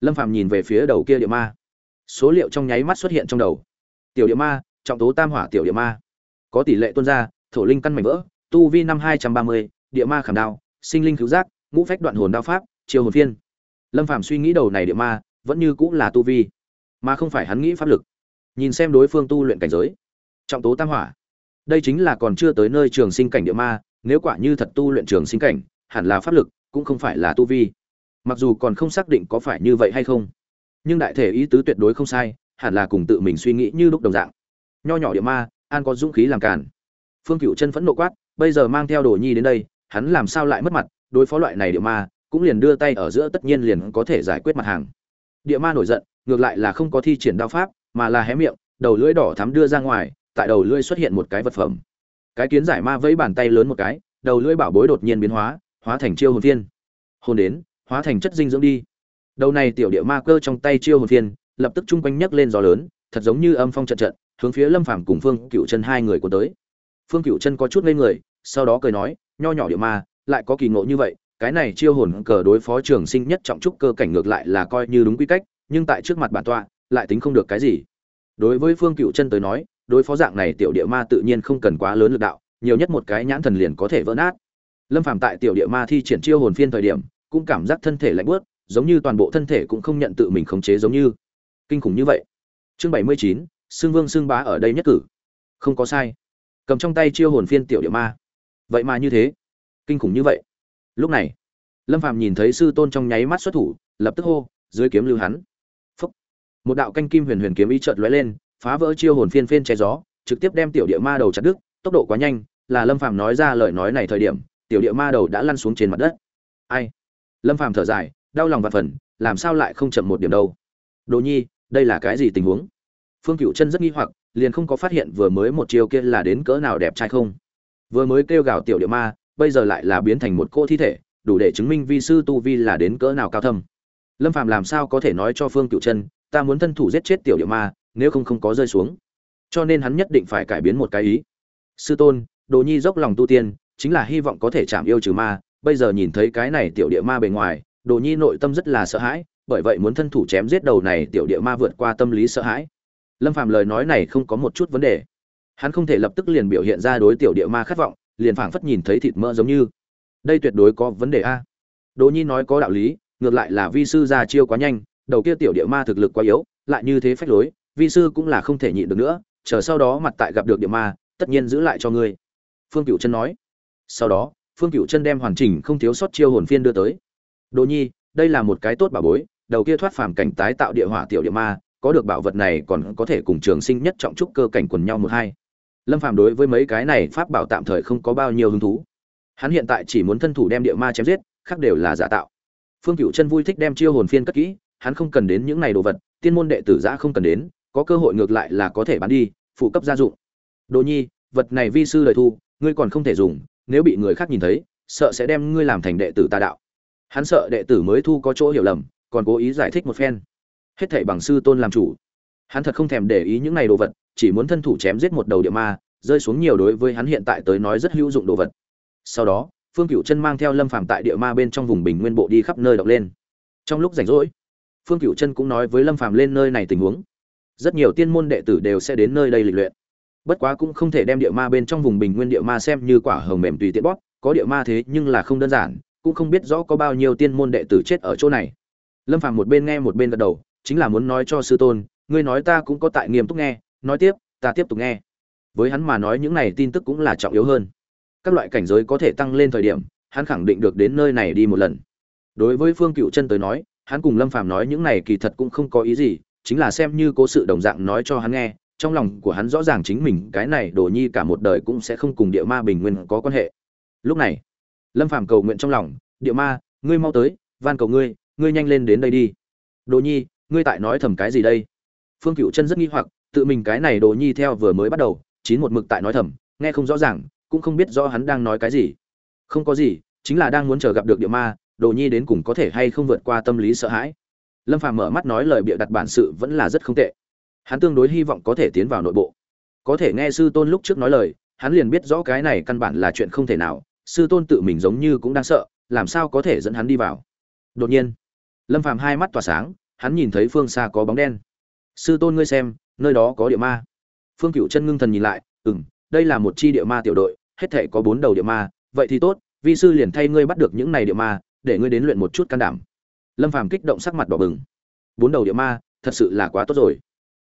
lâm phàm nhìn về phía đầu kia địa ma. Số liệu trong nháy mắt xuất hiện trong đầu. Tiểu địa ma, trọng tố tam hỏa tiểu địa ma. Có tỷ lệ tuôn ra, thổ linh căn mảnh vỡ, tu vi năm hai trăm ba mươi, địa ma khảm đao, sinh linh cứu giác, ngũ phách đoạn hồn đao pháp chiều hồn phiên. Lâm phàm suy nghĩ đầu này địa ma, vẫn như cũng là tu vi, mà không phải hắn nghĩ pháp lực. Nhìn xem đối phương tu luyện cảnh giới. Trọng tố tam hỏa. Đây chính là còn chưa tới nơi trường sinh cảnh địa ma, nếu quả như thật tu luyện trường sinh cảnh, hẳn là pháp lực, cũng không phải là tu vi mặc dù còn không xác định có phải như vậy hay không, nhưng đại thể ý tứ tuyệt đối không sai, hẳn là cùng tự mình suy nghĩ như lúc đồng dạng. Nho nhỏ địa ma, an có dũng khí làm cản phương cựu chân phẫn nộ quát, bây giờ mang theo đồ nhi đến đây, hắn làm sao lại mất mặt, đối phó loại này địa ma, cũng liền đưa tay ở giữa tất nhiên liền có thể giải quyết mặt hàng. Địa ma nổi giận, ngược lại là không có thi triển đao pháp, mà là hé miệng, đầu lưỡi đỏ thắm đưa ra ngoài, tại đầu lưỡi xuất hiện một cái vật phẩm. Cái kiến giải ma vẫy bàn tay lớn một cái, đầu lưỡi bảo bối đột nhiên biến hóa hóa thành chiêu hồn phiên. Hồn đến hóa thành chất dinh dưỡng đi. Đầu này tiểu địa ma cơ trong tay chiêu hồn phiên, lập tức chung quanh nhấc lên gió lớn, thật giống như âm phong trận trận, hướng phía lâm phàm cùng phương cựu chân hai người của tới. Phương cựu chân có chút ngây người, sau đó cười nói, nho nhỏ địa ma, lại có kỳ ngộ như vậy, cái này chiêu hồn cờ đối phó trường sinh nhất trọng trúc cơ cảnh ngược lại là coi như đúng quy cách, nhưng tại trước mặt bản tọa, lại tính không được cái gì. Đối với phương cựu chân tới nói, đối phó dạng này tiểu địa ma tự nhiên không cần quá lớn lực đạo, nhiều nhất một cái nhãn thần liền có thể vỡ nát. Lâm phàm tại tiểu địa ma thi triển chiêu hồn phiên thời điểm cũng cảm giác thân thể lạnh bớt giống như toàn bộ thân thể cũng không nhận tự mình khống chế giống như. Kinh khủng như vậy. Chương bảy mươi chín xương vương xương bá ở đây nhất cử. Không có sai. Cầm trong tay chiêu hồn phiên tiểu địa ma. Vậy mà như thế. Kinh khủng như vậy. Lúc này, lâm phàm nhìn thấy sư tôn trong nháy mắt xuất thủ, lập tức hô, dưới kiếm lưu hắn. Phúc. một đạo canh kim huyền huyền kiếm ý chợt lóe lên, phá vỡ chiêu hồn phiên phiên che gió, trực tiếp đem tiểu địa ma đầu chặt đứt, tốc độ quá nhanh, là lâm phàm nói ra lời nói này thời điểm, tiểu địa ma đầu đã lăn xuống trên mặt đất. Ai? Lâm phàm thở dài, đau lòng và phần, làm sao lại không chậm một điểm đâu? Đồ nhi, đây là cái gì tình huống? Phương cựu chân rất nghi hoặc, liền không có phát hiện vừa mới một chiêu kia là đến cỡ nào đẹp trai không? Vừa mới kêu gào tiểu địa ma, bây giờ lại là biến thành một cô thi thể, đủ để chứng minh vi sư tu vi là đến cỡ nào cao thâm. Lâm phàm làm sao có thể nói cho phương cựu chân, ta muốn thân thủ giết chết tiểu địa ma, nếu không không có rơi xuống. Cho nên hắn nhất định phải cải biến một cái ý. Sư tôn, đồ nhi dốc lòng tu tiên, chính là hy vọng có thể chạm yêu trừ ma bây giờ nhìn thấy cái này tiểu địa ma bề ngoài, đồ nhi nội tâm rất là sợ hãi, bởi vậy muốn thân thủ chém giết đầu này tiểu địa ma vượt qua tâm lý sợ hãi. Lâm phàm lời nói này không có một chút vấn đề. Hắn không thể lập tức liền biểu hiện ra đối tiểu địa ma khát vọng, liền phảng phất nhìn thấy thịt mỡ giống như. Đây tuyệt đối có vấn đề a. Đồ nhi nói có đạo lý, ngược lại là vi sư ra chiêu quá nhanh, đầu kia tiểu địa ma thực lực quá yếu, lại như thế phách lối, vi sư cũng là không thể nhịn được nữa, chờ sau đó mặt tại gặp được địa ma, tất nhiên giữ lại cho ngươi. Phương Cửu chân nói. Sau đó phương cựu chân đem hoàn chỉnh không thiếu sót chiêu hồn phiên đưa tới. Đồ nhi, đây là một cái tốt bảo bối, đầu kia thoát phàm cảnh tái tạo địa hỏa tiểu địa ma, có được bảo vật này còn có thể cùng trường sinh nhất trọng trúc cơ cảnh quần nhau một hai. Lâm phàm đối với mấy cái này pháp bảo tạm thời không có bao nhiêu hứng thú. Hắn hiện tại chỉ muốn thân thủ đem địa ma chém giết, khác đều là giả tạo. Phương cựu chân vui thích đem chiêu hồn phiên cất kỹ, hắn không cần đến những này đồ vật, tiên môn đệ tử giã không cần đến, có cơ hội ngược lại là có thể bán đi, phụ cấp gia dụng. Đồ nhi, vật này vi sư lời thu, ngươi còn không thể dùng nếu bị người khác nhìn thấy, sợ sẽ đem ngươi làm thành đệ tử tà đạo. Hắn sợ đệ tử mới thu có chỗ hiểu lầm, còn cố ý giải thích một phen. Hết thảy bằng sư tôn làm chủ. Hắn thật không thèm để ý những này đồ vật, chỉ muốn thân thủ chém giết một đầu địa ma, rơi xuống nhiều đối với hắn hiện tại tới nói rất hữu dụng đồ vật. Sau đó, phương cựu chân mang theo lâm phàm tại địa ma bên trong vùng bình nguyên bộ đi khắp nơi đọc lên. Trong lúc rảnh rỗi, phương cựu chân cũng nói với lâm phàm lên nơi này tình huống. Rất nhiều tiên môn đệ tử đều sẽ đến nơi đây lịch luyện bất quá cũng không thể đem địa ma bên trong vùng bình nguyên địa ma xem như quả hồng mềm tùy tiện bóp, có địa ma thế nhưng là không đơn giản, cũng không biết rõ có bao nhiêu tiên môn đệ tử chết ở chỗ này. Lâm phàm một bên nghe một bên gật đầu, chính là muốn nói cho sư tôn, ngươi nói ta cũng có tại nghiêm túc nghe, nói tiếp, ta tiếp tục nghe. Với hắn mà nói những này tin tức cũng là trọng yếu hơn. Các loại cảnh giới có thể tăng lên thời điểm, hắn khẳng định được đến nơi này đi một lần. Đối với phương cựu chân tới nói, hắn cùng lâm phàm nói những này kỳ thật cũng không có ý gì, chính là xem như cố sự đồng dạng nói cho hắn nghe trong lòng của hắn rõ ràng chính mình, cái này đồ nhi cả một đời cũng sẽ không cùng địa ma bình nguyên có quan hệ. Lúc này, lâm phàm cầu nguyện trong lòng, địa ma, ngươi mau tới, van cầu ngươi ngươi nhanh lên đến đây đi. Đồ nhi, ngươi tại nói thầm cái gì đây? Phương cựu chân rất nghi hoặc, tự mình cái này đồ nhi theo vừa mới bắt đầu, chín một mực tại nói thầm, nghe không rõ ràng, cũng không biết rõ hắn đang nói cái gì. Không có gì, chính là đang muốn chờ gặp được địa ma, đồ nhi đến cùng có thể hay không vượt qua tâm lý sợ hãi. Lâm phàm mở mắt nói lời bịa đặt bản sự vẫn là rất không tệ hắn tương đối hy vọng có thể tiến vào nội bộ. Có thể nghe sư tôn lúc trước nói lời, hắn liền biết rõ cái này căn bản là chuyện không thể nào, sư tôn tự mình giống như cũng đang sợ, làm sao có thể dẫn hắn đi vào. Đột nhiên, lâm phàm hai mắt tỏa sáng, hắn nhìn thấy phương xa có bóng đen. Sư tôn ngươi xem, nơi đó có địa ma. Phương cựu chân ngưng thần nhìn lại ừ m đây là một chi địa ma tiểu đội, hết thể có bốn đầu địa ma, vậy thì tốt, vi sư liền thay ngươi bắt được những này địa ma, để ngươi đến luyện một chút can đảm. Lâm phàm kích động sắc mặt đỏ bừng. Bốn đầu địa ma, thật sự là quá tốt rồi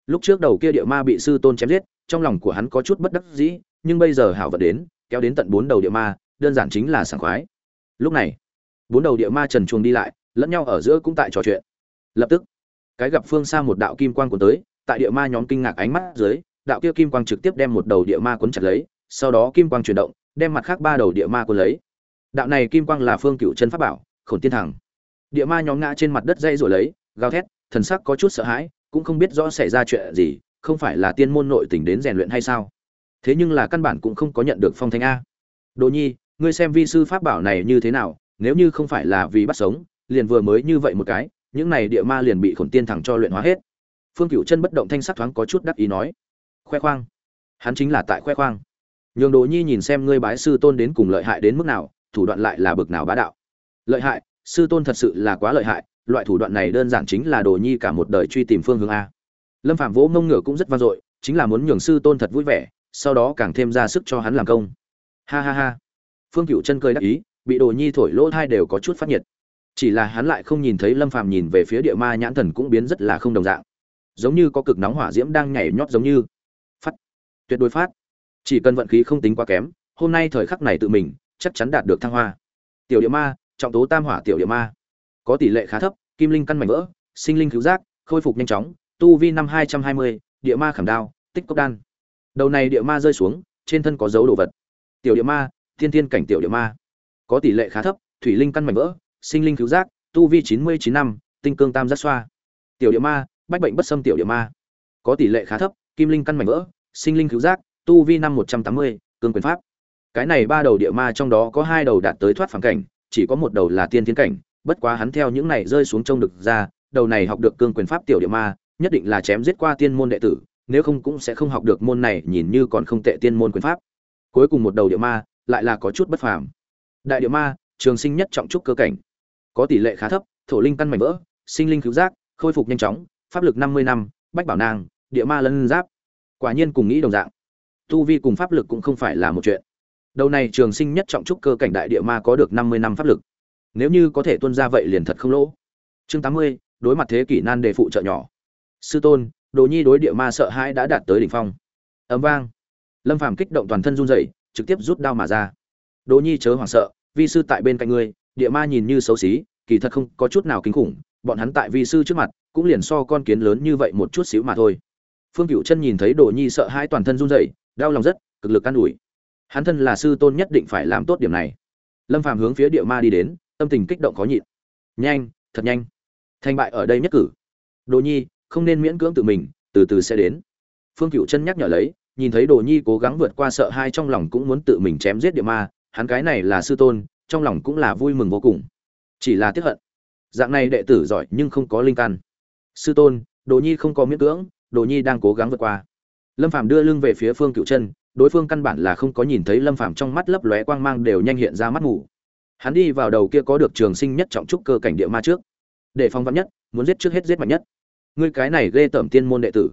lúc trước đầu kia địa ma bị sư tôn chém giết, trong lòng của hắn có chút bất đắc dĩ, nhưng bây giờ hảo vật đến, kéo đến tận bốn đầu địa ma, đơn giản chính là sảng khoái. Lúc này, bốn đầu địa ma trần chuồng đi lại, lẫn nhau ở giữa cũng tại trò chuyện. Lập tức, cái gặp phương xa một đạo kim quang cuốn tới, tại địa ma nhóm kinh ngạc ánh mắt dưới, đạo kia kim quang trực tiếp đem một đầu địa ma cuốn chặt lấy, sau đó kim quang chuyển động, đem mặt khác ba đầu địa ma cuốn lấy. Đạo này kim quang là phương cựu chân pháp bảo, khổn tiên thẳng. Địa ma nhóm ngã trên mặt đất dây rồi lấy, gào thét, thần sắc có chút sợ hãi cũng không biết rõ xảy ra chuyện gì, không phải là tiên môn nội tình đến rèn luyện hay sao? Thế nhưng là căn bản cũng không có nhận được phong thanh a. Đồ nhi, ngươi xem vi sư pháp bảo này như thế nào, nếu như không phải là vì bắt sống, liền vừa mới như vậy một cái, những này địa ma liền bị khổn tiên thẳng cho luyện hóa hết. Phương cựu chân bất động thanh sắc thoáng có chút đắc ý nói. Khoe khoang. Hắn chính là tại khoe khoang. Nhường đồ nhi nhìn xem ngươi bái sư tôn đến cùng lợi hại đến mức nào, thủ đoạn lại là bực nào bá đạo. Lợi hại, sư tôn thật sự là quá lợi hại loại thủ đoạn này đơn giản chính là đồ nhi cả một đời truy tìm phương hướng a. Lâm phạm vỗ mông ngựa cũng rất vang dội, chính là muốn nhường sư tôn thật vui vẻ, sau đó càng thêm ra sức cho hắn làm công. Ha ha ha. Phương cựu chân cười đắc ý, bị đồ nhi thổi lỗ thai đều có chút phát nhiệt. Chỉ là hắn lại không nhìn thấy lâm phàm nhìn về phía địa ma nhãn thần cũng biến rất là không đồng dạng. Giống như có cực nóng hỏa diễm đang nhảy nhót giống như. Phát. Tuyệt đối phát. Chỉ cần vận khí không tính quá kém, hôm nay thời khắc này tự mình, chắc chắn đạt được thăng hoa. Tiểu địa ma, trọng tố tam hỏa tiểu địa ma có tỷ lệ khá thấp, kim linh căn mảnh vỡ, sinh linh cứu giác, khôi phục nhanh chóng, tu vi năm hai trăm hai mươi, địa ma khảm đao, tích cốc đan. Đầu này địa ma rơi xuống, trên thân có dấu đồ vật. Tiểu địa ma, thiên thiên cảnh tiểu địa ma. Có tỷ lệ khá thấp, thủy linh căn mảnh vỡ, sinh linh cứu giác, tu vi chín mươi chín năm, tinh cương tam giác xoa. Tiểu địa ma, bách bệnh bất xâm tiểu địa ma. Có tỷ lệ khá thấp, kim linh căn mảnh vỡ, sinh linh cứu giác, tu vi năm một trăm tám mươi, cương quyền pháp. Cái này ba đầu địa ma trong đó có hai đầu đạt tới thoát phản cảnh, chỉ có một đầu là tiên thiên cảnh bất quá hắn theo những này rơi xuống trông được ra đầu này học được cương quyền pháp tiểu địa ma nhất định là chém giết qua tiên môn đệ tử nếu không cũng sẽ không học được môn này nhìn như còn không tệ tiên môn quyền pháp. Cuối cùng một đầu địa ma lại là có chút bất phàm. Đại địa ma trường sinh nhất trọng trúc cơ cảnh. Có tỷ lệ khá thấp thổ linh căn mảnh vỡ sinh linh cứu giác khôi phục nhanh chóng pháp lực năm mươi năm bách bảo nàng, địa ma lân giáp. Quả nhiên cùng nghĩ đồng dạng. Tu vi cùng pháp lực cũng không phải là một chuyện. Đầu này trường sinh nhất trọng trúc cơ cảnh đại địa ma có được năm mươi năm pháp lực nếu như có thể tuân ra vậy liền thật không lỗ. Chương tám mươi, đối mặt thế kỷ nan đề phụ trợ nhỏ. Sư tôn, đồ nhi đối địa ma sợ hãi đã đạt tới đỉnh phong. Ấm vang. Lâm phàm kích động toàn thân run rẩy, trực tiếp rút đao mà ra. Đồ nhi chớ hoảng sợ, vi sư tại bên cạnh ngươi, địa ma nhìn như xấu xí, kỳ thật không có chút nào kinh khủng, bọn hắn tại vi sư trước mặt, cũng liền so con kiến lớn như vậy một chút xíu mà thôi. Phương cựu chân nhìn thấy đồ nhi sợ hãi toàn thân run rẩy, đau lòng rất, cực lực an ủi. Hắn thân là sư tôn nhất định phải làm tốt điểm này. Lâm phàm hướng phía địa ma đi đến tâm tình kích động khó nhịn. Nhanh, thật nhanh. Thành bại ở đây nhất cử. Đồ nhi, không nên miễn cưỡng tự mình, từ từ sẽ đến. Phương cựu chân nhắc nhở lấy, nhìn thấy đồ nhi cố gắng vượt qua sợ hai trong lòng cũng muốn tự mình chém giết địa ma, hắn cái này là sư tôn, trong lòng cũng là vui mừng vô cùng. Chỉ là tiếc hận. Dạng này đệ tử giỏi nhưng không có linh căn. Sư tôn, đồ nhi không có miễn cưỡng, đồ nhi đang cố gắng vượt qua. Lâm phàm đưa lưng về phía phương cựu chân, đối phương căn bản là không có nhìn thấy lâm phàm trong mắt lấp lóe quang mang đều nhanh hiện ra mắt ngủ hắn đi vào đầu kia có được trường sinh nhất trọng trúc cơ cảnh địa ma trước. Để phong vắn nhất, muốn giết trước hết giết mạnh nhất. Ngươi cái này ghê tởm tiên môn đệ tử.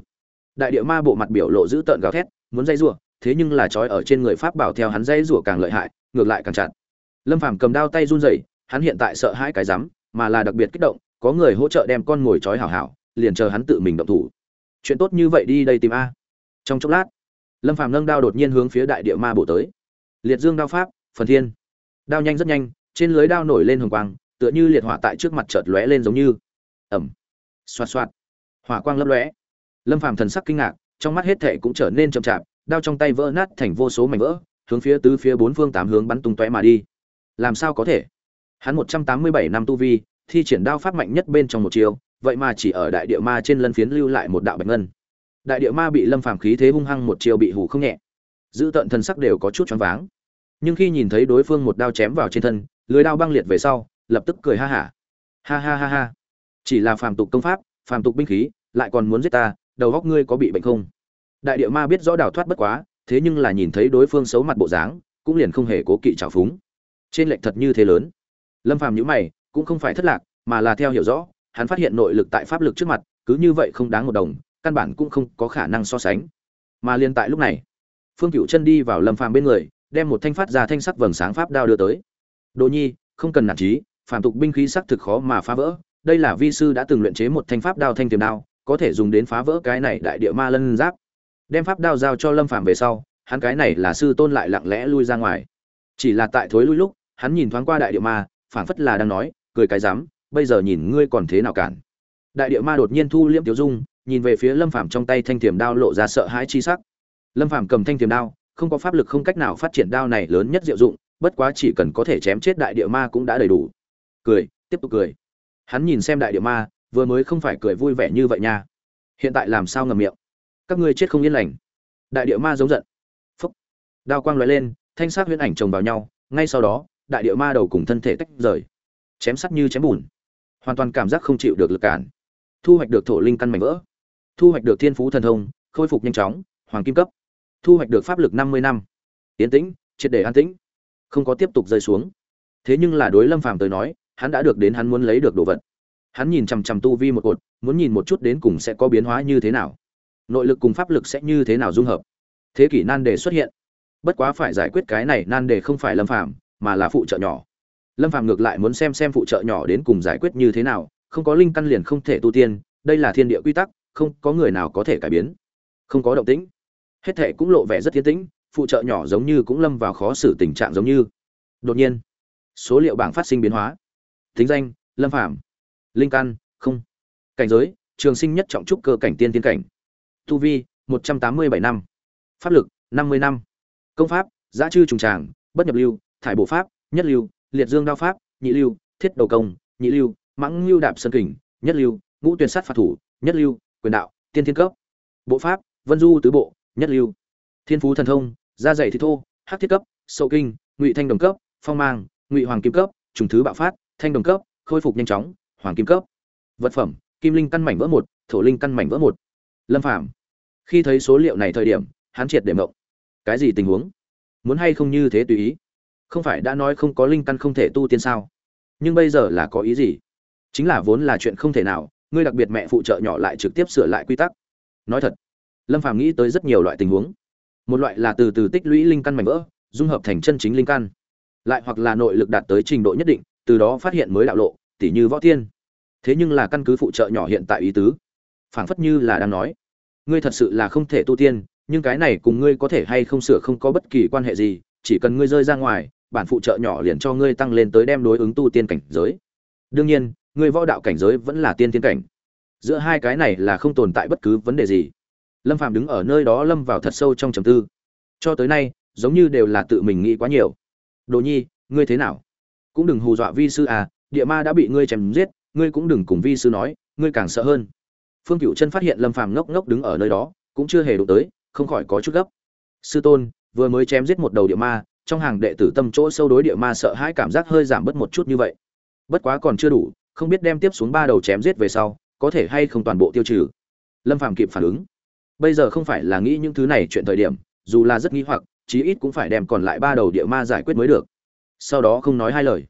Đại địa ma bộ mặt biểu lộ giữ tợn gào thét, muốn dây rủa, thế nhưng là trói ở trên người pháp bảo theo hắn dây rủa càng lợi hại, ngược lại càng chặt. Lâm phàm cầm đao tay run rẩy, hắn hiện tại sợ hãi cái rắm, mà là đặc biệt kích động, có người hỗ trợ đem con ngồi trói hảo hảo, liền chờ hắn tự mình động thủ. Chuyện tốt như vậy đi đây tìm a. Trong chốc lát, lâm phàm nâng đao đột nhiên hướng phía đại địa ma bổ tới. Liệt dương đao pháp, phần thiên. Đao nhanh rất nhanh trên lưới đao nổi lên hồng quang, tựa như liệt hỏa tại trước mặt chợt lóe lên giống như. Ẩm. Xoạt xoạt. Hỏa quang lấp lóe. Lâm phàm thần sắc kinh ngạc, trong mắt hết thệ cũng trở nên chậm chạp, đao trong tay vỡ nát thành vô số mảnh vỡ, hướng phía tứ phía bốn phương tám hướng bắn tung tóe mà đi. Làm sao có thể? Hắn một trăm tám mươi bảy năm tu vi, thi triển đao pháp mạnh nhất bên trong một chiều vậy mà chỉ ở đại địa ma trên lân phiến lưu lại một đạo bạch ngân. Đại địa ma bị lâm phàm khí thế hung hăng một chiều bị hủ không nhẹ. Giữ tận thần sắc đều có chút choáng váng. Nhưng khi nhìn thấy đối phương một đao chém vào trên thân lưới đao băng liệt về sau, lập tức cười ha hả. Ha. ha ha ha. Ha chỉ là phàm tục công pháp, phàm tục binh khí, lại còn muốn giết ta, đầu góc ngươi có bị bệnh không? Đại địa ma biết rõ đào thoát bất quá, thế nhưng là nhìn thấy đối phương xấu mặt bộ dáng, cũng liền không hề cố kỵ trào phúng. Trên lệnh thật như thế lớn. Lâm phàm nhữ mày, cũng không phải thất lạc, mà là theo hiểu rõ, hắn phát hiện nội lực tại pháp lực trước mặt, cứ như vậy không đáng một đồng, căn bản cũng không có khả năng so sánh. Mà liên tại lúc này, phương cựu chân đi vào lâm phàm bên người, đem một thanh phát ra thanh sắc vầng sáng pháp đao đưa tới đồ nhi, không cần nản chí. phàm tục binh khí sắc thực khó mà phá vỡ, đây là vi sư đã từng luyện chế một thanh pháp đao thanh tiềm đao, có thể dùng đến phá vỡ cái này đại địa ma lân giáp. Đem pháp đao giao cho lâm phàm về sau, hắn cái này là sư tôn lại lặng lẽ lui ra ngoài. Chỉ là tại thối lui lúc, hắn nhìn thoáng qua đại địa ma, phảng phất là đang nói, cười cái dám bây giờ nhìn ngươi còn thế nào cản? Đại địa ma đột nhiên thu liễm tiểu dung, nhìn về phía lâm phàm trong tay thanh tiềm đao lộ ra sợ hãi chi sắc. Lâm phàm cầm thanh tiềm đao, không có pháp lực không cách nào phát triển đao này lớn nhất diệu dụng bất quá chỉ cần có thể chém chết đại địa ma cũng đã đầy đủ. Cười, tiếp tục cười. Hắn nhìn xem đại địa ma, vừa mới không phải cười vui vẻ như vậy nha. Hiện tại làm sao ngầm miệng? Các ngươi chết không yên lành. Đại địa ma giống giận. Phúc. Đao quang loại lên, thanh sắc huyễn ảnh chồng vào nhau, ngay sau đó, đại địa ma đầu cùng thân thể tách rời. Chém sắt như chém bùn. Hoàn toàn cảm giác không chịu được lực cản. Thu hoạch được thổ linh căn mảnh vỡ. Thu hoạch được thiên phú thần thông, khôi phục nhanh chóng, hoàng kim cấp. Thu hoạch được pháp lực năm mươi năm. Tiến tĩnh, triệt để an tĩnh không có tiếp tục rơi xuống. Thế nhưng là đối lâm phàm tới nói, hắn đã được đến hắn muốn lấy được đồ vật. Hắn nhìn chằm chằm tu vi một cột, muốn nhìn một chút đến cùng sẽ có biến hóa như thế nào. Nội lực cùng pháp lực sẽ như thế nào dung hợp. Thế kỷ nan đề xuất hiện. Bất quá phải giải quyết cái này nan đề không phải lâm phàm, mà là phụ trợ nhỏ. Lâm phàm ngược lại muốn xem xem phụ trợ nhỏ đến cùng giải quyết như thế nào, không có linh căn liền không thể tu tiên, đây là thiên địa quy tắc, không có người nào có thể cải biến. Không có động tĩnh. Hết thệ cũng lộ vẻ rất thiên tĩnh phụ trợ nhỏ giống như cũng lâm vào khó xử tình trạng giống như. Đột nhiên, số liệu bảng phát sinh biến hóa. Thính danh, lâm phàm. Linh căn, không. Cảnh giới, trường sinh nhất trọng trúc cơ cảnh tiên tiên cảnh. Tu vi, một trăm tám mươi bảy năm. Pháp lực, năm mươi năm. Công pháp, giã chư trùng tràng, bất nhập lưu, thải bộ pháp, nhất lưu, liệt dương đao pháp, nhị lưu, thiết đầu công, nhị lưu, mãng lưu đạp sơn kình, nhất lưu, ngũ tuyển sát phạt thủ, nhất lưu, quyền đạo, tiên thiên cấp. Bộ pháp, vân du tứ bộ, nhất lưu. Thiên phú thần thông da dày thì thô, hắc thiết cấp, sậu kinh, ngụy thanh đồng cấp, phong mang, ngụy hoàng kim cấp, trùng thứ bạo phát, thanh đồng cấp, khôi phục nhanh chóng, hoàng kim cấp. Vật phẩm, kim linh căn mảnh vỡ một, thổ linh căn mảnh vỡ một. Lâm phạm khi thấy số liệu này thời điểm, hắn triệt để mộng cái gì tình huống? Muốn hay không như thế tùy ý? Không phải đã nói không có linh căn không thể tu tiên sao? Nhưng bây giờ là có ý gì? Chính là vốn là chuyện không thể nào, ngươi đặc biệt mẹ phụ trợ nhỏ lại trực tiếp sửa lại quy tắc. Nói thật, lâm phàm nghĩ tới rất nhiều loại tình huống một loại là từ từ tích lũy linh căn mảnh vỡ, dung hợp thành chân chính linh căn, lại hoặc là nội lực đạt tới trình độ nhất định, từ đó phát hiện mới đạo lộ, tỉ như võ tiên thế nhưng là căn cứ phụ trợ nhỏ hiện tại ý tứ, phảng phất như là đang nói, ngươi thật sự là không thể tu tiên, nhưng cái này cùng ngươi có thể hay không sửa không có bất kỳ quan hệ gì, chỉ cần ngươi rơi ra ngoài, bản phụ trợ nhỏ liền cho ngươi tăng lên tới đem đối ứng tu tiên cảnh giới. Đương nhiên, ngươi võ đạo cảnh giới vẫn là tiên tiên cảnh. Giữa hai cái này là không tồn tại bất cứ vấn đề gì lâm Phạm đứng ở nơi đó lâm vào thật sâu trong trầm tư. Cho tới nay, giống như đều là tự mình nghĩ quá nhiều. Đồ nhi, ngươi thế nào? Cũng đừng hù dọa vi sư à địa ma đã bị ngươi chém giết, ngươi cũng đừng cùng vi sư nói, ngươi càng sợ hơn. Phương cựu chân phát hiện lâm phàm ngốc ngốc đứng ở nơi đó, cũng chưa hề đụng tới, không khỏi có chút gấp. Sư tôn, vừa mới chém giết một đầu địa ma, trong hàng đệ tử tâm chỗ sâu đối địa ma sợ hãi cảm giác hơi giảm bớt một chút như vậy. Bất quá còn chưa đủ, không biết đem tiếp xuống ba đầu chém giết về sau, có thể hay không toàn bộ tiêu trừ. Lâm phàm kịp phản ứng bây giờ không phải là nghĩ những thứ này chuyện thời điểm, dù là rất nghĩ hoặc, chí ít cũng phải đem còn lại ba đầu địa ma giải quyết mới được. Sau đó không nói hai lời.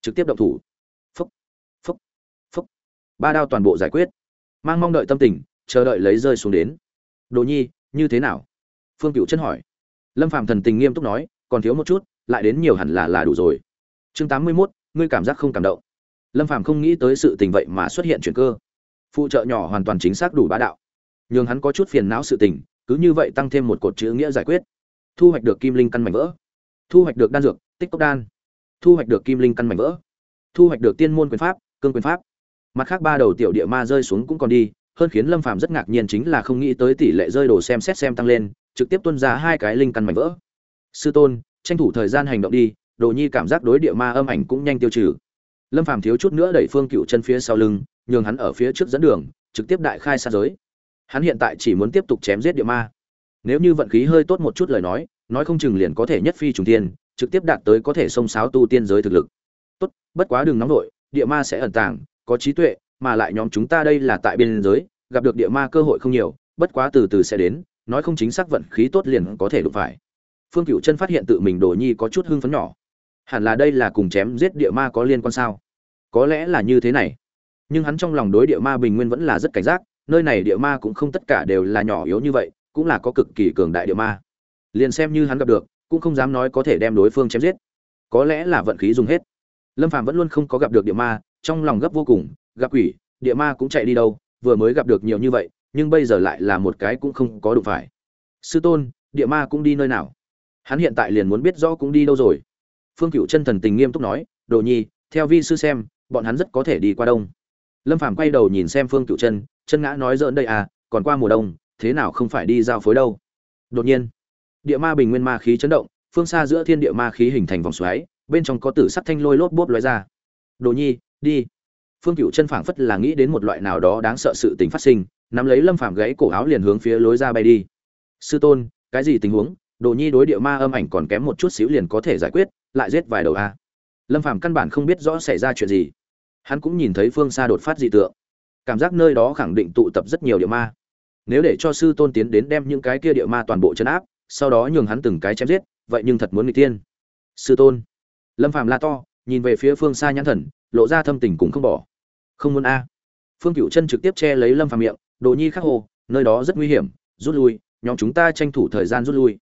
Trực tiếp động thủ. Phúc phúc phúc. Ba đao toàn bộ giải quyết. Mang mong đợi tâm tình, chờ đợi lấy rơi xuống đến. Đồ nhi, như thế nào? Phương cựu chân hỏi. Lâm phạm thần tình nghiêm túc nói, còn thiếu một chút, lại đến nhiều hẳn là là đủ rồi. Chương tám mươi mốt, ngươi cảm giác không cảm động. Lâm phạm không nghĩ tới sự tình vậy mà xuất hiện chuyển cơ. Phụ trợ nhỏ hoàn toàn chính xác đủ bá đạo nhường hắn có chút phiền não sự tình, cứ như vậy tăng thêm một cột chữ nghĩa giải quyết. Thu hoạch được kim linh căn mảnh vỡ. Thu hoạch được đan dược, tích cốc đan. Thu hoạch được kim linh căn mảnh vỡ. Thu hoạch được tiên môn quyền pháp, cương quyền pháp. Mặt khác ba đầu tiểu địa ma rơi xuống cũng còn đi, hơn khiến lâm phàm rất ngạc nhiên chính là không nghĩ tới tỷ lệ rơi đồ xem xét xem tăng lên, trực tiếp tuân ra hai cái linh căn mảnh vỡ. Sư tôn, tranh thủ thời gian hành động đi, đồ nhi cảm giác đối địa ma âm ảnh cũng nhanh tiêu trừ. Lâm phàm thiếu chút nữa đẩy phương cựu chân phía sau lưng, nhường hắn ở phía trước dẫn đường, trực tiếp đại khai xa giới hắn hiện tại chỉ muốn tiếp tục chém giết địa ma. Nếu như vận khí hơi tốt một chút lời nói nói không chừng liền có thể nhất phi trùng tiên trực tiếp đạt tới có thể xông sáo tu tiên giới thực lực. Tốt, bất quá đừng nóng nổi địa ma sẽ ẩn tàng, có trí tuệ, mà lại nhóm chúng ta đây là tại biên giới, gặp được địa ma cơ hội không nhiều, bất quá từ từ sẽ đến, nói không chính xác vận khí tốt liền có thể đụng phải. Phương cựu chân phát hiện tự mình đồ nhi có chút hưng phấn nhỏ. Hẳn là đây là cùng chém giết địa ma có liên quan sao? Có lẽ là như thế này. Nhưng hắn trong lòng đối địa ma bình nguyên vẫn là rất cảnh giác nơi này địa ma cũng không tất cả đều là nhỏ yếu như vậy, cũng là có cực kỳ cường đại địa ma. Liền xem như hắn gặp được, cũng không dám nói có thể đem đối phương chém giết. Có lẽ là vận khí dùng hết. Lâm phàm vẫn luôn không có gặp được địa ma, trong lòng gấp vô cùng, gặp quỷ, địa ma cũng chạy đi đâu, vừa mới gặp được nhiều như vậy, nhưng bây giờ lại là một cái cũng không có đụng phải. Sư tôn, địa ma cũng đi nơi nào? Hắn hiện tại liền muốn biết rõ cũng đi đâu rồi. Phương cựu chân thần tình nghiêm túc nói, đồ nhi, theo vi sư xem, bọn hắn rất có thể đi qua đông. Lâm phàm quay đầu nhìn xem phương cựu chân chân ngã nói dỡn đây à còn qua mùa đông, thế nào không phải đi giao phối đâu? Đột nhiên, địa ma bình nguyên ma khí chấn động, phương xa giữa thiên địa ma khí hình thành vòng xoáy, bên trong có tử sắc thanh lôi lốp bốp lóe ra. Đồ nhi, đi. Phương cựu chân phảng phất là nghĩ đến một loại nào đó đáng sợ sự tình phát sinh, nắm lấy lâm phàm gãy cổ áo liền hướng phía lối ra bay đi. Sư tôn, cái gì tình huống? Đồ nhi đối địa ma âm ảnh còn kém một chút xíu liền có thể giải quyết, lại giết vài đầu a. Lâm phàm căn bản không biết rõ xảy ra chuyện gì. Hắn cũng nhìn thấy phương xa đột phát dị tượng cảm giác nơi đó khẳng định tụ tập rất nhiều địa ma. Nếu để cho sư tôn tiến đến đem những cái kia địa ma toàn bộ chấn áp, sau đó nhường hắn từng cái chém giết, vậy nhưng thật muốn người tiên sư tôn. Lâm phàm la to, nhìn về phía phương xa nhãn thần, lộ ra thâm tình cũng không bỏ. Không muốn a. Phương cựu chân trực tiếp che lấy lâm phàm miệng, đồ nhi khắc hồ, nơi đó rất nguy hiểm, rút lui, nhóm chúng ta tranh thủ thời gian rút lui.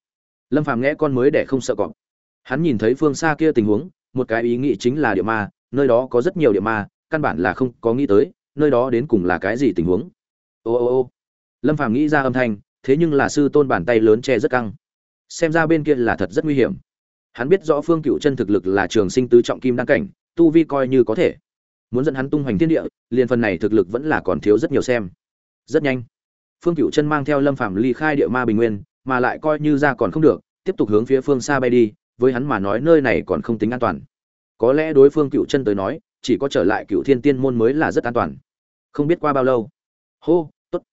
Lâm phàm nghe con mới để không sợ cọp. Hắn nhìn thấy phương xa kia tình huống, một cái ý nghĩ chính là địa ma, nơi đó có rất nhiều địa ma, căn bản là không có nghĩ tới nơi đó đến cùng là cái gì tình huống? Ô ô ô. Lâm phàm nghĩ ra âm thanh, thế nhưng là sư tôn bàn tay lớn che rất căng. Xem ra bên kia là thật rất nguy hiểm. Hắn biết rõ phương cựu chân thực lực là trường sinh tứ trọng kim đăng cảnh, tu vi coi như có thể. Muốn dẫn hắn tung hoành thiên địa, liền phần này thực lực vẫn là còn thiếu rất nhiều xem. Rất nhanh, phương cựu chân mang theo lâm phàm ly khai địa ma bình nguyên, mà lại coi như ra còn không được, tiếp tục hướng phía phương xa bay đi, với hắn mà nói nơi này còn không tính an toàn. Có lẽ đối phương cựu chân tới nói, chỉ có trở lại cựu thiên tiên môn mới là rất an toàn không biết qua bao lâu. Hô t ố t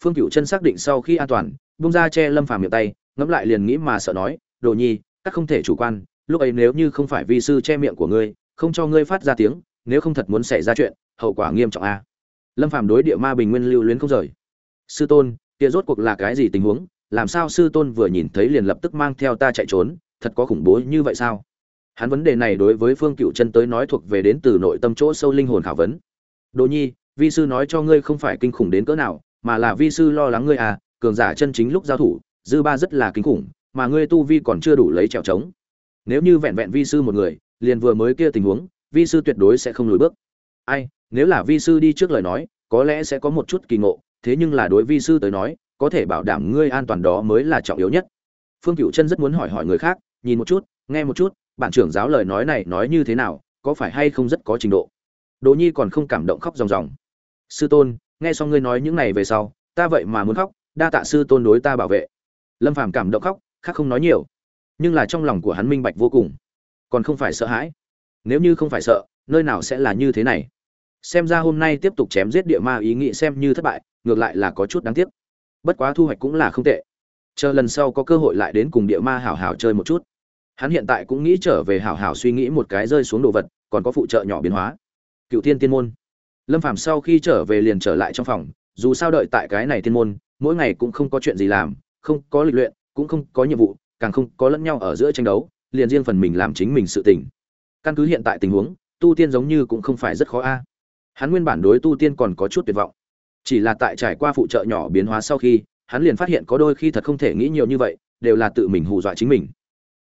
phương cựu chân xác định sau khi an toàn bung ra che lâm phàm miệng tay, ngẫm lại liền nghĩ mà sợ nói, đồ nhi, các không thể chủ quan, lúc ấy nếu như không phải vi sư che miệng của ngươi, không cho ngươi phát ra tiếng, nếu không thật muốn xảy ra chuyện, hậu quả nghiêm trọng a. Lâm phàm đối địa ma bình nguyên lưu luyến không rời. Sư tôn, kia rốt cuộc là cái gì tình huống? Làm sao sư tôn vừa nhìn thấy liền lập tức mang theo ta chạy trốn? Thật có khủng bố như vậy sao? Hắn vấn đề này đối với phương cựu chân tới nói thuộc về đến từ nội tâm chỗ sâu linh hồn khảo vấn. Đồ nhi vi sư nói cho ngươi không phải kinh khủng đến cỡ nào, mà là vi sư lo lắng ngươi à cường giả chân chính lúc giao thủ, dư ba rất là kinh khủng, mà ngươi tu vi còn chưa đủ lấy trèo trống. Nếu như vẹn vẹn vi sư một người, liền vừa mới kia tình huống, vi sư tuyệt đối sẽ không lùi bước. Ai, nếu là vi sư đi trước lời nói, có lẽ sẽ có một chút kỳ ngộ, thế nhưng là đối vi sư tới nói, có thể bảo đảm ngươi an toàn đó mới là trọng yếu nhất. Phương cựu chân rất muốn hỏi hỏi người khác, nhìn một chút, nghe một chút, bản trưởng giáo lời nói này nói như thế nào, có phải hay không rất có trình độ? Đỗ nhi còn không cảm động khóc ròng ròng sư tôn, nghe xong ngươi nói những này về sau, ta vậy mà muốn khóc, đa tạ sư tôn đối ta bảo vệ. Lâm phàm cảm động khóc, khác không nói nhiều. Nhưng là trong lòng của hắn minh bạch vô cùng. Còn không phải sợ hãi. Nếu như không phải sợ, nơi nào sẽ là như thế này? Xem ra hôm nay tiếp tục chém giết địa ma ý nghĩ xem như thất bại, ngược lại là có chút đáng tiếc. Bất quá thu hoạch cũng là không tệ. Chờ lần sau có cơ hội lại đến cùng địa ma hảo hảo chơi một chút. Hắn hiện tại cũng nghĩ trở về hảo hảo suy nghĩ một cái rơi xuống đồ vật, còn có phụ trợ nhỏ biến hóa. Cựu tiên tiên môn lâm phàm sau khi trở về liền trở lại trong phòng, dù sao đợi tại cái này Thiên môn, mỗi ngày cũng không có chuyện gì làm, không có lịch luyện, cũng không có nhiệm vụ, càng không có lẫn nhau ở giữa tranh đấu, liền riêng phần mình làm chính mình sự tình. Căn cứ hiện tại tình huống, tu tiên giống như cũng không phải rất khó a. Hắn nguyên bản đối tu tiên còn có chút tuyệt vọng. Chỉ là tại trải qua phụ trợ nhỏ biến hóa sau khi, hắn liền phát hiện có đôi khi thật không thể nghĩ nhiều như vậy, đều là tự mình hù dọa chính mình.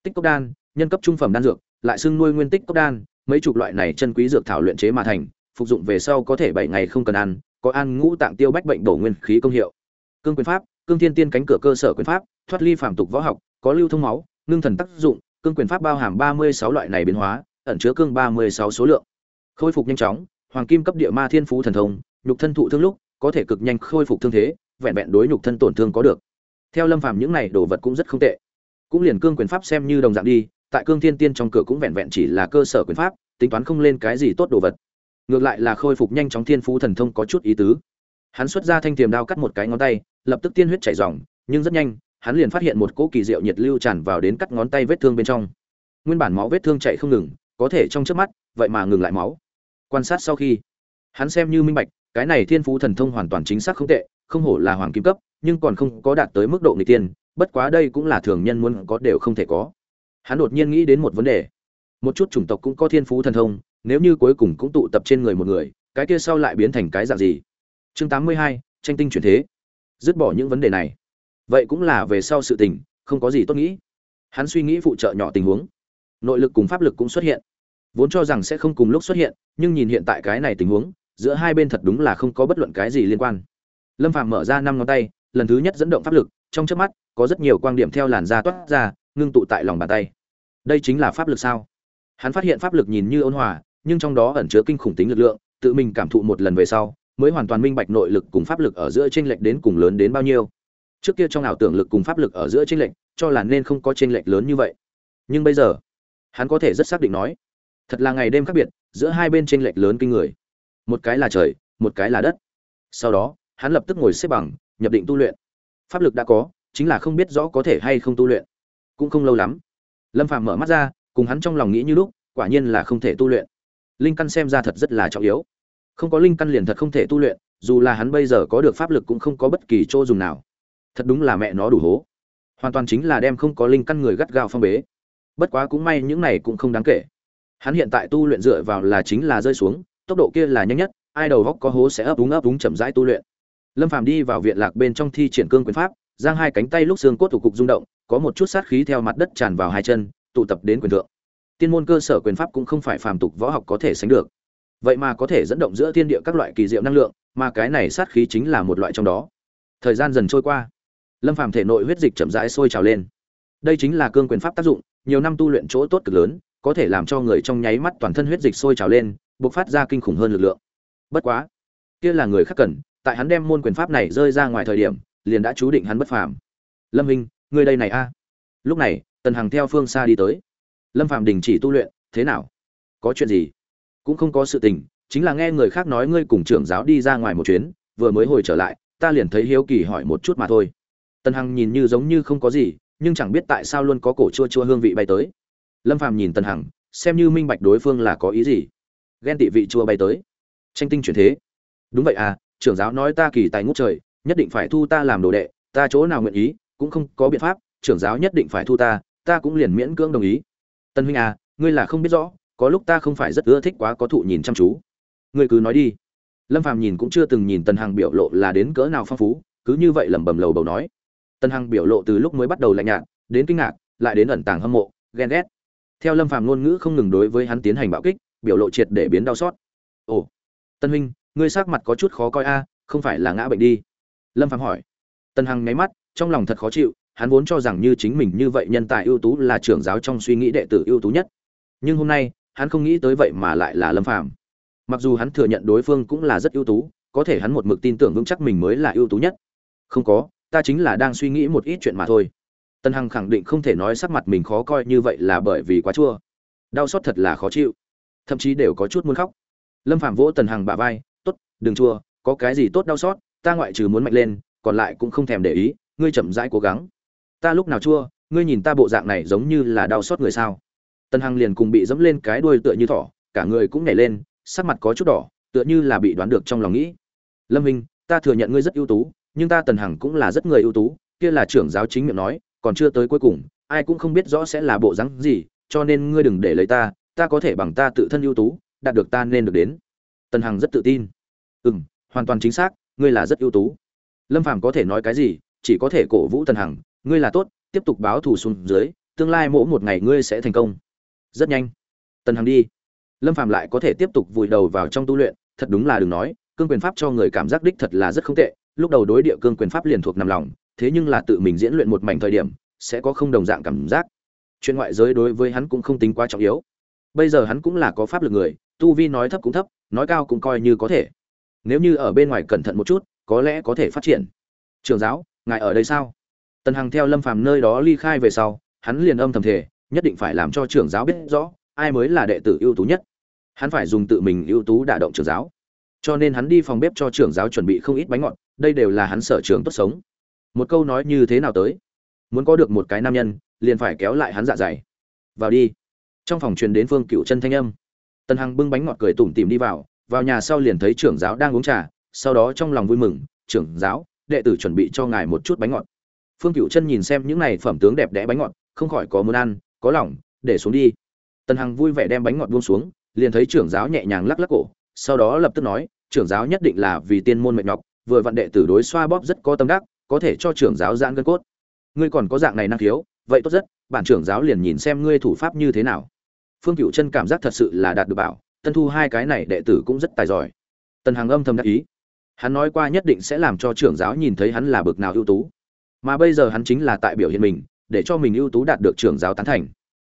Tích cốc đan, nhân cấp trung phẩm đan dược, lại xưng nuôi nguyên tích cốc đan, mấy chục loại này chân quý dược thảo luyện chế mà thành phục dụng về sau có thể bảy ngày không cần ăn, có ăn ngũ tạng tiêu bách bệnh bổ nguyên khí công hiệu. Cương quyền pháp, cương thiên tiên cánh cửa cơ sở quyền pháp, thoát ly phàm tục võ học, có lưu thông máu, ngưng thần tác dụng, cương quyền pháp bao hàm ba mươi sáu loại này biến hóa, ẩn chứa cương ba mươi sáu số lượng. Khôi phục nhanh chóng, hoàng kim cấp địa ma thiên phú thần thông, nhục thân thụ thương lúc, có thể cực nhanh khôi phục thương thế, vẹn vẹn đối nhục thân tổn thương có được. Theo lâm phàm những này đồ vật cũng rất không tệ. Cũng liền cương quyền pháp xem như đồng dạng đi, tại cương thiên tiên trong cửa cũng vẹn vẹn chỉ là cơ sở quyền pháp, tính toán không lên cái gì tốt đồ vật ngược lại là khôi phục nhanh chóng thiên phú thần thông có chút ý tứ. Hắn xuất ra thanh tiềm đao cắt một cái ngón tay, lập tức tiên huyết chảy ròng, nhưng rất nhanh, hắn liền phát hiện một cỗ kỳ diệu nhiệt lưu tràn vào đến cắt ngón tay vết thương bên trong. Nguyên bản máu vết thương chảy không ngừng, có thể trong trước mắt, vậy mà ngừng lại máu. Quan sát sau khi, hắn xem như minh bạch, cái này thiên phú thần thông hoàn toàn chính xác không tệ, không hổ là hoàng kim cấp, nhưng còn không có đạt tới mức độ người tiên, bất quá đây cũng là thường nhân muốn có đều không thể có. Hắn đột nhiên nghĩ đến một vấn đề. Một chút chủng tộc cũng có thiên phú thần thông nếu như cuối cùng cũng tụ tập trên người một người, cái kia sau lại biến thành cái dạng gì? Chương tám mươi hai, tranh tinh chuyển thế. Dứt bỏ những vấn đề này. Vậy cũng là về sau sự tình, không có gì tốt nghĩ. Hắn suy nghĩ phụ trợ nhỏ tình huống. Nội lực cùng pháp lực cũng xuất hiện. Vốn cho rằng sẽ không cùng lúc xuất hiện, nhưng nhìn hiện tại cái này tình huống, giữa hai bên thật đúng là không có bất luận cái gì liên quan. Lâm phàm mở ra năm ngón tay, lần thứ nhất dẫn động pháp lực, trong chớp mắt, có rất nhiều quang điểm theo làn da toát ra, ngưng tụ tại lòng bàn tay. Đây chính là pháp lực sao? Hắn phát hiện pháp lực nhìn như ôn hòa nhưng trong đó ẩn chứa kinh khủng tính lực lượng, tự mình cảm thụ một lần về sau, mới hoàn toàn minh bạch nội lực cùng pháp lực ở giữa chênh lệch đến cùng lớn đến bao nhiêu. Trước kia trong ảo tưởng lực cùng pháp lực ở giữa chênh lệch, cho là nên không có chênh lệch lớn như vậy. Nhưng bây giờ, hắn có thể rất xác định nói, thật là ngày đêm khác biệt, giữa hai bên chênh lệch lớn kinh người. Một cái là trời, một cái là đất. Sau đó, hắn lập tức ngồi xếp bằng, nhập định tu luyện. Pháp lực đã có, chính là không biết rõ có thể hay không tu luyện. Cũng không lâu lắm, lâm phàm mở mắt ra, cùng hắn trong lòng nghĩ như lúc, quả nhiên là không thể tu luyện linh căn xem ra thật rất là trọng yếu. Không có linh căn liền thật không thể tu luyện, dù là hắn bây giờ có được pháp lực cũng không có bất kỳ chỗ dùng nào. Thật đúng là mẹ nó đủ hố. Hoàn toàn chính là đem không có linh căn người gắt gao phong bế. Bất quá cũng may những này cũng không đáng kể. Hắn hiện tại tu luyện dựa vào là chính là rơi xuống, tốc độ kia là nhanh nhất, ai đầu góc có hố sẽ ấp úng ấp úng chậm rãi tu luyện. Lâm phàm đi vào viện lạc bên trong thi triển cương quyền pháp, giang hai cánh tay lúc xương cốt thủ cục rung động, có một chút sát khí theo mặt đất tràn vào hai chân, tụ tập đến quyền thượng tiên môn cơ sở quyền pháp cũng không phải phàm tục võ học có thể sánh được. Vậy mà có thể dẫn động giữa thiên địa các loại kỳ diệu năng lượng, mà cái này sát khí chính là một loại trong đó. Thời gian dần trôi qua, lâm phàm thể nội huyết dịch chậm rãi sôi trào lên. Đây chính là cương quyền pháp tác dụng, nhiều năm tu luyện chỗ tốt cực lớn, có thể làm cho người trong nháy mắt toàn thân huyết dịch sôi trào lên, bộc phát ra kinh khủng hơn lực lượng. Bất quá, kia là người khác cần, tại hắn đem môn quyền pháp này rơi ra ngoài thời điểm, liền đã chú định hắn bất phàm. Lâm hình người đây này a. Lúc này, tần hằng theo phương xa đi tới lâm Phạm đình chỉ tu luyện, thế nào? Có chuyện gì? Cũng không có sự tình, chính là nghe người khác nói ngươi cùng trưởng giáo đi ra ngoài một chuyến, vừa mới hồi trở lại, ta liền thấy hiếu kỳ hỏi một chút mà thôi. Tần hằng nhìn như giống như không có gì, nhưng chẳng biết tại sao luôn có cổ chua chua hương vị bay tới. Lâm phàm nhìn tần hằng, xem như minh bạch đối phương là có ý gì. Ghen tị vị chua bay tới. Tranh tinh chuyển thế. Đúng vậy à trưởng giáo nói ta kỳ tài ngút trời, nhất định phải thu ta làm đồ đệ, ta chỗ nào nguyện ý, cũng không có biện pháp, trưởng giáo nhất định phải thu ta ta cũng liền miễn cưỡng đồng ý tân huynh à ngươi là không biết rõ, có lúc ta không phải rất ưa thích quá có thụ nhìn chăm chú. Ngươi cứ nói đi. Lâm phàm nhìn cũng chưa từng nhìn tần hằng biểu lộ là đến cỡ nào phong phú, cứ như vậy lẩm bẩm lầu bầu nói. Tần hằng biểu lộ từ lúc mới bắt đầu lạnh nhạt, đến kinh ngạc, lại đến ẩn tàng hâm mộ, ghen ghét. Theo lâm phàm ngôn ngữ không ngừng đối với hắn tiến hành bạo kích, biểu lộ triệt để biến đau xót. Ồ tân huynh, ngươi sắc mặt có chút khó coi a, không phải là ngã bệnh đi. Lâm phàm hỏi. Tần hằng nháy mắt, trong lòng thật khó chịu hắn vốn cho rằng như chính mình như vậy nhân tài ưu tú là trưởng giáo trong suy nghĩ đệ tử ưu tú nhất. Nhưng hôm nay hắn không nghĩ tới vậy mà lại là lâm phàm. Mặc dù hắn thừa nhận đối phương cũng là rất ưu tú có thể hắn một mực tin tưởng vững chắc mình mới là ưu tú nhất. Không có ta chính là đang suy nghĩ một ít chuyện mà thôi. Tân hằng khẳng định không thể nói sắc mặt mình khó coi như vậy là bởi vì quá chua. Đau xót thật là khó chịu. Thậm chí đều có chút muốn khóc. Lâm Phàm vỗ tần hằng bả vai tốt, đừng chua có cái gì tốt đau xót ta ngoại trừ muốn mạnh lên còn lại cũng không thèm để ý ngươi chậm rãi cố gắng ta lúc nào chua, ngươi nhìn ta bộ dạng này giống như là đau xót người sao? Tần hằng liền cùng bị dẫm lên cái đuôi tựa như thỏ, cả người cũng nhảy lên, sắc mặt có chút đỏ, tựa như là bị đoán được trong lòng nghĩ. Lâm minh, ta thừa nhận ngươi rất ưu tú, nhưng ta tần hằng cũng là rất người ưu tú, kia là trưởng giáo chính miệng nói, còn chưa tới cuối cùng, ai cũng không biết rõ sẽ là bộ rắn gì, cho nên ngươi đừng để lấy ta ta có thể bằng ta tự thân ưu tú, đạt được ta nên được đến. Tần hằng rất tự tin. Ừ m hoàn toàn chính xác, ngươi là rất ưu tú. Lâm phàm có thể nói cái gì, chỉ có thể cổ vũ tần hằng ngươi là tốt, tiếp tục báo thù xuống dưới, tương lai mỗi một ngày ngươi sẽ thành công. Rất nhanh. Tần hằng đi. Lâm phàm lại có thể tiếp tục vùi đầu vào trong tu luyện, thật đúng là đừng nói, cương quyền pháp cho người cảm giác đích thật là rất không tệ, lúc đầu đối địa cương quyền pháp liền thuộc nằm lòng, thế nhưng là tự mình diễn luyện một mảnh thời điểm, sẽ có không đồng dạng cảm giác. Chuyện ngoại giới đối với hắn cũng không tính quá trọng yếu. Bây giờ hắn cũng là có pháp lực người, tu vi nói thấp cũng thấp, nói cao cũng coi như có thể. Nếu như ở bên ngoài cẩn thận một chút, có lẽ có thể phát triển. Trường giáo, ngài ở đây sao? Tần hằng theo lâm phàm nơi đó ly khai về sau, hắn liền âm thầm thể nhất định phải làm cho trưởng giáo biết rõ, ai mới là đệ tử ưu tú nhất. Hắn phải dùng tự mình ưu tú đả động trưởng giáo. Cho nên hắn đi phòng bếp cho trưởng giáo chuẩn bị không ít bánh ngọt, đây đều là hắn sở trường tốt sống. Một câu nói như thế nào tới? Muốn có được một cái nam nhân, liền phải kéo lại hắn dạ dày. Vào đi. Trong phòng truyền đến phương cựu chân thanh âm. Tần hằng bưng bánh ngọt cười tủm tỉm đi vào vào nhà sau liền thấy trưởng giáo đang uống trà, sau đó trong lòng vui mừng, trưởng giáo, đệ tử chuẩn bị cho ngài một chút bánh ngọt phương cựu chân nhìn xem những này phẩm tướng đẹp đẽ bánh ngọt, không khỏi có muốn ăn, có lòng, để xuống đi. Tần hằng vui vẻ đem bánh ngọt buông xuống, liền thấy trưởng giáo nhẹ nhàng lắc lắc cổ, sau đó lập tức nói, trưởng giáo nhất định là vì tiên môn mệnh nhọc, vừa vặn đệ tử đối xoa bóp rất có tâm đắc, có thể cho trưởng giáo giãn gân cốt. Ngươi còn có dạng này năng khiếu, vậy tốt rất, bản trưởng giáo liền nhìn xem ngươi thủ pháp như thế nào. Phương cựu chân cảm giác thật sự là đạt được bảo, tân thu hai cái này đệ tử cũng rất tài giỏi. Tần Hằng âm thầm đắc ý. Hắn nói qua nhất định sẽ làm cho trưởng giáo nhìn thấy hắn là bực nào ưu tú mà bây giờ hắn chính là tại biểu hiện mình, để cho mình ưu tú đạt được trưởng giáo tán thành.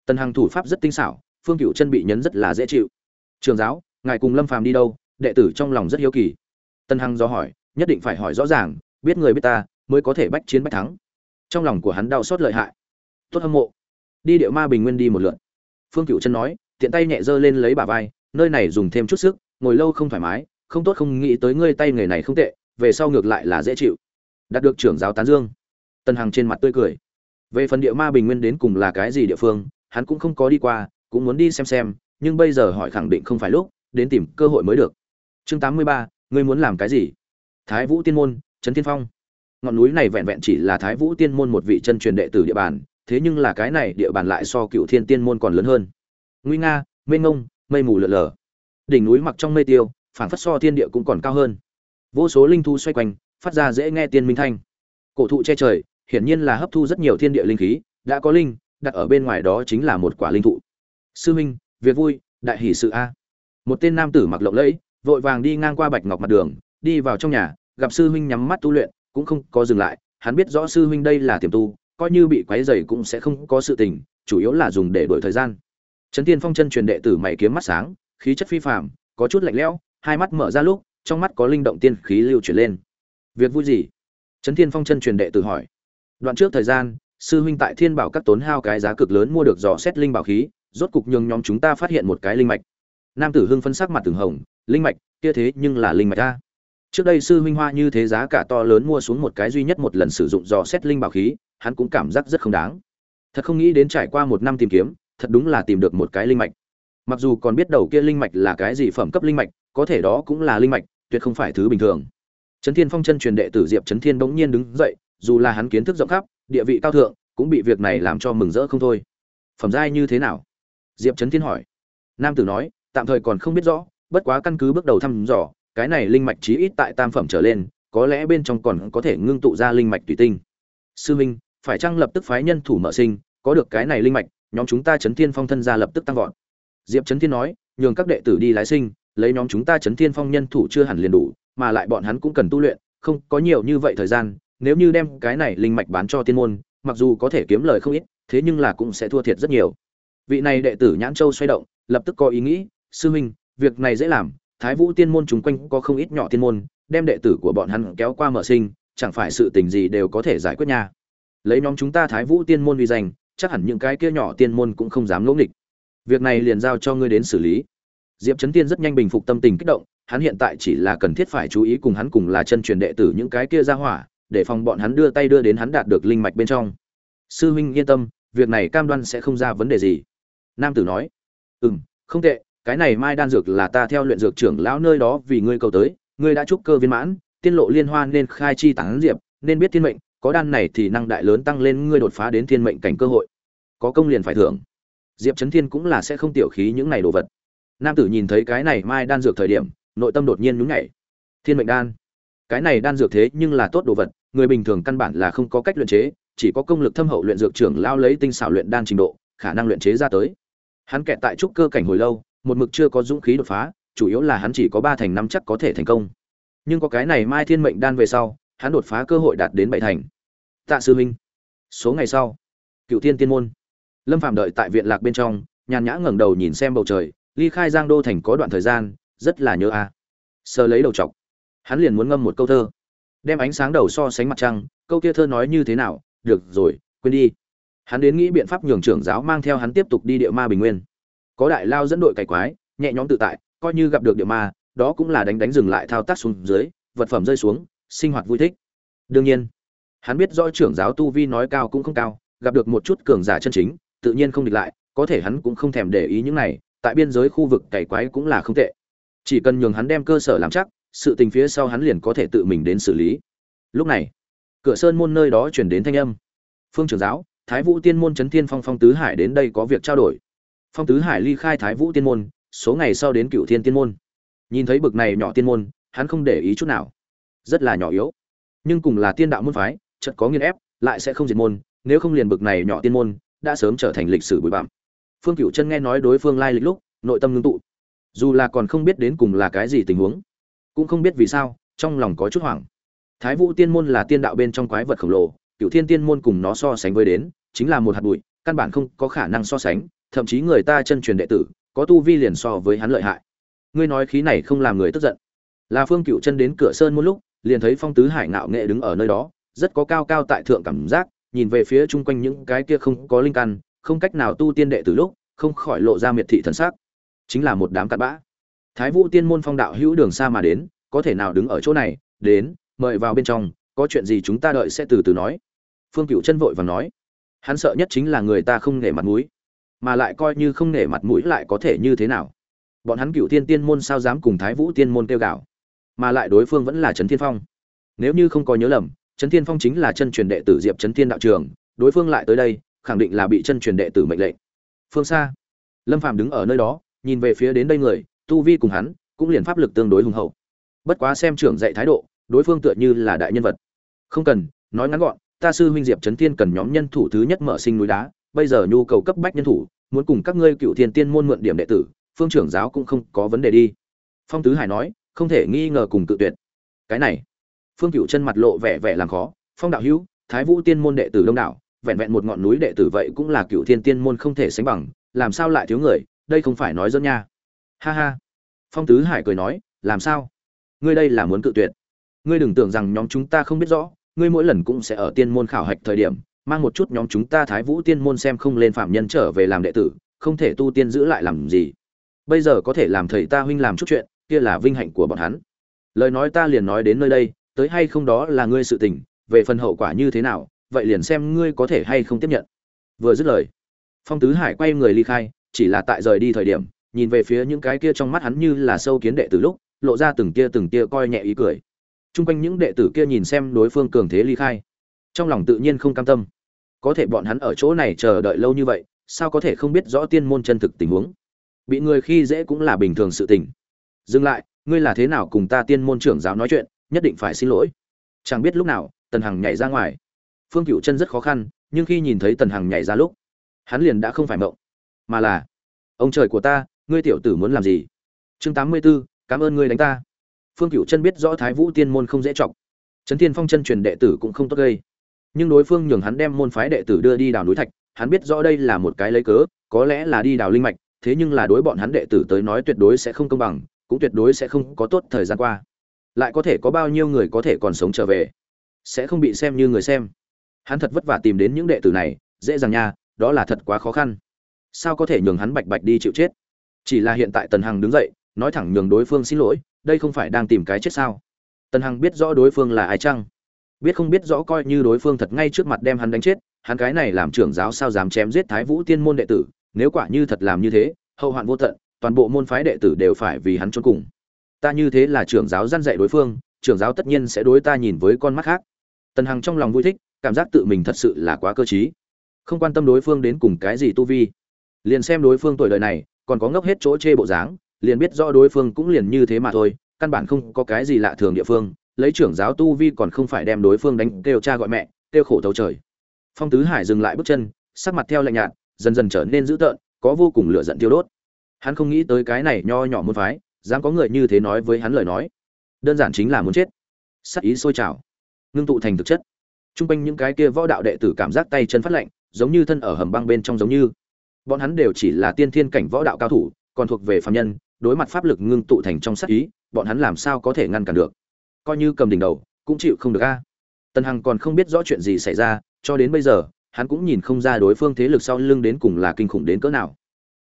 Tần hằng thủ pháp rất tinh xảo, phương cựu chân bị nhấn rất là dễ chịu. Trường giáo, ngài cùng lâm phàm đi đâu? Đệ tử trong lòng rất hiếu kỳ. Tần hằng do hỏi, nhất định phải hỏi rõ ràng, biết người biết ta, mới có thể bách chiến bách thắng. Trong lòng của hắn đau xót lợi hại. Tốt hâm mộ. Đi điệu ma bình nguyên đi một lượt. phương cựu chân nói, tiện tay nhẹ dơ lên lấy bà vai, nơi này dùng thêm chút sức, ngồi lâu không thoải mái, không tốt không nghĩ tới ngươi tay nghề này không tệ, về sau ngược lại là dễ chịu. Đạt được trưởng giáo tán dương. Tần hằng trên mặt tươi cười. Về phần địa ma bình nguyên đến cùng là cái gì địa phương, hắn cũng không có đi qua, cũng muốn đi xem xem, nhưng bây giờ hỏi khẳng định không phải lúc, đến tìm cơ hội mới được. Chương tám mươi ba, ngươi muốn làm cái gì? Thái vũ tiên môn, trấn tiên phong. Ngọn núi này vẹn vẹn chỉ là thái vũ tiên môn một vị chân truyền đệ tử địa bàn, thế nhưng là cái này địa bàn lại so cựu thiên tiên môn còn lớn hơn. Nguy nga, mênh ngông mây mù lợn lờ đỉnh núi mặc trong mây tiêu, phảng phất so thiên địa cũng còn cao hơn. Vô số linh thu xoay quanh, phát ra dễ nghe tiên minh thanh. Cổ thụ che trời hiển nhiên là hấp thu rất nhiều thiên địa linh khí, đã có linh, đặt ở bên ngoài đó chính là một quả linh thụ. Sư huynh việc vui, đại hỷ sự a. Một tên nam tử mặc lộng lẫy, vội vàng đi ngang qua bạch ngọc mặt đường, đi vào trong nhà, gặp sư huynh nhắm mắt tu luyện, cũng không có dừng lại. Hắn biết rõ sư huynh đây là tiềm tu, coi như bị quấy rầy cũng sẽ không có sự tình, chủ yếu là dùng để đổi thời gian. Trấn tiên phong chân truyền đệ tử mày kiếm mắt sáng, khí chất phi phàm, có chút lạnh lẽo, hai mắt mở ra lúc, trong mắt có linh động tiên khí lưu chuyển lên. Việc vui gì? Trấn thiên phong chân truyền đệ tử hỏi đoạn trước thời gian, sư huynh tại thiên bảo các tốn hao cái giá cực lớn mua được dò xét linh bảo khí, rốt cục nhường nhóm chúng ta phát hiện một cái linh mạch. Nam tử hưng phân sắc mặt từng hồng, linh mạch, kia thế nhưng là linh mạch a. Trước đây sư huynh hoa như thế giá cả to lớn mua xuống một cái duy nhất một lần sử dụng dò xét linh bảo khí, hắn cũng cảm giác rất không đáng. Thật không nghĩ đến trải qua một năm tìm kiếm, thật đúng là tìm được một cái linh mạch. Mặc dù còn biết đầu kia linh mạch là cái gì phẩm cấp linh mạch, có thể đó cũng là linh mạch, tuyệt không phải thứ bình thường. Trấn thiên phong chân truyền đệ tử diệp trấn thiên bỗng nhiên đứng dậy dù là hắn kiến thức rộng khắp, địa vị cao thượng, cũng bị việc này làm cho mừng rỡ không thôi. Phẩm giai như thế nào? Diệp trấn thiên hỏi. Nam tử nói, tạm thời còn không biết rõ, bất quá căn cứ bước đầu thăm dò, cái này linh mạch chí ít tại tam phẩm trở lên, có lẽ bên trong còn có thể ngưng tụ ra linh mạch tùy tinh. Sư minh, phải chăng lập tức phái nhân thủ mở sinh, có được cái này linh mạch, nhóm chúng ta chấn thiên phong thân gia lập tức tăng vọt. Diệp chấn thiên nói, nhường các đệ tử đi lái sinh, lấy nhóm chúng ta chấn thiên phong nhân thủ chưa hẳn liền đủ, mà lại bọn hắn cũng cần tu luyện, không có nhiều như vậy thời gian nếu như đem cái này linh mạch bán cho tiên môn, mặc dù có thể kiếm lời không ít, thế nhưng là cũng sẽ thua thiệt rất nhiều. Vị này đệ tử nhãn châu xoay động, lập tức có ý nghĩ, sư huynh, việc này dễ làm, thái vũ tiên môn chúng quanh có không ít nhỏ tiên môn, đem đệ tử của bọn hắn kéo qua mở sinh, chẳng phải sự tình gì đều có thể giải quyết nha. Lấy nhóm chúng ta thái vũ tiên môn vì danh, chắc hẳn những cái kia nhỏ tiên môn cũng không dám ngỗ nghịch. Việc này liền giao cho ngươi đến xử lý. Diệp chấn tiên rất nhanh bình phục tâm tình kích động, hắn hiện tại chỉ là cần thiết phải chú ý cùng hắn cùng là chân truyền đệ tử những cái kia ra hỏa để phòng bọn hắn đưa tay đưa đến hắn đạt được linh mạch bên trong. Sư huynh, yên tâm, việc này cam đoan sẽ không ra vấn đề gì. Nam tử nói ừ m không tệ, cái này mai đan dược là ta theo luyện dược trưởng lão nơi đó vì ngươi cầu tới, ngươi đã trúc cơ viên mãn, tiên lộ liên hoan nên khai chi tán diệp, nên biết thiên mệnh, có đan này thì năng đại lớn tăng lên ngươi đột phá đến thiên mệnh cảnh cơ hội. Có công liền phải thưởng. Diệp trấn thiên cũng là sẽ không tiểu khí những này đồ vật. Nam tử nhìn thấy cái này mai đan dược thời điểm, nội tâm đột nhiên nhún nhảy. Thiên mệnh đan? Cái này đan dược thế nhưng là tốt đồ vật, người bình thường căn bản là không có cách luyện chế, chỉ có công lực thâm hậu luyện dược trưởng lao lấy tinh xảo luyện đan trình độ, khả năng luyện chế ra tới. Hắn kẹt tại trúc cơ cảnh hồi lâu, một mực chưa có dũng khí đột phá, chủ yếu là hắn chỉ có ba thành năm chắc có thể thành công. Nhưng có cái này mai thiên mệnh đan về sau, hắn đột phá cơ hội đạt đến bảy thành. Tạ sư huynh số ngày sau, cựu thiên tiên môn. Lâm phạm đợi tại viện lạc bên trong, nhàn nhã ngẩng đầu nhìn xem bầu trời, ly khai giang đô thành có đoạn thời gian, rất là nhớ a. À. sờ lấy đầu chọc hắn liền muốn ngâm một câu thơ. Đem ánh sáng đầu so sánh mặt trăng, câu kia thơ nói như thế nào? Được rồi, quên đi. Hắn đến nghĩ biện pháp nhường trưởng giáo mang theo hắn tiếp tục đi địa ma bình nguyên. Có đại lao dẫn đội cày quái, nhẹ nhõm tự tại, coi như gặp được địa ma, đó cũng là đánh đánh dừng lại thao tác xuống dưới, vật phẩm rơi xuống, sinh hoạt vui thích. Đương nhiên, hắn biết rõ trưởng giáo tu vi nói cao cũng không cao, gặp được một chút cường giả chân chính, tự nhiên không địch lại, có thể hắn cũng không thèm để ý những này, tại biên giới khu vực cày quái cũng là không tệ. Chỉ cần nhường hắn đem cơ sở làm chắc sự tình phía sau hắn liền có thể tự mình đến xử lý. Lúc này, cửa sơn môn nơi đó chuyển đến thanh âm. Phương trưởng giáo, thái vũ tiên môn trấn thiên phong phong tứ hải đến đây có việc trao đổi. Phong tứ hải ly khai thái vũ tiên môn, số ngày sau đến cựu thiên tiên môn. Nhìn thấy bực này nhỏ tiên môn, hắn không để ý chút nào. Rất là nhỏ yếu. Nhưng cùng là tiên đạo môn phái, chợt có nghiên ép, lại sẽ không diệt môn, nếu không liền bực này nhỏ tiên môn đã sớm trở thành lịch sử bụi bặm. Phương cựu chân nghe nói đối phương lai lịch lúc, nội tâm ngưng tụ. Dù là còn không biết đến cùng là cái gì tình huống cũng không biết vì sao, trong lòng có chút hoảng. Thái vũ tiên môn là tiên đạo bên trong quái vật khổng lồ cựu thiên tiên môn cùng nó so sánh với đến, chính là một hạt bụi, căn bản không có khả năng so sánh, thậm chí người ta chân truyền đệ tử, có tu vi liền so với hắn lợi hại. Ngươi nói khí này không làm người tức giận. Là phương cựu chân đến cửa sơn một lúc, liền thấy phong tứ hải ngạo nghệ đứng ở nơi đó, rất có cao cao tại thượng cảm giác, nhìn về phía chung quanh những cái kia không có linh căn, không cách nào tu tiên đệ từ lúc, không khỏi lộ ra miệt thị thần sắc. Chính là một đám cặn bã thái vũ tiên môn phong đạo hữu đường xa mà đến, có thể nào đứng ở chỗ này? Đến, mời vào bên trong, có chuyện gì chúng ta đợi sẽ từ từ nói. Phương cựu chân vội và nói. Hắn sợ nhất chính là người ta không nể mặt mũi, mà lại coi như không nể mặt mũi lại có thể như thế nào? Bọn hắn cựu Tiên tiên môn sao dám cùng thái vũ tiên môn kêu gạo mà lại đối phương vẫn là trấn thiên phong. Nếu như không có nhớ lầm, trấn thiên phong chính là chân truyền đệ tử diệp trấn thiên đạo trường, đối phương lại tới đây, khẳng định là bị chân truyền đệ tử mệnh lệnh. Phương xa lâm phàm đứng ở nơi đó, nhìn về phía đến đây người tu vi cùng hắn, cũng liền pháp lực tương đối hùng hậu. Bất quá xem trưởng dạy thái độ, đối phương tựa như là đại nhân vật. Không cần, nói ngắn gọn, ta sư huynh diệp trấn thiên cần nhóm nhân thủ thứ nhất mở sinh núi đá, bây giờ nhu cầu cấp bách nhân thủ, muốn cùng các ngươi cựu thiên tiên môn mượn điểm đệ tử, phương trưởng giáo cũng không có vấn đề đi. Phong tứ hải nói, không thể nghi ngờ cùng tự tuyệt. Cái này, phương cựu chân mặt lộ vẻ vẻ làm khó. Phong đạo hữu, thái vũ tiên môn đệ tử đông đảo, vẹn vẹn một ngọn núi đệ tử vậy cũng là cựu thiên tiên môn không thể sánh bằng, làm sao lại thiếu người, đây không phải nói dẫn nha ha ha. Phong tứ hải cười nói, làm sao? Ngươi đây là muốn cự tuyệt. Ngươi đừng tưởng rằng nhóm chúng ta không biết rõ, ngươi mỗi lần cũng sẽ ở tiên môn khảo hạch thời điểm, mang một chút nhóm chúng ta thái vũ tiên môn xem không lên phạm nhân trở về làm đệ tử, không thể tu tiên giữ lại làm gì. Bây giờ có thể làm thầy ta huynh làm chút chuyện, kia là vinh hạnh của bọn hắn. Lời nói ta liền nói đến nơi đây, tới hay không đó là ngươi sự tình, về phần hậu quả như thế nào, vậy liền xem ngươi có thể hay không tiếp nhận. Vừa dứt lời, phong tứ hải quay người ly khai, chỉ là tại rời đi thời điểm nhìn về phía những cái kia trong mắt hắn như là sâu kiến đệ tử lúc, lộ ra từng tia từng tia coi nhẹ ý cười. Chung quanh những đệ tử kia nhìn xem đối phương cường thế ly khai, trong lòng tự nhiên không cam tâm. Có thể bọn hắn ở chỗ này chờ đợi lâu như vậy, sao có thể không biết rõ tiên môn chân thực tình huống? Bị người khi dễ cũng là bình thường sự tình. Dừng lại, ngươi là thế nào cùng ta tiên môn trưởng giáo nói chuyện, nhất định phải xin lỗi. Chẳng biết lúc nào, tần hằng nhảy ra ngoài. Phương cựu chân rất khó khăn, nhưng khi nhìn thấy tần hằng nhảy ra lúc, hắn liền đã không phải mộng, mà là, ông trời của ta ngươi tiểu tử muốn làm gì? Chương tám mươi b ố cảm ơn ngươi đánh ta. Phương cựu chân biết rõ thái vũ tiên môn không dễ chọc. Trấn thiên phong chân truyền đệ tử cũng không tốt gây. Nhưng đối phương nhường hắn đem môn phái đệ tử đưa đi đào núi thạch, hắn biết rõ đây là một cái lấy cớ, có lẽ là đi đào linh mạch, thế nhưng là đối bọn hắn đệ tử tới nói tuyệt đối sẽ không công bằng, cũng tuyệt đối sẽ không có tốt thời gian qua. Lại có thể có bao nhiêu người có thể còn sống trở về, sẽ không bị xem như người xem. Hắn thật vất vả tìm đến những đệ tử này, dễ dàng nha, đó là thật quá khó khăn. Sao có thể nhường hắn bạch bạch đi chịu chết? Chỉ là hiện tại tần hằng đứng dậy, nói thẳng nhường đối phương xin lỗi, đây không phải đang tìm cái chết sao? Tần hằng biết rõ đối phương là ai chăng? Biết không biết rõ coi như đối phương thật ngay trước mặt đem hắn đánh chết, hắn cái này làm trưởng giáo sao dám chém giết thái vũ tiên môn đệ tử, nếu quả như thật làm như thế, hậu hoạn vô tận, toàn bộ môn phái đệ tử đều phải vì hắn trốn cùng. Ta như thế là trưởng giáo gian dạy đối phương, trưởng giáo tất nhiên sẽ đối ta nhìn với con mắt khác. Tần hằng trong lòng vui thích, cảm giác tự mình thật sự là quá cơ t không quan tâm đối phương đến cùng cái gì tu vi. Liền xem đối phương tuổi đời này còn có ngốc hết chỗ chê bộ dáng, liền biết rõ đối phương cũng liền như thế mà thôi, căn bản không có cái gì lạ thường địa phương, lấy trưởng giáo tu vi còn không phải đem đối phương đánh kêu cha gọi mẹ, kêu khổ thấu trời. Phong tứ hải dừng lại bước chân, sắc mặt theo lạnh nhạt, dần dần trở nên dữ tợn, có vô cùng lửa giận tiêu đốt. Hắn không nghĩ tới cái này nho nhỏ môn phái, dám có người như thế nói với hắn lời nói. Đơn giản chính là muốn chết. Sắc ý sôi trào, ngưng tụ thành thực chất. T r u n g quanh những cái kia võ đạo đệ tử cảm giác tay chân phát lạnh, giống như thân ở hầm băng bên trong giống như bọn hắn đều chỉ là tiên thiên cảnh võ đạo cao thủ, còn thuộc về phạm nhân, đối mặt pháp lực ngưng tụ thành trong sắc ý, bọn hắn làm sao có thể ngăn cản được? Coi như cầm đỉnh đầu, cũng chịu không được a. Tần hằng còn không biết rõ chuyện gì xảy ra, cho đến bây giờ, hắn cũng nhìn không ra đối phương thế lực sau lưng đến cùng là kinh khủng đến cỡ nào.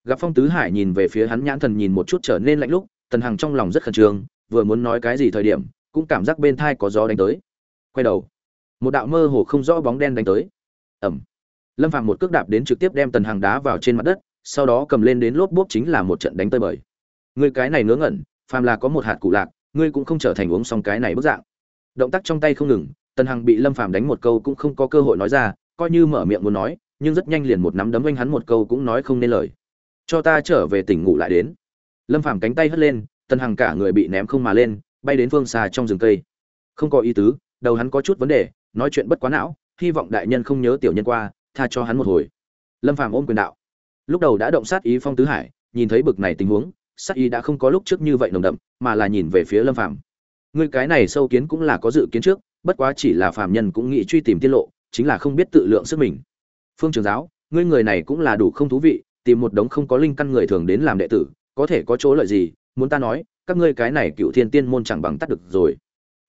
Gặp phong tứ hải nhìn về phía hắn nhãn thần nhìn một chút trở nên lạnh lúc, tần hằng trong lòng rất khẩn trương, vừa muốn nói cái gì thời điểm, cũng cảm giác bên thai có gió đánh tới. Quay đầu, một đạo mơ hồ không rõ bóng đen đánh tới. Ẩm lâm phạm một cước đạp đến trực tiếp đem tần hằng đá vào trên mặt đất, sau đó cầm lên đến lốp bốp chính là một trận đánh tơi bời. Ngươi cái này ngớ ngẩn, phàm là có một hạt cụ lạc, ngươi cũng không trở thành uống xong cái này bức dạng. Động tác trong tay không ngừng, tần hằng bị lâm phàm đánh một câu cũng không có cơ hội nói ra, coi như mở miệng muốn nói, nhưng rất nhanh liền một nắm đấm anh hắn một câu cũng nói không nên lời. Cho ta trở về tỉnh ngủ lại đến. Lâm phàm cánh tay hất lên, tần hằng cả người bị ném không mà lên, bay đến phương xa trong rừng cây. Không có ý tứ, đầu hắn có chút vấn đề, nói chuyện bất quá não, hy vọng đại nhân không nhớ tiểu nhân qua tha cho hắn một hồi. Lâm phàm ôm quyền đạo. Lúc đầu đã động sát ý phong tứ hải, nhìn thấy bực này tình huống, sát ý đã không có lúc trước như vậy nồng đậm, mà là nhìn về phía lâm phàm. Người cái này sâu kiến cũng là có dự kiến trước, bất quá chỉ là phàm nhân cũng nghĩ truy tìm tiết lộ, chính là không biết tự lượng sức mình. Phương trường giáo, ngươi người này cũng là đủ không thú vị, tìm một đống không có linh căn người thường đến làm đệ tử, có thể có chỗ lợi gì? Muốn ta nói, các ngươi cái này cựu thiên tiên môn chẳng bằng tắt được rồi.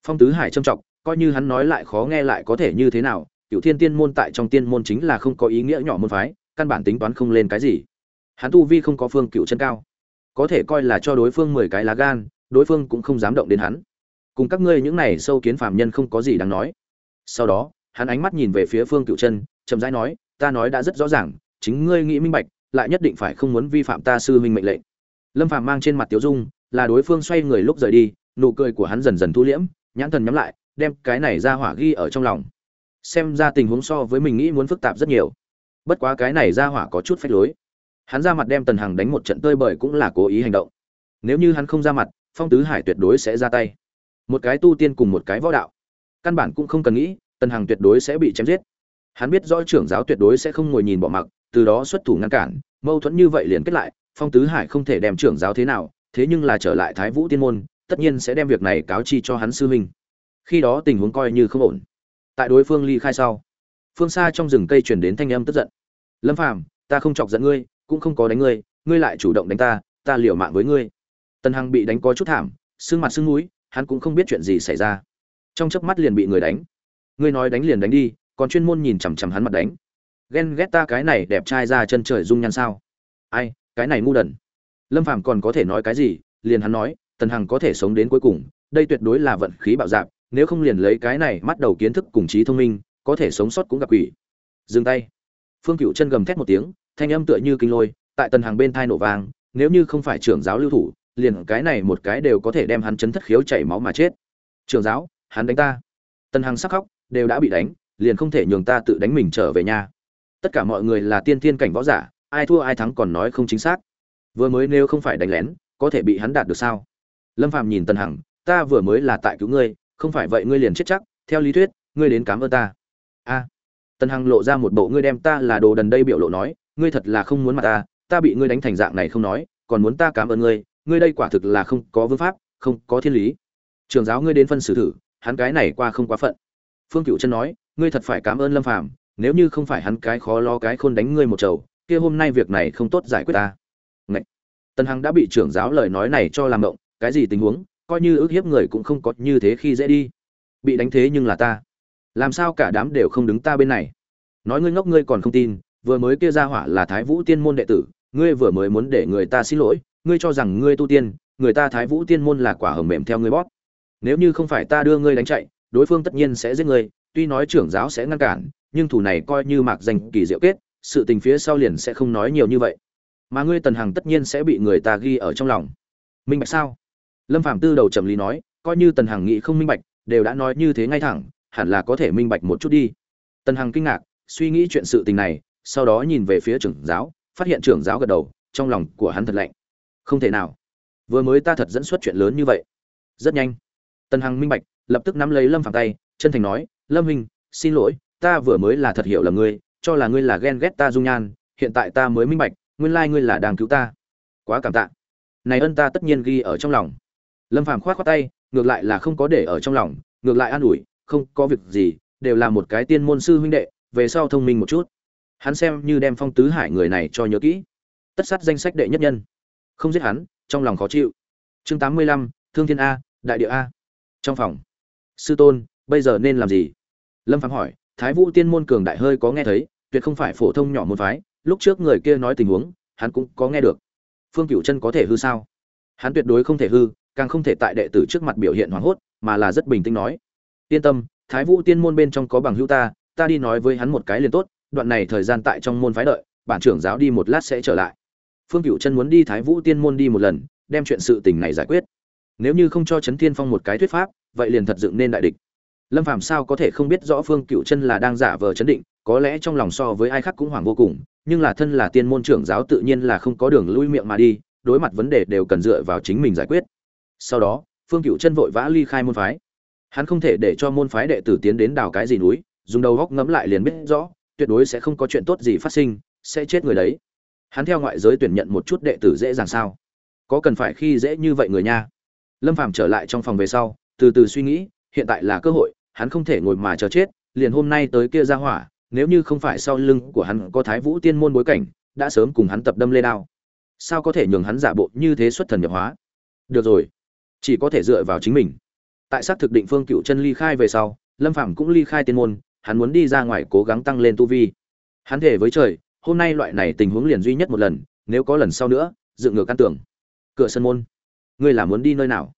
Phong tứ hải trâm trọng, coi như hắn nói lại khó nghe lại có thể như thế nào cựu thiên tiên môn tại trong tiên môn chính là không có ý nghĩa nhỏ môn phái, căn bản tính toán không lên cái gì. Hắn tu vi không có phương cựu chân cao, có thể coi là cho đối phương mười cái lá gan, đối phương cũng không dám động đến hắn. Cùng các ngươi những này sâu kiến phàm nhân không có gì đáng nói. Sau đó, hắn ánh mắt nhìn về phía phương cựu chân, chậm rãi nói, ta nói đã rất rõ ràng, chính ngươi nghĩ minh bạch, lại nhất định phải không muốn vi phạm ta sư huynh mệnh lệnh. Lâm phàm mang trên mặt tiếu dung, là đối phương xoay người lúc rời đi, nụ cười của hắn dần dần thu liễm, nhãn thần nhắm lại, đem cái này ra hỏa ghi ở trong lòng xem ra tình huống so với mình nghĩ muốn phức tạp rất nhiều. Bất quá cái này ra hỏa có chút phách lối. Hắn ra mặt đem tần hằng đánh một trận tơi bời cũng là cố ý hành động. Nếu như hắn không ra mặt, phong tứ hải tuyệt đối sẽ ra tay. Một cái tu tiên cùng một cái võ đạo. Căn bản cũng không cần nghĩ, tần hằng tuyệt đối sẽ bị chém giết. Hắn biết rõ trưởng giáo tuyệt đối sẽ không ngồi nhìn bỏ mặc, từ đó xuất thủ ngăn cản, mâu thuẫn như vậy liền kết lại, phong tứ hải không thể đem trưởng giáo thế nào, thế nhưng là trở lại thái vũ tiên môn, tất nhiên sẽ đem việc này cáo chi cho hắn sư huynh. Khi đó tình huống coi như không ổn tại đối phương ly khai sau. Phương xa trong rừng cây truyền đến thanh âm tức giận. Lâm phàm, ta không chọc giận ngươi, cũng không có đánh ngươi ngươi lại chủ động đánh ta ta liều mạng với ngươi. Tần hằng bị đánh có chút thảm, sưng mặt sưng mũi, hắn cũng không biết chuyện gì xảy ra. Trong chớp mắt liền bị người đánh. Ngươi nói đánh liền đánh đi, còn chuyên môn nhìn chằm chằm hắn mặt đánh. Ghen ghét ta cái này đẹp trai ra chân trời dung nhan sao? Ai, cái này ngu đần. Lâm phàm còn có thể nói cái gì? Liền hắn nói, tần hằng có thể sống đến cuối cùng, đây tuyệt đối là vận khí bạo dạp nếu không liền lấy cái này mắt đầu kiến thức cùng trí thông minh, có thể sống sót cũng gặp quỷ. Dừng tay. Phương cựu chân gầm thét một tiếng, thanh âm tựa như kinh lôi, tại tần hàng bên thai nổ vàng nếu như không phải trưởng giáo lưu thủ, liền cái này một cái đều có thể đem hắn chấn thất khiếu chảy máu mà chết. Trưởng giáo, hắn đánh ta. Tần hằng sắc khóc, đều đã bị đánh, liền không thể nhường ta tự đánh mình trở về nhà. Tất cả mọi người là tiên thiên cảnh võ giả, ai thua ai thắng còn nói không chính xác. Vừa mới nếu không phải đánh lén, có thể bị hắn đạt được sao? Lâm phàm nhìn tần hằng, ta vừa mới là tại cứu ngươi không phải vậy ngươi liền chết chắc, theo lý thuyết, ngươi đến cám ơn ta. A. Tần hằng lộ ra một bộ ngươi đem ta là đồ đần đây biểu lộ nói, ngươi thật là không muốn mặt ta ta bị ngươi đánh thành dạng này không nói, còn muốn ta cảm ơn ngươi ngươi đây quả thực là không có vương pháp, không có thiên lý. Trường giáo ngươi đến phân xử thử, hắn cái này qua không quá phận. Phương cựu chân nói, ngươi thật phải cảm ơn lâm phàm, nếu như không phải hắn cái khó lo cái khôn đánh ngươi một chầu, kia hôm nay việc này không tốt giải quyết ta. Ngậy! tần hằng đã bị trưởng giáo lời nói này cho làm động, cái gì tình huống? Coi như ước hiếp người cũng không có như thế khi dễ đi. Bị đánh thế nhưng là ta. Làm sao cả đám đều không đứng ta bên này? Nói ngươi ngốc ngươi còn không tin, vừa mới kia ra hỏa là thái vũ tiên môn đệ tử, ngươi vừa mới muốn để người ta xin lỗi, ngươi cho rằng ngươi tu tiên, người ta thái vũ tiên môn là quả hầm mềm theo ngươi bóp. Nếu như không phải ta đưa ngươi đánh chạy, đối phương tất nhiên sẽ giết ngươi, tuy nói trưởng giáo sẽ ngăn cản, nhưng thủ này coi như mạc danh kỳ diệu kết, sự tình phía sau liền sẽ không nói nhiều như vậy. Mà ngươi tần hằng tất nhiên sẽ bị người ta ghi ở trong lòng. Minh bạch sao? Lâm phạm tư đầu trầm lý nói, coi như tần hằng nghĩ không minh bạch, đều đã nói như thế ngay thẳng, hẳn là có thể minh bạch một chút đi. Tần hằng kinh ngạc, suy nghĩ chuyện sự tình này, sau đó nhìn về phía trưởng giáo, phát hiện trưởng giáo gật đầu, trong lòng của hắn thật lạnh. Không thể nào. Vừa mới ta thật dẫn xuất chuyện lớn như vậy. Rất nhanh. Tần hằng minh bạch, lập tức nắm lấy lâm phạm tay, chân thành nói, lâm hình xin lỗi, ta vừa mới là thật hiểu là ngươi, cho là ngươi là ghen ghét ta dung nhan, hiện tại ta mới minh bạch, nguyên lai ngươi là đang cứu ta. Quá cảm tạ. Này ân ta tất nhiên ghi ở trong lòng lâm phàm khoát khoát tay, ngược lại là không có để ở trong lòng, ngược lại an ủi, không có việc gì, đều là một cái tiên môn sư huynh đệ, về sau thông minh một chút. Hắn xem như đem phong tứ hải người này cho nhớ kỹ. Tất sát danh sách đệ nhất nhân. Không giết hắn, trong lòng khó chịu. Chương tám mươi lăm, thương thiên a, đại địa a. Trong phòng. Sư tôn, bây giờ nên làm gì? Lâm phạm hỏi, thái vũ tiên môn cường đại hơi có nghe thấy, tuyệt không phải phổ thông nhỏ môn phái, lúc trước người kia nói tình huống, hắn cũng có nghe được. Phương cửu chân có thể hư sao? Hắn tuyệt đối không thể hư càng không thể tại đệ tử trước mặt biểu hiện hoảng hốt, mà là rất bình tĩnh nói, yên tâm, thái vũ tiên môn bên trong có bằng hữu ta ta đi nói với hắn một cái liền tốt, đoạn này thời gian tại trong môn phái đợi, bản trưởng giáo đi một lát sẽ trở lại. Phương cựu chân muốn đi thái vũ tiên môn đi một lần, đem chuyện sự tình này giải quyết. Nếu như không cho Chấn thiên phong một cái thuyết pháp, vậy liền thật dựng nên đại địch. Lâm phàm sao có thể không biết rõ phương cựu chân là đang giả vờ chấn định, có lẽ trong lòng so với ai khác cũng hoảng vô cùng, nhưng là thân là tiên môn trưởng giáo tự nhiên là không có đường lui miệng mà đi, đối mặt vấn đề đều cần dựa vào chính mình giải quyết sau đó, phương cựu chân vội vã ly khai môn phái. Hắn không thể để cho môn phái đệ tử tiến đến đào cái gì núi, dùng đầu góc ngẫm lại liền biết rõ, tuyệt đối sẽ không có chuyện tốt gì phát sinh, sẽ chết người đấy. Hắn theo ngoại giới tuyển nhận một chút đệ tử dễ dàng sao? Có cần phải khi dễ như vậy người nha? Lâm phàm trở lại trong phòng về sau, từ từ suy nghĩ, hiện tại là cơ hội, hắn không thể ngồi mà chờ chết, liền hôm nay tới kia ra hỏa, nếu như không phải sau lưng của hắn có thái vũ tiên môn bối cảnh, đã sớm cùng hắn tập đâm lê đao. Sao có thể nhường hắn giả bộ như thế xuất thần nhập hóa? Được rồi chỉ có thể dựa vào chính mình. Tại xác thực định phương cựu chân ly khai về sau, lâm phạm cũng ly khai tiên môn, hắn muốn đi ra ngoài cố gắng tăng lên tu vi. Hắn thể với trời, hôm nay loại này tình huống liền duy nhất một lần, nếu có lần sau nữa, dựng ngược căn tưởng. Cửa sân môn. Ngươi là muốn đi nơi nào?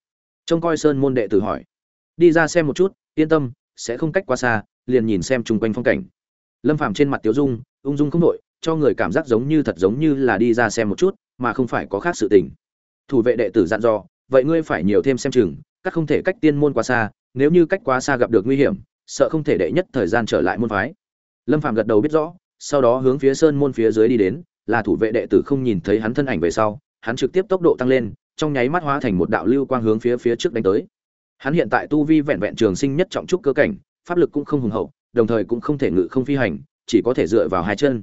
Trông coi sơn môn đệ tử hỏi. Đi ra xem một chút, yên tâm, sẽ không cách quá xa, liền nhìn xem chung quanh phong cảnh. Lâm phạm trên mặt tiếu dung, ung dung không đội cho người cảm giác giống như thật giống như là đi ra xem một chút, mà không phải có khác sự tình. Thủ vệ đệ tử dặn dò vậy ngươi phải nhiều thêm xem chừng các không thể cách tiên môn quá xa nếu như cách quá xa gặp được nguy hiểm sợ không thể đệ nhất thời gian trở lại môn phái. Lâm phàm gật đầu biết rõ sau đó hướng phía sơn môn phía dưới đi đến là thủ vệ đệ tử không nhìn thấy hắn thân ảnh về sau hắn trực tiếp tốc độ tăng lên trong nháy mắt hóa thành một đạo lưu quang hướng phía phía trước đánh tới. Hắn hiện tại tu vi vẹn vẹn trường sinh nhất trọng trúc cơ cảnh pháp lực cũng không hùng hậu đồng thời cũng không thể ngự không phi hành chỉ có thể dựa vào hai chân.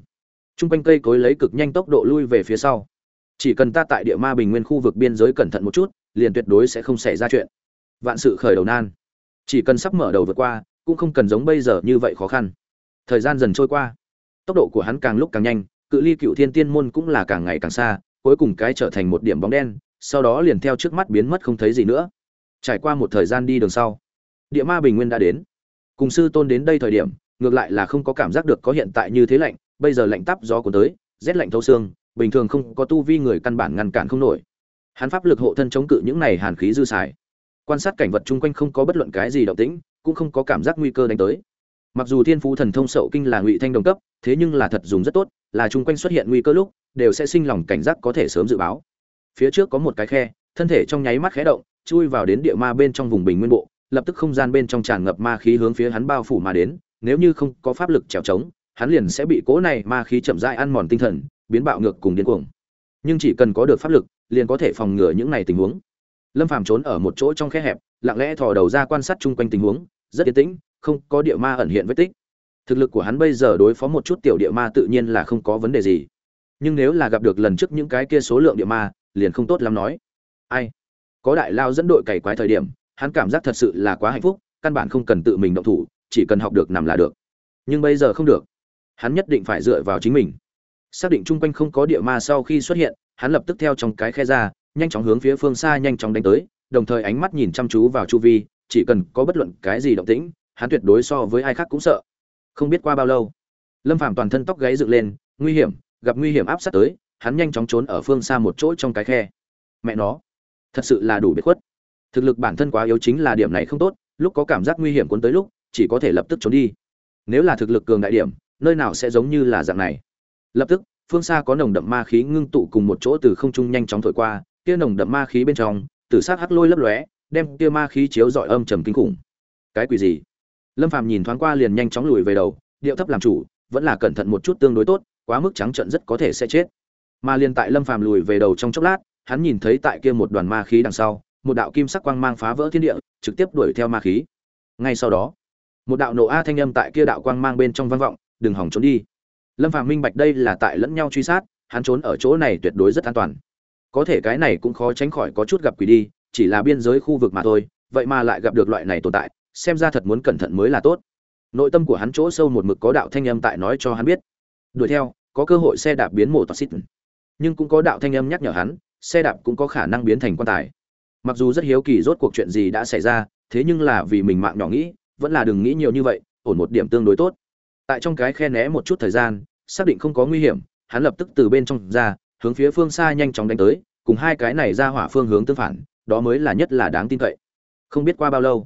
Trung quanh cây cối lấy cực nhanh tốc độ lui về phía sau. Chỉ cần ta tại địa ma bình nguyên khu vực biên giới cẩn thận một chút, liền tuyệt đối sẽ không xảy ra chuyện. Vạn sự khởi đầu nan. Chỉ cần sắp mở đầu vượt qua, cũng không cần giống bây giờ như vậy khó khăn. Thời gian dần trôi qua, tốc độ của hắn càng lúc càng nhanh, cự ly Cựu Thiên Tiên môn cũng là càng ngày càng xa, cuối cùng cái trở thành một điểm bóng đen, sau đó liền theo trước mắt biến mất không thấy gì nữa. Trải qua một thời gian đi đường sau, địa ma bình nguyên đã đến. Cùng sư tôn đến đây thời điểm, ngược lại là không có cảm giác được có hiện tại như thế lạnh, bây giờ lạnh tắp gió cuốn tới, rét lạnh thấu xương, bình thường không có tu vi người căn bản ngăn cản không nổi. Hắn pháp lực hộ thân chống cự những này hàn khí dư xài. Quan sát cảnh vật chung quanh không có bất luận cái gì động tĩnh, cũng không có cảm giác nguy cơ đánh tới. Mặc dù Thiên Phú Thần Thông Sậu Kinh là ngụy thanh đồng cấp, thế nhưng là thật dùng rất tốt, là chung quanh xuất hiện nguy cơ lúc, đều sẽ sinh lòng cảnh giác có thể sớm dự báo. Phía trước có một cái khe, thân thể trong nháy mắt khẽ động, chui vào đến địa ma bên trong vùng bình nguyên bộ, lập tức không gian bên trong tràn ngập ma khí hướng phía hắn bao phủ mà đến, nếu như không có pháp lực trèo trống, hắn liền sẽ bị cố này ma khí chậm rãi ăn mòn tinh thần, biến bạo ngược cùng điên cuồng. Nhưng chỉ cần có được pháp lực, liền có thể phòng ngừa những này tình huống. Lâm Phàm trốn ở một chỗ trong khe hẹp, lặng lẽ thò đầu ra quan sát chung quanh tình huống, rất yên tĩnh, không có địa ma ẩn hiện vết tích. Thực lực của hắn bây giờ đối phó một chút tiểu địa ma tự nhiên là không có vấn đề gì. Nhưng nếu là gặp được lần trước những cái kia số lượng địa ma, liền không tốt lắm nói. Ai? Có đại lao dẫn đội cày quái thời điểm, hắn cảm giác thật sự là quá hạnh phúc, căn bản không cần tự mình động thủ, chỉ cần học được nằm là được. Nhưng bây giờ không được hắn nhất định phải dựa vào chính mình xác định chung quanh không có địa ma sau khi xuất hiện, hắn lập tức theo trong cái khe ra, nhanh chóng hướng phía phương xa nhanh chóng đánh tới, đồng thời ánh mắt nhìn chăm chú vào chu vi, chỉ cần có bất luận cái gì động tĩnh, hắn tuyệt đối so với ai khác cũng sợ. Không biết qua bao lâu, lâm phàm toàn thân tóc gáy dựng lên, nguy hiểm, gặp nguy hiểm áp sát tới, hắn nhanh chóng trốn ở phương xa một chỗ trong cái khe. Mẹ nó, thật sự là đủ biệt khuất. Thực lực bản thân quá yếu chính là điểm này không tốt, lúc có cảm giác nguy hiểm cuốn tới lúc, chỉ có thể lập tức trốn đi. Nếu là thực lực cường đại điểm, nơi nào sẽ giống như là dạng này? Lập tức, phương xa có nồng đậm ma khí ngưng tụ cùng một chỗ từ không trung nhanh chóng thổi qua, kia nồng đậm ma khí bên trong, tử sát hắc lôi lấp lóe, đem kia ma khí chiếu dọi âm trầm kinh khủng. Cái quỷ gì? Lâm phàm nhìn thoáng qua liền nhanh chóng lùi về đầu, điệu thấp làm chủ, vẫn là cẩn thận một chút tương đối tốt, quá mức trắng trận rất có thể sẽ chết. Mà liền tại lâm phàm lùi về đầu trong chốc lát, hắn nhìn thấy tại kia một đoàn ma khí đằng sau, một đạo kim sắc quang mang phá vỡ thiên địa, trực tiếp đuổi theo ma khí. Ngay sau đó, một đạo nổ a thanh âm tại kia đạo quang mang bên trong vang vọng, đừng hỏng trốn đi lâm phạm minh bạch đây là tại lẫn nhau truy sát, hắn trốn ở chỗ này tuyệt đối rất an toàn. Có thể cái này cũng khó tránh khỏi có chút gặp quỷ đi, chỉ là biên giới khu vực mà thôi, vậy mà lại gặp được loại này tồn tại, xem ra thật muốn cẩn thận mới là tốt. Nội tâm của hắn chỗ sâu một mực có đạo thanh âm tại nói cho hắn biết. Đuổi theo, có cơ hội xe đạp biến mổ toxit nhưng cũng có đạo thanh âm nhắc nhở hắn, xe đạp cũng có khả năng biến thành quan tài. Mặc dù rất hiếu kỳ rốt cuộc chuyện gì đã xảy ra, thế nhưng là vì mình mạng nhỏ nghĩ, vẫn là đừng nghĩ nhiều như vậy, ổn một điểm tương đối tốt. Tại trong cái khe né một chút thời gian xác định không có nguy hiểm, hắn lập tức từ bên trong ra, hướng phía phương xa nhanh chóng đánh tới, cùng hai cái này ra hỏa phương hướng tương phản, đó mới là nhất là đáng tin cậy. Không biết qua bao lâu,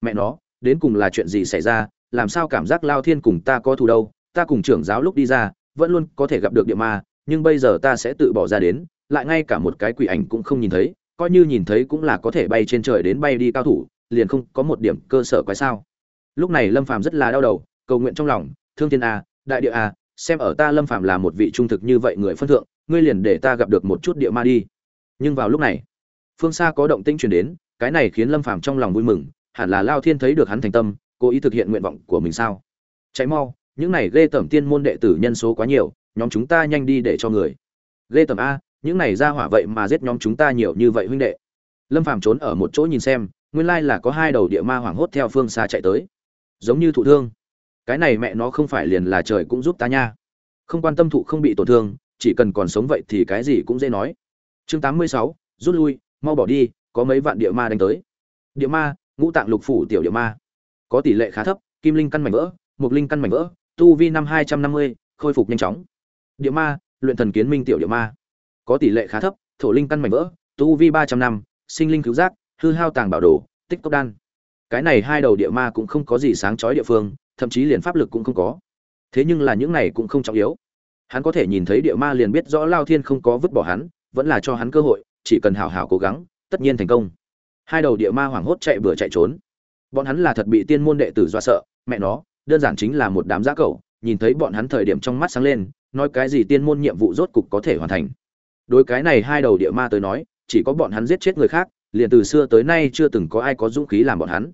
mẹ nó, đến cùng là chuyện gì xảy ra, làm sao cảm giác lao thiên cùng ta có thù đâu, ta cùng trưởng giáo lúc đi ra, vẫn luôn có thể gặp được địa ma, nhưng bây giờ ta sẽ tự bỏ ra đến, lại ngay cả một cái quỷ ảnh cũng không nhìn thấy, coi như nhìn thấy cũng là có thể bay trên trời đến bay đi cao thủ, liền không có một điểm cơ sở quái sao. Lúc này lâm phàm rất là đau đầu, cầu nguyện trong lòng, thương thiên a, đại địa a xem ở ta lâm phàm là một vị trung thực như vậy người phân thượng, ngươi liền để ta gặp được một chút địa ma đi. Nhưng vào lúc này, phương xa có động tĩnh truyền đến, cái này khiến lâm phàm trong lòng vui mừng, hẳn là lao thiên thấy được hắn thành tâm, cố ý thực hiện nguyện vọng của mình sao? Cháy mau, những này ghê tởm tiên môn đệ tử nhân số quá nhiều, nhóm chúng ta nhanh đi để cho người. Ghê tởm a, những này ra hỏa vậy mà giết nhóm chúng ta nhiều như vậy huynh đệ. Lâm phàm trốn ở một chỗ nhìn xem, nguyên lai là có hai đầu địa ma hoảng hốt theo phương xa chạy tới. Giống như thụ thương cái này mẹ nó không phải liền là trời cũng giúp ta nha. Không quan tâm thụ không bị tổn thương chỉ cần còn sống vậy thì cái gì cũng dễ nói. Chương 86, rút lui mau bỏ đi có mấy vạn địa ma đánh tới. Địa ma ngũ tạng lục phủ tiểu địa ma. Có tỷ lệ khá thấp kim linh căn mảnh vỡ mục linh căn mảnh vỡ tu vi năm hai trăm năm mươi khôi phục nhanh chóng. Địa ma luyện thần kiến minh tiểu địa ma. Có tỷ lệ khá thấp thổ linh căn mảnh vỡ tu vi ba trăm năm sinh linh cứu giác hư hao tàng bảo đồ tích cốc đan. Cái này hai đầu địa ma cũng không có gì sáng chói địa phương thậm chí liền pháp lực cũng không có. Thế nhưng là những này cũng không trọng yếu. Hắn có thể nhìn thấy địa ma liền biết rõ lao thiên không có vứt bỏ hắn, vẫn là cho hắn cơ hội, chỉ cần hảo hảo cố gắng, tất nhiên thành công. Hai đầu địa ma hoảng hốt chạy vừa chạy trốn. Bọn hắn là thật bị tiên môn đệ tử dọa sợ, mẹ nó, đơn giản chính là một đám giã cẩu, nhìn thấy bọn hắn thời điểm trong mắt sáng lên, nói cái gì tiên môn nhiệm vụ rốt cục có thể hoàn thành. Đối cái này hai đầu địa ma tới nói, chỉ có bọn hắn giết chết người khác, liền từ xưa tới nay chưa từng có ai có dũng khí làm bọn hắn.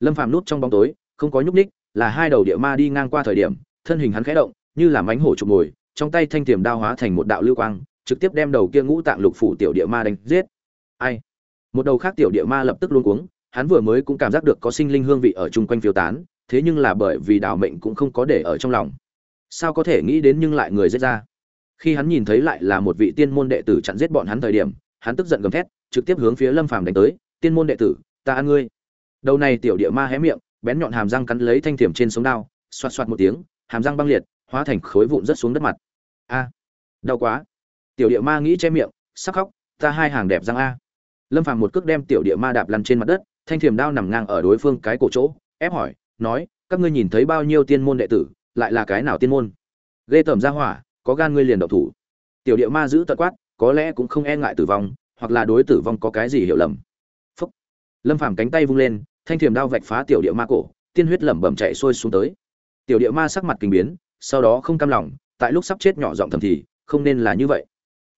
Lâm phàm nút trong bóng tối, không có nhúc ních là hai đầu địa ma đi ngang qua thời điểm, thân hình hắn khẽ động, như là mánh hổ chụp ngồi trong tay thanh tiềm đao hóa thành một đạo lưu quang, trực tiếp đem đầu kia ngũ tạng lục phủ tiểu địa ma đánh giết. Ai? Một đầu khác tiểu địa ma lập tức luống cuống, hắn vừa mới cũng cảm giác được có sinh linh hương vị ở chung quanh phiêu tán, thế nhưng là bởi vì đạo mệnh cũng không có để ở trong lòng. Sao có thể nghĩ đến nhưng lại người giết ra? Khi hắn nhìn thấy lại là một vị tiên môn đệ tử chặn giết bọn hắn thời điểm, hắn tức giận gầm thét, trực tiếp hướng phía lâm phàm đánh tới, tiên môn đệ tử, ta ăn ngươi. Đầu này tiểu địa ma hé miệng bén nhọn hàm răng cắn lấy thanh thiểm trên sống đao, xoạt xoạt một tiếng, hàm răng băng liệt, hóa thành khối vụn rất xuống đất mặt. A, đau quá. Tiểu địa ma nghĩ che miệng sắc khóc, ta hai hàng đẹp răng a. Lâm phàm một cước đem tiểu địa ma đạp lăn trên mặt đất, thanh thiểm đao nằm ngang ở đối phương cái cổ chỗ, ép hỏi, nói, các ngươi nhìn thấy bao nhiêu tiên môn đệ tử, lại là cái nào tiên môn? Ghê tởm ra hỏa, có gan ngươi liền độc thủ. Tiểu địa ma giữ tật quát, có lẽ cũng không e ngại tử vong, hoặc là đối tử vong có cái gì hiểu lầm. Phúc. Lâm phàm cánh tay vung lên thanh thiểm đao vạch phá tiểu địa ma cổ, tiên huyết lẩm bẩm chạy xuôi xuống tới. Tiểu địa ma sắc mặt kinh biến, sau đó không cam lòng, tại lúc sắp chết nhỏ giọng thầm thì, không nên là như vậy.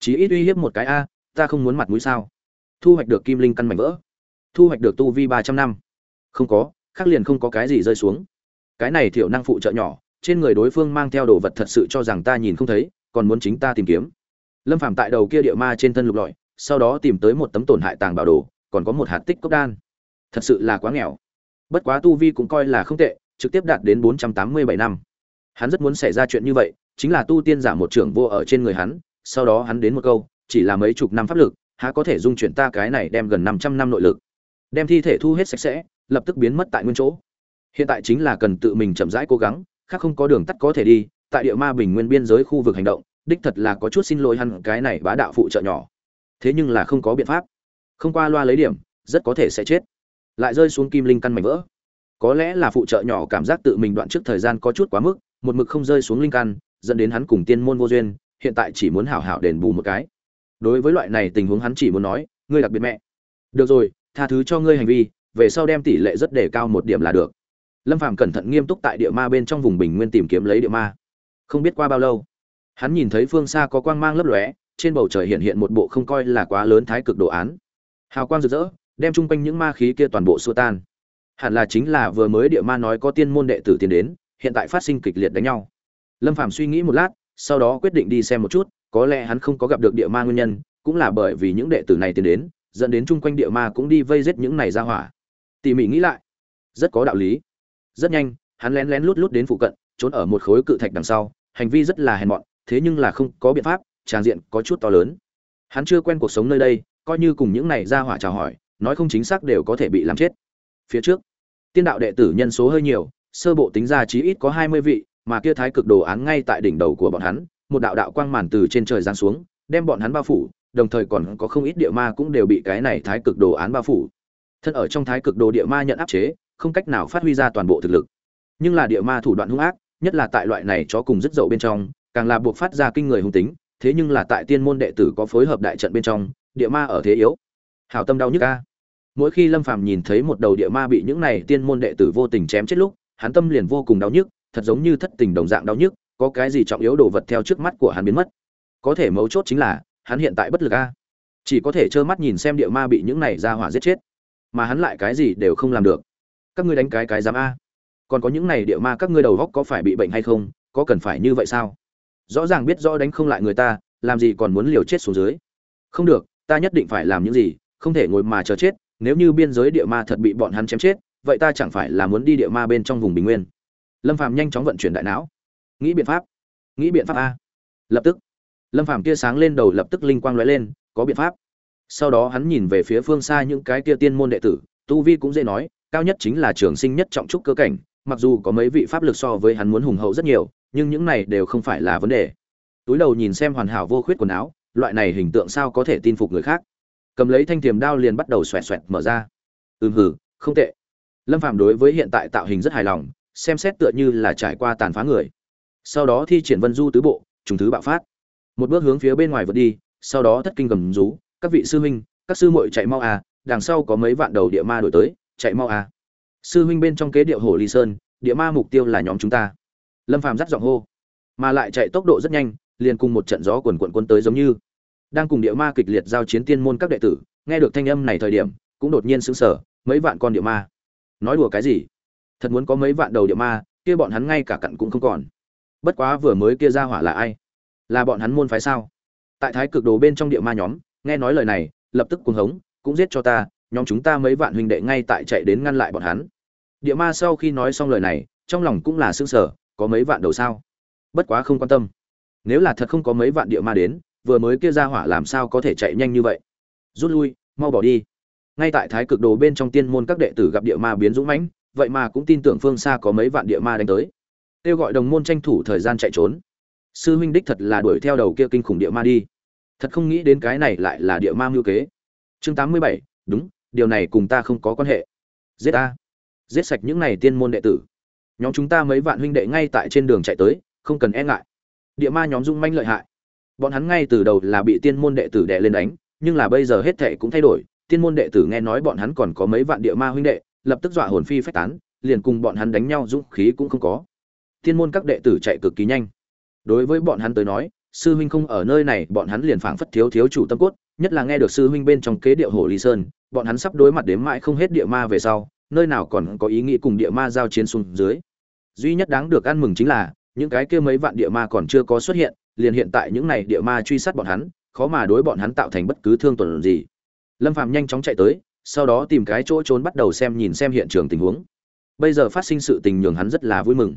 Chỉ ít uy hiếp một cái a, ta không muốn mặt mũi sao? Thu hoạch được kim linh căn mảnh vỡ. Thu hoạch được tu vi ba trăm năm. Không có, khác liền không có cái gì rơi xuống. Cái này thiểu năng phụ trợ nhỏ, trên người đối phương mang theo đồ vật thật sự cho rằng ta nhìn không thấy, còn muốn chính ta tìm kiếm. Lâm phàm tại đầu kia địa ma trên thân lục lọi, sau đó tìm tới một tấm tổn hại tàng bảo đồ, còn có một hạt tích cốc đan thật sự là quá nghèo bất quá tu vi cũng coi là không tệ trực tiếp đạt đến bốn trăm tám mươi bảy năm hắn rất muốn xảy ra chuyện như vậy chính là tu tiên giả một trưởng vô ở trên người hắn sau đó hắn đến một câu chỉ là mấy chục năm pháp lực há có thể dung chuyển ta cái này đem gần 500 năm nội lực. Đem thi thể thu hết sạch sẽ, lập tức biến mất tại nguyên chỗ. Hiện tại chính là cần tự mình chậm rãi cố gắng, khác không có đường tắt có thể đi, tại địa ma bình nguyên biên giới khu vực hành động, đích thật là có chút xin lỗi hắn cái này bá đạo phụ trợ nhỏ. Thế nhưng là không có biện pháp. Không qua loa lấy điểm, rất có thể sẽ chết. Lại rơi xuống kim linh căn mảnh vỡ. Có lẽ là phụ trợ nhỏ cảm giác tự mình đoạn trước thời gian có chút quá mức, một mực không rơi xuống linh căn, dẫn đến hắn cùng tiên môn vô duyên, hiện tại chỉ muốn hảo hảo đền bù một cái. Đối với loại này tình huống hắn chỉ muốn nói ngươi đặc biệt mẹ. Được rồi tha thứ cho ngươi hành vi về sau đem tỷ lệ rất đề cao một điểm là được. Lâm phàm cẩn thận nghiêm túc tại địa ma bên trong vùng bình nguyên tìm kiếm lấy địa ma. Không biết qua bao lâu hắn nhìn thấy phương xa có quang mang lấp lóe trên bầu trời hiện hiện một bộ không coi là quá lớn thái cực đồ án. Hào quang rực rỡ đem chung quanh những ma khí kia toàn bộ xua tan. Hẳn là chính là vừa mới địa ma nói có tiên môn đệ tử tiến đến, hiện tại phát sinh kịch liệt đánh nhau. Lâm phàm suy nghĩ một lát, sau đó quyết định đi xem một chút, có lẽ hắn không có gặp được địa ma nguyên nhân, cũng là bởi vì những đệ tử này tiến đến, dẫn đến chung quanh địa ma cũng đi vây giết những này ra hỏa. Tỉ mỉ nghĩ lại, rất có đạo lý. Rất nhanh, hắn lén lén lút lút đến phụ cận, trốn ở một khối cự thạch đằng sau, hành vi rất là hèn mọn, thế nhưng là không có biện pháp tràng diện có chút to lớn. Hắn chưa quen cuộc sống nơi đây, coi như cùng những này ra hỏa chào hỏi nói không chính xác đều có thể bị làm chết phía trước tiên đạo đệ tử nhân số hơi nhiều sơ bộ tính ra chí ít có hai mươi vị mà kia thái cực đồ án ngay tại đỉnh đầu của bọn hắn một đạo đạo quang màn từ trên trời giáng xuống, đem bọn hắn bao phủ, đồng thời còn có không ít địa ma cũng đều bị cái này thái cực đồ án bao phủ. Thân ở trong thái cực đồ địa ma nhận áp chế, không cách nào phát huy ra toàn bộ thực lực. Nhưng là địa ma thủ đoạn hung ác, nhất là tại loại này chó cùng rất dậu bên trong, càng là buộc phát ra kinh người hung tính, thế nhưng là tại tiên môn đệ tử có phối hợp đại trận bên trong, địa ma ở thế yếu. Hảo tâm đau nhức a. Mỗi khi Lâm Phàm nhìn thấy một đầu địa ma bị những này tiên môn đệ tử vô tình chém chết lúc, hắn tâm liền vô cùng đau nhức, thật giống như thất tình đồng dạng đau nhức, có cái gì trọng yếu đồ vật theo trước mắt của hắn biến mất. Có thể mấu chốt chính là hắn hiện tại bất lực a. Chỉ có thể trơ mắt nhìn xem địa ma bị những này ra hỏa giết chết. Mà hắn lại cái gì đều không làm được. Các ngươi đánh cái cái dám a. Còn có những này địa ma các ngươi đầu góc có phải bị bệnh hay không có cần phải như vậy sao? Rõ ràng biết rõ đánh không lại người ta làm gì còn muốn liều chết xuống dưới. Không được ta nhất định phải làm những gì không thể ngồi mà chờ chết nếu như biên giới địa ma thật bị bọn hắn chém chết, vậy ta chẳng phải là muốn đi địa ma bên trong vùng bình nguyên. Lâm phàm nhanh chóng vận chuyển đại não. Nghĩ biện pháp. Nghĩ biện pháp a. Lập tức. Lâm phàm kia sáng lên đầu lập tức linh quang lóe lên, có biện pháp. Sau đó hắn nhìn về phía phương xa những cái kia tiên môn đệ tử, tu vi cũng dễ nói, cao nhất chính là trường sinh nhất trọng trúc cơ cảnh, mặc dù có mấy vị pháp lực so với hắn muốn hùng hậu rất nhiều, nhưng những này đều không phải là vấn đề. Túi đầu nhìn xem hoàn hảo vô khuyết quần áo, loại này hình tượng sao có thể tin phục người khác? Cầm lấy thanh tiềm đao liền bắt đầu xoẹt xoẹt mở ra. Ừm hử không tệ. Lâm phạm đối với hiện tại tạo hình rất hài lòng, xem xét tựa như là trải qua tàn phá người. Sau đó thi triển vân du tứ bộ, trùng thứ bạo phát. Một bước hướng phía bên ngoài vượt đi, sau đó thất kinh gầm rú, các vị sư huynh, các sư muội chạy mau à đằng sau có mấy vạn đầu địa ma đổi tới, chạy mau à. Sư huynh bên trong kế điệu hồ ly sơn, địa ma mục tiêu là nhóm chúng ta. Lâm phàm dắt giọng hô, mà lại chạy tốc độ rất nhanh, liền cùng một trận gió quần quận quân tới giống như đang cùng địa ma kịch liệt giao chiến tiên môn các đệ tử, nghe được thanh âm này thời điểm, cũng đột nhiên sững sờ, mấy vạn con địa ma. Nói đùa cái gì? Thật muốn có mấy vạn đầu địa ma, kia bọn hắn ngay cả cặn cũng không còn. Bất quá vừa mới kia ra hỏa là ai? Là bọn hắn môn phái sao? Tại thái cực đồ bên trong địa ma nhóm, nghe nói lời này, lập tức cuồng hống, cũng giết cho ta, nhóm chúng ta mấy vạn huynh đệ ngay tại chạy đến ngăn lại bọn hắn. Địa ma sau khi nói xong lời này, trong lòng cũng là sững sờ, có mấy vạn đầu sao? Bất quá không quan tâm. Nếu là thật không có mấy vạn địa ma đến vừa mới kia ra hỏa làm sao có thể chạy nhanh như vậy? Rút lui, mau bỏ đi. Ngay tại thái cực đồ bên trong tiên môn các đệ tử gặp địa ma biến dũng mãnh, vậy mà cũng tin tưởng phương xa có mấy vạn địa ma đánh tới. Kêu gọi đồng môn tranh thủ thời gian chạy trốn. Sư huynh đích thật là đuổi theo đầu kia kinh khủng địa ma đi. Thật không nghĩ đến cái này lại là địa ma mưu kế. Chương tám mươi bảy, đúng, điều này cùng ta không có quan hệ. Giết ta. Giết sạch những này tiên môn đệ tử. Nhóm chúng ta mấy vạn huynh đệ ngay tại trên đường chạy tới, không cần e ngại. Địa ma nhóm dung manh lợi hại bọn hắn ngay từ đầu là bị tiên môn đệ tử đệ lên đánh, nhưng là bây giờ hết thệ cũng thay đổi. Tiên môn đệ tử nghe nói bọn hắn còn có mấy vạn địa ma huynh đệ, lập tức dọa hồn phi phách tán, liền cùng bọn hắn đánh nhau dũng khí cũng không có. Tiên môn các đệ tử chạy cực kỳ nhanh. Đối với bọn hắn tới nói, sư huynh không ở nơi này, bọn hắn liền phảng phất thiếu thiếu chủ tâm cốt, nhất là nghe được sư huynh bên trong kế địa hồ ly sơn, bọn hắn sắp đối mặt đến mãi không hết địa ma về sau, nơi nào còn có ý nghĩ cùng địa ma giao chiến xuống dưới. Duy nhất đáng được ăn mừng chính là, những cái kia mấy vạn địa ma còn chưa có xuất hiện liền hiện tại những này địa ma truy sát bọn hắn, khó mà đối bọn hắn tạo thành bất cứ thương tổn gì. Lâm phạm nhanh chóng chạy tới, sau đó tìm cái chỗ trốn bắt đầu xem nhìn xem hiện trường tình huống. Bây giờ phát sinh sự tình nhường hắn rất là vui mừng.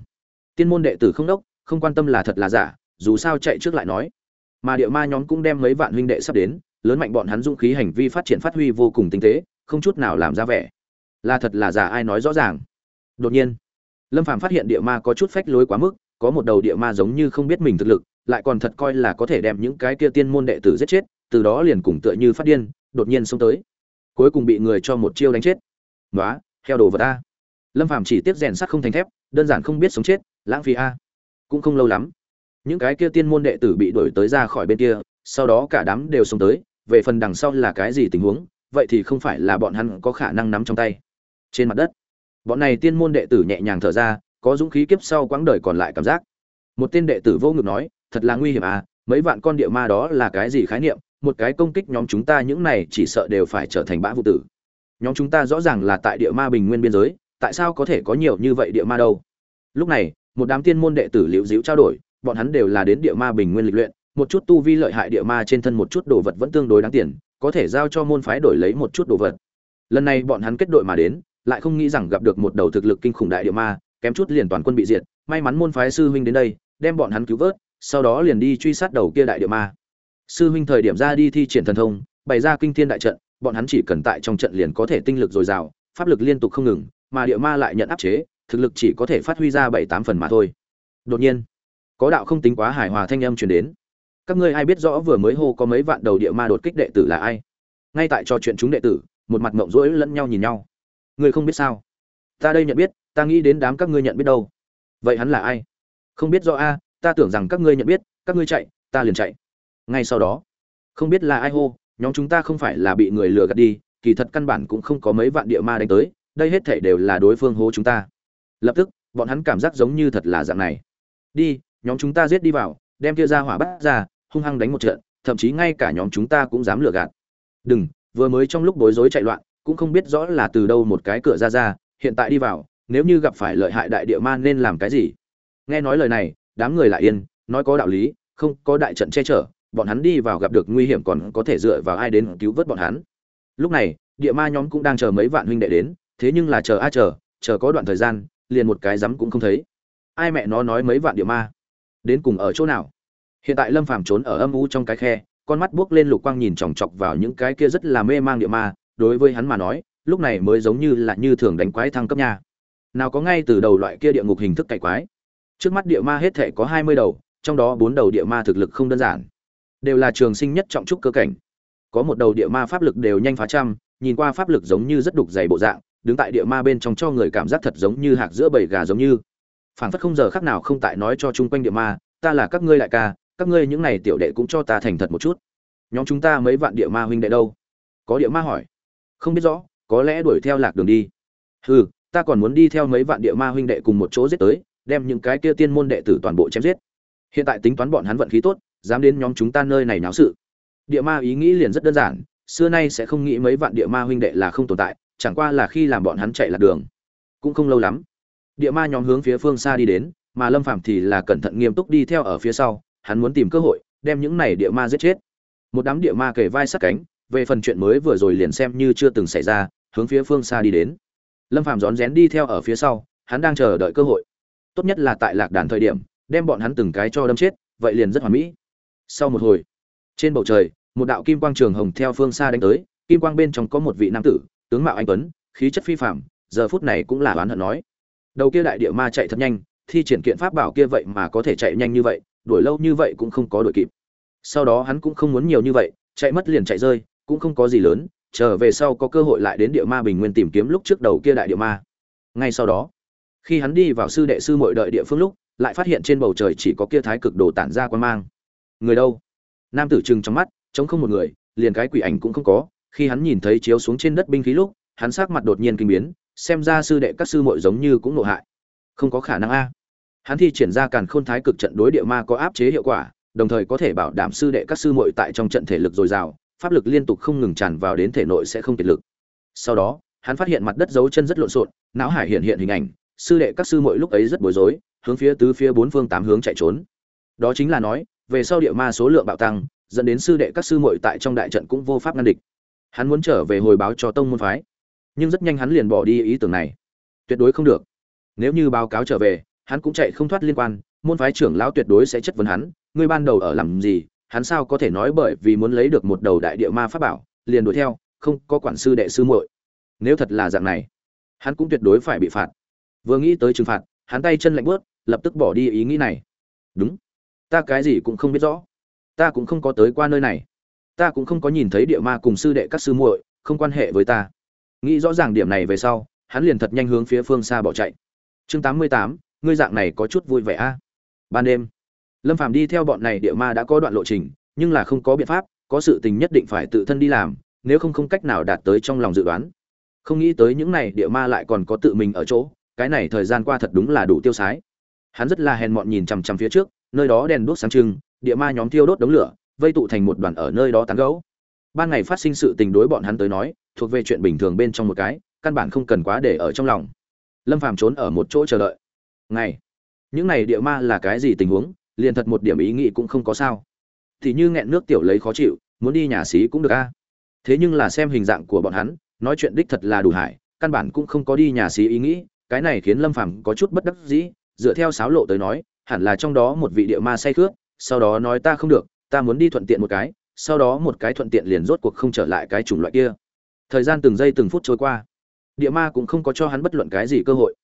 Tiên môn đệ tử không đốc, không quan tâm là thật là giả, dù sao chạy trước lại nói. Mà địa ma nhóm cũng đem mấy vạn huynh đệ sắp đến, lớn mạnh bọn hắn dũng khí hành vi phát triển phát huy vô cùng tinh tế, không chút nào làm ra vẻ. Là thật là giả ai nói rõ ràng. Đột nhiên, lâm phàm phát hiện địa ma có chút phách lối quá mức, có một đầu địa ma giống như không biết mình thực lực lại còn thật coi là có thể đem những cái kia tiên môn đệ tử giết chết từ đó liền cùng tựa như phát điên đột nhiên xông tới. Cuối cùng bị người cho một chiêu đánh chết. "Nóa, theo đồ vật a. Lâm phàm chỉ tiếp rèn sắt không thành thép đơn giản không biết sống chết lãng phí a. Cũng không lâu lắm những cái kia tiên môn đệ tử bị đuổi tới ra khỏi bên kia sau đó cả đám đều xông tới về phần đằng sau là cái gì tình huống vậy thì không phải là bọn hắn có khả năng nắm trong tay. Trên mặt đất bọn này tiên môn đệ tử nhẹ nhàng thở ra có dũng khí kiếp sau quãng đời còn lại cảm giác. Một tên đệ tử vô ngực nói thật là nguy hiểm à mấy vạn con địa ma đó là cái gì khái niệm? Một cái công kích nhóm chúng ta những này chỉ sợ đều phải trở thành bã vụ tử. Nhóm chúng ta rõ ràng là tại địa ma bình nguyên biên giới, tại sao có thể có nhiều như vậy địa ma đâu? Lúc này, một đám tiên môn đệ tử liễu diễu trao đổi, bọn hắn đều là đến địa ma bình nguyên lịch luyện, một chút tu vi lợi hại địa ma trên thân một chút đồ vật vẫn tương đối đáng tiền, có thể giao cho môn phái đổi lấy một chút đồ vật. Lần này bọn hắn kết đội mà đến, lại không nghĩ rằng gặp được một đầu thực lực kinh khủng đại địa ma, kém chút liền toàn quân bị diệt. May mắn môn phái sư huynh đến đây, đem bọn hắn cứu vớt sau đó liền đi truy sát đầu kia đại địa ma. Sư huynh thời điểm ra đi thi triển thần thông, bày ra kinh thiên đại trận, bọn hắn chỉ cần tại trong trận liền có thể tinh lực dồi dào, pháp lực liên tục không ngừng, mà địa ma lại nhận áp chế, thực lực chỉ có thể phát huy ra bảy tám phần mà thôi. Đột nhiên, có đạo không tính quá hài hòa thanh âm truyền đến. Các ngươi ai biết rõ vừa mới hô có mấy vạn đầu địa ma đột kích đệ tử là ai? Ngay tại trò chuyện chúng đệ tử, một mặt mộng rỗi lẫn nhau nhìn nhau. Ngươi không biết sao? Ta đây nhận biết, ta nghĩ đến đám các ngươi nhận biết đâu. Vậy hắn là ai? Không biết rõ a ta tưởng rằng các ngươi nhận biết, các ngươi chạy, ta liền chạy. Ngay sau đó, không biết là ai hô, nhóm chúng ta không phải là bị người lừa gạt đi, kỳ thật căn bản cũng không có mấy vạn địa ma đánh tới, đây hết thể đều là đối phương hố chúng ta. Lập tức, bọn hắn cảm giác giống như thật là dạng này. Đi, nhóm chúng ta giết đi vào, đem kia ra hỏa bắt ra, hung hăng đánh một trận, thậm chí ngay cả nhóm chúng ta cũng dám lừa gạt. Đừng, vừa mới trong lúc bối rối chạy loạn, cũng không biết rõ là từ đâu một cái cửa ra ra, hiện tại đi vào, nếu như gặp phải lợi hại đại địa ma nên làm cái gì? Nghe nói lời này đám người lại yên, nói có đạo lý, không có đại trận che chở, bọn hắn đi vào gặp được nguy hiểm còn có thể dựa vào ai đến cứu vớt bọn hắn. Lúc này, địa ma nhóm cũng đang chờ mấy vạn huynh đệ đến, thế nhưng là chờ a chờ chờ có đoạn thời gian, liền một cái rắm cũng không thấy. Ai mẹ nó nói mấy vạn địa ma? Đến cùng ở chỗ nào? Hiện tại lâm phàm trốn ở âm u trong cái khe, con mắt buốc lên lục quang nhìn chòng chọc vào những cái kia rất là mê mang địa ma, đối với hắn mà nói, lúc này mới giống như là như thường đánh quái thăng cấp nha. Nào có ngay từ đầu loại kia địa ngục hình thức cải quái trước mắt địa ma hết thể có hai mươi đầu, trong đó bốn đầu địa ma thực lực không đơn giản. Đều là trường sinh nhất trọng trúc cơ cảnh. Có một đầu địa ma pháp lực đều nhanh phá trăm, nhìn qua pháp lực giống như rất đục dày bộ dạng, đứng tại địa ma bên trong cho người cảm giác thật giống như hạc giữa bầy gà giống như. Phảng phất không giờ khác nào không tại nói cho chung quanh địa ma, ta là các ngươi đại ca, các ngươi những này tiểu đệ cũng cho ta thành thật một chút. Nhóm chúng ta mấy vạn địa ma huynh đệ đâu? Có địa ma hỏi. Không biết rõ, có lẽ đuổi theo lạc đường đi. Hừ, ta còn muốn đi theo mấy vạn địa ma huynh đệ cùng một chỗ giết tới đem những cái kia tiên môn đệ tử toàn bộ chém giết. Hiện tại tính toán bọn hắn vận khí tốt, dám đến nhóm chúng ta nơi này náo sự. Địa ma ý nghĩ liền rất đơn giản, xưa nay sẽ không nghĩ mấy vạn địa ma huynh đệ là không tồn tại, chẳng qua là khi làm bọn hắn chạy lạc đường. Cũng không lâu lắm, địa ma nhóm hướng phía phương xa đi đến, mà lâm phàm thì là cẩn thận nghiêm túc đi theo ở phía sau, hắn muốn tìm cơ hội, đem những này địa ma giết chết. Một đám địa ma kề vai sát cánh, về phần chuyện mới vừa rồi liền xem như chưa từng xảy ra, hướng phía phương xa đi đến. Lâm phàm rón rén đi theo ở phía sau, hắn đang chờ đợi cơ hội tốt nhất là tại lạc đàn thời điểm, đem bọn hắn từng cái cho đâm chết, vậy liền rất hoàn mỹ. Sau một hồi, trên bầu trời, một đạo kim quang trường hồng theo phương xa đánh tới, kim quang bên trong có một vị nam tử, tướng mạo anh tuấn, khí chất phi phạm giờ phút này cũng là oán hận nói. Đầu kia đại địa ma chạy thật nhanh, thi triển kiện pháp bảo kia vậy mà có thể chạy nhanh như vậy, đuổi lâu như vậy cũng không có đuổi kịp. Sau đó hắn cũng không muốn nhiều như vậy, chạy mất liền chạy rơi, cũng không có gì lớn, trở về sau có cơ hội lại đến địa ma bình nguyên tìm kiếm lúc trước đầu kia đại địa ma. Ngay sau đó khi hắn đi vào sư đệ sư mội đợi địa phương lúc, lại phát hiện trên bầu trời chỉ có kia thái cực đồ tản ra quan mang. Người đâu? Nam tử trừng trong mắt chống không một người, liền cái quỷ ảnh cũng không có. Khi hắn nhìn thấy chiếu xuống trên đất binh khí lúc, hắn sắc mặt đột nhiên kinh biến, xem ra sư đệ các sư muội giống như cũng nộ hại. Không có khả năng a. Hắn thi triển ra càn khôn thái cực trận đối địa ma có áp chế hiệu quả, đồng thời có thể bảo đảm sư đệ các sư muội tại trong trận thể lực dồi dào, pháp lực liên tục không ngừng tràn vào đến thể nội sẽ không kiệt lực. Sau đó, hắn phát hiện mặt đất dấu chân rất lộn xộn, não hải hiện hiện hình ảnh sư đệ các sư muội lúc ấy rất bối rối, hướng phía tứ phía bốn phương tám hướng chạy trốn. Đó chính là nói, về sau địa ma số lượng bạo tăng, dẫn đến sư đệ các sư muội tại trong đại trận cũng vô pháp ngăn địch. Hắn muốn trở về hồi báo cho tông môn phái, nhưng rất nhanh hắn liền bỏ đi ý tưởng này. Tuyệt đối không được. Nếu như báo cáo trở về, hắn cũng chạy không thoát liên quan, môn phái trưởng lão tuyệt đối sẽ chất vấn hắn, ngươi ban đầu ở làm gì, hắn sao có thể nói bởi vì muốn lấy được một đầu đại địa ma pháp bảo, liền đuổi theo, không có quản sư đệ sư muội. Nếu thật là dạng này, hắn cũng tuyệt đối phải bị phạt vừa nghĩ tới trừng phạt, hắn tay chân lạnh bớt lập tức bỏ đi ý nghĩ này. Đúng. Ta cái gì cũng không biết rõ. Ta cũng không có tới qua nơi này. Ta cũng không có nhìn thấy địa ma cùng sư đệ các sư muội, không quan hệ với ta. Nghĩ rõ ràng điểm này về sau, hắn liền thật nhanh hướng phía phương xa bỏ chạy. Chương tám mươi tám, ngươi dạng này có chút vui vẻ a. Ban đêm, lâm phàm đi theo bọn này địa ma đã có đoạn lộ trình, nhưng là không có biện pháp, có sự tình nhất định phải tự thân đi làm, nếu không không cách nào đạt tới trong lòng dự đoán. Không nghĩ tới những này địa ma lại còn có tự mình ở chỗ cái này thời gian qua thật đúng là đủ tiêu sái. Hắn rất là hèn mọn nhìn chằm chằm phía trước, nơi đó đèn đuốc sáng trưng, địa ma nhóm thiêu đốt đống lửa, vây tụ thành một đoàn ở nơi đó tán gấu ban ngày phát sinh sự tình đối bọn hắn tới nói, thuộc về chuyện bình thường bên trong một cái, căn bản không cần quá để ở trong lòng. Lâm phàm trốn ở một chỗ chờ đợi. Ngày, những này địa ma là cái gì tình huống, liền thật một điểm ý nghĩ cũng không có sao. Thì như nghẹn nước tiểu lấy khó chịu, muốn đi nhà xí cũng được a. Thế nhưng là xem hình dạng của bọn hắn, nói chuyện đích thật là đủ hải căn bản cũng không có đi nhà xí ý nghĩ cái này khiến lâm phàm có chút bất đắc dĩ, dựa theo sáo lộ tới nói, hẳn là trong đó một vị địa ma say khước sau đó nói ta không được, ta muốn đi thuận tiện một cái, sau đó một cái thuận tiện liền rốt cuộc không trở lại cái chủng loại kia. Thời gian từng giây từng phút trôi qua. Địa ma cũng không có cho hắn bất luận cái gì cơ hội.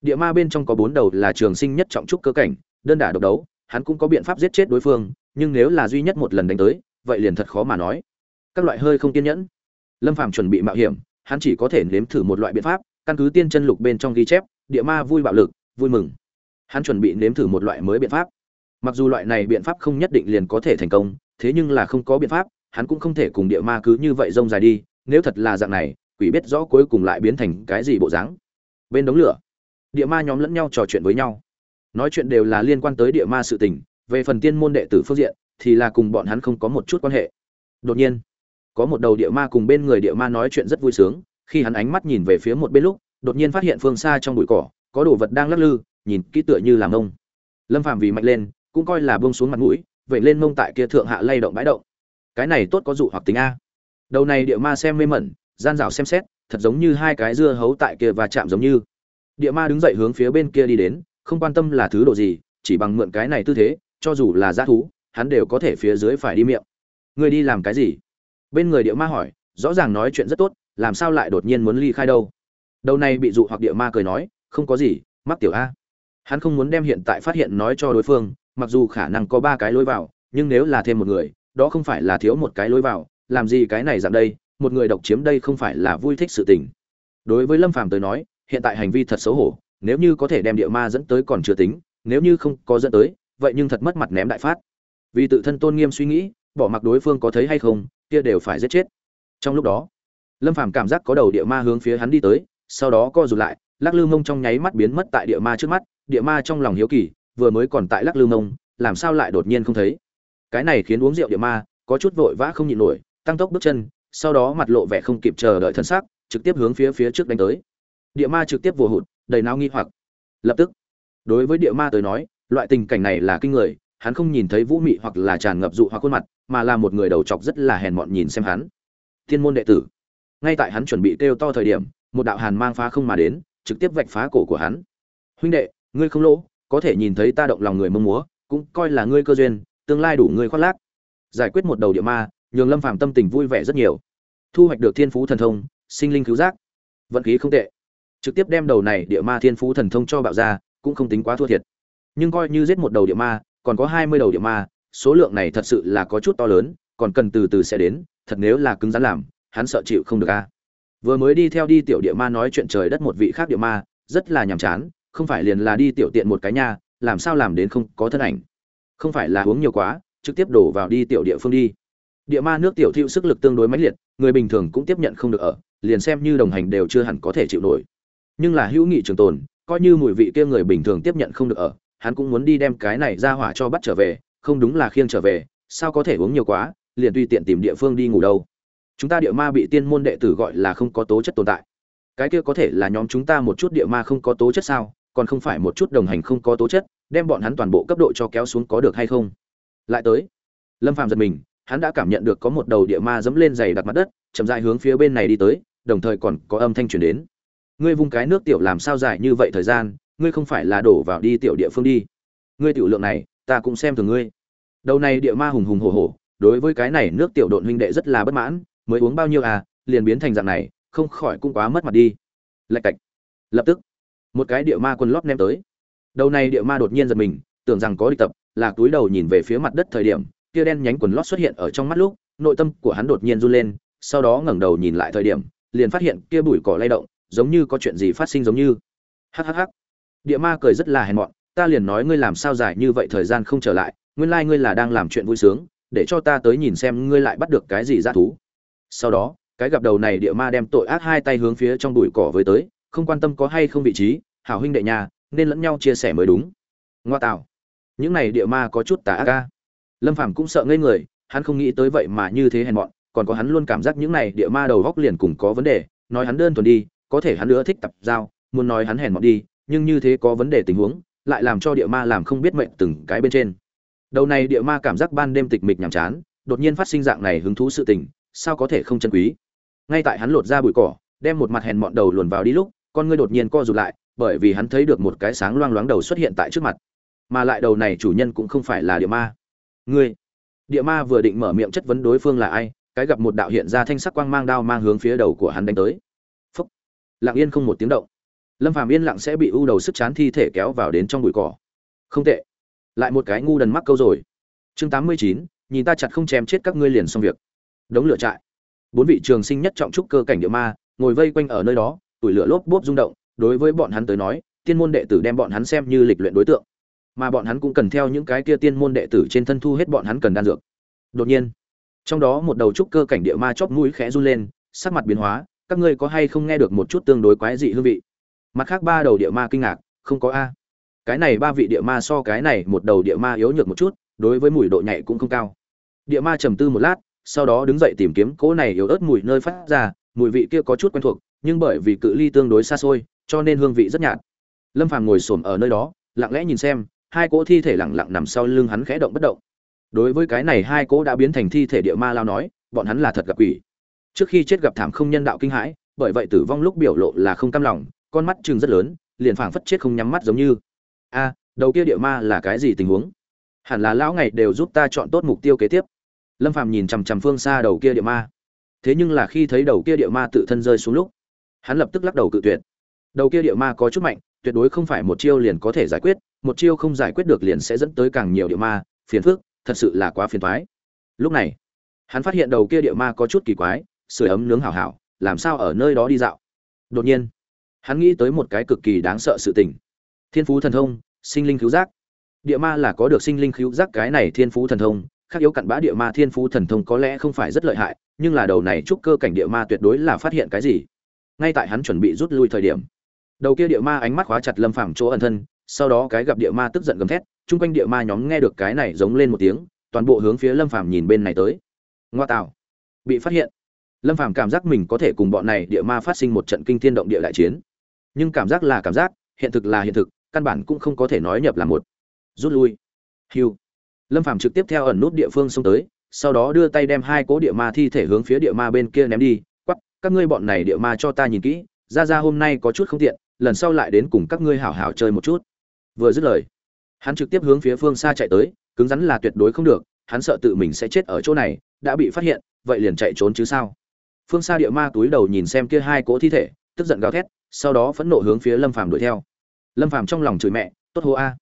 Địa ma bên trong có bốn đầu là trường sinh nhất trọng trúc cơ cảnh, đơn đả độc đấu, hắn cũng có biện pháp giết chết đối phương, nhưng nếu là duy nhất một lần đánh tới, vậy liền thật khó mà nói. Các loại hơi không kiên nhẫn. Lâm phàm chuẩn bị mạo hiểm, hắn chỉ có thể nếm thử một loại biện pháp căn cứ tiên chân lục bên trong ghi chép, địa ma vui bạo lực, vui mừng. Hắn chuẩn bị nếm thử một loại mới biện pháp. Mặc dù loại này biện pháp không nhất định liền có thể thành công, thế nhưng là không có biện pháp, hắn cũng không thể cùng địa ma cứ như vậy rông dài đi, nếu thật là dạng này, quỷ biết rõ cuối cùng lại biến thành cái gì bộ dáng. Bên đống lửa, địa ma nhóm lẫn nhau trò chuyện với nhau. Nói chuyện đều là liên quan tới địa ma sự tình, về phần tiên môn đệ tử phương diện, thì là cùng bọn hắn không có một chút quan hệ. Đột nhiên, có một đầu địa ma cùng bên người địa ma nói chuyện rất vui sướng khi hắn ánh mắt nhìn về phía một bên lúc, đột nhiên phát hiện phương xa trong bụi cỏ, có đồ vật đang lắc lư, nhìn kỹ tựa như làm ông lâm phàm vì mạnh lên, cũng coi là bông xuống mặt mũi vậy lên mông tại kia thượng hạ lay động bãi động. Cái này tốt có dụ hoặc tính a. Đầu này địa ma xem mê mẩn, gian rào xem xét, thật giống như hai cái dưa hấu tại kia và chạm giống như. Địa ma đứng dậy hướng phía bên kia đi đến, không quan tâm là thứ đồ gì, chỉ bằng mượn cái này tư thế, cho dù là g thú, hắn đều có thể phía dưới phải đi miệng. Người đi làm cái gì? Bên người địa ma hỏi, rõ ràng nói chuyện rất tốt làm sao lại đột nhiên muốn ly khai đâu? Đầu này bị dụ hoặc địa ma cười nói, không có gì, mắc tiểu a. Hắn không muốn đem hiện tại phát hiện nói cho đối phương, mặc dù khả năng có ba cái lối vào, nhưng nếu là thêm một người, đó không phải là thiếu một cái lối vào, làm gì cái này giảm đây, một người độc chiếm đây không phải là vui thích sự tình. Đối với lâm phàm tới nói, hiện tại hành vi thật xấu hổ, nếu như có thể đem địa ma dẫn tới còn chưa tính, nếu như không có dẫn tới, vậy nhưng thật mất mặt ném đại phát. Vì tự thân tôn nghiêm suy nghĩ, bỏ mặc đối phương có thấy hay không, kia đều phải giết chết. Trong lúc đó lâm phàm cảm giác có đầu địa ma hướng phía hắn đi tới, sau đó co rụt lại, lắc lư mông trong nháy mắt biến mất tại địa ma trước mắt, địa ma trong lòng hiếu kỳ, vừa mới còn tại lắc lư mông, làm sao lại đột nhiên không thấy? Cái này khiến uống rượu địa ma, có chút vội vã không nhịn nổi, tăng tốc bước chân, sau đó mặt lộ vẻ không kịp chờ đợi thân xác trực tiếp hướng phía phía trước đánh tới. Địa ma trực tiếp vồ hụt, đầy nao nghi hoặc. Lập tức, đối với địa ma tới nói, loại tình cảnh này là kinh người, hắn không nhìn thấy vũ mị hoặc là tràn ngập dụ hoặc khuôn mặt, mà là một người đầu chọc rất là hèn mọn nhìn xem hắn. Thiên môn đệ tử ngay tại hắn chuẩn bị kêu to thời điểm, một đạo hàn mang phá không mà đến, trực tiếp vạch phá cổ của hắn. Huynh đệ, ngươi không lỗ, có thể nhìn thấy ta động lòng người mông múa, cũng coi là ngươi cơ duyên, tương lai đủ ngươi khoác lác. Giải quyết một đầu địa ma, nhường lâm phàm tâm tình vui vẻ rất nhiều. Thu hoạch được thiên phú thần thông, sinh linh cứu giác. Vận khí không tệ. Trực tiếp đem đầu này địa ma thiên phú thần thông cho bạo ra, cũng không tính quá thua thiệt. Nhưng coi như giết một đầu địa ma, còn có hai mươi đầu địa ma, số lượng này thật sự là có chút to lớn, còn cần từ từ sẽ đến, thật nếu là cứng rắn làm hắn sợ chịu không được a. Vừa mới đi theo đi tiểu địa ma nói chuyện trời đất một vị khác địa ma, rất là nhàm chán, không phải liền là đi tiểu tiện một cái nha, làm sao làm đến không có thân ảnh. Không phải là uống nhiều quá, trực tiếp đổ vào đi tiểu địa phương đi. Địa ma nước tiểu thiệu sức lực tương đối mãnh liệt, người bình thường cũng tiếp nhận không được ở, liền xem như đồng hành đều chưa hẳn có thể chịu nổi. Nhưng là hữu nghị trường tồn, coi như mùi vị kia người bình thường tiếp nhận không được ở, hắn cũng muốn đi đem cái này ra hỏa cho bắt trở về, không đúng là khiêng trở về, sao có thể uống nhiều quá, liền tùy tiện tìm địa phương đi ngủ đâu chúng ta địa ma bị tiên môn đệ tử gọi là không có tố chất tồn tại. Cái kia có thể là nhóm chúng ta một chút địa ma không có tố chất sao, còn không phải một chút đồng hành không có tố chất, đem bọn hắn toàn bộ cấp độ cho kéo xuống có được hay không? Lại tới, lâm phàm giật mình, hắn đã cảm nhận được có một đầu địa ma dẫm lên giày đặt mặt đất, chậm dài hướng phía bên này đi tới, đồng thời còn có âm thanh truyền đến. Ngươi vung cái nước tiểu làm sao dài như vậy thời gian, ngươi không phải là đổ vào đi tiểu địa phương đi. Ngươi tiểu lượng này, ta cũng xem thường ngươi. Đầu này địa ma hùng hùng hổ hổ, đối với cái này nước tiểu độn huynh đệ rất là bất mãn mới uống bao nhiêu à liền biến thành dạng này, không khỏi cũng quá mất mặt đi. Lạch cạch. Lập tức, một cái địa ma quần lót ném tới. Đầu này địa ma đột nhiên giật mình, tưởng rằng có địch tập, là túi đầu nhìn về phía mặt đất thời điểm, kia đen nhánh quần lót xuất hiện ở trong mắt lúc, nội tâm của hắn đột nhiên run lên, sau đó ngẩng đầu nhìn lại thời điểm, liền phát hiện kia bụi cỏ lay động, giống như có chuyện gì phát sinh giống như. Hhh địa ma cười rất là hèn mọn, ta liền nói ngươi làm sao dài như vậy thời gian không trở lại, nguyên lai ngươi là đang làm chuyện vui sướng, để cho ta tới nhìn xem ngươi lại bắt được cái gì ra thú sau đó, cái gặp đầu này địa ma đem tội ác hai tay hướng phía trong bụi cỏ với tới, không quan tâm có hay không vị trí, hảo huynh đệ nhà, nên lẫn nhau chia sẻ mới đúng. Ngoa tạo. Những này địa ma có chút tà ác ca lâm phàm cũng sợ ngây người, hắn không nghĩ tới vậy mà như thế hèn mọn, còn có hắn luôn cảm giác những này địa ma đầu góc liền cùng có vấn đề, nói hắn đơn thuần đi, có thể hắn nữa thích tập giao, muốn nói hắn hèn mọn đi, nhưng như thế có vấn đề tình huống, lại làm cho địa ma làm không biết mệnh từng cái bên trên. Đầu này địa ma cảm giác ban đêm tịch mịch nhàm chán, đột nhiên phát sinh dạng này hứng thú sự tình sao có thể không chân quý? Ngay tại hắn lột ra bụi cỏ, đem một mặt hèn mọn đầu luồn vào đi lúc, con ngươi đột nhiên co rụt lại, bởi vì hắn thấy được một cái sáng loang loáng đầu xuất hiện tại trước mặt. Mà lại đầu này chủ nhân cũng không phải là địa ma. Ngươi! Địa ma vừa định mở miệng chất vấn đối phương là ai, cái gặp một đạo hiện ra thanh sắc quang mang đao mang hướng phía đầu của hắn đánh tới. Phúc! Lặng yên không một tiếng động. Lâm phàm yên lặng sẽ bị u đầu sức chán thi thể kéo vào đến trong bụi cỏ. Không tệ. Lại một cái ngu đần mắc câu rồi. Chương tám mươi chín, nhìn ta chặt không chém chết các ngươi liền xong việc đống lửa trại. Bốn vị trường sinh nhất trọng trúc cơ cảnh địa ma, ngồi vây quanh ở nơi đó tuổi lửa lốp bốp rung động, đối với bọn hắn tới nói, tiên môn đệ tử đem bọn hắn xem như lịch luyện đối tượng. Mà bọn hắn cũng cần theo những cái kia tiên môn đệ tử trên thân thu hết bọn hắn cần đan dược. Đột nhiên, trong đó một đầu trúc cơ cảnh địa ma chóp mũi khẽ run lên, sắc mặt biến hóa, các ngươi có hay không nghe được một chút tương đối quái dị hương vị? Mặt khác ba đầu địa ma kinh ngạc, không có a. Cái này ba vị địa ma so cái này một đầu địa ma yếu nhược một chút, đối với mùi độ nhạy cũng không cao. Địa ma trầm tư một lát sau đó đứng dậy tìm kiếm cỗ này yếu ớt mùi nơi phát ra, mùi vị kia có chút quen thuộc, nhưng bởi vì cự ly tương đối xa xôi, cho nên hương vị rất nhạt. Lâm phàm ngồi xổm ở nơi đó, lặng lẽ nhìn xem, hai cỗ thi thể lặng lặng nằm sau lưng hắn khẽ động bất động. Đối với cái này hai cỗ đã biến thành thi thể địa ma lao nói, bọn hắn là thật gặp quỷ. Trước khi chết gặp thảm không nhân đạo kinh hãi, bởi vậy tử vong lúc biểu lộ là không cam lòng, con mắt chừng rất lớn, liền phảng phất chết không nhắm mắt giống như. A, đầu kia địa ma là cái gì tình huống? Hẳn là lão ngày đều giúp ta chọn tốt mục tiêu kế tiếp lâm phàm nhìn chằm chằm phương xa đầu kia địa ma. Thế nhưng là khi thấy đầu kia địa ma tự thân rơi xuống lúc, hắn lập tức lắc đầu cự tuyệt. Đầu kia địa ma có chút mạnh, tuyệt đối không phải một chiêu liền có thể giải quyết, một chiêu không giải quyết được liền sẽ dẫn tới càng nhiều địa ma, phiền phức, thật sự là quá phiền toái. Lúc này, hắn phát hiện đầu kia địa ma có chút kỳ quái, sưởi ấm nướng hảo hảo, làm sao ở nơi đó đi dạo? Đột nhiên, hắn nghĩ tới một cái cực kỳ đáng sợ sự tình. Thiên phú thần thông, sinh linh cứu giác. Địa ma là có được sinh linh cứu giác cái này thiên phú thần thông khác yếu cặn bã địa ma thiên phú thần thông có lẽ không phải rất lợi hại, nhưng là đầu này trúc cơ cảnh địa ma tuyệt đối là phát hiện cái gì? Ngay tại hắn chuẩn bị rút lui thời điểm, đầu kia địa ma ánh mắt khóa chặt lâm phàm chỗ ẩn thân, sau đó cái gặp địa ma tức giận gầm thét, chung quanh địa ma nhóm nghe được cái này giống lên một tiếng, toàn bộ hướng phía lâm phàm nhìn bên này tới. Ngoa tạo, bị phát hiện. Lâm phàm cảm giác mình có thể cùng bọn này địa ma phát sinh một trận kinh thiên động địa đại chiến. Nhưng cảm giác là cảm giác, hiện thực là hiện thực, căn bản cũng không có thể nói nhập là một. Rút lui. Hiu lâm phàm trực tiếp theo ẩn nút địa phương xông tới, sau đó đưa tay đem hai cố địa ma thi thể hướng phía địa ma bên kia ném đi quắp các ngươi bọn này địa ma cho ta nhìn kỹ, ra ra hôm nay có chút không tiện, lần sau lại đến cùng các ngươi hảo hảo chơi một chút. Vừa dứt lời, hắn trực tiếp hướng phía phương xa chạy tới, cứng rắn là tuyệt đối không được, hắn sợ tự mình sẽ chết ở chỗ này, đã bị phát hiện, vậy liền chạy trốn chứ sao? Phương xa địa ma túi đầu nhìn xem kia hai cỗ thi thể, tức giận gào thét, sau đó phẫn nộ hướng phía lâm phàm đuổi theo. Lâm phàm trong lòng chửi mẹ, tốt hô a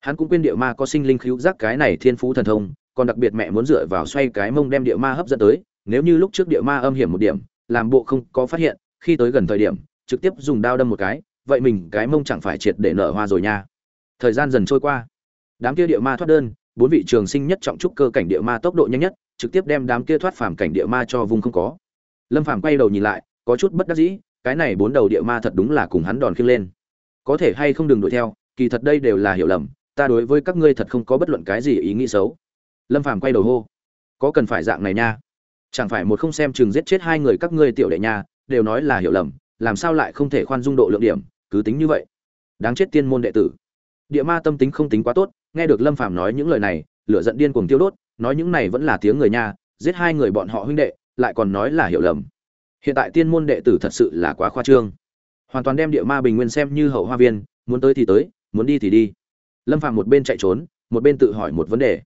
hắn cũng quên địa ma có sinh linh cứu giác cái này thiên phú thần thông, còn đặc biệt mẹ muốn dựa vào xoay cái mông đem địa ma hấp dẫn tới, nếu như lúc trước địa ma âm hiểm một điểm, làm bộ không có phát hiện, khi tới gần thời điểm, trực tiếp dùng đao đâm một cái, vậy mình cái mông chẳng phải triệt để nở hoa rồi nha. Thời gian dần trôi qua. Đám kia địa ma thoát đơn, bốn vị trường sinh nhất trọng trúc cơ cảnh địa ma tốc độ nhanh nhất, trực tiếp đem đám kia thoát phàm cảnh địa ma cho vùng không có. Lâm phàm quay đầu nhìn lại, có chút bất đắc dĩ, cái này bốn đầu địa ma thật đúng là cùng hắn đòn khiêng lên. Có thể hay không đừng đuổi theo, kỳ thật đây đều là hiểu lầm ta đối với các ngươi thật không có bất luận cái gì ý nghĩ xấu. Lâm phàm quay đầu hô, có cần phải dạng này nha? Chẳng phải một không xem chừng giết chết hai người các ngươi tiểu đệ nha, đều nói là hiểu lầm, làm sao lại không thể khoan dung độ lượng điểm, cứ tính như vậy. Đáng chết tiên môn đệ tử. Địa ma tâm tính không tính quá tốt, nghe được lâm phàm nói những lời này, lửa giận điên cuồng tiêu đốt, nói những này vẫn là tiếng người nha, giết hai người bọn họ huynh đệ, lại còn nói là hiểu lầm. Hiện tại tiên môn đệ tử thật sự là quá khoa trương. Hoàn toàn đem địa ma bình nguyên xem như hậu hoa viên, muốn tới thì tới, muốn đi thì đi lâm phàm một bên chạy trốn, một bên tự hỏi một vấn đề.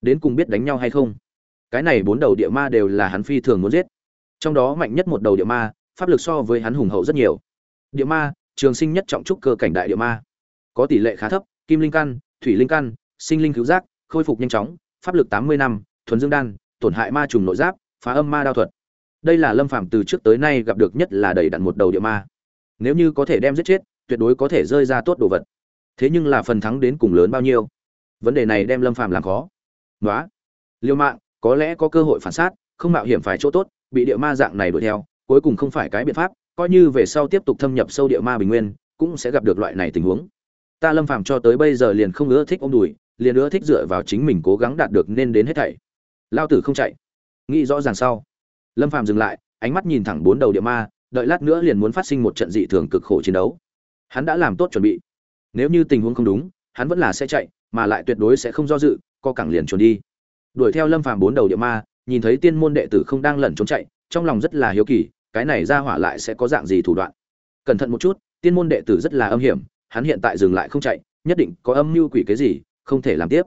Đến cùng biết đánh nhau hay không? Cái này bốn đầu địa ma đều là hắn phi thường muốn giết. Trong đó mạnh nhất một đầu địa ma, pháp lực so với hắn hùng hậu rất nhiều. Địa ma, trường sinh nhất trọng trúc cơ cảnh đại địa ma. Có tỷ lệ khá thấp, kim linh căn, thủy linh căn, sinh linh cứu giác, khôi phục nhanh chóng, pháp lực tám mươi năm, thuần dương đan, tổn hại ma trùng nội giáp, phá âm ma đao thuật. Đây là lâm phàm từ trước tới nay gặp được nhất là đầy đặn một đầu địa ma. Nếu như có thể đem giết chết, tuyệt đối có thể rơi ra tốt đồ vật thế nhưng là phần thắng đến cùng lớn bao nhiêu? Vấn đề này đem lâm phàm làm khó. Nói liêu mạng, có lẽ có cơ hội phản sát, không mạo hiểm phải chỗ tốt, bị địa ma dạng này đuổi theo, cuối cùng không phải cái biện pháp, coi như về sau tiếp tục thâm nhập sâu địa ma bình nguyên, cũng sẽ gặp được loại này tình huống. Ta lâm phàm cho tới bây giờ liền không ưa thích ông đùi, liền ưa thích dựa vào chính mình cố gắng đạt được nên đến hết thảy. Lao tử không chạy. Nghĩ rõ ràng sau, lâm phàm dừng lại, ánh mắt nhìn thẳng bốn đầu địa ma, đợi lát nữa liền muốn phát sinh một trận dị thường cực khổ chiến đấu. Hắn đã làm tốt chuẩn bị nếu như tình huống không đúng, hắn vẫn là sẽ chạy, mà lại tuyệt đối sẽ không do dự, co cẳng liền trốn đi. Đuổi theo lâm phàm bốn đầu địa ma, nhìn thấy tiên môn đệ tử không đang lẩn trốn chạy, trong lòng rất là hiếu kỳ, cái này ra hỏa lại sẽ có dạng gì thủ đoạn. Cẩn thận một chút, tiên môn đệ tử rất là âm hiểm, hắn hiện tại dừng lại không chạy, nhất định có âm mưu quỷ cái gì, không thể làm tiếp.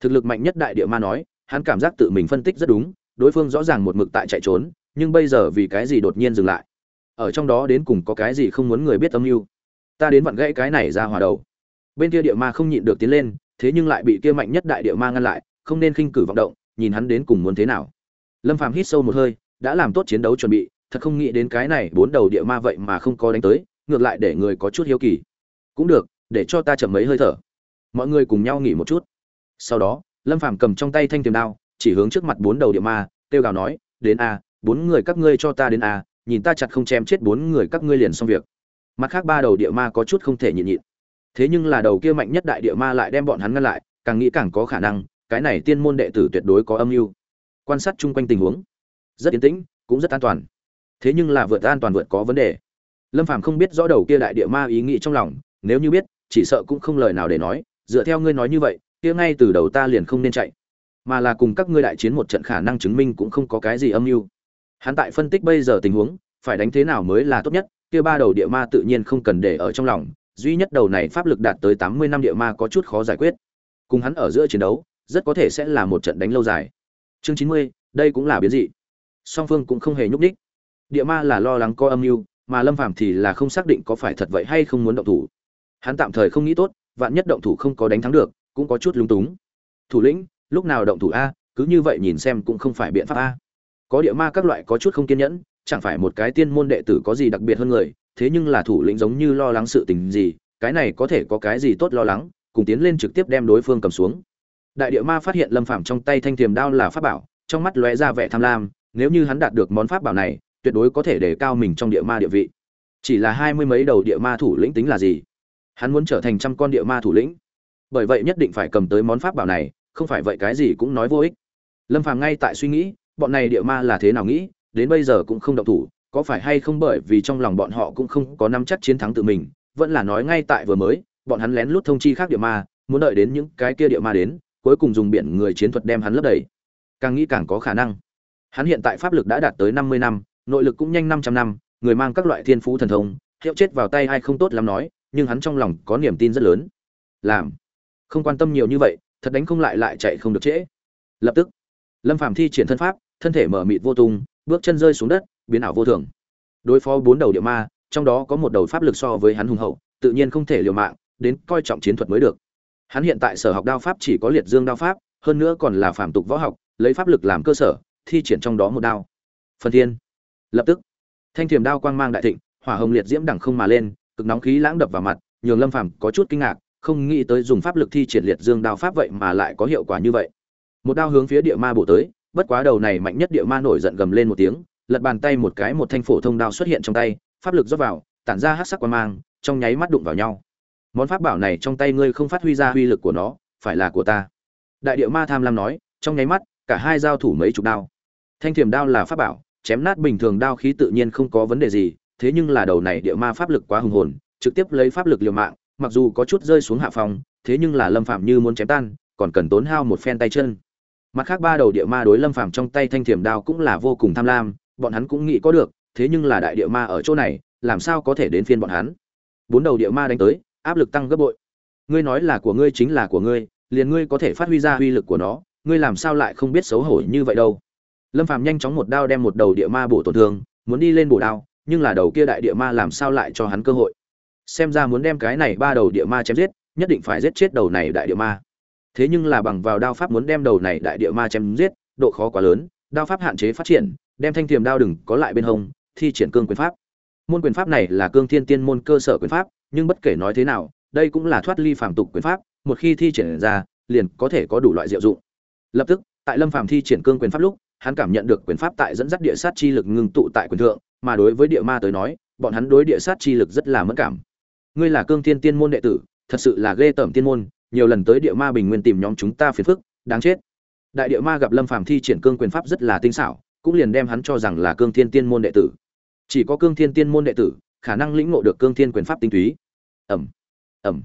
Thực lực mạnh nhất đại địa ma nói, hắn cảm giác tự mình phân tích rất đúng, đối phương rõ ràng một mực tại chạy trốn, nhưng bây giờ vì cái gì đột nhiên dừng lại? Ở trong đó đến cùng có cái gì không muốn người biết âm mưu? Ta đến vặn gãy cái này ra hòa đầu. Bên kia địa ma không nhịn được tiến lên, thế nhưng lại bị kia mạnh nhất đại địa ma ngăn lại, không nên khinh cử vọng động, nhìn hắn đến cùng muốn thế nào. Lâm phàm hít sâu một hơi, đã làm tốt chiến đấu chuẩn bị, thật không nghĩ đến cái này bốn đầu địa ma vậy mà không có đánh tới, ngược lại để người có chút hiếu kỳ. Cũng được, để cho ta chậm mấy hơi thở. Mọi người cùng nhau nghỉ một chút. Sau đó, lâm phàm cầm trong tay thanh tiềm đao, chỉ hướng trước mặt bốn đầu địa ma, kêu gào nói, đến a, bốn người các ngươi cho ta đến a, nhìn ta chặt không chém chết bốn người các ngươi liền xong việc mặt khác ba đầu địa ma có chút không thể nhịn nhịn. Thế nhưng là đầu kia mạnh nhất đại địa ma lại đem bọn hắn ngăn lại, càng nghĩ càng có khả năng, cái này tiên môn đệ tử tuyệt đối có âm mưu. Quan sát chung quanh tình huống, rất yên tĩnh, cũng rất an toàn. Thế nhưng là vượt an toàn vượt có vấn đề. Lâm phàm không biết rõ đầu kia đại địa ma ý nghĩ trong lòng, nếu như biết, chỉ sợ cũng không lời nào để nói, dựa theo ngươi nói như vậy, kia ngay từ đầu ta liền không nên chạy. Mà là cùng các ngươi đại chiến một trận khả năng chứng minh cũng không có cái gì âm mưu. Hắn tại phân tích bây giờ tình huống, phải đánh thế nào mới là tốt nhất? Kia ba đầu địa ma tự nhiên không cần để ở trong lòng, duy nhất đầu này pháp lực đạt tới tám mươi năm địa ma có chút khó giải quyết. Cùng hắn ở giữa chiến đấu, rất có thể sẽ là một trận đánh lâu dài. Chương chín mươi, đây cũng là biến dị. Song phương cũng không hề nhúc nhích. Địa ma là lo lắng có âm mưu, mà lâm phàm thì là không xác định có phải thật vậy hay không muốn động thủ. Hắn tạm thời không nghĩ tốt, vạn nhất động thủ không có đánh thắng được, cũng có chút lúng túng. Thủ lĩnh, lúc nào động thủ a, cứ như vậy nhìn xem cũng không phải biện pháp a. Có địa ma các loại có chút không kiên nhẫn chẳng phải một cái tiên môn đệ tử có gì đặc biệt hơn người, thế nhưng là thủ lĩnh giống như lo lắng sự tình gì, cái này có thể có cái gì tốt lo lắng, cùng tiến lên trực tiếp đem đối phương cầm xuống. Đại địa ma phát hiện lâm phàm trong tay thanh thiềm đao là pháp bảo, trong mắt lóe ra vẻ tham lam, nếu như hắn đạt được món pháp bảo này, tuyệt đối có thể để cao mình trong địa ma địa vị. Chỉ là hai mươi mấy đầu địa ma thủ lĩnh tính là gì? Hắn muốn trở thành trăm con địa ma thủ lĩnh. Bởi vậy nhất định phải cầm tới món pháp bảo này, không phải vậy cái gì cũng nói vô ích. Lâm phàm ngay tại suy nghĩ, bọn này địa ma là thế nào nghĩ? Đến bây giờ cũng không động thủ, có phải hay không bởi vì trong lòng bọn họ cũng không có nắm chắc chiến thắng tự mình, vẫn là nói ngay tại vừa mới, bọn hắn lén lút thông chi khác địa ma, muốn đợi đến những cái kia địa ma đến, cuối cùng dùng biển người chiến thuật đem hắn lấp đầy. Càng nghĩ càng có khả năng. Hắn hiện tại pháp lực đã đạt tới năm mươi năm, nội lực cũng nhanh năm trăm năm, người mang các loại thiên phú thần thông, hiệu chết vào tay ai không tốt lắm nói, nhưng hắn trong lòng có niềm tin rất lớn. Làm. Không quan tâm nhiều như vậy, thật đánh không lại lại chạy không được trễ. Lập tức, lâm phàm thi triển thân pháp, thân thể mở mịt vô tung bước chân rơi xuống đất, biến ảo vô thường. Đối phó bốn đầu địa ma, trong đó có một đầu pháp lực so với hắn hùng hậu, tự nhiên không thể liều mạng, đến coi trọng chiến thuật mới được. Hắn hiện tại sở học đao pháp chỉ có liệt dương đao pháp, hơn nữa còn là phạm tục võ học, lấy pháp lực làm cơ sở, thi triển trong đó một đao. Phần thiên. Lập tức, thanh thiềm đao quang mang đại thịnh, hỏa hồng liệt diễm đẳng không mà lên, cực nóng khí lãng đập vào mặt, nhường lâm phàm có chút kinh ngạc, không nghĩ tới dùng pháp lực thi triển liệt dương đao pháp vậy mà lại có hiệu quả như vậy. Một đao hướng phía địa ma bổ tới bất quá đầu này mạnh nhất địa ma nổi giận gầm lên một tiếng, lật bàn tay một cái một thanh phổ thông đao xuất hiện trong tay, pháp lực rót vào, tản ra hắc sắc quang mang, trong nháy mắt đụng vào nhau. Món pháp bảo này trong tay ngươi không phát huy ra uy lực của nó, phải là của ta. Đại địa ma tham lam nói, trong nháy mắt, cả hai giao thủ mấy chục đao. Thanh thiềm đao là pháp bảo, chém nát bình thường đao khí tự nhiên không có vấn đề gì, thế nhưng là đầu này địa ma pháp lực quá hùng hồn, trực tiếp lấy pháp lực liều mạng, mặc dù có chút rơi xuống hạ phòng, thế nhưng là lâm phạm như muốn chém tan, còn cần tốn hao một phen tay chân mặt khác ba đầu địa ma đối lâm phàm trong tay thanh thiềm đao cũng là vô cùng tham lam, bọn hắn cũng nghĩ có được, thế nhưng là đại địa ma ở chỗ này, làm sao có thể đến phiên bọn hắn? Bốn đầu địa ma đánh tới, áp lực tăng gấp bội. Ngươi nói là của ngươi chính là của ngươi, liền ngươi có thể phát huy ra uy lực của nó, ngươi làm sao lại không biết xấu hổ như vậy đâu? Lâm phàm nhanh chóng một đao đem một đầu địa ma bổ tổn thương, muốn đi lên bổ đao, nhưng là đầu kia đại địa ma làm sao lại cho hắn cơ hội? Xem ra muốn đem cái này ba đầu địa ma chém giết, nhất định phải giết chết đầu này đại địa ma thế nhưng là bằng vào đao pháp muốn đem đầu này đại địa ma chém giết, độ khó quá lớn, đao pháp hạn chế phát triển, đem thanh thiềm đao đừng có lại bên hông, thi triển cương quyền pháp. Môn quyền pháp này là cương thiên tiên môn cơ sở quyền pháp, nhưng bất kể nói thế nào, đây cũng là thoát ly phàm tục quyền pháp, một khi thi triển ra, liền có thể có đủ loại diệu dụng. Lập tức, tại lâm phàm thi triển cương quyền pháp lúc, hắn cảm nhận được quyền pháp tại dẫn dắt địa sát chi lực ngưng tụ tại quyền thượng, mà đối với địa ma tới nói, bọn hắn đối địa sát chi lực rất là mất cảm. Ngươi là cương thiên tiên môn đệ tử, thật sự là ghê tởm tiên môn nhiều lần tới địa ma bình nguyên tìm nhóm chúng ta phiền phức, đáng chết. Đại địa ma gặp lâm phàm thi triển cương quyền pháp rất là tinh xảo, cũng liền đem hắn cho rằng là cương thiên tiên môn đệ tử. Chỉ có cương thiên tiên môn đệ tử, khả năng lĩnh ngộ được cương thiên quyền pháp tinh túy. Ẩm ẩm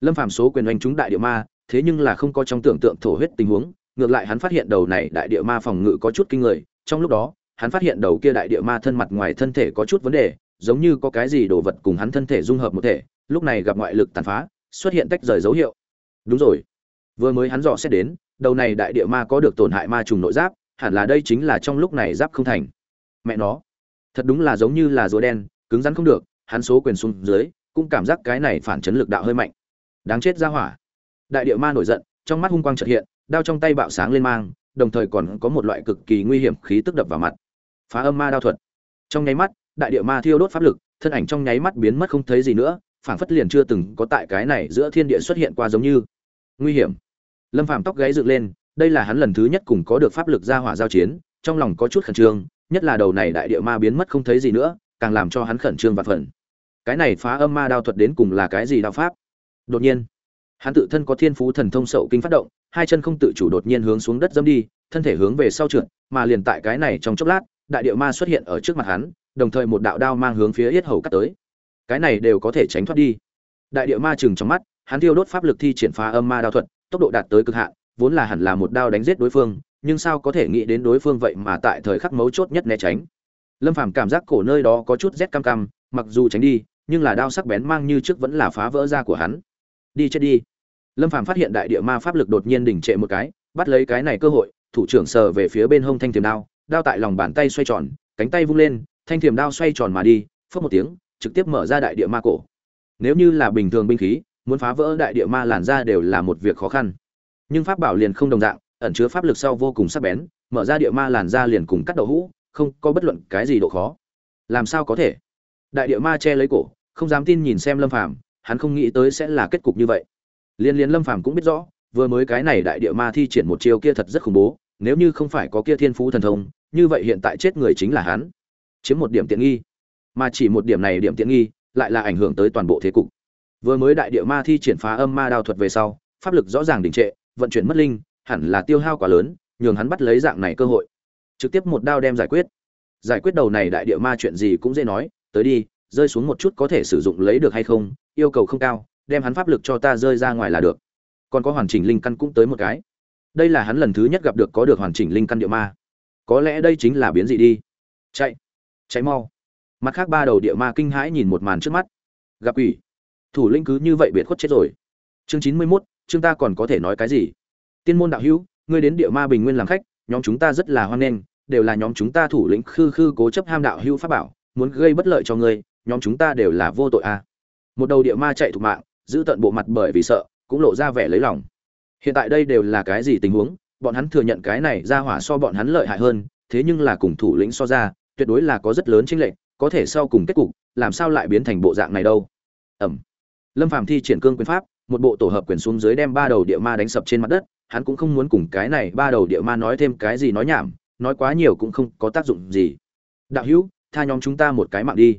lâm phàm số quyền oanh chúng đại địa ma, thế nhưng là không có trong tưởng tượng thổ huyết tình huống, ngược lại hắn phát hiện đầu này đại địa ma phòng ngự có chút kinh người, trong lúc đó, hắn phát hiện đầu kia đại địa ma thân mặt ngoài thân thể có chút vấn đề, giống như có cái gì đồ vật cùng hắn thân thể dung hợp một thể, lúc này gặp ngoại lực tàn phá, xuất hiện tách rời dấu hiệu đúng rồi. Vừa mới hắn dò xét đến, đầu này đại địa ma có được tổn hại ma trùng nội giáp, hẳn là đây chính là trong lúc này giáp không thành. Mẹ nó. Thật đúng là giống như là rùa đen, cứng rắn không được, hắn số quyền xuống dưới, cũng cảm giác cái này phản chấn lực đạo hơi mạnh. Đáng chết ra hỏa. Đại địa ma nổi giận, trong mắt hung quang chợt hiện, đao trong tay bạo sáng lên mang, đồng thời còn có một loại cực kỳ nguy hiểm khí tức đập vào mặt. Phá âm ma đao thuật. Trong nháy mắt, đại địa ma thiêu đốt pháp lực, thân ảnh trong nháy mắt biến mất không thấy gì nữa, phảng phất liền chưa từng có tại cái này giữa thiên địa xuất hiện qua giống như nguy hiểm. Lâm phàm tóc gáy dựng lên, đây là hắn lần thứ nhất cùng có được pháp lực ra hỏa giao chiến, trong lòng có chút khẩn trương, nhất là đầu này đại địa ma biến mất không thấy gì nữa, càng làm cho hắn khẩn trương và phần cái này phá âm ma đao thuật đến cùng là cái gì đao pháp? Đột nhiên, hắn tự thân có thiên phú thần thông sậu kinh phát động, hai chân không tự chủ đột nhiên hướng xuống đất dâm đi, thân thể hướng về sau trượt, mà liền tại cái này trong chốc lát, đại địa ma xuất hiện ở trước mặt hắn, đồng thời một đạo đao mang hướng phía yết hầu cắt tới. Cái này đều có thể tránh thoát đi. Đại địa ma chừng trong mắt hắn thiêu đốt pháp lực thi triển phá âm ma đao thuật, tốc độ đạt tới cực hạn, vốn là hẳn là một đao đánh giết đối phương, nhưng sao có thể nghĩ đến đối phương vậy mà tại thời khắc mấu chốt nhất né tránh. Lâm phàm cảm giác cổ nơi đó có chút rét cam cam, mặc dù tránh đi, nhưng là đao sắc bén mang như trước vẫn là phá vỡ ra của hắn. Đi chết đi. Lâm phàm phát hiện đại địa ma pháp lực đột nhiên đỉnh trệ một cái, bắt lấy cái này cơ hội, thủ trưởng sờ về phía bên hông thanh thiềm đao đao tại lòng bàn tay xoay tròn, cánh tay vung lên, thanh thiềm đao xoay tròn mà đi phất một tiếng, trực tiếp mở ra đại địa ma cổ. Nếu như là bình thường binh khí muốn phá vỡ đại địa ma làn ra đều là một việc khó khăn. Nhưng pháp bảo liền không đồng dạng, ẩn chứa pháp lực sau vô cùng sắc bén, mở ra địa ma làn ra liền cùng cắt đậu hũ, không có bất luận cái gì độ khó. Làm sao có thể? Đại địa ma che lấy cổ, không dám tin nhìn xem lâm phàm, hắn không nghĩ tới sẽ là kết cục như vậy. Liên liên lâm phàm cũng biết rõ, vừa mới cái này đại địa ma thi triển một chiêu kia thật rất khủng bố, nếu như không phải có kia thiên phú thần thông, như vậy hiện tại chết người chính là hắn. Chiếm một điểm tiện nghi, mà chỉ một điểm này điểm tiện nghi, lại là ảnh hưởng tới toàn bộ thế cục vừa mới đại địa ma thi triển phá âm ma đao thuật về sau, pháp lực rõ ràng đình trệ, vận chuyển mất linh, hẳn là tiêu hao quá lớn, nhường hắn bắt lấy dạng này cơ hội. Trực tiếp một đao đem giải quyết. Giải quyết đầu này đại địa ma chuyện gì cũng dễ nói, tới đi, rơi xuống một chút có thể sử dụng lấy được hay không, yêu cầu không cao, đem hắn pháp lực cho ta rơi ra ngoài là được. Còn có hoàn chỉnh linh căn cũng tới một cái. Đây là hắn lần thứ nhất gặp được có được hoàn chỉnh linh căn địa ma. Có lẽ đây chính là biến dị đi. Chạy. Chạy mau. Mặt khác ba đầu địa ma kinh hãi nhìn một màn trước mắt. Gặp quỷ thủ lĩnh cứ như vậy biệt khuất chết rồi. Chương chín mươi mốt, chương ta còn có thể nói cái gì? Tiên môn đạo hữu, ngươi đến địa ma bình nguyên làm khách, nhóm chúng ta rất là hoan nghênh, đều là nhóm chúng ta thủ lĩnh khư khư cố chấp ham đạo hữu pháp bảo, muốn gây bất lợi cho ngươi, nhóm chúng ta đều là vô tội a. À. một đầu địa ma chạy thục mạng, giữ tận bộ mặt bởi vì sợ, cũng lộ ra vẻ lấy lòng. Hiện tại đây đều là cái gì tình huống? Bọn hắn thừa nhận cái này ra hỏa so bọn hắn lợi hại hơn, thế nhưng là cùng thủ lĩnh so ra, tuyệt đối là có rất lớn chênh lệch, có thể sau cùng kết cục, làm sao lại biến thành bộ dạng này đâu? Ẩm lâm phàm thi triển cương quyền pháp, một bộ tổ hợp quyền xuống dưới đem ba đầu địa ma đánh sập trên mặt đất, hắn cũng không muốn cùng cái này ba đầu địa ma nói thêm cái gì nói nhảm, nói quá nhiều cũng không có tác dụng gì. Đạo hữu, tha nhóm chúng ta một cái mạng đi.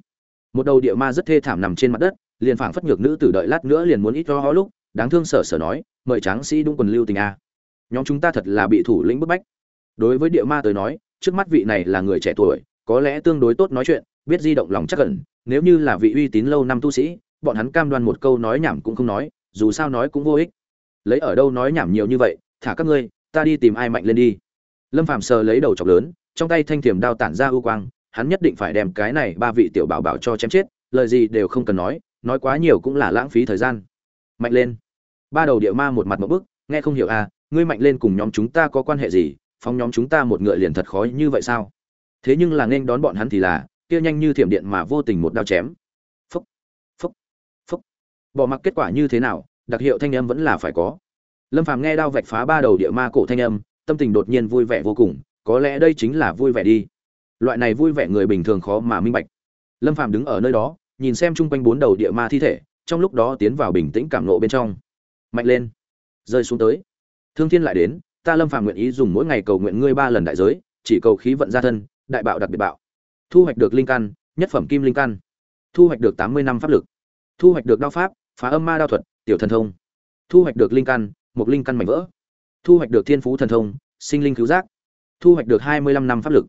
Một đầu địa ma rất thê thảm nằm trên mặt đất, liền phảng phất nhược nữ tử đợi lát nữa liền muốn ít ho ho lúc, đáng thương sở sở nói, mời tráng sĩ đúng quần lưu tình a. Nhóm chúng ta thật là bị thủ lĩnh bức bách. Đối với địa ma tới nói, trước mắt vị này là người trẻ tuổi, có lẽ tương đối tốt nói chuyện, biết di động lòng chắc cẩn nếu như là vị uy tín lâu năm tu sĩ bọn hắn cam đoan một câu nói nhảm cũng không nói, dù sao nói cũng vô ích. Lấy ở đâu nói nhảm nhiều như vậy, thả các ngươi, ta đi tìm ai mạnh lên đi. Lâm phàm sờ lấy đầu chọc lớn, trong tay thanh thiểm đao tản ra ưu quang, hắn nhất định phải đem cái này ba vị tiểu bảo bảo cho chém chết, lời gì đều không cần nói nói quá nhiều cũng là lãng phí thời gian. Mạnh lên. Ba đầu địa ma một mặt một bức, nghe không hiểu à ngươi mạnh lên cùng nhóm chúng ta có quan hệ gì, phóng nhóm chúng ta một ngựa liền thật khó như vậy sao? Thế nhưng là nên đón bọn hắn thì là, kia nhanh như thiểm điện mà vô tình một đao chém bỏ mặc kết quả như thế nào, đặc hiệu thanh âm vẫn là phải có. Lâm phàm nghe đao vạch phá ba đầu địa ma cổ thanh âm, tâm tình đột nhiên vui vẻ vô cùng, có lẽ đây chính là vui vẻ đi. Loại này vui vẻ người bình thường khó mà minh bạch. Lâm phàm đứng ở nơi đó, nhìn xem chung quanh bốn đầu địa ma thi thể, trong lúc đó tiến vào bình tĩnh cảm nộ bên trong. Mạnh lên. Rơi xuống tới. Thương thiên lại đến, ta lâm phàm nguyện ý dùng mỗi ngày cầu nguyện ngươi ba lần đại giới, chỉ cầu khí vận gia thân, đại bạo đặc biệt bạo. Thu hoạch được linh căn, nhất phẩm kim linh căn. Thu hoạch được tám mươi năm pháp lực. Thu hoạch được đao pháp phá âm ma đao thuật, tiểu thần thông. Thu hoạch được linh căn, một linh căn mảnh vỡ. Thu hoạch được thiên phú thần thông, sinh linh cứu giác. Thu hoạch được hai mươi lăm năm pháp lực.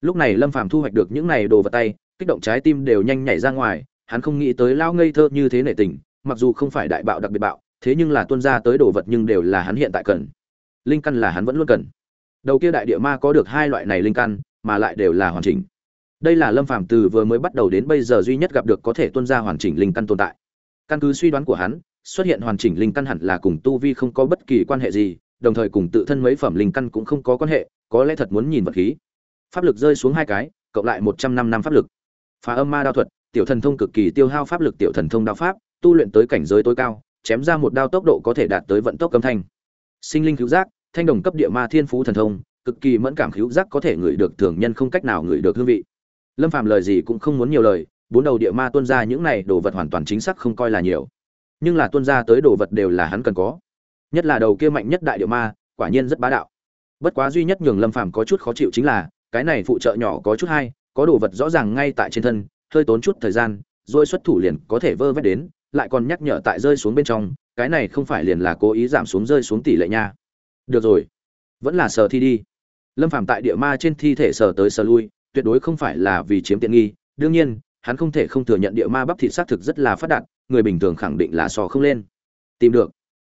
Lúc này lâm phàm thu hoạch được những này đồ vật tay, kích động trái tim đều nhanh nhảy ra ngoài, hắn không nghĩ tới lao ngây thơ như thế nể tình, mặc dù không phải đại bạo đặc biệt bạo, thế nhưng là tuân ra tới đồ vật nhưng đều là hắn hiện tại cần. Linh căn là hắn vẫn luôn cần. Đầu kia đại địa ma có được hai loại này linh căn, mà lại đều là hoàn chỉnh. Đây là lâm phàm từ vừa mới bắt đầu đến bây giờ duy nhất gặp được có thể tuân ra hoàn chỉnh linh căn tồn tại căn cứ suy đoán của hắn, xuất hiện hoàn chỉnh linh căn hẳn là cùng tu vi không có bất kỳ quan hệ gì, đồng thời cùng tự thân mấy phẩm linh căn cũng không có quan hệ, có lẽ thật muốn nhìn vật khí. Pháp lực rơi xuống hai cái, cộng lại một trăm năm năm pháp lực. Phá âm ma đao thuật, tiểu thần thông cực kỳ tiêu hao pháp lực tiểu thần thông đao pháp, tu luyện tới cảnh giới tối cao, chém ra một đao tốc độ có thể đạt tới vận tốc âm thanh. Sinh linh cứu giác, thanh đồng cấp địa ma thiên phú thần thông, cực kỳ mẫn cảm cứu giác có thể ngửi được thường nhân không cách nào ngửi được hương vị. Lâm phàm lời gì cũng không muốn nhiều lời bốn đầu địa ma tuân ra những này đồ vật hoàn toàn chính xác không coi là nhiều. Nhưng là tuân ra tới đồ vật đều là hắn cần có. Nhất là đầu kia mạnh nhất đại địa ma, quả nhiên rất bá đạo. Bất quá duy nhất nhường lâm phàm có chút khó chịu chính là, cái này phụ trợ nhỏ có chút hay, có đồ vật rõ ràng ngay tại trên thân, hơi tốn chút thời gian, rồi xuất thủ liền có thể vơ vét đến, lại còn nhắc nhở tại rơi xuống bên trong, cái này không phải liền là cố ý giảm xuống rơi xuống tỷ lệ nha. Được rồi, vẫn là sờ thi đi. Lâm phàm tại địa ma trên thi thể sờ tới sờ lui, tuyệt đối không phải là vì chiếm tiện nghi, đương nhiên hắn không thể không thừa nhận địa ma bắp thịt xác thực rất là phát đạt, người bình thường khẳng định là sò không lên. Tìm được.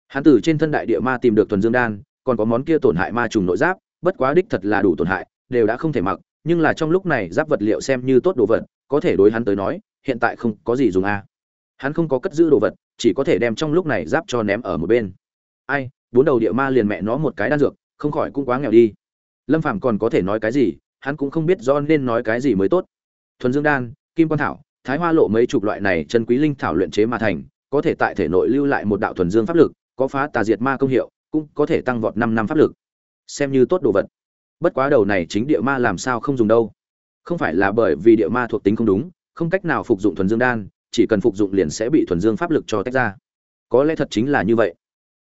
Hắn từ trên thân đại địa ma tìm được thuần dương đan, còn có món kia tổn hại ma trùng nội giáp, bất quá đích thật là đủ tổn hại, đều đã không thể mặc, nhưng là trong lúc này giáp vật liệu xem như tốt đồ vật, có thể đối hắn tới nói, hiện tại không có gì dùng a. Hắn không có cất giữ đồ vật, chỉ có thể đem trong lúc này giáp cho ném ở một bên. Ai, bốn đầu địa ma liền mẹ nó một cái đan dược, không khỏi cũng quá nghèo đi. Lâm phàm còn có thể nói cái gì, hắn cũng không biết do nên nói cái gì mới tốt. Thuần dương đan kim quan thảo, thái hoa lộ mấy chục loại này chân quý linh thảo luyện chế mà thành, có thể tại thể nội lưu lại một đạo thuần dương pháp lực, có phá tà diệt ma công hiệu, cũng có thể tăng vọt năm năm pháp lực. Xem như tốt đồ vật. Bất quá đầu này chính địa ma làm sao không dùng đâu. Không phải là bởi vì địa ma thuộc tính không đúng, không cách nào phục dụng thuần dương đan, chỉ cần phục dụng liền sẽ bị thuần dương pháp lực cho tách ra. Có lẽ thật chính là như vậy.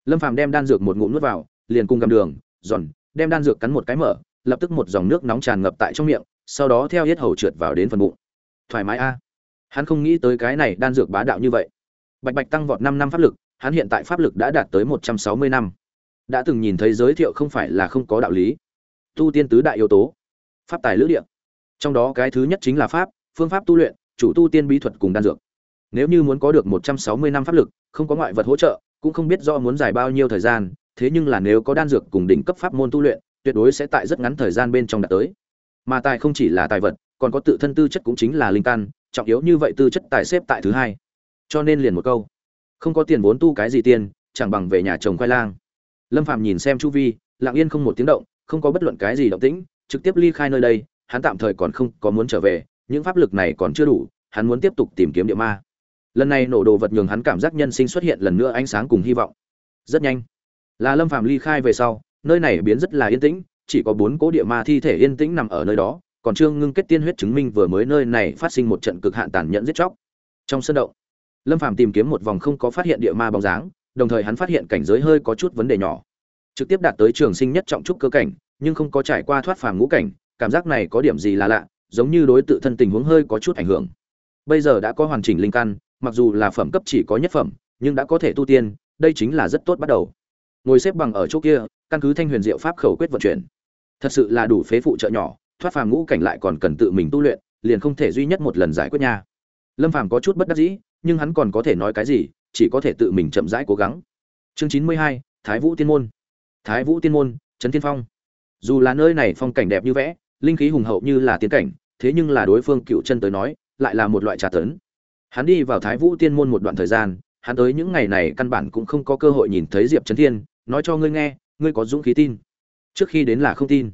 Lâm phàm đem đan dược một ngụm nuốt vào, liền cùng gầm đường, giòn, đem đan dược cắn một cái mở, lập tức một dòng nước nóng tràn ngập tại trong miệng, sau đó theo hết hầu trượt vào đến phần bụng thoải mái a. Hắn không nghĩ tới cái này đan dược bá đạo như vậy. Bạch bạch tăng vọt năm năm pháp lực, hắn hiện tại pháp lực đã đạt tới một trăm sáu mươi năm. Đã từng nhìn thấy giới thiệu không phải là không có đạo lý. Tu tiên tứ đại yếu tố. Pháp tài lữ địa. Trong đó cái thứ nhất chính là pháp, phương pháp tu luyện, chủ tu tiên bí thuật cùng đan dược. Nếu như muốn có được một trăm sáu mươi năm pháp lực, không có ngoại vật hỗ trợ, cũng không biết do muốn dài bao nhiêu thời gian, thế nhưng là nếu có đan dược cùng đỉnh cấp pháp môn tu luyện, tuyệt đối sẽ tại rất ngắn thời gian bên trong đạt tới. Mà tài không chỉ là tài vật còn có tự thân tư chất cũng chính là linh căn trọng yếu như vậy tư chất tài xếp tại thứ hai. Cho nên liền một câu, không có tiền vốn tu cái gì tiền, chẳng bằng về nhà chồng khoai lang. Lâm phạm nhìn xem chu vi, lặng yên không một tiếng động, không có bất luận cái gì động tĩnh, trực tiếp ly khai nơi đây, hắn tạm thời còn không có muốn trở về, những pháp lực này còn chưa đủ, hắn muốn tiếp tục tìm kiếm địa ma. Lần này nổ đồ vật nhường hắn cảm giác nhân sinh xuất hiện lần nữa ánh sáng cùng hy vọng. Rất nhanh, là lâm phạm ly khai về sau, nơi này biến rất là yên tĩnh, chỉ có bốn cố địa ma thi thể yên tĩnh nằm ở nơi đó còn trương ngưng kết tiên huyết chứng minh vừa mới nơi này phát sinh một trận cực hạn tàn nhẫn giết chóc. Trong sân động, lâm phàm tìm kiếm một vòng không có phát hiện địa ma bóng dáng, đồng thời hắn phát hiện cảnh giới hơi có chút vấn đề nhỏ. Trực tiếp đạt tới trường sinh nhất trọng trúc cơ cảnh, nhưng không có trải qua thoát phàm ngũ cảnh, cảm giác này có điểm gì là lạ, giống như đối tự thân tình huống hơi có chút ảnh hưởng. Bây giờ đã có hoàn chỉnh linh căn, mặc dù là phẩm cấp chỉ có nhất phẩm, nhưng đã có thể tu tiên, đây chính là rất tốt bắt đầu. Ngồi xếp bằng ở chỗ kia, căn cứ thanh huyền diệu pháp khẩu quyết vận chuyển. Thật sự là đủ phế phụ trợ nhỏ thoát phàm ngũ cảnh lại còn cần tự mình tu luyện, liền không thể duy nhất một lần giải quyết nha. Lâm phàm có chút bất đắc dĩ, nhưng hắn còn có thể nói cái gì, chỉ có thể tự mình chậm rãi cố gắng. Chương chín mươi hai, thái vũ tiên môn. Thái vũ tiên môn, trấn tiên phong. Dù là nơi này phong cảnh đẹp như vẽ, linh khí hùng hậu như là tiến cảnh, thế nhưng là đối phương cựu chân tới nói, lại là một loại trà tấn. Hắn đi vào thái vũ tiên môn một đoạn thời gian, hắn tới những ngày này căn bản cũng không có cơ hội nhìn thấy diệp trấn thiên, nói cho ngươi nghe, ngươi có dũng khí tin. Trước khi đến là không tin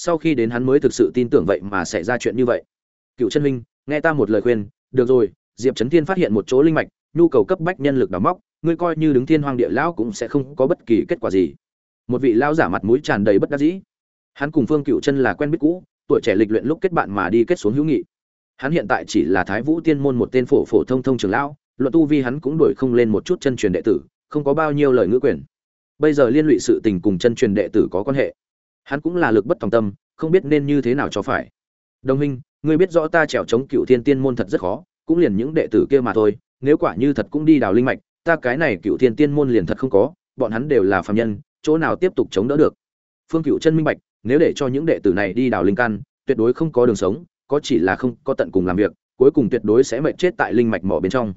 sau khi đến hắn mới thực sự tin tưởng vậy mà xảy ra chuyện như vậy. Cựu chân huynh, nghe ta một lời khuyên, được rồi, diệp trấn thiên phát hiện một chỗ linh mạch, nhu cầu cấp bách nhân lực đào móc, ngươi coi như đứng thiên hoàng địa lão cũng sẽ không có bất kỳ kết quả gì. Một vị lão giả mặt mũi tràn đầy bất đắc dĩ. Hắn cùng phương cựu chân là quen biết cũ, tuổi trẻ lịch luyện lúc kết bạn mà đi kết xuống hữu nghị. Hắn hiện tại chỉ là thái vũ tiên môn một tên phổ phổ thông thông trường lão, luận tu vi hắn cũng đổi không lên một chút chân truyền đệ tử, không có bao nhiêu lời ngữ quyền. Bây giờ liên lụy sự tình cùng chân truyền đệ tử có quan hệ hắn cũng là lực bất tòng tâm, không biết nên như thế nào cho phải. Đồng minh ngươi biết rõ ta trèo chống cựu thiên tiên môn thật rất khó, cũng liền những đệ tử kia mà thôi, nếu quả như thật cũng đi đào linh mạch, ta cái này cựu thiên tiên môn liền thật không có, bọn hắn đều là phạm nhân, chỗ nào tiếp tục chống đỡ được? Phương cựu chân minh bạch, nếu để cho những đệ tử này đi đào linh căn, tuyệt đối không có đường sống, có chỉ là không có tận cùng làm việc, cuối cùng tuyệt đối sẽ mệt chết tại linh mạch mỏ bên trong.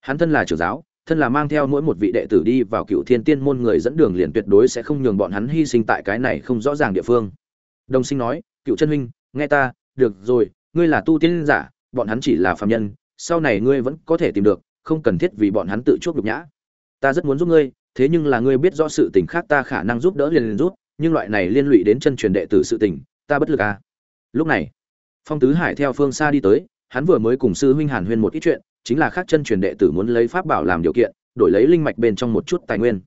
Hắn thân là trưởng giáo thân là mang theo mỗi một vị đệ tử đi vào cựu thiên tiên môn người dẫn đường liền tuyệt đối sẽ không nhường bọn hắn hy sinh tại cái này không rõ ràng địa phương. Đồng sinh nói, cựu chân huynh, nghe ta, được rồi, ngươi là tu tiên giả, bọn hắn chỉ là phạm nhân, sau này ngươi vẫn có thể tìm được, không cần thiết vì bọn hắn tự chuốc nhục nhã. Ta rất muốn giúp ngươi, thế nhưng là ngươi biết rõ sự tình khác ta khả năng giúp đỡ liền liền rút nhưng loại này liên lụy đến chân truyền đệ tử sự tình, ta bất lực à. Lúc này, phong tứ hải theo phương xa đi tới hắn vừa mới cùng sư huynh hàn huyên một ít chuyện, chính là khác chân truyền đệ tử muốn lấy pháp bảo làm điều kiện, đổi lấy linh mạch bên trong một chút tài nguyên.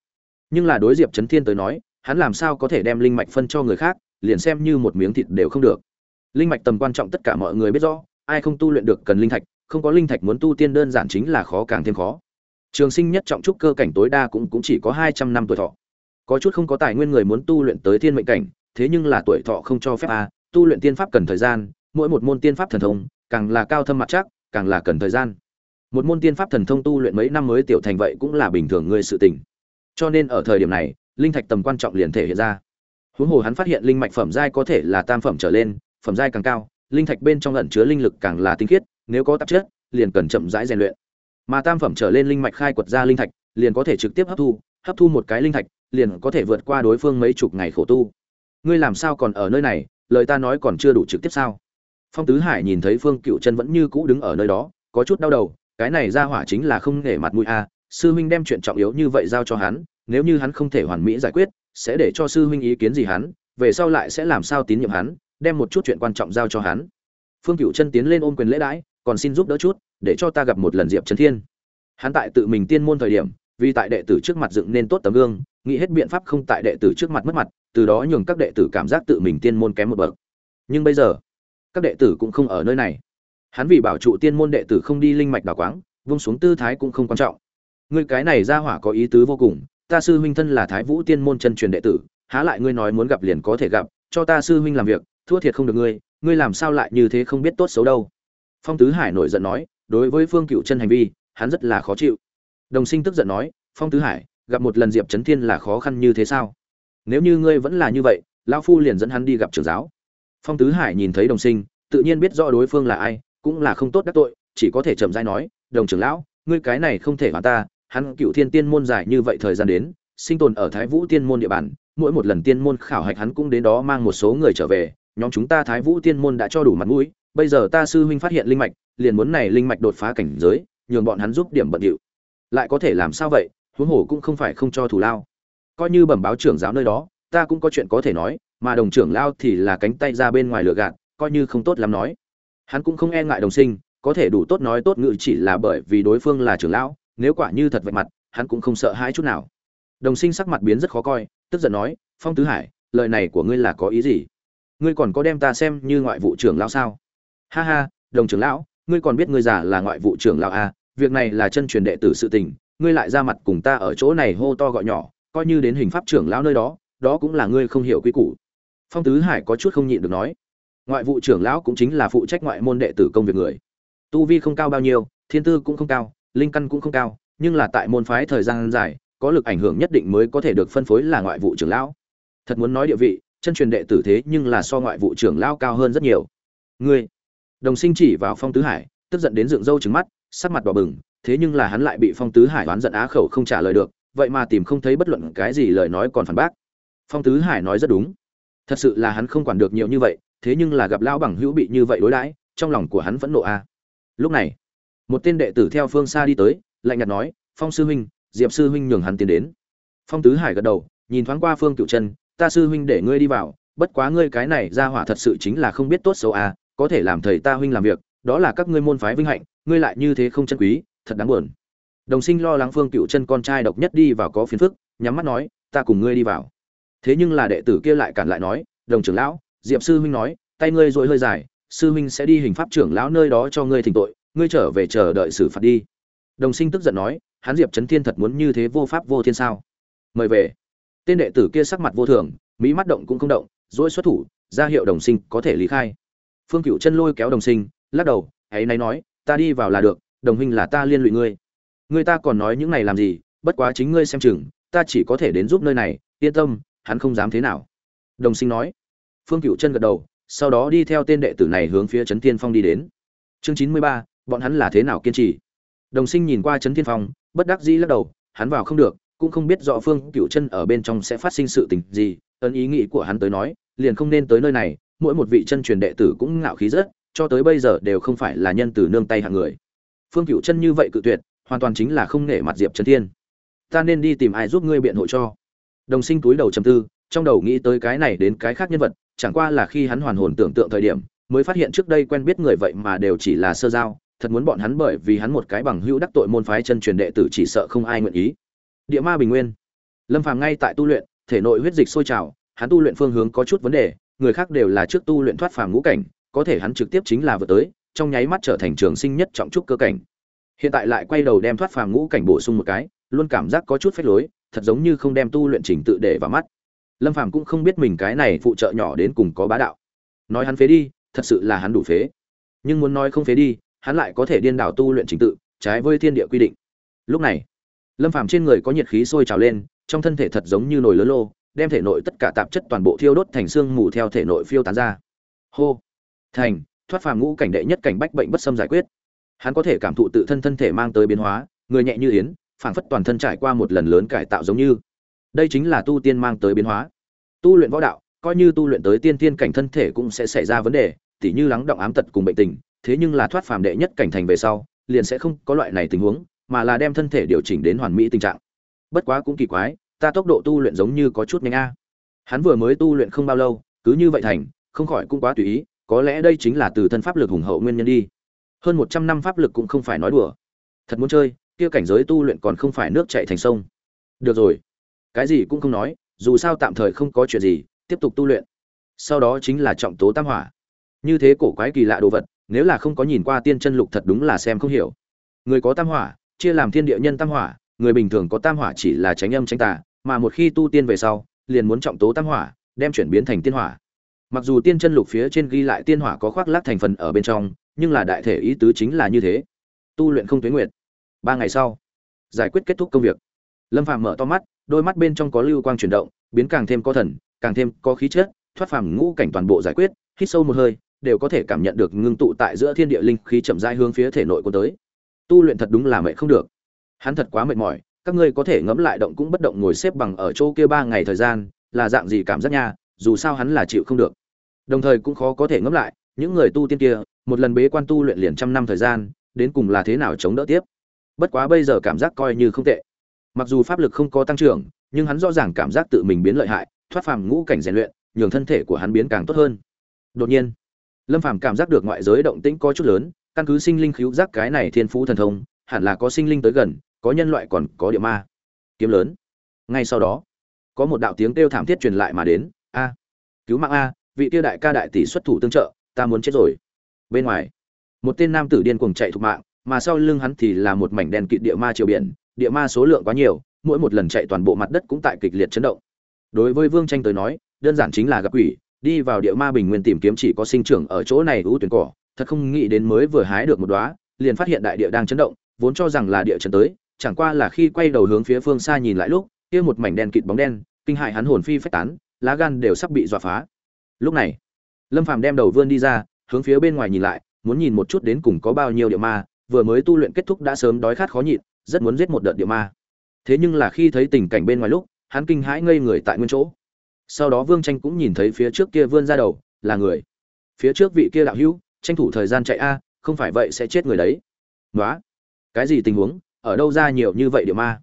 Nhưng là đối diệp trấn thiên tới nói, hắn làm sao có thể đem linh mạch phân cho người khác, liền xem như một miếng thịt đều không được. Linh mạch tầm quan trọng tất cả mọi người biết rõ, ai không tu luyện được cần linh thạch, không có linh thạch muốn tu tiên đơn giản chính là khó càng thêm khó. Trường sinh nhất trọng trúc cơ cảnh tối đa cũng cũng chỉ có hai trăm năm tuổi thọ. Có chút không có tài nguyên người muốn tu luyện tới thiên mệnh cảnh, thế nhưng là tuổi thọ không cho phép a tu luyện tiên pháp cần thời gian, mỗi một môn tiên pháp thần thông càng là cao thâm mặt chắc, càng là cần thời gian. Một môn tiên pháp thần thông tu luyện mấy năm mới tiểu thành vậy cũng là bình thường người sự tình. Cho nên ở thời điểm này, linh thạch tầm quan trọng liền thể hiện ra. Huống hồ hắn phát hiện linh mạch phẩm giai có thể là tam phẩm trở lên, phẩm giai càng cao, linh thạch bên trong ẩn chứa linh lực càng là tinh khiết, nếu có tạp chất, liền cần chậm rãi rèn luyện. Mà tam phẩm trở lên linh mạch khai quật ra linh thạch, liền có thể trực tiếp hấp thu hấp thu một cái linh thạch, liền có thể vượt qua đối phương mấy chục ngày khổ tu. Ngươi làm sao còn ở nơi này, lời ta nói còn chưa đủ trực tiếp sao? Phong tứ hải nhìn thấy phương cựu chân vẫn như cũ đứng ở nơi đó, có chút đau đầu, cái này ra hỏa chính là không nể mặt mũi a sư huynh đem chuyện trọng yếu như vậy giao cho hắn, nếu như hắn không thể hoàn mỹ giải quyết, sẽ để cho sư huynh ý kiến gì hắn, về sau lại sẽ làm sao tín nhiệm hắn, đem một chút chuyện quan trọng giao cho hắn. Phương cựu chân tiến lên ôm quyền lễ đãi, còn xin giúp đỡ chút, để cho ta gặp một lần diệp trấn thiên. Hắn tại tự mình tiên môn thời điểm, vì tại đệ tử trước mặt dựng nên tốt tấm gương, nghĩ hết biện pháp không tại đệ tử trước mặt mất mặt, từ đó nhường các đệ tử cảm giác tự mình tiên môn kém một bậc. Nhưng bây giờ các đệ tử cũng không ở nơi này. Hắn vì bảo trụ tiên môn đệ tử không đi linh mạch đào quáng, vung xuống tư thái cũng không quan trọng. Ngươi cái này ra hỏa có ý tứ vô cùng, ta sư huynh thân là thái vũ tiên môn chân truyền đệ tử, há lại ngươi nói muốn gặp liền có thể gặp, cho ta sư huynh làm việc, thua thiệt không được ngươi ngươi làm sao lại như thế không biết tốt xấu đâu. Phong tứ hải nổi giận nói, đối với phương cựu chân hành vi, hắn rất là khó chịu. Đồng sinh tức giận nói, phong tứ hải, gặp một lần diệp trấn thiên là khó khăn như thế sao? Nếu như ngươi vẫn là như vậy, lão phu liền dẫn hắn đi gặp trưởng giáo phong tứ hải nhìn thấy đồng sinh, tự nhiên biết rõ đối phương là ai, cũng là không tốt đắc tội, chỉ có thể chậm dai nói, đồng trưởng lão, ngươi cái này không thể hoàn ta, hắn cựu thiên tiên môn dài như vậy thời gian đến, sinh tồn ở thái vũ tiên môn địa bàn, mỗi một lần tiên môn khảo hạch hắn cũng đến đó mang một số người trở về, nhóm chúng ta thái vũ tiên môn đã cho đủ mặt mũi, bây giờ ta sư huynh phát hiện linh mạch, liền muốn này linh mạch đột phá cảnh giới, nhường bọn hắn giúp điểm bận điệu. Lại có thể làm sao vậy? Huống hồ cũng không phải không cho thủ lao. Coi như bẩm báo trưởng giáo nơi đó, ta cũng có chuyện có thể nói mà đồng trưởng lao thì là cánh tay ra bên ngoài lửa gạt, coi như không tốt lắm nói. Hắn cũng không e ngại đồng sinh, có thể đủ tốt nói tốt ngự chỉ là bởi vì đối phương là trưởng lão, nếu quả như thật vạch mặt, hắn cũng không sợ hãi chút nào. Đồng sinh sắc mặt biến rất khó coi, tức giận nói, phong tứ hải, lời này của ngươi là có ý gì? Ngươi còn có đem ta xem như ngoại vụ trưởng lão sao? Ha ha, đồng trưởng lão, ngươi còn biết ngươi giả là ngoại vụ trưởng lão à việc này là chân truyền đệ tử sự tình, ngươi lại ra mặt cùng ta ở chỗ này hô to gọi nhỏ, coi như đến hình pháp trưởng lão nơi đó đó cũng là ngươi không hiểu quy củ phong tứ hải có chút không nhịn được nói. Ngoại vụ trưởng lão cũng chính là phụ trách ngoại môn đệ tử công việc người. Tu vi không cao bao nhiêu, thiên tư cũng không cao, linh căn cũng không cao, nhưng là tại môn phái thời gian dài, có lực ảnh hưởng nhất định mới có thể được phân phối là ngoại vụ trưởng lão. Thật muốn nói địa vị, chân truyền đệ tử thế nhưng là so ngoại vụ trưởng lão cao hơn rất nhiều. Ngươi, đồng sinh chỉ vào phong tứ hải, tức giận đến dựng râu trứng mắt, sắc mặt đỏ bừng, thế nhưng là hắn lại bị phong tứ hải đoán giận á khẩu không trả lời được, vậy mà tìm không thấy bất luận cái gì lời nói còn phản bác. Phong tứ hải nói rất đúng thật sự là hắn không quản được nhiều như vậy, thế nhưng là gặp lão bằng hữu bị như vậy đối đãi, trong lòng của hắn vẫn nộ a lúc này, một tên đệ tử theo phương xa đi tới, lạnh nhạt nói, phong sư huynh, diệp sư huynh nhường hắn tiến đến. Phong tứ hải gật đầu, nhìn thoáng qua phương cựu chân, ta sư huynh để ngươi đi vào, bất quá ngươi cái này ra hỏa thật sự chính là không biết tốt xấu a có thể làm thầy ta huynh làm việc, đó là các ngươi môn phái vinh hạnh, ngươi lại như thế không chân quý, thật đáng buồn. Đồng sinh lo lắng phương cựu chân con trai độc nhất đi vào có phiền phức, nhắm mắt nói, ta cùng ngươi đi vào thế nhưng là đệ tử kia lại cản lại nói, đồng trưởng lão, diệp sư huynh nói, tay ngươi dội hơi dài, sư huynh sẽ đi hình pháp trưởng lão nơi đó cho ngươi thỉnh tội, ngươi trở về chờ đợi xử phạt đi. Đồng sinh tức giận nói hắn diệp trấn thiên thật muốn như thế vô pháp vô thiên sao? Mời về. Tên đệ tử kia sắc mặt vô thường, mỹ mắt động cũng không động dỗi xuất thủ, ra hiệu đồng sinh có thể lý khai. Phương cựu chân lôi kéo đồng sinh, lắc đầu, hãy nay nói, ta đi vào là được, đồng huynh là ta liên lụy ngươi. Ngươi ta còn nói những này làm gì, bất quá chính ngươi xem chừng, ta chỉ có thể đến giúp nơi này, yên tâm hắn không dám thế nào. Đồng sinh nói. Phương cựu chân gật đầu, sau đó đi theo tên đệ tử này hướng phía trấn thiên phong đi đến. Chương chín mươi ba, bọn hắn là thế nào kiên trì? Đồng sinh nhìn qua trấn thiên phong, bất đắc dĩ lắc đầu, hắn vào không được, cũng không biết rõ phương cựu chân ở bên trong sẽ phát sinh sự tình gì, ấn ý nghĩ của hắn tới nói, liền không nên tới nơi này, mỗi một vị chân truyền đệ tử cũng ngạo khí rất, cho tới bây giờ đều không phải là nhân từ nương tay hạng người. Phương cựu chân như vậy cự tuyệt, hoàn toàn chính là không nể mặt diệp trấn thiên. Ta nên đi tìm ai giúp ngươi biện hộ cho? Đồng sinh túi đầu trầm tư, trong đầu nghĩ tới cái này đến cái khác nhân vật, chẳng qua là khi hắn hoàn hồn tưởng tượng thời điểm, mới phát hiện trước đây quen biết người vậy mà đều chỉ là sơ giao, thật muốn bọn hắn bởi vì hắn một cái bằng hữu đắc tội môn phái chân truyền đệ tử chỉ sợ không ai nguyện ý. Địa ma bình nguyên. Lâm phàm ngay tại tu luyện, thể nội huyết dịch sôi trào, hắn tu luyện phương hướng có chút vấn đề, người khác đều là trước tu luyện thoát phàm ngũ cảnh, có thể hắn trực tiếp chính là vừa tới, trong nháy mắt trở thành trường sinh nhất trọng trúc cơ cảnh. Hiện tại lại quay đầu đem thoát phàm ngũ cảnh bổ sung một cái, luôn cảm giác có chút phách lối thật giống như không đem tu luyện trình tự để vào mắt. Lâm phàm cũng không biết mình cái này phụ trợ nhỏ đến cùng có bá đạo. Nói hắn phế đi, thật sự là hắn đủ phế. Nhưng muốn nói không phế đi, hắn lại có thể điên đảo tu luyện trình tự, trái với thiên địa quy định. Lúc này, lâm phàm trên người có nhiệt khí sôi trào lên, trong thân thể thật giống như nồi lớn lô, đem thể nội tất cả tạp chất toàn bộ thiêu đốt thành xương mù theo thể nội phiêu tán ra. Hô! Thành, thoát phàm ngũ cảnh đệ nhất cảnh bách bệnh bất xâm giải quyết. Hắn có thể cảm thụ tự thân thân thể mang tới biến hóa, người nhẹ như yến phảng phất toàn thân trải qua một lần lớn cải tạo giống như. Đây chính là tu tiên mang tới biến hóa. Tu luyện võ đạo, coi như tu luyện tới tiên tiên cảnh thân thể cũng sẽ xảy ra vấn đề, tỉ như lắng động ám tật cùng bệnh tình, thế nhưng là thoát phàm đệ nhất cảnh thành về sau, liền sẽ không có loại này tình huống, mà là đem thân thể điều chỉnh đến hoàn mỹ tình trạng. Bất quá cũng kỳ quái, ta tốc độ tu luyện giống như có chút nhanh a. Hắn vừa mới tu luyện không bao lâu, cứ như vậy thành, không khỏi cũng quá tùy ý, có lẽ đây chính là từ thân pháp lực hùng hậu nguyên nhân đi. Hơn một trăm năm pháp lực cũng không phải nói đùa. Thật muốn chơi kia cảnh giới tu luyện còn không phải nước chảy thành sông. Được rồi. Cái gì cũng không nói, dù sao tạm thời không có chuyện gì, tiếp tục tu luyện. Sau đó chính là trọng tố tam hỏa. Như thế cổ quái kỳ lạ đồ vật, nếu là không có nhìn qua tiên chân lục thật đúng là xem không hiểu. Người có tam hỏa, chia làm thiên địa nhân tam hỏa, người bình thường có tam hỏa chỉ là tránh âm tránh tà, mà một khi tu tiên về sau, liền muốn trọng tố tam hỏa, đem chuyển biến thành tiên hỏa. Mặc dù tiên chân lục phía trên ghi lại tiên hỏa có khoác lác thành phần ở bên trong, nhưng là đại thể ý tứ chính là như thế. Tu luyện không tuyến nguyệt ba ngày sau, giải quyết kết thúc công việc. Lâm Phàm mở to mắt, đôi mắt bên trong có lưu quang chuyển động, biến càng thêm có thần, càng thêm có khí chất, thoát phàm ngũ cảnh toàn bộ giải quyết, hít sâu một hơi, đều có thể cảm nhận được ngưng tụ tại giữa thiên địa linh khí chậm rãi hướng phía thể nội của tới. Tu luyện thật đúng là mệt không được. Hắn thật quá mệt mỏi, các ngươi có thể ngẫm lại động cũng bất động ngồi xếp bằng ở chỗ kia ba ngày thời gian, là dạng gì cảm giác nha, dù sao hắn là chịu không được. Đồng thời cũng khó có thể ngẫm lại, những người tu tiên kia, một lần bế quan tu luyện liền trăm năm thời gian, đến cùng là thế nào chống đỡ tiếp? Bất quá bây giờ cảm giác coi như không tệ. Mặc dù pháp lực không có tăng trưởng, nhưng hắn rõ ràng cảm giác tự mình biến lợi hại, thoát phàm ngũ cảnh rèn luyện, nhường thân thể của hắn biến càng tốt hơn. Đột nhiên, lâm phàm cảm giác được ngoại giới động tĩnh có chút lớn, căn cứ sinh linh khíu giác cái này thiên phú thần thông, hẳn là có sinh linh tới gần, có nhân loại còn có địa ma. Kiếm lớn. Ngay sau đó, có một đạo tiếng kêu thảm thiết truyền lại mà đến. A, cứu mạng a, vị tiêu đại ca đại tỷ xuất thủ tương trợ, ta muốn chết rồi. Bên ngoài, một tên nam tử điên cuồng chạy thục mạng mà sau lưng hắn thì là một mảnh đen kịt địa ma triều biển, địa ma số lượng quá nhiều, mỗi một lần chạy toàn bộ mặt đất cũng tại kịch liệt chấn động. Đối với vương tranh tới nói, đơn giản chính là gặp quỷ, đi vào địa ma bình nguyên tìm kiếm chỉ có sinh trưởng ở chỗ này ưu tuyển cỏ, thật không nghĩ đến mới vừa hái được một đóa, liền phát hiện đại địa đang chấn động, vốn cho rằng là địa chấn tới, chẳng qua là khi quay đầu hướng phía phương xa nhìn lại lúc, kia một mảnh đen kịt bóng đen, kinh hại hắn hồn phi phách tán, lá gan đều sắp bị dọa phá. Lúc này, lâm phàm đem đầu vươn đi ra, hướng phía bên ngoài nhìn lại, muốn nhìn một chút đến cùng có bao nhiêu địa ma vừa mới tu luyện kết thúc đã sớm đói khát khó nhịn, rất muốn giết một đợt địa ma. Thế nhưng là khi thấy tình cảnh bên ngoài lúc, hắn kinh hãi ngây người tại nguyên chỗ. Sau đó vương tranh cũng nhìn thấy phía trước kia vươn ra đầu, là người. Phía trước vị kia đạo hữu, tranh thủ thời gian chạy a, không phải vậy sẽ chết người đấy. Nói cái gì tình huống, ở đâu ra nhiều như vậy địa ma?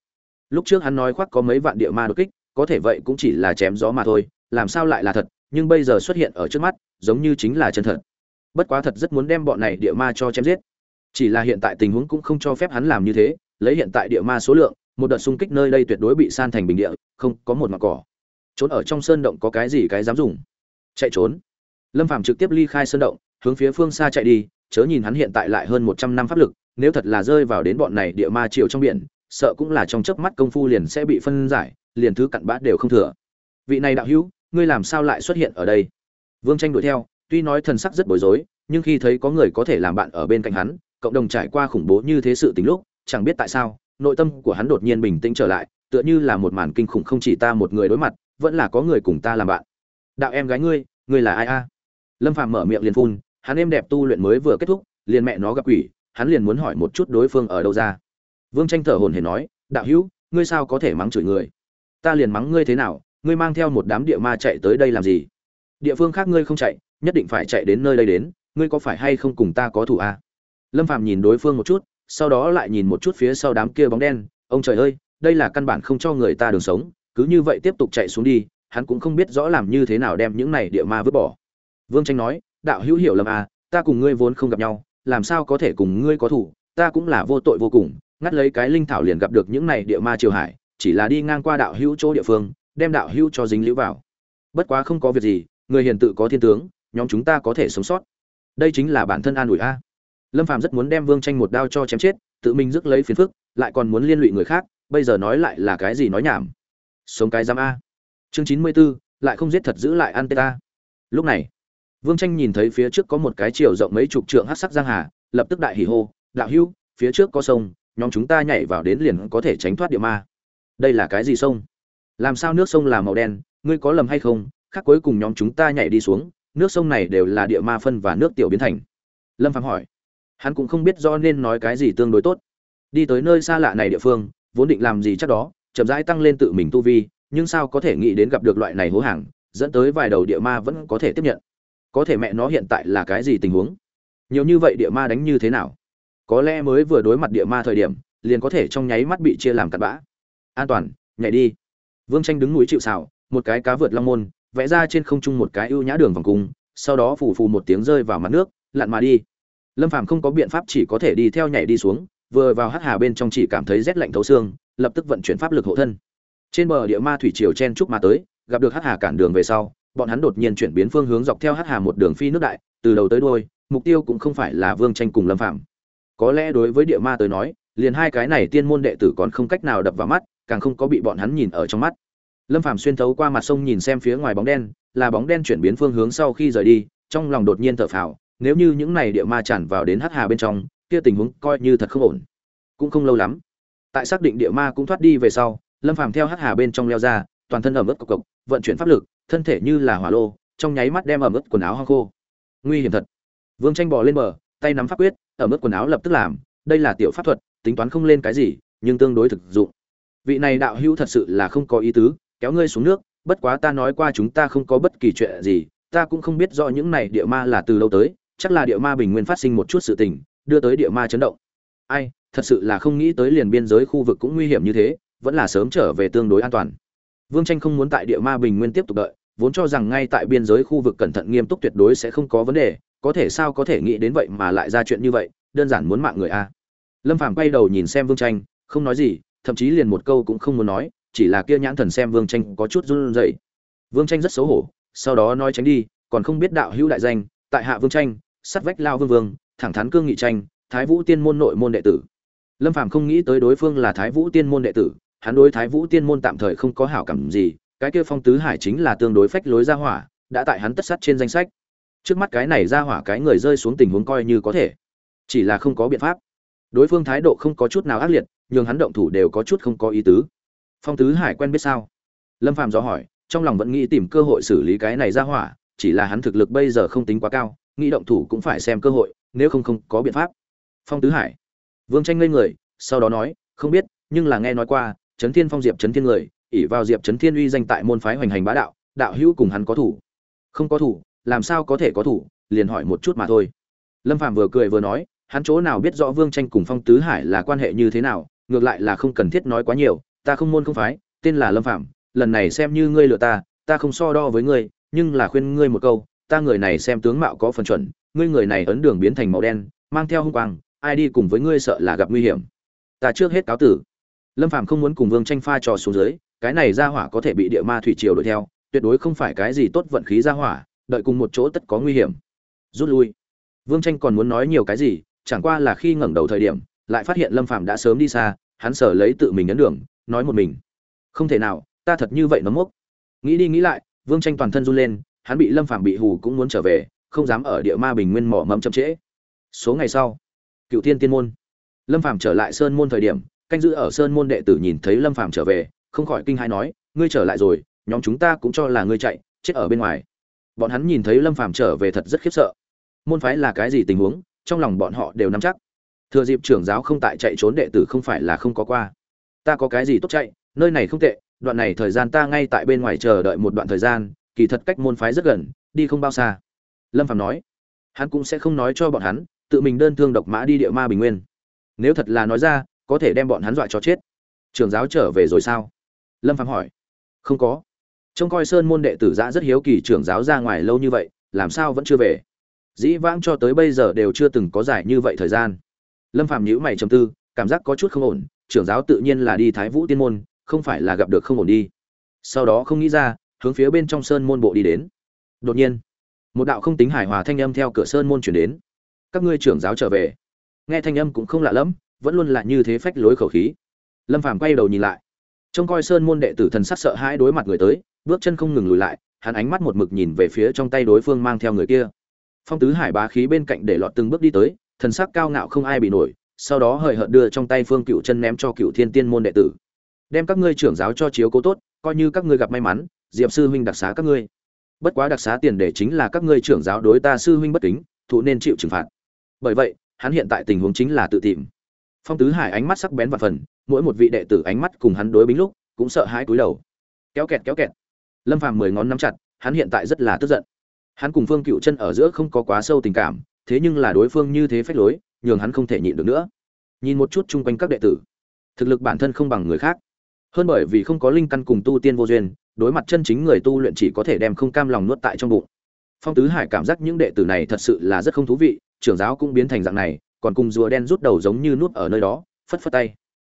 Lúc trước hắn nói khoác có mấy vạn địa ma đột kích, có thể vậy cũng chỉ là chém gió mà thôi, làm sao lại là thật, nhưng bây giờ xuất hiện ở trước mắt, giống như chính là chân thật. Bất quá thật rất muốn đem bọn này địa ma cho chém giết chỉ là hiện tại tình huống cũng không cho phép hắn làm như thế, lấy hiện tại địa ma số lượng, một đợt xung kích nơi đây tuyệt đối bị san thành bình địa, không có một mặt cỏ. Trốn ở trong sơn động có cái gì cái dám dùng? Chạy trốn. Lâm phàm trực tiếp ly khai sơn động, hướng phía phương xa chạy đi, chớ nhìn hắn hiện tại lại hơn một trăm năm pháp lực, nếu thật là rơi vào đến bọn này địa ma chiều trong biển, sợ cũng là trong chớp mắt công phu liền sẽ bị phân giải, liền thứ cặn bã đều không thừa. Vị này đạo hữu, ngươi làm sao lại xuất hiện ở đây? Vương tranh đuổi theo, tuy nói thần sắc rất bối rối, nhưng khi thấy có người có thể làm bạn ở bên cạnh hắn cộng đồng trải qua khủng bố như thế sự tình lúc, chẳng biết tại sao, nội tâm của hắn đột nhiên bình tĩnh trở lại, tựa như là một màn kinh khủng không chỉ ta một người đối mặt, vẫn là có người cùng ta làm bạn. Đạo em gái ngươi ngươi là ai a? Lâm phàm mở miệng liền phun, hắn em đẹp tu luyện mới vừa kết thúc, liền mẹ nó gặp quỷ, hắn liền muốn hỏi một chút đối phương ở đâu ra. Vương tranh thở hồn hển nói, đạo hữu, ngươi sao có thể mắng chửi người? Ta liền mắng ngươi thế nào, ngươi mang theo một đám địa ma chạy tới đây làm gì? Địa phương khác ngươi không chạy, nhất định phải chạy đến nơi đây đến, ngươi có phải hay không cùng ta có thù a? Lâm phàm nhìn đối phương một chút, sau đó lại nhìn một chút phía sau đám kia bóng đen, ông trời ơi, đây là căn bản không cho người ta đường sống, cứ như vậy tiếp tục chạy xuống đi, hắn cũng không biết rõ làm như thế nào đem những này địa ma vứt bỏ. Vương tranh nói, đạo hữu hiểu lầm à ta cùng ngươi vốn không gặp nhau, làm sao có thể cùng ngươi có thủ, ta cũng là vô tội vô cùng, ngắt lấy cái linh thảo liền gặp được những này địa ma triều hải, chỉ là đi ngang qua đạo hữu chỗ địa phương, đem đạo hữu cho dính liễu vào. Bất quá không có việc gì, người hiền tự có thiên tướng, nhóm chúng ta có thể sống sót. Đây chính là bản thân an ủi a lâm phàm rất muốn đem vương tranh một đao cho chém chết tự mình rước lấy phiền phức lại còn muốn liên lụy người khác bây giờ nói lại là cái gì nói nhảm. Sống cái giam a. Chương chín mươi 94, lại không giết thật giữ lại ăn tê ta. Lúc này vương tranh nhìn thấy phía trước có một cái chiều rộng mấy chục trượng hắc sắc giang hà lập tức đại hỉ hô đạo hưu, phía trước có sông nhóm chúng ta nhảy vào đến liền có thể tránh thoát địa ma. Đây là cái gì sông? Làm sao nước sông là màu đen ngươi có lầm hay không? Khác cuối cùng nhóm chúng ta nhảy đi xuống nước sông này đều là địa ma phân và nước tiểu biến thành. Lâm phạm hỏi hắn cũng không biết do nên nói cái gì tương đối tốt. Đi tới nơi xa lạ này địa phương, vốn định làm gì chắc đó, chậm rãi tăng lên tự mình tu vi, nhưng sao có thể nghĩ đến gặp được loại này hố hàng, dẫn tới vài đầu địa ma vẫn có thể tiếp nhận. Có thể mẹ nó hiện tại là cái gì tình huống? Nhiều như vậy địa ma đánh như thế nào? Có lẽ mới vừa đối mặt địa ma thời điểm, liền có thể trong nháy mắt bị chia làm cặn bã. An toàn, nhảy đi. Vương tranh đứng núi chịu xào một cái cá vượt long môn, vẽ ra trên không trung một cái ưu nhã đường vòng cung, sau đó phù phù một tiếng rơi vào mặt nước, lặn mà đi lâm phàm không có biện pháp chỉ có thể đi theo nhảy đi xuống, vừa vào hắc hà bên trong chỉ cảm thấy rét lạnh thấu xương, lập tức vận chuyển pháp lực hộ thân. Trên bờ địa ma thủy triều chen trúc mà tới, gặp được hắc hà cản đường về sau, bọn hắn đột nhiên chuyển biến phương hướng dọc theo hắc hà một đường phi nước đại, từ đầu tới đuôi, mục tiêu cũng không phải là vương tranh cùng lâm phạm có lẽ đối với địa ma tới nói, liền hai cái này tiên môn đệ tử còn không cách nào đập vào mắt, càng không có bị bọn hắn nhìn ở trong mắt. Lâm phạm xuyên thấu qua mặt sông nhìn xem phía ngoài bóng đen, là bóng đen chuyển biến phương hướng sau khi rời đi, trong lòng đột nhiên thở phào nếu như những này địa ma tràn vào đến hắc hà bên trong, kia tình huống coi như thật không ổn. Cũng không lâu lắm. Tại xác định địa ma cũng thoát đi về sau, lâm phàm theo hắc hà bên trong leo ra, toàn thân ẩm ướt cộc cộc, vận chuyển pháp lực, thân thể như là hỏa lô, trong nháy mắt đem ẩm ướt quần áo hong khô. Nguy hiểm thật. Vương tranh bò lên bờ, tay nắm pháp quyết, ẩm ướt quần áo lập tức làm, đây là tiểu pháp thuật, tính toán không lên cái gì, nhưng tương đối thực dụng. Vị này đạo hữu thật sự là không có ý tứ, kéo ngươi xuống nước, bất quá ta nói qua chúng ta không có bất kỳ chuyện gì, ta cũng không biết rõ những này địa ma là từ lâu tới chắc là địa ma bình nguyên phát sinh một chút sự tình, đưa tới địa ma chấn động. Ai, thật sự là không nghĩ tới liền biên giới khu vực cũng nguy hiểm như thế, vẫn là sớm trở về tương đối an toàn. Vương tranh không muốn tại địa ma bình nguyên tiếp tục đợi, vốn cho rằng ngay tại biên giới khu vực cẩn thận nghiêm túc tuyệt đối sẽ không có vấn đề, có thể sao có thể nghĩ đến vậy mà lại ra chuyện như vậy, đơn giản muốn mạng người a. Lâm phàm quay đầu nhìn xem vương tranh, không nói gì, thậm chí liền một câu cũng không muốn nói, chỉ là kia nhãn thần xem vương tranh có chút run rẩy. Vương tranh rất xấu hổ, sau đó nói tránh đi, còn không biết đạo hữu đại danh, tại hạ vương tranh sắt vách lao vương vương, thẳng thắn cương nghị tranh, thái vũ tiên môn nội môn đệ tử. Lâm phàm không nghĩ tới đối phương là thái vũ tiên môn đệ tử, hắn đối thái vũ tiên môn tạm thời không có hảo cảm gì, cái kia phong tứ hải chính là tương đối phách lối ra hỏa, đã tại hắn tất sát trên danh sách. Trước mắt cái này ra hỏa cái người rơi xuống tình huống coi như có thể. Chỉ là không có biện pháp. Đối phương thái độ không có chút nào ác liệt, nhường hắn động thủ đều có chút không có ý tứ. Phong tứ hải quen biết sao? Lâm phàm dò hỏi, trong lòng vẫn nghĩ tìm cơ hội xử lý cái này ra hỏa, chỉ là hắn thực lực bây giờ không tính quá cao nghĩ động thủ cũng phải xem cơ hội, nếu không không có biện pháp. Phong tứ hải. Vương tranh lên người, sau đó nói, không biết, nhưng là nghe nói qua, trấn thiên phong diệp trấn thiên người ỉ vào diệp trấn thiên uy danh tại môn phái hoành hành bá đạo đạo hữu cùng hắn có thủ. Không có thủ, làm sao có thể có thủ, liền hỏi một chút mà thôi. Lâm phạm vừa cười vừa nói, hắn chỗ nào biết rõ vương tranh cùng phong tứ hải là quan hệ như thế nào, ngược lại là không cần thiết nói quá nhiều, ta không môn không phái, tên là lâm phạm lần này xem như ngươi lừa ta ta không so đo với ngươi, nhưng là khuyên ngươi một câu ta người này xem tướng mạo có phần chuẩn, ngươi người này ấn đường biến thành màu đen, mang theo hung quang, ai đi cùng với ngươi sợ là gặp nguy hiểm. Ta trước hết cáo tử. Lâm phàm không muốn cùng vương tranh pha trò xuống dưới, cái này ra hỏa có thể bị địa ma thủy triều đuổi theo, tuyệt đối không phải cái gì tốt vận khí ra hỏa, đợi cùng một chỗ tất có nguy hiểm. Rút lui. Vương tranh còn muốn nói nhiều cái gì, chẳng qua là khi ngẩng đầu thời điểm, lại phát hiện lâm phàm đã sớm đi xa, hắn sở lấy tự mình ấn đường, nói một mình. Không thể nào, ta thật như vậy nó mốc. Nghĩ đi nghĩ lại, vương tranh toàn thân run lên hắn bị lâm phàm bị hù cũng muốn trở về, không dám ở địa ma bình nguyên mỏ mẫm chậm trễ. Số ngày sau, cựu thiên tiên môn. Lâm phàm trở lại sơn môn thời điểm, canh giữ ở sơn môn đệ tử nhìn thấy lâm phàm trở về, không khỏi kinh hãi nói, ngươi trở lại rồi, nhóm chúng ta cũng cho là ngươi chạy, chết ở bên ngoài. Bọn hắn nhìn thấy lâm phàm trở về thật rất khiếp sợ. Môn phái là cái gì tình huống, trong lòng bọn họ đều nắm chắc. Thừa dịp trưởng giáo không tại chạy trốn đệ tử không phải là không có qua. Ta có cái gì tốt chạy, nơi này không tệ, đoạn này thời gian ta ngay tại bên ngoài chờ đợi một đoạn thời gian kỳ thật cách môn phái rất gần, đi không bao xa. Lâm phàm nói, hắn cũng sẽ không nói cho bọn hắn, tự mình đơn thương độc mã đi địa ma bình nguyên. Nếu thật là nói ra, có thể đem bọn hắn dọa cho chết. Trường giáo trở về rồi sao? Lâm phạm hỏi. Không có. Trông coi sơn môn đệ tử giã rất hiếu kỳ trưởng giáo ra ngoài lâu như vậy, làm sao vẫn chưa về? Dĩ vãng cho tới bây giờ đều chưa từng có giải như vậy thời gian. Lâm phạm nhíu mày trầm tư, cảm giác có chút không ổn, trưởng giáo tự nhiên là đi thái vũ tiên môn, không phải là gặp được không ổn đi. Sau đó không nghĩ ra hướng phía bên trong sơn môn bộ đi đến. Đột nhiên, một đạo không tính hài hòa thanh âm theo cửa sơn môn chuyển đến. Các ngươi trưởng giáo trở về. Nghe thanh âm cũng không lạ lẫm, vẫn luôn là như thế phách lối khẩu khí. Lâm phàm quay đầu nhìn lại. Trông coi sơn môn đệ tử thần sắc sợ hãi đối mặt người tới, bước chân không ngừng lùi lại, hắn ánh mắt một mực nhìn về phía trong tay đối phương mang theo người kia. Phong tứ hải bá khí bên cạnh để lọt từng bước đi tới, thần sắc cao ngạo không ai bị nổi, sau đó hời hợt đưa trong tay phương cựu chân ném cho cựu thiên tiên môn đệ tử. Đem các ngươi trưởng giáo cho chiếu cố tốt, coi như các ngươi gặp may mắn diệp sư huynh đặc xá các ngươi. Bất quá đặc xá tiền để chính là các ngươi trưởng giáo đối ta sư huynh bất kính, thụ nên chịu trừng phạt. Bởi vậy, hắn hiện tại tình huống chính là tự tìm. Phong tứ hải ánh mắt sắc bén và phần, mỗi một vị đệ tử ánh mắt cùng hắn đối bính lúc cũng sợ hãi cúi đầu. Kéo kẹt kéo kẹt. Lâm phàm mười ngón nắm chặt, hắn hiện tại rất là tức giận. Hắn cùng phương cựu chân ở giữa không có quá sâu tình cảm, thế nhưng là đối phương như thế phách lối, nhường hắn không thể nhịn được nữa. Nhìn một chút chung quanh các đệ tử, thực lực bản thân không bằng người khác. Hơn bởi vì không có linh căn cùng tu tiên vô duyên đối mặt chân chính người tu luyện chỉ có thể đem không cam lòng nuốt tại trong bụng. Phong tứ hải cảm giác những đệ tử này thật sự là rất không thú vị, trưởng giáo cũng biến thành dạng này, còn cùng rùa đen rút đầu giống như nuốt ở nơi đó, phất phất tay.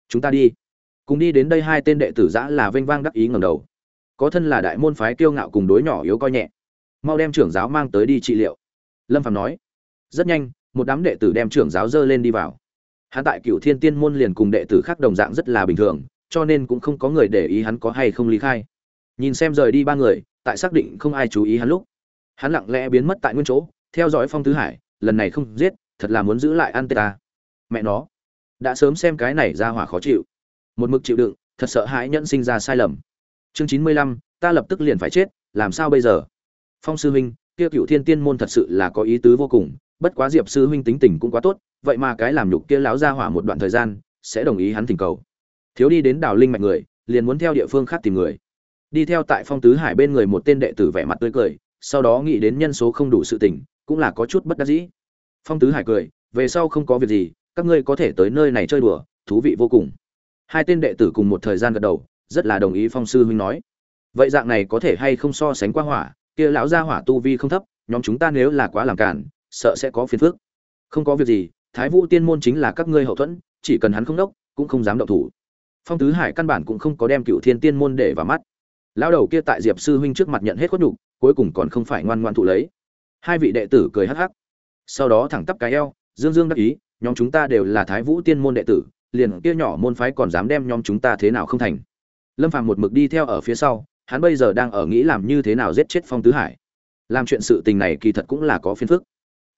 Chúng ta đi. Cùng đi đến đây hai tên đệ tử giã là vênh vang đắc ý ngầm đầu. Có thân là đại môn phái kiêu ngạo cùng đối nhỏ yếu coi nhẹ. Mau đem trưởng giáo mang tới đi trị liệu. Lâm phạm nói. Rất nhanh, một đám đệ tử đem trưởng giáo dơ lên đi vào. Hắn tại cựu thiên tiên môn liền cùng đệ tử khác đồng dạng rất là bình thường, cho nên cũng không có người để ý hắn có hay không lý khai nhìn xem rời đi ba người, tại xác định không ai chú ý hắn lúc, hắn lặng lẽ biến mất tại nguyên chỗ, theo dõi phong tứ hải, lần này không giết, thật là muốn giữ lại ăn tê ta. Mẹ nó, đã sớm xem cái này ra hỏa khó chịu. Một mực chịu đựng, thật sợ hãi nhận sinh ra sai lầm. Chương chín mươi lăm, ta lập tức liền phải chết, làm sao bây giờ? Phong sư huynh, kia cựu thiên tiên môn thật sự là có ý tứ vô cùng, bất quá diệp sư huynh tính tình cũng quá tốt, vậy mà cái làm nhục kia láo ra hỏa một đoạn thời gian, sẽ đồng ý hắn thỉnh cầu. Thiếu đi đến đảo linh mạnh người, liền muốn theo địa phương khác tìm người đi theo tại phong tứ hải bên người một tên đệ tử vẻ mặt tươi cười, sau đó nghĩ đến nhân số không đủ sự tình, cũng là có chút bất đắc dĩ. Phong tứ hải cười, về sau không có việc gì, các ngươi có thể tới nơi này chơi đùa, thú vị vô cùng. Hai tên đệ tử cùng một thời gian gật đầu, rất là đồng ý phong sư huynh nói. Vậy dạng này có thể hay không so sánh qua hỏa, kia lão gia hỏa tu vi không thấp, nhóm chúng ta nếu là quá làm cản sợ sẽ có phiền phức. Không có việc gì, thái vũ tiên môn chính là các ngươi hậu thuẫn, chỉ cần hắn không đốc, cũng không dám động thủ. Phong tứ hải căn bản cũng không có đem cựu thiên tiên môn để vào mắt lão đầu kia tại diệp sư huynh trước mặt nhận hết khuất nhục, cuối cùng còn không phải ngoan ngoan thụ lấy. Hai vị đệ tử cười hắc hắc. Sau đó thẳng tắp cái eo, dương dương đắc ý, nhóm chúng ta đều là thái vũ tiên môn đệ tử, liền kia nhỏ môn phái còn dám đem nhóm chúng ta thế nào không thành? Lâm phàm một mực đi theo ở phía sau, hắn bây giờ đang ở nghĩ làm như thế nào giết chết phong tứ hải. Làm chuyện sự tình này kỳ thật cũng là có phiền phức.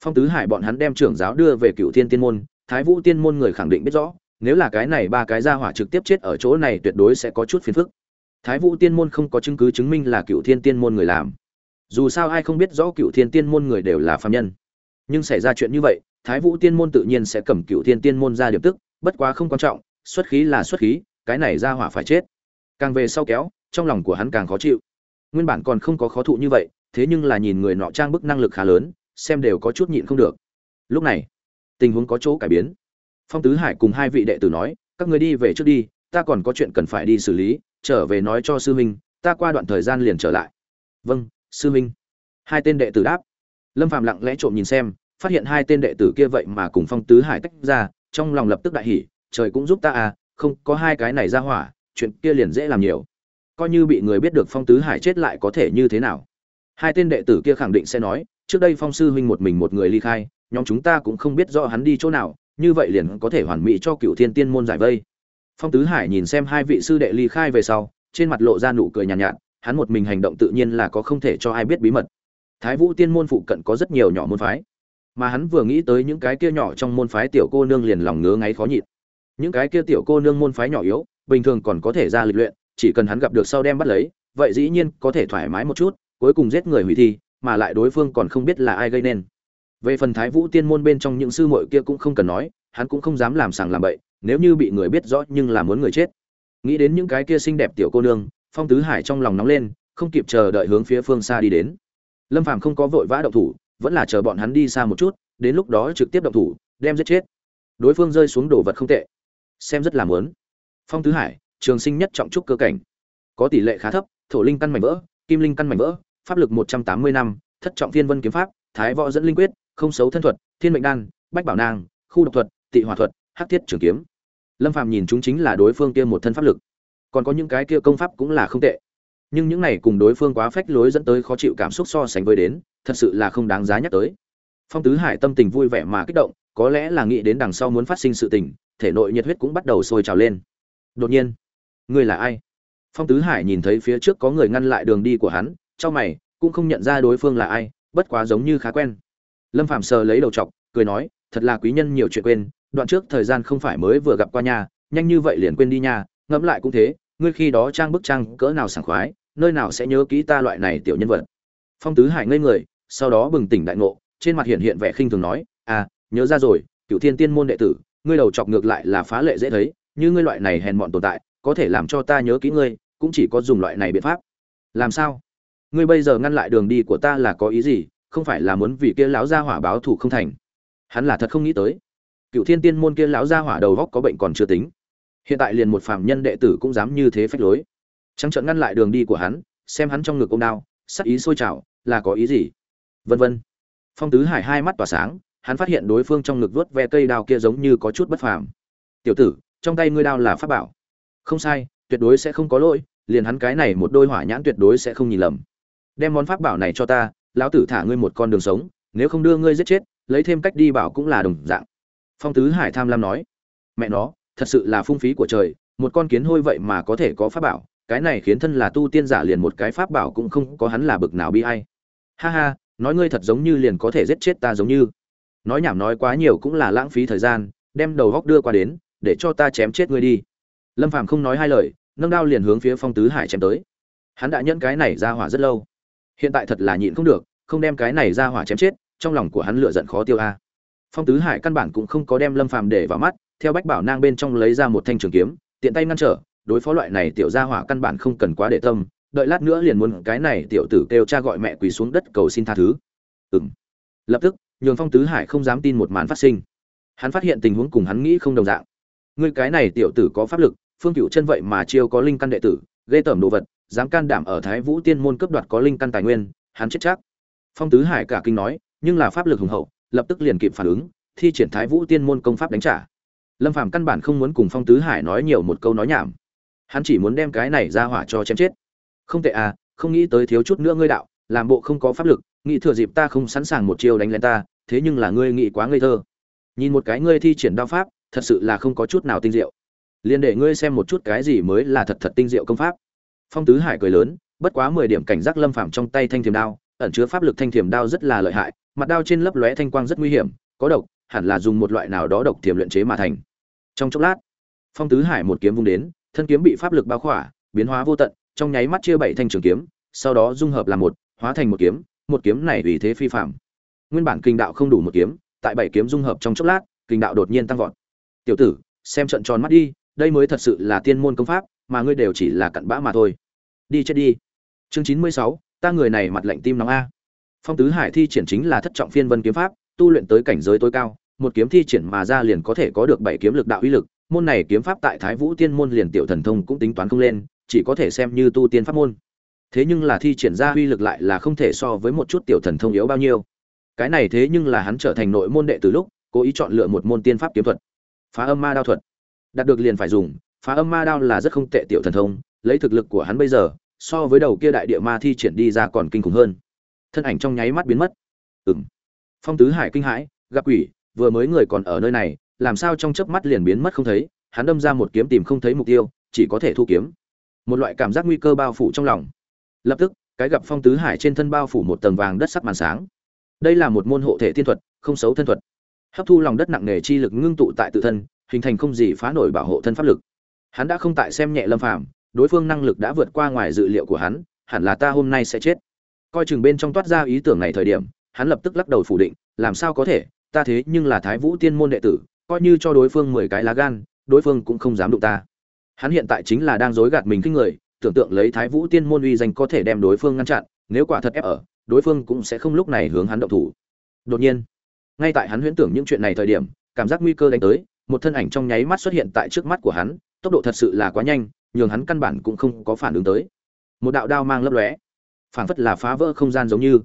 Phong tứ hải bọn hắn đem trưởng giáo đưa về cựu thiên tiên môn, thái vũ tiên môn người khẳng định biết rõ, nếu là cái này ba cái gia hỏa trực tiếp chết ở chỗ này tuyệt đối sẽ có chút phiền phức thái vũ tiên môn không có chứng cứ chứng minh là cựu thiên tiên môn người làm. Dù sao ai không biết rõ cựu thiên tiên môn người đều là phàm nhân. Nhưng xảy ra chuyện như vậy, thái vũ tiên môn tự nhiên sẽ cầm cựu thiên tiên môn ra điểm tức, bất quá không quan trọng, xuất khí là xuất khí, cái này ra hỏa phải chết. Càng về sau kéo, trong lòng của hắn càng khó chịu. Nguyên bản còn không có khó thụ như vậy, thế nhưng là nhìn người nọ trang bức năng lực khá lớn, xem đều có chút nhịn không được. Lúc này, tình huống có chỗ cải biến. Phong tứ hải cùng hai vị đệ tử nói, các người đi về trước đi, ta còn có chuyện cần phải đi xử lý trở về nói cho sư huynh, ta qua đoạn thời gian liền trở lại. Vâng sư huynh. Hai tên đệ tử đáp. Lâm phạm lặng lẽ trộm nhìn xem, phát hiện hai tên đệ tử kia vậy mà cùng phong tứ hải tách ra, trong lòng lập tức đại hỉ, trời cũng giúp ta à không, có hai cái này ra hỏa, chuyện kia liền dễ làm nhiều. Coi như bị người biết được phong tứ hải chết lại có thể như thế nào? Hai tên đệ tử kia khẳng định sẽ nói, trước đây phong sư huynh một mình một người ly khai, nhóm chúng ta cũng không biết rõ hắn đi chỗ nào, như vậy liền có thể hoàn mỹ cho cựu thiên tiên môn giải vây phong tứ hải nhìn xem hai vị sư đệ ly khai về sau trên mặt lộ ra nụ cười nhàn nhạt, nhạt hắn một mình hành động tự nhiên là có không thể cho ai biết bí mật. Thái vũ tiên môn phụ cận có rất nhiều nhỏ môn phái mà hắn vừa nghĩ tới những cái kia nhỏ trong môn phái tiểu cô nương liền lòng ngứa ngáy khó nhịn. Những cái kia tiểu cô nương môn phái nhỏ yếu bình thường còn có thể ra lịch luyện chỉ cần hắn gặp được sau đem bắt lấy vậy dĩ nhiên có thể thoải mái một chút cuối cùng giết người hủy thi mà lại đối phương còn không biết là ai gây nên. Về phần thái vũ tiên môn bên trong những sư muội kia cũng không cần nói hắn cũng không dám làm sàng làm bậy nếu như bị người biết rõ nhưng là muốn người chết. Nghĩ đến những cái kia xinh đẹp tiểu cô nương, phong tứ hải trong lòng nóng lên, không kịp chờ đợi hướng phía phương xa đi đến. Lâm phàm không có vội vã động thủ, vẫn là chờ bọn hắn đi xa một chút, đến lúc đó trực tiếp động thủ, đem giết chết. Đối phương rơi xuống đồ vật không tệ. Xem rất là muốn. Phong tứ hải, trường sinh nhất trọng trúc cơ cảnh. Có tỷ lệ khá thấp, thổ linh căn mảnh vỡ, kim linh căn mảnh vỡ, pháp lực một trăm tám mươi năm, thất trọng thiên vân kiếm pháp, thái võ dẫn linh quyết, không xấu thân thuật, thiên mệnh đan, bách bảo nang khu độc thuật, tị hòa thuật, hắc thiết trường kiếm lâm phàm nhìn chúng chính là đối phương kia một thân pháp lực. Còn có những cái kia công pháp cũng là không tệ. Nhưng những này cùng đối phương quá phách lối dẫn tới khó chịu cảm xúc so sánh với đến, thật sự là không đáng giá nhắc tới. Phong tứ hải tâm tình vui vẻ mà kích động, có lẽ là nghĩ đến đằng sau muốn phát sinh sự tình, thể nội nhiệt huyết cũng bắt đầu sôi trào lên. Đột nhiên ngươi là ai? Phong tứ hải nhìn thấy phía trước có người ngăn lại đường đi của hắn trong mày, cũng không nhận ra đối phương là ai, bất quá giống như khá quen. Lâm phạm sờ lấy đầu chọc, cười nói, thật là quý nhân nhiều chuyện quên đoạn trước thời gian không phải mới vừa gặp qua nhà nhanh như vậy liền quên đi nha, ngẫm lại cũng thế, ngươi khi đó trang bức trang cỡ nào sảng khoái, nơi nào sẽ nhớ kỹ ta loại này tiểu nhân vật. Phong tứ hải ngây người, sau đó bừng tỉnh đại ngộ, trên mặt hiện hiện vẻ khinh thường nói à nhớ ra rồi cựu thiên tiên môn đệ tử, ngươi đầu chọc ngược lại là phá lệ dễ thấy, như ngươi loại này hèn mọn tồn tại, có thể làm cho ta nhớ kỹ ngươi, cũng chỉ có dùng loại này biện pháp. Làm sao? Ngươi bây giờ ngăn lại đường đi của ta là có ý gì, không phải là muốn vì kia lão gia hỏa báo thù không thành? Hắn là thật không nghĩ tới cựu thiên tiên môn kia lão gia hỏa đầu góc có bệnh còn chưa tính. Hiện tại liền một phạm nhân đệ tử cũng dám như thế phách lối. Trắng trợn ngăn lại đường đi của hắn, xem hắn trong ngực ông đao, sắc ý sôi trào, là có ý gì? Vân vân. Phong tứ hải hai mắt tỏa sáng, hắn phát hiện đối phương trong ngực vớt ve cây đao kia giống như có chút bất phàm. Tiểu tử, trong tay ngươi đao là pháp bảo. Không sai, tuyệt đối sẽ không có lỗi, liền hắn cái này một đôi hỏa nhãn tuyệt đối sẽ không nhìn lầm. Đem món pháp bảo này cho ta, lão tử thả ngươi một con đường sống, nếu không đưa ngươi giết chết, lấy thêm cách đi bảo cũng là đồng dạng phong tứ hải tham lam nói, mẹ nó, thật sự là phung phí của trời, một con kiến hôi vậy mà có thể có pháp bảo, cái này khiến thân là tu tiên giả liền một cái pháp bảo cũng không có hắn là bực nào bi ai. Ha ha, nói ngươi thật giống như liền có thể giết chết ta giống như. Nói nhảm nói quá nhiều cũng là lãng phí thời gian, đem đầu góc đưa qua đến, để cho ta chém chết ngươi đi. Lâm phàm không nói hai lời, nâng đao liền hướng phía phong tứ hải chém tới. Hắn đã nhẫn cái này ra hỏa rất lâu. Hiện tại thật là nhịn không được, không đem cái này ra hỏa chém chết, trong lòng của hắn lựa giận khó tiêu a phong tứ hải căn bản cũng không có đem lâm phàm để vào mắt, theo bách bảo nang bên trong lấy ra một thanh trường kiếm, tiện tay ngăn trở, đối phó loại này tiểu gia hỏa căn bản không cần quá để tâm, đợi lát nữa liền muốn cái này tiểu tử kêu cha gọi mẹ quỳ xuống đất cầu xin tha thứ. Ừng lập tức, nhường phong tứ hải không dám tin một màn phát sinh. Hắn phát hiện tình huống cùng hắn nghĩ không đồng dạng. Ngươi cái này tiểu tử có pháp lực, phương cựu chân vậy mà chiêu có linh căn đệ tử, ghê tởm đồ vật, dám can đảm ở thái vũ tiên môn cấp đoạt có linh căn tài nguyên, hắn chết chắc. Phong tứ hải cả kinh nói, nhưng là pháp lực hùng hậu lập tức liền kịp phản ứng, thi triển thái vũ tiên môn công pháp đánh trả. Lâm phàm căn bản không muốn cùng phong tứ hải nói nhiều một câu nói nhảm. Hắn chỉ muốn đem cái này ra hỏa cho chém chết. Không tệ à không nghĩ tới thiếu chút nữa ngươi đạo, làm bộ không có pháp lực, nghĩ thừa dịp ta không sẵn sàng một chiêu đánh lên ta, thế nhưng là ngươi nghĩ quá ngây thơ. Nhìn một cái ngươi thi triển đao pháp, thật sự là không có chút nào tinh diệu. Liền để ngươi xem một chút cái gì mới là thật thật tinh diệu công pháp. Phong tứ hải cười lớn, bất quá mười điểm cảnh giác lâm phạm trong tay thanh thiềm đao, ẩn chứa pháp lực thanh thiềm đao rất là lợi hại mặt đao trên lấp lóe thanh quang rất nguy hiểm có độc hẳn là dùng một loại nào đó độc tiềm luyện chế mà thành. Trong chốc lát phong tứ hải một kiếm vung đến thân kiếm bị pháp lực bao khỏa biến hóa vô tận trong nháy mắt chia bảy thanh trường kiếm sau đó dung hợp làm một hóa thành một kiếm một kiếm này uy thế phi phàm, nguyên bản kinh đạo không đủ một kiếm tại bảy kiếm dung hợp trong chốc lát kinh đạo đột nhiên tăng vọt. Tiểu tử xem trận tròn mắt đi đây mới thật sự là tiên môn công pháp mà ngươi đều chỉ là cặn bã mà thôi. Đi chết đi. Chương chín mươi sáu ta người này mặt lạnh tim nóng a phong tứ hải thi triển chính là thất trọng phiên vân kiếm pháp, tu luyện tới cảnh giới tối cao, một kiếm thi triển mà ra liền có thể có được bảy kiếm lực đạo uy lực, môn này kiếm pháp tại thái vũ tiên môn liền tiểu thần thông cũng tính toán không lên, chỉ có thể xem như tu tiên pháp môn. Thế nhưng là thi triển ra uy lực lại là không thể so với một chút tiểu thần thông yếu bao nhiêu. Cái này thế nhưng là hắn trở thành nội môn đệ từ lúc, cố ý chọn lựa một môn tiên pháp kiếm thuật. Phá âm ma đao thuật. Đạt được liền phải dùng, phá âm ma đao là rất không tệ tiểu thần thông, lấy thực lực của hắn bây giờ, so với đầu kia đại địa ma thi triển đi ra còn kinh khủng hơn thân ảnh trong nháy mắt biến mất. Ừng phong tứ hải kinh hãi, gặp quỷ, vừa mới người còn ở nơi này, làm sao trong chớp mắt liền biến mất không thấy, hắn đâm ra một kiếm tìm không thấy mục tiêu, chỉ có thể thu kiếm. Một loại cảm giác nguy cơ bao phủ trong lòng. Lập tức, cái gặp phong tứ hải trên thân bao phủ một tầng vàng đất sắc màn sáng. Đây là một môn hộ thể tiên thuật, không xấu thân thuật. Hấp thu lòng đất nặng nề chi lực ngưng tụ tại tự thân, hình thành không gì phá nổi bảo hộ thân pháp lực. Hắn đã không tại xem nhẹ lâm phàm, đối phương năng lực đã vượt qua ngoài dự liệu của hắn, hẳn là ta hôm nay sẽ chết coi chừng bên trong toát ra ý tưởng này thời điểm, hắn lập tức lắc đầu phủ định, làm sao có thể, ta thế nhưng là thái vũ tiên môn đệ tử, coi như cho đối phương mười cái lá gan, đối phương cũng không dám đụng ta. Hắn hiện tại chính là đang dối gạt mình kinh người, tưởng tượng lấy thái vũ tiên môn uy danh có thể đem đối phương ngăn chặn, nếu quả thật ép ở, đối phương cũng sẽ không lúc này hướng hắn động thủ. Đột nhiên, ngay tại hắn huyễn tưởng những chuyện này thời điểm, cảm giác nguy cơ đánh tới, một thân ảnh trong nháy mắt xuất hiện tại trước mắt của hắn, tốc độ thật sự là quá nhanh, nhường hắn căn bản cũng không có phản ứng tới. Một đạo đao mang lấp lóe phảng phất là phá vỡ không gian giống như.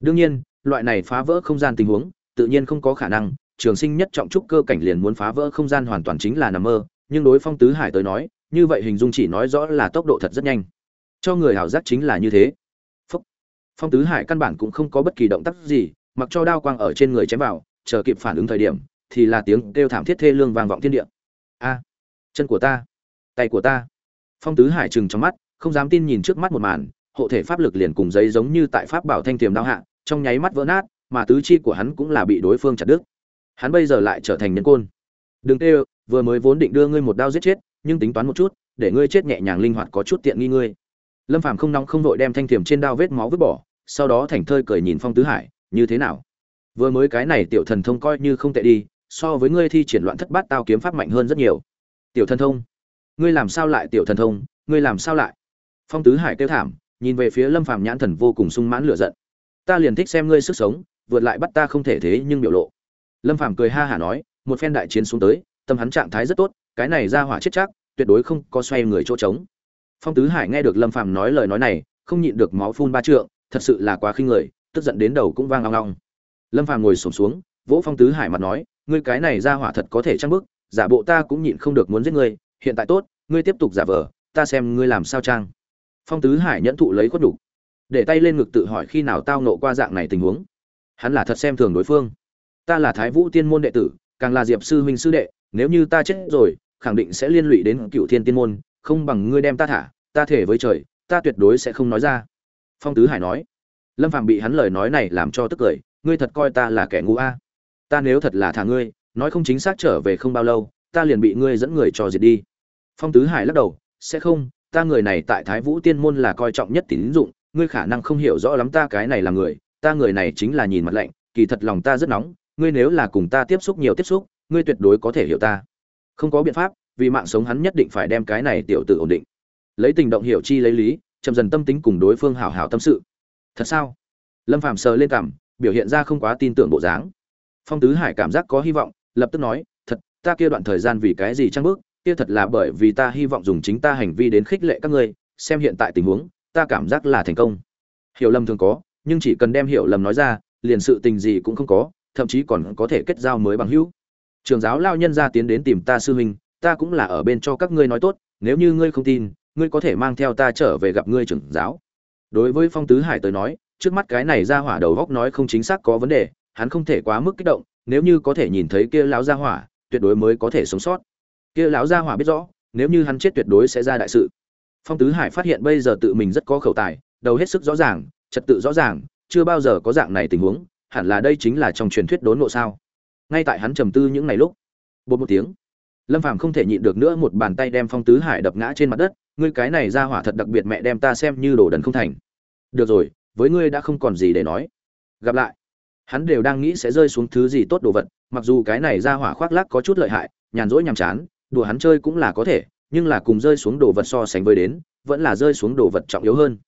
Đương nhiên, loại này phá vỡ không gian tình huống, tự nhiên không có khả năng, trường sinh nhất trọng trúc cơ cảnh liền muốn phá vỡ không gian hoàn toàn chính là nằm mơ, nhưng đối phong tứ hải tới nói, như vậy hình dung chỉ nói rõ là tốc độ thật rất nhanh. Cho người hảo giác chính là như thế. Phúc. phong tứ hải căn bản cũng không có bất kỳ động tác gì, mặc cho đao quang ở trên người chém vào, chờ kịp phản ứng thời điểm, thì là tiếng kêu thảm thiết thê lương vang vọng thiên địa. A. Chân của ta. Tay của ta. Phong tứ hải trừng trong mắt, không dám tin nhìn trước mắt một màn hộ thể pháp lực liền cùng giấy giống như tại pháp bảo thanh tiềm đao hạ, trong nháy mắt vỡ nát, mà tứ chi của hắn cũng là bị đối phương chặt đứt. Hắn bây giờ lại trở thành nhân côn. Đừng tê vừa mới vốn định đưa ngươi một đao giết chết, nhưng tính toán một chút, để ngươi chết nhẹ nhàng linh hoạt có chút tiện nghi ngươi. Lâm phàm không nóng không vội đem thanh tiềm trên đao vết máu vứt bỏ, sau đó thành thơi cười nhìn phong tứ hải, như thế nào? Vừa mới cái này tiểu thần thông coi như không tệ đi, so với ngươi thi triển loạn thất bát tao kiếm pháp mạnh hơn rất nhiều. Tiểu thần thông? Ngươi làm sao lại tiểu thần thông? Ngươi làm sao lại? Phong tứ hải kêu thảm nhìn về phía lâm phàm nhãn thần vô cùng sung mãn lửa giận. Ta liền thích xem ngươi sức sống, vượt lại bắt ta không thể thế nhưng biểu lộ. Lâm phàm cười ha hả nói, một phen đại chiến xuống tới, tâm hắn trạng thái rất tốt, cái này ra hỏa chết chắc, tuyệt đối không có xoay người chỗ trống. Phong tứ hải nghe được lâm phàm nói lời nói này, không nhịn được máu phun ba trượng, thật sự là quá khinh người, tức giận đến đầu cũng vang long long lâm phàm ngồi xổm xuống, vỗ phong tứ hải mặt nói, ngươi cái này ra hỏa thật có thể trang bức giả bộ ta cũng nhịn không được muốn giết ngươi, hiện tại tốt, ngươi tiếp tục giả vờ, ta xem ngươi làm sao trang phong tứ hải nhẫn thụ lấy khuất đủ để tay lên ngực tự hỏi khi nào tao nộ qua dạng này tình huống. Hắn là thật xem thường đối phương. Ta là thái vũ tiên môn đệ tử, càng là diệp sư huynh sư đệ, nếu như ta chết rồi, khẳng định sẽ liên lụy đến cựu thiên tiên môn, không bằng ngươi đem ta thả, ta thể với trời, ta tuyệt đối sẽ không nói ra. Phong tứ hải nói. Lâm phạm bị hắn lời nói này làm cho tức cười, ngươi thật coi ta là kẻ ngu a. Ta nếu thật là thả ngươi, nói không chính xác trở về không bao lâu, ta liền bị ngươi dẫn người cho diệt đi. Phong tứ hải lắc đầu, sẽ không ta người này tại thái vũ tiên môn là coi trọng nhất tín dụng, ngươi khả năng không hiểu rõ lắm ta cái này là người, ta người này chính là nhìn mặt lạnh, kỳ thật lòng ta rất nóng, ngươi nếu là cùng ta tiếp xúc nhiều tiếp xúc, ngươi tuyệt đối có thể hiểu ta. Không có biện pháp, vì mạng sống hắn nhất định phải đem cái này tiểu tử ổn định. Lấy tình động hiểu chi lấy lý, chậm dần tâm tính cùng đối phương hào hào tâm sự. Thật sao? Lâm phạm sờ lên cảm, biểu hiện ra không quá tin tưởng bộ dáng. Phong tứ hải cảm giác có hy vọng, lập tức nói, thật, ta kia đoạn thời gian vì cái gì trăng bước kia thật là bởi vì ta hy vọng dùng chính ta hành vi đến khích lệ các ngươi, xem hiện tại tình huống, ta cảm giác là thành công. Hiểu lầm thường có, nhưng chỉ cần đem hiểu lầm nói ra, liền sự tình gì cũng không có, thậm chí còn có thể kết giao mới bằng hữu. Trường giáo lao nhân ra tiến đến tìm ta sư huynh, ta cũng là ở bên cho các ngươi nói tốt, nếu như ngươi không tin, ngươi có thể mang theo ta trở về gặp ngươi trưởng giáo. Đối với phong tứ hải tới nói, trước mắt cái này ra hỏa đầu góc nói không chính xác có vấn đề, hắn không thể quá mức kích động, nếu như có thể nhìn thấy kia lão gia hỏa, tuyệt đối mới có thể sống sót kia lão gia hỏa biết rõ, nếu như hắn chết tuyệt đối sẽ ra đại sự. Phong tứ hải phát hiện bây giờ tự mình rất có khẩu tài, đầu hết sức rõ ràng, trật tự rõ ràng, chưa bao giờ có dạng này tình huống, hẳn là đây chính là trong truyền thuyết đốn ngộ sao? Ngay tại hắn trầm tư những ngày lúc, bột một tiếng, lâm phàm không thể nhịn được nữa một bàn tay đem phong tứ hải đập ngã trên mặt đất, ngươi cái này ra hỏa thật đặc biệt mẹ đem ta xem như đồ đần không thành. Được rồi, với ngươi đã không còn gì để nói. Gặp lại. Hắn đều đang nghĩ sẽ rơi xuống thứ gì tốt đồ vật, mặc dù cái này ra hỏa khoác lác có chút lợi hại, nhàn rỗi nhàm chán đùa hắn chơi cũng là có thể, nhưng là cùng rơi xuống đồ vật so sánh với đến, vẫn là rơi xuống đồ vật trọng yếu hơn.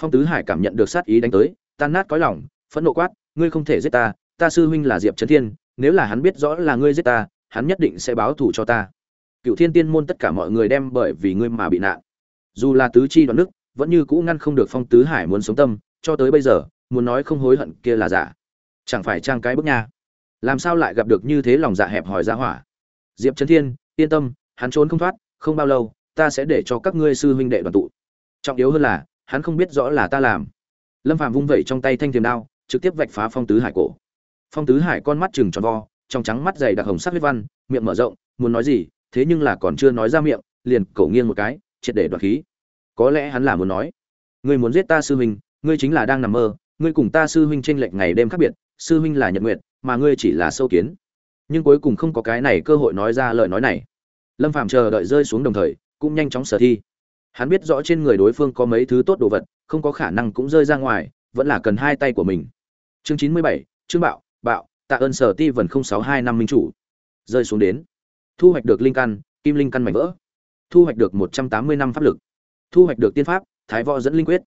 Phong tứ hải cảm nhận được sát ý đánh tới, tan nát cõi lòng, phẫn nộ quát, ngươi không thể giết ta ta sư huynh là diệp trấn thiên, nếu là hắn biết rõ là ngươi giết ta, hắn nhất định sẽ báo thù cho ta. Cựu thiên tiên môn tất cả mọi người đem bởi vì ngươi mà bị nạn. Dù là tứ chi đoạn đức vẫn như cũ ngăn không được phong tứ hải muốn sống tâm, cho tới bây giờ, muốn nói không hối hận kia là giả. Chẳng phải trang cái bức nha. Làm sao lại gặp được như thế lòng dạ hẹp hòi ra hỏa? Diệp trấn thiên yên tâm, hắn trốn không thoát, không bao lâu, ta sẽ để cho các ngươi sư huynh đệ đoàn tụ. Trọng yếu hơn là, hắn không biết rõ là ta làm. Lâm phàm vung vẩy trong tay thanh thiềm đao, trực tiếp vạch phá phong tứ hải cổ. Phong tứ hải con mắt chừng tròn vo, trong trắng mắt dày đặc hồng sắc huyết văn, miệng mở rộng, muốn nói gì, thế nhưng là còn chưa nói ra miệng, liền cổ nghiêng một cái, triệt để đoạt khí. Có lẽ hắn là muốn nói, ngươi muốn giết ta sư huynh, ngươi chính là đang nằm mơ, ngươi cùng ta sư huynh tranh lệch ngày đêm khác biệt, sư huynh là nhật nguyện mà ngươi chỉ là sâu kiến nhưng cuối cùng không có cái này cơ hội nói ra lời nói này. Lâm phạm chờ đợi rơi xuống đồng thời, cũng nhanh chóng sở thi. Hắn biết rõ trên người đối phương có mấy thứ tốt đồ vật, không có khả năng cũng rơi ra ngoài, vẫn là cần hai tay của mình. Chương chín mươi bảy chương bạo bạo, tạ ơn sở ti vần không sáu hai năm minh chủ. Rơi xuống đến. Thu hoạch được linh căn, kim linh căn mảnh vỡ. Thu hoạch được một trăm tám mươi năm pháp lực. Thu hoạch được tiên pháp, thái võ dẫn linh quyết.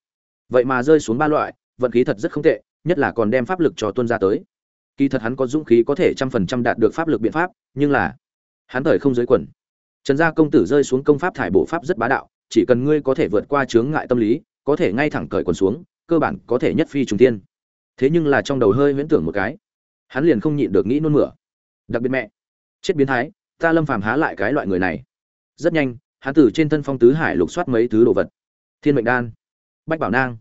Vậy mà rơi xuống ba loại, vận khí thật rất không tệ, nhất là còn đem pháp lực cho tuân ra tới kỳ thật hắn có dũng khí có thể trăm phần trăm đạt được pháp lực biện pháp, nhưng là hắn thời không giới quần. Trần gia công tử rơi xuống công pháp thải bộ pháp rất bá đạo, chỉ cần ngươi có thể vượt qua chướng ngại tâm lý, có thể ngay thẳng cởi quần xuống, cơ bản có thể nhất phi trùng tiên thế nhưng là trong đầu hơi huyễn tưởng một cái, hắn liền không nhịn được nghĩ nôn mửa. Đặc biệt mẹ, chết biến thái, ta lâm phàm há lại cái loại người này. Rất nhanh, hắn từ trên thân phong tứ hải lục soát mấy thứ đồ vật. Thiên mệnh đan, bách bảo nang.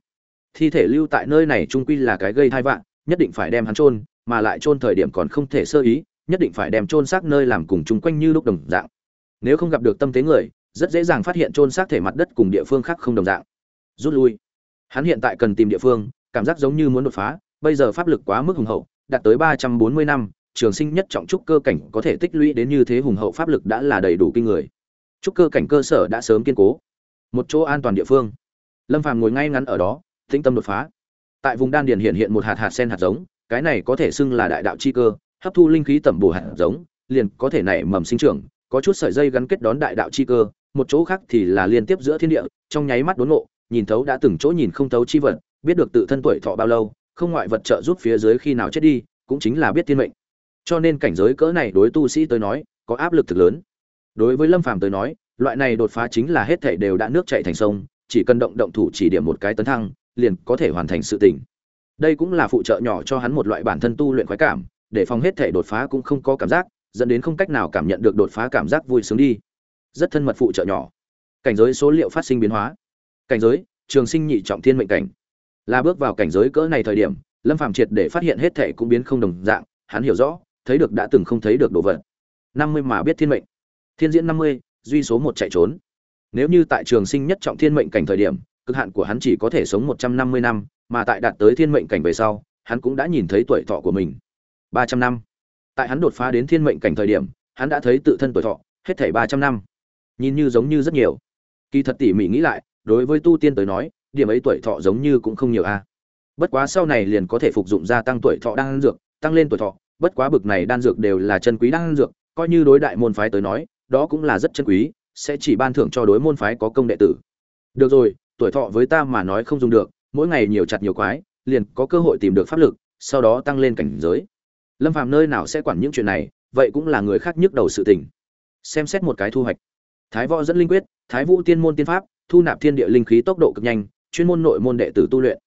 Thi thể lưu tại nơi này trung quy là cái gây thai vạn nhất định phải đem hắn chôn mà lại chôn thời điểm còn không thể sơ ý, nhất định phải đem chôn xác nơi làm cùng chung quanh như lúc đồng dạng. Nếu không gặp được tâm tế người, rất dễ dàng phát hiện chôn xác thể mặt đất cùng địa phương khác không đồng dạng. Rút lui. Hắn hiện tại cần tìm địa phương, cảm giác giống như muốn đột phá, bây giờ pháp lực quá mức hùng hậu, đạt tới ba trăm bốn mươi năm, trường sinh nhất trọng trúc cơ cảnh có thể tích lũy đến như thế hùng hậu pháp lực đã là đầy đủ kinh người. Trúc cơ cảnh cơ sở đã sớm kiên cố. Một chỗ an toàn địa phương. Lâm phàm ngồi ngay ngắn ở đó, tĩnh tâm đột phá. Tại vùng đan điền hiện hiện một hạt hạt sen hạt giống cái này có thể xưng là đại đạo chi cơ, hấp thu linh khí tẩm bổ hạt giống, liền có thể nảy mầm sinh trưởng, có chút sợi dây gắn kết đón đại đạo chi cơ, một chỗ khác thì là liên tiếp giữa thiên địa, trong nháy mắt đốn ngộ, nhìn thấu đã từng chỗ nhìn không thấu chi vật, biết được tự thân tuổi thọ bao lâu, không ngoại vật trợ giúp phía dưới khi nào chết đi, cũng chính là biết thiên mệnh. Cho nên cảnh giới cỡ này đối tu sĩ tới nói, có áp lực thực lớn. Đối với lâm phàm tới nói, loại này đột phá chính là hết thảy đều đã nước chảy thành sông, chỉ cần động động thủ chỉ điểm một cái tấn thăng, liền có thể hoàn thành sự tỉnh đây cũng là phụ trợ nhỏ cho hắn một loại bản thân tu luyện khoái cảm, để phòng hết thể đột phá cũng không có cảm giác, dẫn đến không cách nào cảm nhận được đột phá cảm giác vui sướng đi. Rất thân mật phụ trợ nhỏ. Cảnh giới số liệu phát sinh biến hóa. Cảnh giới, trường sinh nhị trọng thiên mệnh cảnh. Là bước vào cảnh giới cỡ này thời điểm, lâm phàm triệt để phát hiện hết thể cũng biến không đồng dạng, hắn hiểu rõ, thấy được đã từng không thấy được đồ vật. Năm mươi mà biết thiên mệnh. Thiên diễn năm mươi, duy số một chạy trốn. Nếu như tại trường sinh nhất trọng thiên mệnh cảnh thời điểm, cực hạn của hắn chỉ có thể sống một trăm năm mươi năm mà tại đạt tới thiên mệnh cảnh về sau, hắn cũng đã nhìn thấy tuổi thọ của mình. Ba trăm năm. Tại hắn đột phá đến thiên mệnh cảnh thời điểm, hắn đã thấy tự thân tuổi thọ, hết thảy ba trăm năm. Nhìn như giống như rất nhiều. Kỳ thật tỉ mỉ nghĩ lại, đối với tu tiên tới nói, điểm ấy tuổi thọ giống như cũng không nhiều a. Bất quá sau này liền có thể phục dụng gia tăng tuổi thọ đan dược, tăng lên tuổi thọ. Bất quá bực này đan dược đều là chân quý đan dược, coi như đối đại môn phái tới nói, đó cũng là rất chân quý, sẽ chỉ ban thưởng cho đối môn phái có công đệ tử. Được rồi, tuổi thọ với ta mà nói không dùng được mỗi ngày nhiều chặt nhiều quái, liền có cơ hội tìm được pháp lực, sau đó tăng lên cảnh giới. Lâm phàm nơi nào sẽ quản những chuyện này, vậy cũng là người khác nhức đầu sự tình. Xem xét một cái thu hoạch. Thái võ dẫn linh quyết, thái vũ tiên môn tiên pháp, thu nạp thiên địa linh khí tốc độ cực nhanh, chuyên môn nội môn đệ tử tu luyện.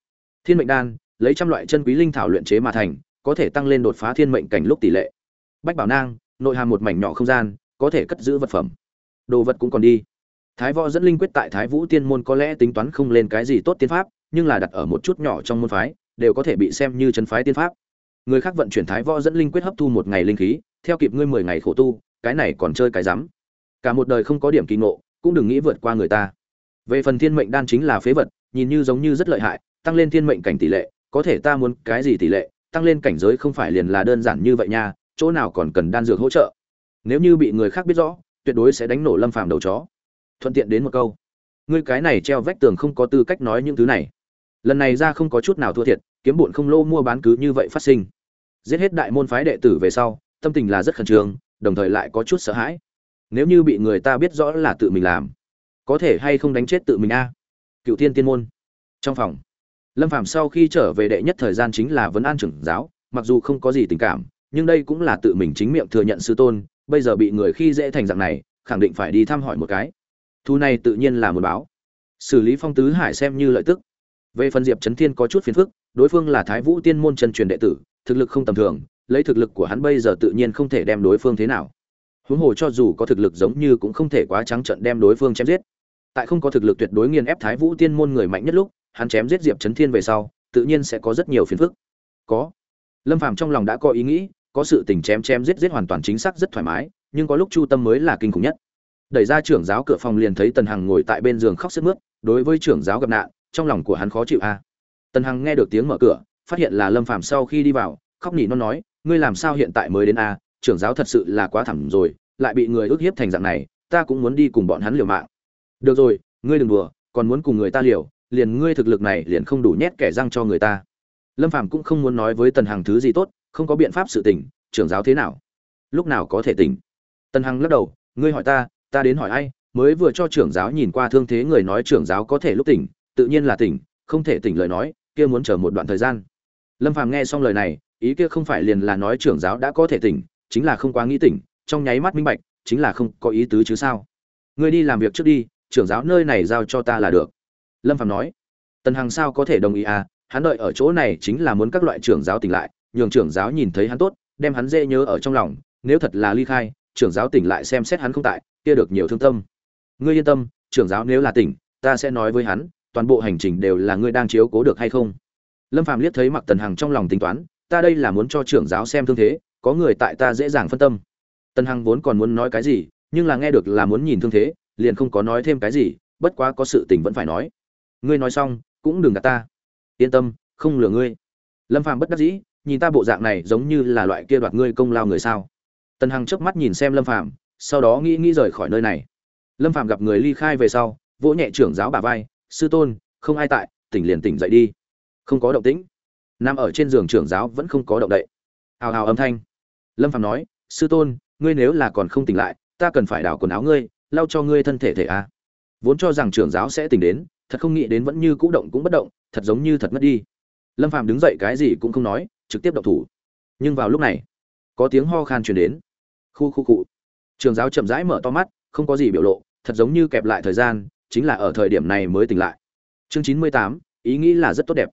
Thiên mệnh đan, lấy trăm loại chân quý linh thảo luyện chế mà thành, có thể tăng lên đột phá thiên mệnh cảnh lúc tỷ lệ. Bách bảo nang, nội hàm một mảnh nhỏ không gian, có thể cất giữ vật phẩm. Đồ vật cũng còn đi. Thái võ dẫn linh quyết tại thái vũ tiên môn có lẽ tính toán không lên cái gì tốt tiên pháp nhưng là đặt ở một chút nhỏ trong môn phái, đều có thể bị xem như chân phái tiên pháp. Người khác vận chuyển thái võ dẫn linh quyết hấp thu một ngày linh khí, theo kịp ngươi mười ngày khổ tu, cái này còn chơi cái rắm. Cả một đời không có điểm kỳ ngộ, cũng đừng nghĩ vượt qua người ta. Về phần thiên mệnh đan chính là phế vật, nhìn như giống như rất lợi hại, tăng lên thiên mệnh cảnh tỷ lệ, có thể ta muốn cái gì tỷ lệ, tăng lên cảnh giới không phải liền là đơn giản như vậy nha, chỗ nào còn cần đan dược hỗ trợ. Nếu như bị người khác biết rõ, tuyệt đối sẽ đánh nổ lâm phàm đầu chó. Thuận tiện đến một câu. Ngươi cái này treo vách tường không có tư cách nói những thứ này lần này ra không có chút nào thua thiệt, kiếm bụn không lô mua bán cứ như vậy phát sinh. Giết hết đại môn phái đệ tử về sau, tâm tình là rất khẩn trương, đồng thời lại có chút sợ hãi. Nếu như bị người ta biết rõ là tự mình làm, có thể hay không đánh chết tự mình a? Cựu thiên tiên môn. Trong phòng, lâm phạm sau khi trở về đệ nhất thời gian chính là vấn an trưởng giáo, mặc dù không có gì tình cảm, nhưng đây cũng là tự mình chính miệng thừa nhận sư tôn, bây giờ bị người khi dễ thành dạng này, khẳng định phải đi thăm hỏi một cái. Thu này tự nhiên là một báo. Xử lý phong tứ hải xem như lợi tức về phần diệp trấn thiên có chút phiền phức, đối phương là thái vũ tiên môn chân truyền đệ tử, thực lực không tầm thường, lấy thực lực của hắn bây giờ tự nhiên không thể đem đối phương thế nào. Huống hồ cho dù có thực lực giống như cũng không thể quá trắng trận đem đối phương chém giết. Tại không có thực lực tuyệt đối nghiền ép thái vũ tiên môn người mạnh nhất lúc, hắn chém giết diệp trấn thiên về sau, tự nhiên sẽ có rất nhiều phiền phức. Có. Lâm phàm trong lòng đã có ý nghĩ, có sự tình chém chém giết giết hoàn toàn chính xác rất thoải mái, nhưng có lúc chu tâm mới là kinh khủng nhất. Đẩy ra trưởng giáo cửa phòng liền thấy tần hằng ngồi tại bên giường khóc sức mướt, đối với trưởng giáo gặp nạn trong lòng của hắn khó chịu a. Tần hằng nghe được tiếng mở cửa, phát hiện là lâm phàm sau khi đi vào, khóc nỉ non nói, ngươi làm sao hiện tại mới đến a? Trưởng giáo thật sự là quá thẳng rồi, lại bị người ức hiếp thành dạng này, ta cũng muốn đi cùng bọn hắn liều mạng. Được rồi, ngươi đừng đùa, còn muốn cùng người ta liều, liền ngươi thực lực này liền không đủ nhét kẻ răng cho người ta. Lâm phàm cũng không muốn nói với tần hằng thứ gì tốt, không có biện pháp sự tỉnh trưởng giáo thế nào? Lúc nào có thể tỉnh? Tần hằng lắc đầu, ngươi hỏi ta ta đến hỏi ai, mới vừa cho trưởng giáo nhìn qua thương thế người nói trưởng giáo có thể lúc tỉnh tự nhiên là tỉnh, không thể tỉnh lời nói, kia muốn chờ một đoạn thời gian. Lâm phàm nghe xong lời này, ý kia không phải liền là nói trưởng giáo đã có thể tỉnh, chính là không quá nghĩ tỉnh, trong nháy mắt minh bạch, chính là không có ý tứ chứ sao. Ngươi đi làm việc trước đi, trưởng giáo nơi này giao cho ta là được. Lâm phàm nói. Tần hằng sao có thể đồng ý à hắn đợi ở chỗ này chính là muốn các loại trưởng giáo tỉnh lại, nhường trưởng giáo nhìn thấy hắn tốt, đem hắn dễ nhớ ở trong lòng, nếu thật là ly khai, trưởng giáo tỉnh lại xem xét hắn không tại, kia được nhiều thương tâm. Ngươi yên tâm, trưởng giáo nếu là tỉnh, ta sẽ nói với hắn toàn bộ hành trình đều là ngươi đang chiếu cố được hay không? Lâm phàm liếc thấy mặc tần hằng trong lòng tính toán, ta đây là muốn cho trưởng giáo xem thương thế, có người tại ta dễ dàng phân tâm. Tần hằng vốn còn muốn nói cái gì, nhưng là nghe được là muốn nhìn thương thế, liền không có nói thêm cái gì, bất quá có sự tình vẫn phải nói. Ngươi nói xong, cũng đừng gạt ta. Yên tâm, không lừa ngươi. Lâm phàm bất đắc dĩ, nhìn ta bộ dạng này giống như là loại kia đoạt ngươi công lao người sao? Tần hằng chớp mắt nhìn xem lâm phàm, sau đó nghĩ nghĩ rời khỏi nơi này. Lâm phạm gặp người ly khai về sau, vỗ nhẹ trưởng giáo bà vai sư tôn, không ai tại, tỉnh liền tỉnh dậy đi. Không có động tĩnh. Nằm ở trên giường trưởng giáo vẫn không có động đậy. Hào hào âm thanh. Lâm phạm nói, sư tôn, ngươi nếu là còn không tỉnh lại, ta cần phải đảo quần áo ngươi, lau cho ngươi thân thể thể a. Vốn cho rằng trưởng giáo sẽ tỉnh đến, thật không nghĩ đến vẫn như cũ động cũng bất động, thật giống như thật mất đi. Lâm phạm đứng dậy cái gì cũng không nói, trực tiếp động thủ. Nhưng vào lúc này, có tiếng ho khan truyền đến. Khu khu cụ trường giáo chậm rãi mở to mắt, không có gì biểu lộ, thật giống như kẹp lại thời gian chính là ở thời điểm này mới tỉnh lại. Chương chín mươi tám, ý nghĩ là rất tốt đẹp.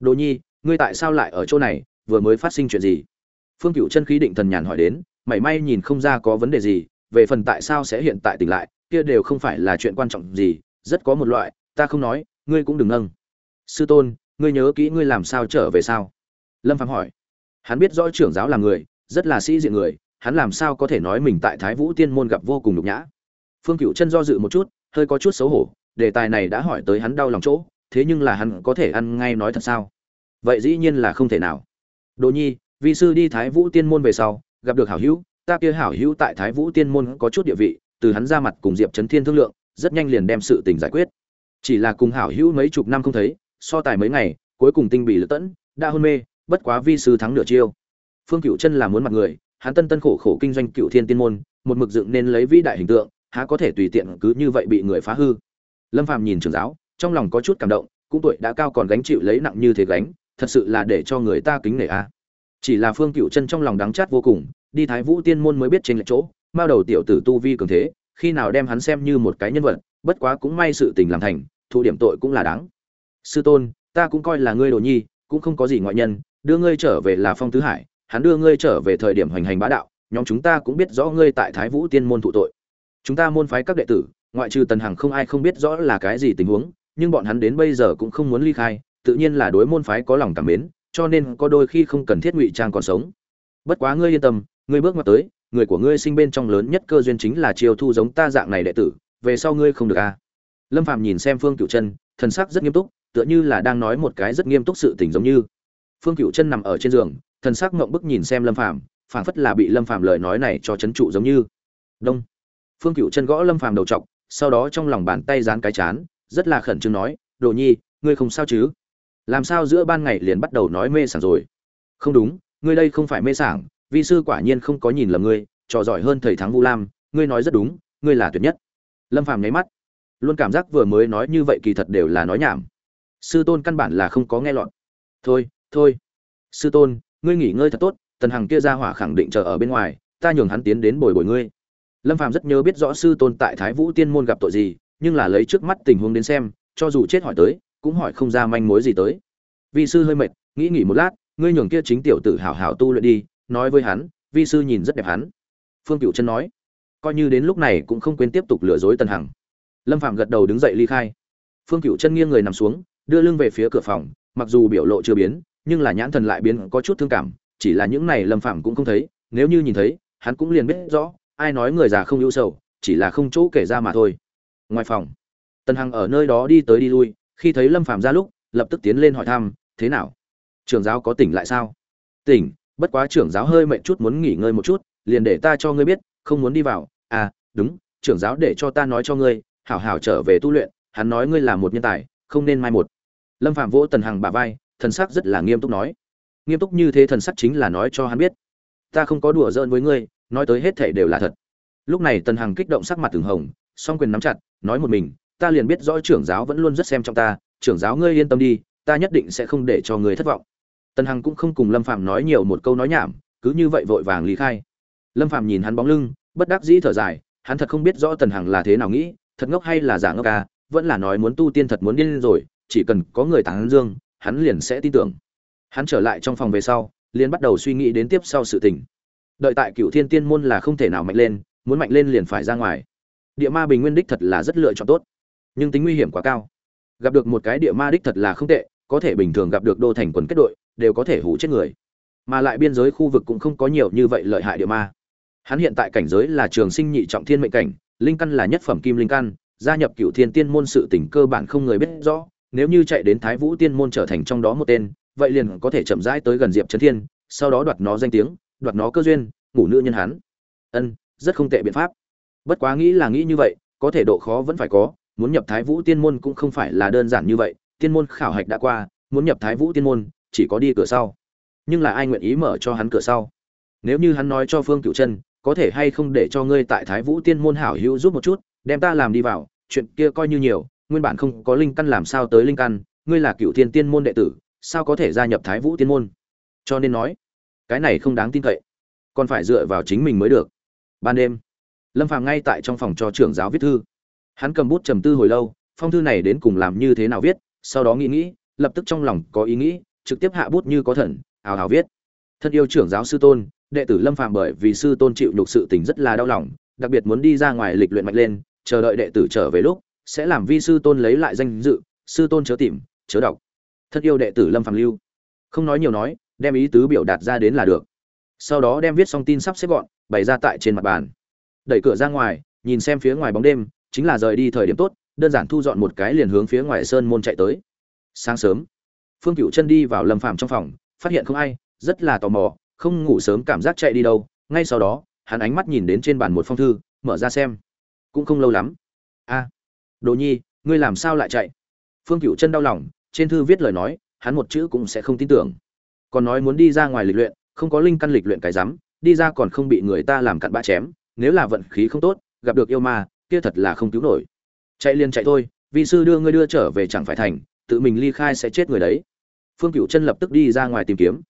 Đồ nhi, ngươi tại sao lại ở chỗ này? Vừa mới phát sinh chuyện gì? Phương cựu chân khí định thần nhàn hỏi đến, mảy may nhìn không ra có vấn đề gì, về phần tại sao sẽ hiện tại tỉnh lại, kia đều không phải là chuyện quan trọng gì, rất có một loại, ta không nói, ngươi cũng đừng nâng sư tôn, ngươi nhớ kỹ ngươi làm sao trở về sao? Lâm phạm hỏi. Hắn biết rõ trưởng giáo là người, rất là sĩ diện người, hắn làm sao có thể nói mình tại thái vũ tiên môn gặp vô cùng nhục nhã? Phương cựu chân do dự một chút hơi có chút xấu hổ, đề tài này đã hỏi tới hắn đau lòng chỗ, thế nhưng là hắn có thể ăn ngay nói thật sao? Vậy dĩ nhiên là không thể nào. Đồ nhi, vị sư đi thái vũ tiên môn về sau, gặp được hảo hữu, ta kia hảo hữu tại thái vũ tiên môn có chút địa vị, từ hắn ra mặt cùng diệp trấn thiên thương lượng, rất nhanh liền đem sự tình giải quyết. Chỉ là cùng hảo hữu mấy chục năm không thấy, so tài mấy ngày, cuối cùng tinh bị lựa tẫn, đã hôn mê, bất quá vi sư thắng nửa chiêu. Phương cựu chân là muốn mặt người, hắn tân tân khổ khổ kinh doanh cựu thiên tiên môn, một mực dựng nên lấy vĩ đại hình tượng há có thể tùy tiện cứ như vậy bị người phá hư. Lâm phàm nhìn trưởng giáo, trong lòng có chút cảm động, cũng tuổi đã cao còn gánh chịu lấy nặng như thế gánh, thật sự là để cho người ta kính nể a. Chỉ là phương cựu chân trong lòng đắng chát vô cùng, đi thái vũ tiên môn mới biết trên lệch chỗ, mao đầu tiểu tử tu vi cường thế, khi nào đem hắn xem như một cái nhân vật, bất quá cũng may sự tình làm thành, thụ điểm tội cũng là đáng. Sư tôn, ta cũng coi là ngươi đồ nhi, cũng không có gì ngoại nhân, đưa ngươi trở về là phong tứ hải, hắn đưa ngươi trở về thời điểm hoành hành bá đạo, nhóm chúng ta cũng biết rõ ngươi tại thái vũ tiên môn thụ tội chúng ta môn phái các đệ tử, ngoại trừ tần hằng không ai không biết rõ là cái gì tình huống, nhưng bọn hắn đến bây giờ cũng không muốn ly khai, tự nhiên là đối môn phái có lòng cảm mến, cho nên có đôi khi không cần thiết ngụy trang còn sống. Bất quá ngươi yên tâm, ngươi bước ngoặt tới, người của ngươi sinh bên trong lớn nhất cơ duyên chính là chiêu thu giống ta dạng này đệ tử, về sau ngươi không được a à. lâm phạm nhìn xem phương cựu chân, thần sắc rất nghiêm túc, tựa như là đang nói một cái rất nghiêm túc sự tình giống như. Phương cựu chân nằm ở trên giường, thần sắc ngộng bức nhìn xem lâm phạm phảng phất là bị lâm phạm lời nói này cho chấn trụ giống như. Đông phương cựu chân gõ lâm Phàm đầu t sau đó trong lòng bàn tay dán cái chán, rất là khẩn trương nói, đồ nhi, ngươi không sao chứ? Làm sao giữa ban ngày liền bắt đầu nói mê sảng rồi? Không đúng, ngươi đây không phải mê sảng, vi sư quả nhiên không có nhìn lầm ngươi, trò giỏi hơn thầy thắng vu lam, ngươi nói rất đúng, ngươi là tuyệt nhất. Lâm phàm nháy mắt, luôn cảm giác vừa mới nói như vậy kỳ thật đều là nói nhảm. Sư tôn căn bản là không có nghe lọt. Thôi thôi, sư tôn, ngươi nghỉ ngơi thật tốt, tần hằng kia ra hỏa khẳng định chờ ở bên ngoài, ta nhường hắn tiến đến bồi bồi ngươi lâm phàm rất nhớ biết rõ sư tôn tại thái vũ tiên môn gặp tội gì, nhưng là lấy trước mắt tình huống đến xem, cho dù chết hỏi tới, cũng hỏi không ra manh mối gì tới. Vi sư hơi mệt, nghĩ nghỉ một lát, ngươi nhường kia chính tiểu tử hảo hảo tu luyện đi, nói với hắn, vi sư nhìn rất đẹp hắn. Phương cựu chân nói, coi như đến lúc này cũng không quên tiếp tục lừa dối tần hằng. Lâm phạm gật đầu đứng dậy ly khai. Phương cựu chân nghiêng người nằm xuống, đưa lưng về phía cửa phòng, mặc dù biểu lộ chưa biến, nhưng là nhãn thần lại biến có chút thương cảm, chỉ là những này lâm phạm cũng không thấy, nếu như nhìn thấy, hắn cũng liền biết rõ ai nói người già không ưu sầu, chỉ là không chỗ kể ra mà thôi. Ngoài phòng, tần hằng ở nơi đó đi tới đi lui, khi thấy lâm phạm ra lúc, lập tức tiến lên hỏi thăm, thế nào? Trường giáo có tỉnh lại sao? Tỉnh, bất quá trưởng giáo hơi mệt chút muốn nghỉ ngơi một chút, liền để ta cho ngươi biết, không muốn đi vào. À đúng, trưởng giáo để cho ta nói cho ngươi, hảo hảo trở về tu luyện, hắn nói ngươi là một nhân tài, không nên mai một. Lâm phạm vỗ tần hằng bả vai, thần sắc rất là nghiêm túc nói. Nghiêm túc như thế thần sắc chính là nói cho hắn biết, ta không có đùa giỡn với ngươi nói tới hết thể đều là thật. Lúc này tần hằng kích động sắc mặt từng hồng, song quyền nắm chặt, nói một mình, ta liền biết rõ trưởng giáo vẫn luôn rất xem trọng ta, trưởng giáo ngươi yên tâm đi, ta nhất định sẽ không để cho ngươi thất vọng. Tần hằng cũng không cùng lâm phạm nói nhiều một câu nói nhảm, cứ như vậy vội vàng lý khai. Lâm phạm nhìn hắn bóng lưng, bất đắc dĩ thở dài, hắn thật không biết rõ tần hằng là thế nào nghĩ, thật ngốc hay là giả ngốc ca vẫn là nói muốn tu tiên thật muốn điên rồi, chỉ cần có người tán dương, hắn liền sẽ tin tưởng. Hắn trở lại trong phòng về sau, liền bắt đầu suy nghĩ đến tiếp sau sự tình đợi tại cựu thiên tiên môn là không thể nào mạnh lên, muốn mạnh lên liền phải ra ngoài. Địa ma bình nguyên đích thật là rất lựa chọn tốt, nhưng tính nguy hiểm quá cao. Gặp được một cái địa ma đích thật là không tệ, có thể bình thường gặp được đô thành quần kết đội, đều có thể hủ chết người. Mà lại biên giới khu vực cũng không có nhiều như vậy lợi hại địa ma. Hắn hiện tại cảnh giới là trường sinh nhị trọng thiên mệnh cảnh, linh căn là nhất phẩm kim linh căn, gia nhập cựu thiên tiên môn sự tỉnh cơ bản không người biết rõ. Nếu như chạy đến thái vũ tiên môn trở thành trong đó một tên, vậy liền có thể chậm rãi tới gần diệp trấn thiên, sau đó đoạt nó danh tiếng đoạt nó cơ duyên, ngủ nữ nhân hắn. Ân, rất không tệ biện pháp. Bất quá nghĩ là nghĩ như vậy, có thể độ khó vẫn phải có, muốn nhập thái vũ tiên môn cũng không phải là đơn giản như vậy, tiên môn khảo hạch đã qua, muốn nhập thái vũ tiên môn, chỉ có đi cửa sau. Nhưng là ai nguyện ý mở cho hắn cửa sau? Nếu như hắn nói cho phương cựu chân có thể hay không để cho ngươi tại thái vũ tiên môn hảo hữu giúp một chút, đem ta làm đi vào, chuyện kia coi như nhiều, nguyên bản không có linh căn làm sao tới linh căn, ngươi là cựu thiên tiên môn đệ tử, sao có thể gia nhập thái vũ tiên môn? Cho nên nói cái này không đáng tin cậy. Còn phải dựa vào chính mình mới được. Ban đêm, lâm phàm ngay tại trong phòng cho trưởng giáo viết thư. Hắn cầm bút trầm tư hồi lâu, phong thư này đến cùng làm như thế nào viết, sau đó nghĩ nghĩ, lập tức trong lòng có ý nghĩ, trực tiếp hạ bút như có thần ào ào viết. Thân yêu trưởng giáo sư tôn, đệ tử lâm phàm bởi vì sư tôn chịu nhục sự tình rất là đau lòng, đặc biệt muốn đi ra ngoài lịch luyện mạnh lên, chờ đợi đệ tử trở về lúc, sẽ làm vi sư tôn lấy lại danh dự, sư tôn chớ tìm, chớ đọc. Thân yêu đệ tử lâm phàm lưu. Không nói nhiều nói đem ý tứ biểu đạt ra đến là được. Sau đó đem viết xong tin sắp xếp gọn, bày ra tại trên mặt bàn. Đẩy cửa ra ngoài, nhìn xem phía ngoài bóng đêm, chính là rời đi thời điểm tốt, đơn giản thu dọn một cái liền hướng phía ngoài sơn môn chạy tới. Sáng sớm, phương cựu chân đi vào lâm phàm trong phòng, phát hiện không ai, rất là tò mò, không ngủ sớm cảm giác chạy đi đâu. Ngay sau đó, hắn ánh mắt nhìn đến trên bàn một phong thư, mở ra xem. Cũng không lâu lắm. A, đồ nhi, ngươi làm sao lại chạy? Phương cựu chân đau lòng, trên thư viết lời nói, hắn một chữ cũng sẽ không tin tưởng còn nói muốn đi ra ngoài lịch luyện, không có linh căn lịch luyện cái rắm, đi ra còn không bị người ta làm cặn bã chém, nếu là vận khí không tốt, gặp được yêu ma, kia thật là không cứu nổi. Chạy liền chạy thôi vì sư đưa ngươi đưa trở về chẳng phải thành, tự mình ly khai sẽ chết người đấy. Phương cựu chân lập tức đi ra ngoài tìm kiếm.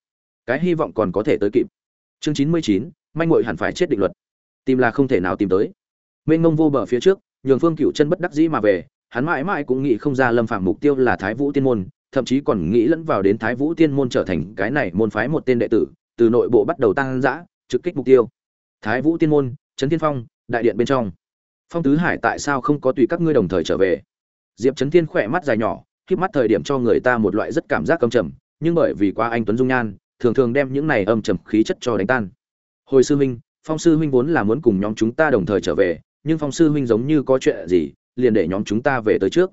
Cái hy vọng còn có thể tới kịp. Chương chín mươi chín, manh mội hẳn phải chết định luật. Tìm là không thể nào tìm tới. Mênh mông vô bờ phía trước, nhường phương cựu chân bất đắc dĩ mà về, hắn mãi mãi cũng nghĩ không ra lâm phạm mục tiêu là thái vũ tiên môn thậm chí còn nghĩ lẫn vào đến thái vũ tiên môn trở thành cái này môn phái một tên đệ tử, từ nội bộ bắt đầu tăng dã, trực kích mục tiêu. Thái vũ tiên môn, trấn thiên phong, đại điện bên trong. Phong tứ hải tại sao không có tùy các ngươi đồng thời trở về? Diệp trấn thiên khỏe mắt dài nhỏ, khép mắt thời điểm cho người ta một loại rất cảm giác căm trầm, nhưng bởi vì quá anh tuấn dung nhan, thường thường đem những này âm trầm khí chất cho đánh tan. Hồi sư huynh, phong sư huynh vốn là muốn cùng nhóm chúng ta đồng thời trở về, nhưng phong sư huynh giống như có chuyện gì, liền để nhóm chúng ta về tới trước.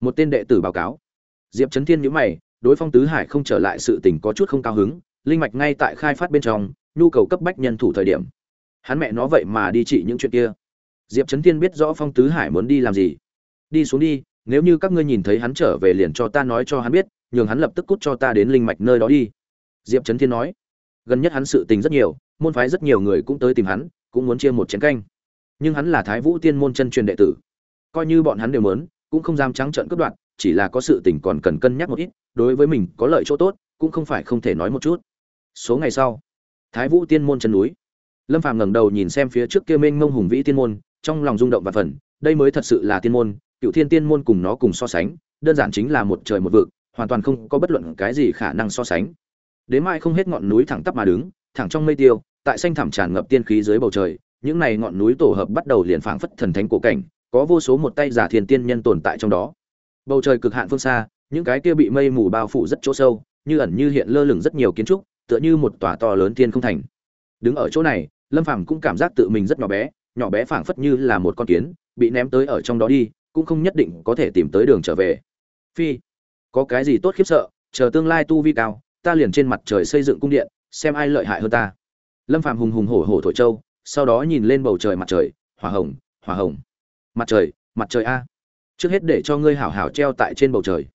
Một tên đệ tử báo cáo diệp trấn thiên nhíu mày, đối phong tứ hải không trở lại sự tình có chút không cao hứng, linh mạch ngay tại khai phát bên trong, nhu cầu cấp bách nhân thủ thời điểm. Hắn mẹ nó vậy mà đi trị những chuyện kia. Diệp trấn thiên biết rõ phong tứ hải muốn đi làm gì. Đi xuống đi, nếu như các ngươi nhìn thấy hắn trở về liền cho ta nói cho hắn biết, nhường hắn lập tức cút cho ta đến linh mạch nơi đó đi. Diệp trấn thiên nói. Gần nhất hắn sự tình rất nhiều, môn phái rất nhiều người cũng tới tìm hắn, cũng muốn chia một chén canh. Nhưng hắn là thái vũ tiên môn chân truyền đệ tử. Coi như bọn hắn đều mớn cũng không dám trắng trợn cướp đoạt chỉ là có sự tình còn cần cân nhắc một ít, đối với mình có lợi chỗ tốt, cũng không phải không thể nói một chút. Số ngày sau, thái vũ tiên môn chân núi. Lâm phàm ngẩng đầu nhìn xem phía trước kia mênh mông hùng vĩ tiên môn, trong lòng rung động và phần đây mới thật sự là tiên môn, cựu thiên tiên môn cùng nó cùng so sánh, đơn giản chính là một trời một vực, hoàn toàn không có bất luận cái gì khả năng so sánh. Đến mai không hết ngọn núi thẳng tắp mà đứng, thẳng trong mây tiêu, tại xanh thảm tràn ngập tiên khí dưới bầu trời, những này ngọn núi tổ hợp bắt đầu liền phảng phất thần thánh cổ cảnh, có vô số một tay giả thiên tiên nhân tồn tại trong đó bầu trời cực hạn phương xa, những cái kia bị mây mù bao phủ rất chỗ sâu, như ẩn như hiện lơ lửng rất nhiều kiến trúc, tựa như một tòa to lớn thiên không thành. Đứng ở chỗ này, lâm phàm cũng cảm giác tự mình rất nhỏ bé nhỏ bé phảng phất như là một con kiến, bị ném tới ở trong đó đi, cũng không nhất định có thể tìm tới đường trở về. Phi, có cái gì tốt khiếp sợ, chờ tương lai tu vi cao, ta liền trên mặt trời xây dựng cung điện, xem ai lợi hại hơn ta. Lâm phàm hùng hùng hổ hổ thổi châu sau đó nhìn lên bầu trời mặt trời, hỏa hồng hỏa hồng. Mặt trời mặt trời a trước hết để cho ngươi hảo hảo treo tại trên bầu trời.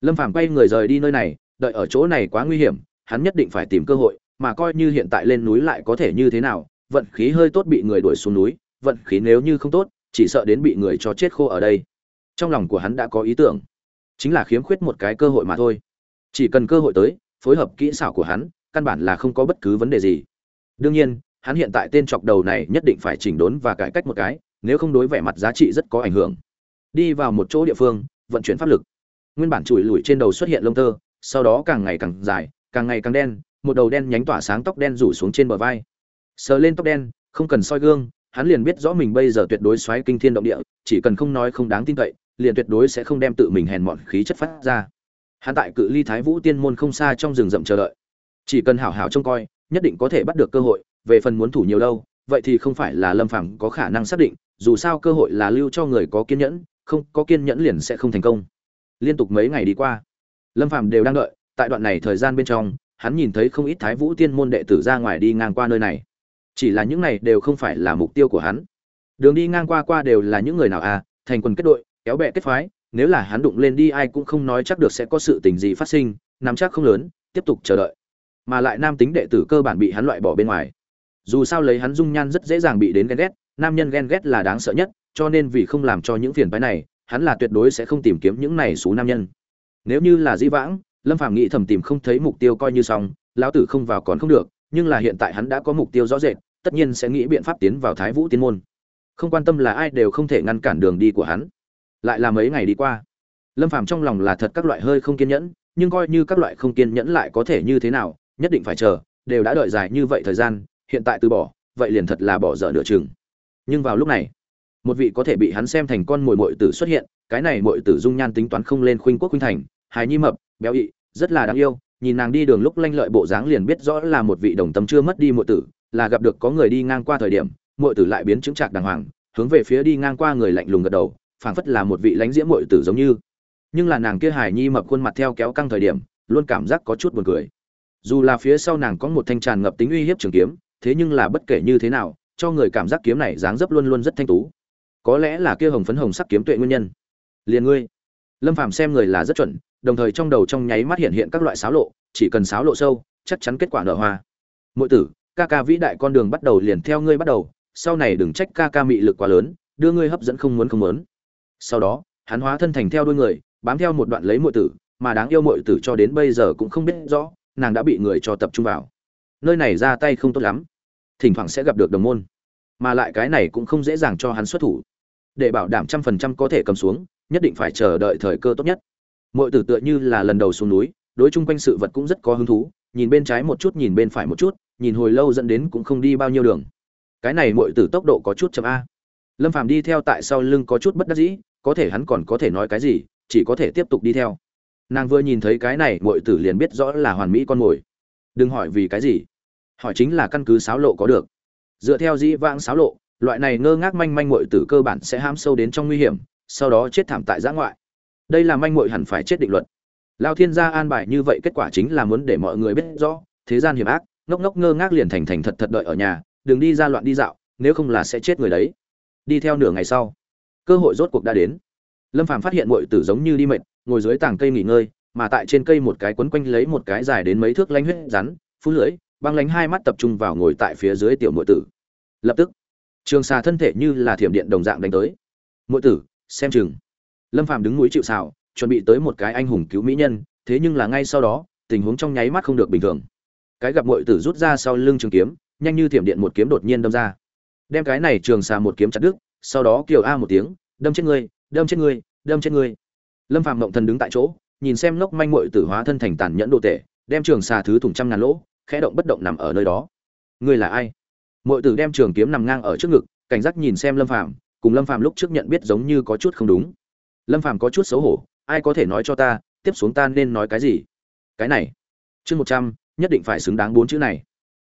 Lâm phàm quay người rời đi nơi này, đợi ở chỗ này quá nguy hiểm, hắn nhất định phải tìm cơ hội, mà coi như hiện tại lên núi lại có thể như thế nào, vận khí hơi tốt bị người đuổi xuống núi, vận khí nếu như không tốt, chỉ sợ đến bị người cho chết khô ở đây. Trong lòng của hắn đã có ý tưởng, chính là khiếm khuyết một cái cơ hội mà thôi. Chỉ cần cơ hội tới, phối hợp kỹ xảo của hắn, căn bản là không có bất cứ vấn đề gì. Đương nhiên, hắn hiện tại tên chọc đầu này nhất định phải chỉnh đốn và cải cách một cái, nếu không đối vẻ mặt giá trị rất có ảnh hưởng đi vào một chỗ địa phương, vận chuyển pháp lực. Nguyên bản chùi lùi trên đầu xuất hiện lông tơ, sau đó càng ngày càng dài, càng ngày càng đen, một đầu đen nhánh tỏa sáng tóc đen rủ xuống trên bờ vai. Sờ lên tóc đen, không cần soi gương, hắn liền biết rõ mình bây giờ tuyệt đối xoáy kinh thiên động địa, chỉ cần không nói không đáng tin cậy, liền tuyệt đối sẽ không đem tự mình hèn mọn khí chất phát ra. Hắn tại cự ly thái vũ tiên môn không xa trong rừng rậm chờ đợi. Chỉ cần hảo hảo trông coi, nhất định có thể bắt được cơ hội, về phần muốn thủ nhiều lâu, vậy thì không phải là lâm phàm có khả năng xác định, dù sao cơ hội là lưu cho người có kiên nhẫn không có kiên nhẫn liền sẽ không thành công. Liên tục mấy ngày đi qua, lâm phàm đều đang đợi, tại đoạn này thời gian bên trong, hắn nhìn thấy không ít thái vũ tiên môn đệ tử ra ngoài đi ngang qua nơi này. Chỉ là những này đều không phải là mục tiêu của hắn. Đường đi ngang qua qua đều là những người nào à thành quần kết đội, kéo bè kết phái, nếu là hắn đụng lên đi ai cũng không nói chắc được sẽ có sự tình gì phát sinh, nắm chắc không lớn, tiếp tục chờ đợi. Mà lại nam tính đệ tử cơ bản bị hắn loại bỏ bên ngoài. Dù sao lấy hắn dung nhan rất dễ dàng bị đến ghen ghét, nam nhân ghen ghét là đáng sợ nhất cho nên vì không làm cho những phiền phái này, hắn là tuyệt đối sẽ không tìm kiếm những này xú nam nhân. Nếu như là dĩ vãng, lâm phàm nghĩ thầm tìm không thấy mục tiêu coi như xong, lão tử không vào còn không được, nhưng là hiện tại hắn đã có mục tiêu rõ rệt, tất nhiên sẽ nghĩ biện pháp tiến vào thái vũ tiên môn. Không quan tâm là ai đều không thể ngăn cản đường đi của hắn. Lại là mấy ngày đi qua, lâm phàm trong lòng là thật các loại hơi không kiên nhẫn, nhưng coi như các loại không kiên nhẫn lại có thể như thế nào, nhất định phải chờ, đều đã đợi dài như vậy thời gian, hiện tại từ bỏ, vậy liền thật là bỏ dở nửa chừng. Nhưng vào lúc này một vị có thể bị hắn xem thành con mồi mội tử xuất hiện, cái này mội tử dung nhan tính toán không lên khuynh quốc khuynh thành, hài nhi mập, béo ị, rất là đáng yêu, nhìn nàng đi đường lúc lanh lợi bộ dáng liền biết rõ là một vị đồng tâm chưa mất đi mội tử, là gặp được có người đi ngang qua thời điểm, mội tử lại biến chứng trạc đàng hoàng, hướng về phía đi ngang qua người lạnh lùng gật đầu, phảng phất là một vị lãnh diễm mội tử giống như. Nhưng là nàng kia hài nhi mập khuôn mặt theo kéo căng thời điểm, luôn cảm giác có chút buồn cười. Dù là phía sau nàng có một thanh tràn ngập tính uy hiếp trường kiếm, thế nhưng là bất kể như thế nào, cho người cảm giác kiếm này dáng dấp luôn luôn rất thanh tú có lẽ là kia hồng phấn hồng sắc kiếm tuệ nguyên nhân. Liền ngươi. Lâm phàm xem người là rất chuẩn, đồng thời trong đầu trong nháy mắt hiện hiện các loại sáo lộ, chỉ cần sáo lộ sâu, chắc chắn kết quả nở hoa. Mỗi tử, ca ca vĩ đại con đường bắt đầu liền theo ngươi bắt đầu, sau này đừng trách ca ca mị lực quá lớn, đưa ngươi hấp dẫn không muốn không muốn. Sau đó, hắn hóa thân thành theo đuôi người, bám theo một đoạn lấy muội tử, mà đáng yêu muội tử cho đến bây giờ cũng không biết rõ, nàng đã bị người cho tập trung vào. Nơi này ra tay không tốt lắm, thỉnh thoảng sẽ gặp được đồng môn, mà lại cái này cũng không dễ dàng cho hắn xuất thủ để bảo đảm trăm phần trăm có thể cầm xuống, nhất định phải chờ đợi thời cơ tốt nhất. Mọi tử tựa như là lần đầu xuống núi, đối chung quanh sự vật cũng rất có hứng thú, nhìn bên trái một chút, nhìn bên phải một chút, nhìn hồi lâu dẫn đến cũng không đi bao nhiêu đường. Cái này mọi tử tốc độ có chút chậm a. Lâm phàm đi theo tại sau lưng có chút bất đắc dĩ, có thể hắn còn có thể nói cái gì, chỉ có thể tiếp tục đi theo. Nàng vừa nhìn thấy cái này mọi tử liền biết rõ là hoàn mỹ con mồi. Đừng hỏi vì cái gì, hỏi chính là căn cứ sáo lộ có được. Dựa theo dĩ vãng sáo lộ loại này ngơ ngác manh manh muội tử cơ bản sẽ hãm sâu đến trong nguy hiểm, sau đó chết thảm tại giã ngoại. Đây là manh muội hẳn phải chết định luật. Lao thiên gia an bài như vậy kết quả chính là muốn để mọi người biết rõ, thế gian hiểm ác, ngốc ngốc ngơ ngác liền thành thành thật thật đợi ở nhà, đừng đi ra loạn đi dạo, nếu không là sẽ chết người đấy. Đi theo nửa ngày sau, cơ hội rốt cuộc đã đến. Lâm phàm phát hiện muội tử giống như đi mệt, ngồi dưới tảng cây nghỉ ngơi, mà tại trên cây một cái quấn quanh lấy một cái dài đến mấy thước lanh huyết rắn phú lưỡi, băng lánh hai mắt tập trung vào ngồi tại phía dưới tiểu muội tử. Lập tức trường xà thân thể như là thiểm điện đồng dạng đánh tới. Mỗi tử, xem chừng. Lâm Phạm đứng núi chịu xào chuẩn bị tới một cái anh hùng cứu mỹ nhân, thế nhưng là ngay sau đó, tình huống trong nháy mắt không được bình thường. Cái gặp muội tử rút ra sau lưng trường kiếm, nhanh như thiểm điện một kiếm đột nhiên đâm ra. Đem cái này trường xà một kiếm chặt đứt, sau đó kiều a một tiếng, đâm chết ngươi, đâm chết ngươi, đâm chết ngươi. Lâm Phạm mộng thần đứng tại chỗ, nhìn xem lốc manh muội tử hóa thân thành tàn nhẫn đồ tệ đem trường xà thứ thủng trăm ngàn lỗ, khẽ động bất động nằm ở nơi đó. Ngươi là ai? Mội tử đem trường kiếm nằm ngang ở trước ngực, cảnh giác nhìn xem lâm phàm, cùng lâm phàm lúc trước nhận biết giống như có chút không đúng. Lâm phàm có chút xấu hổ, ai có thể nói cho ta, tiếp xuống ta nên nói cái gì? Cái này. Chương một trăm, nhất định phải xứng đáng bốn chữ này.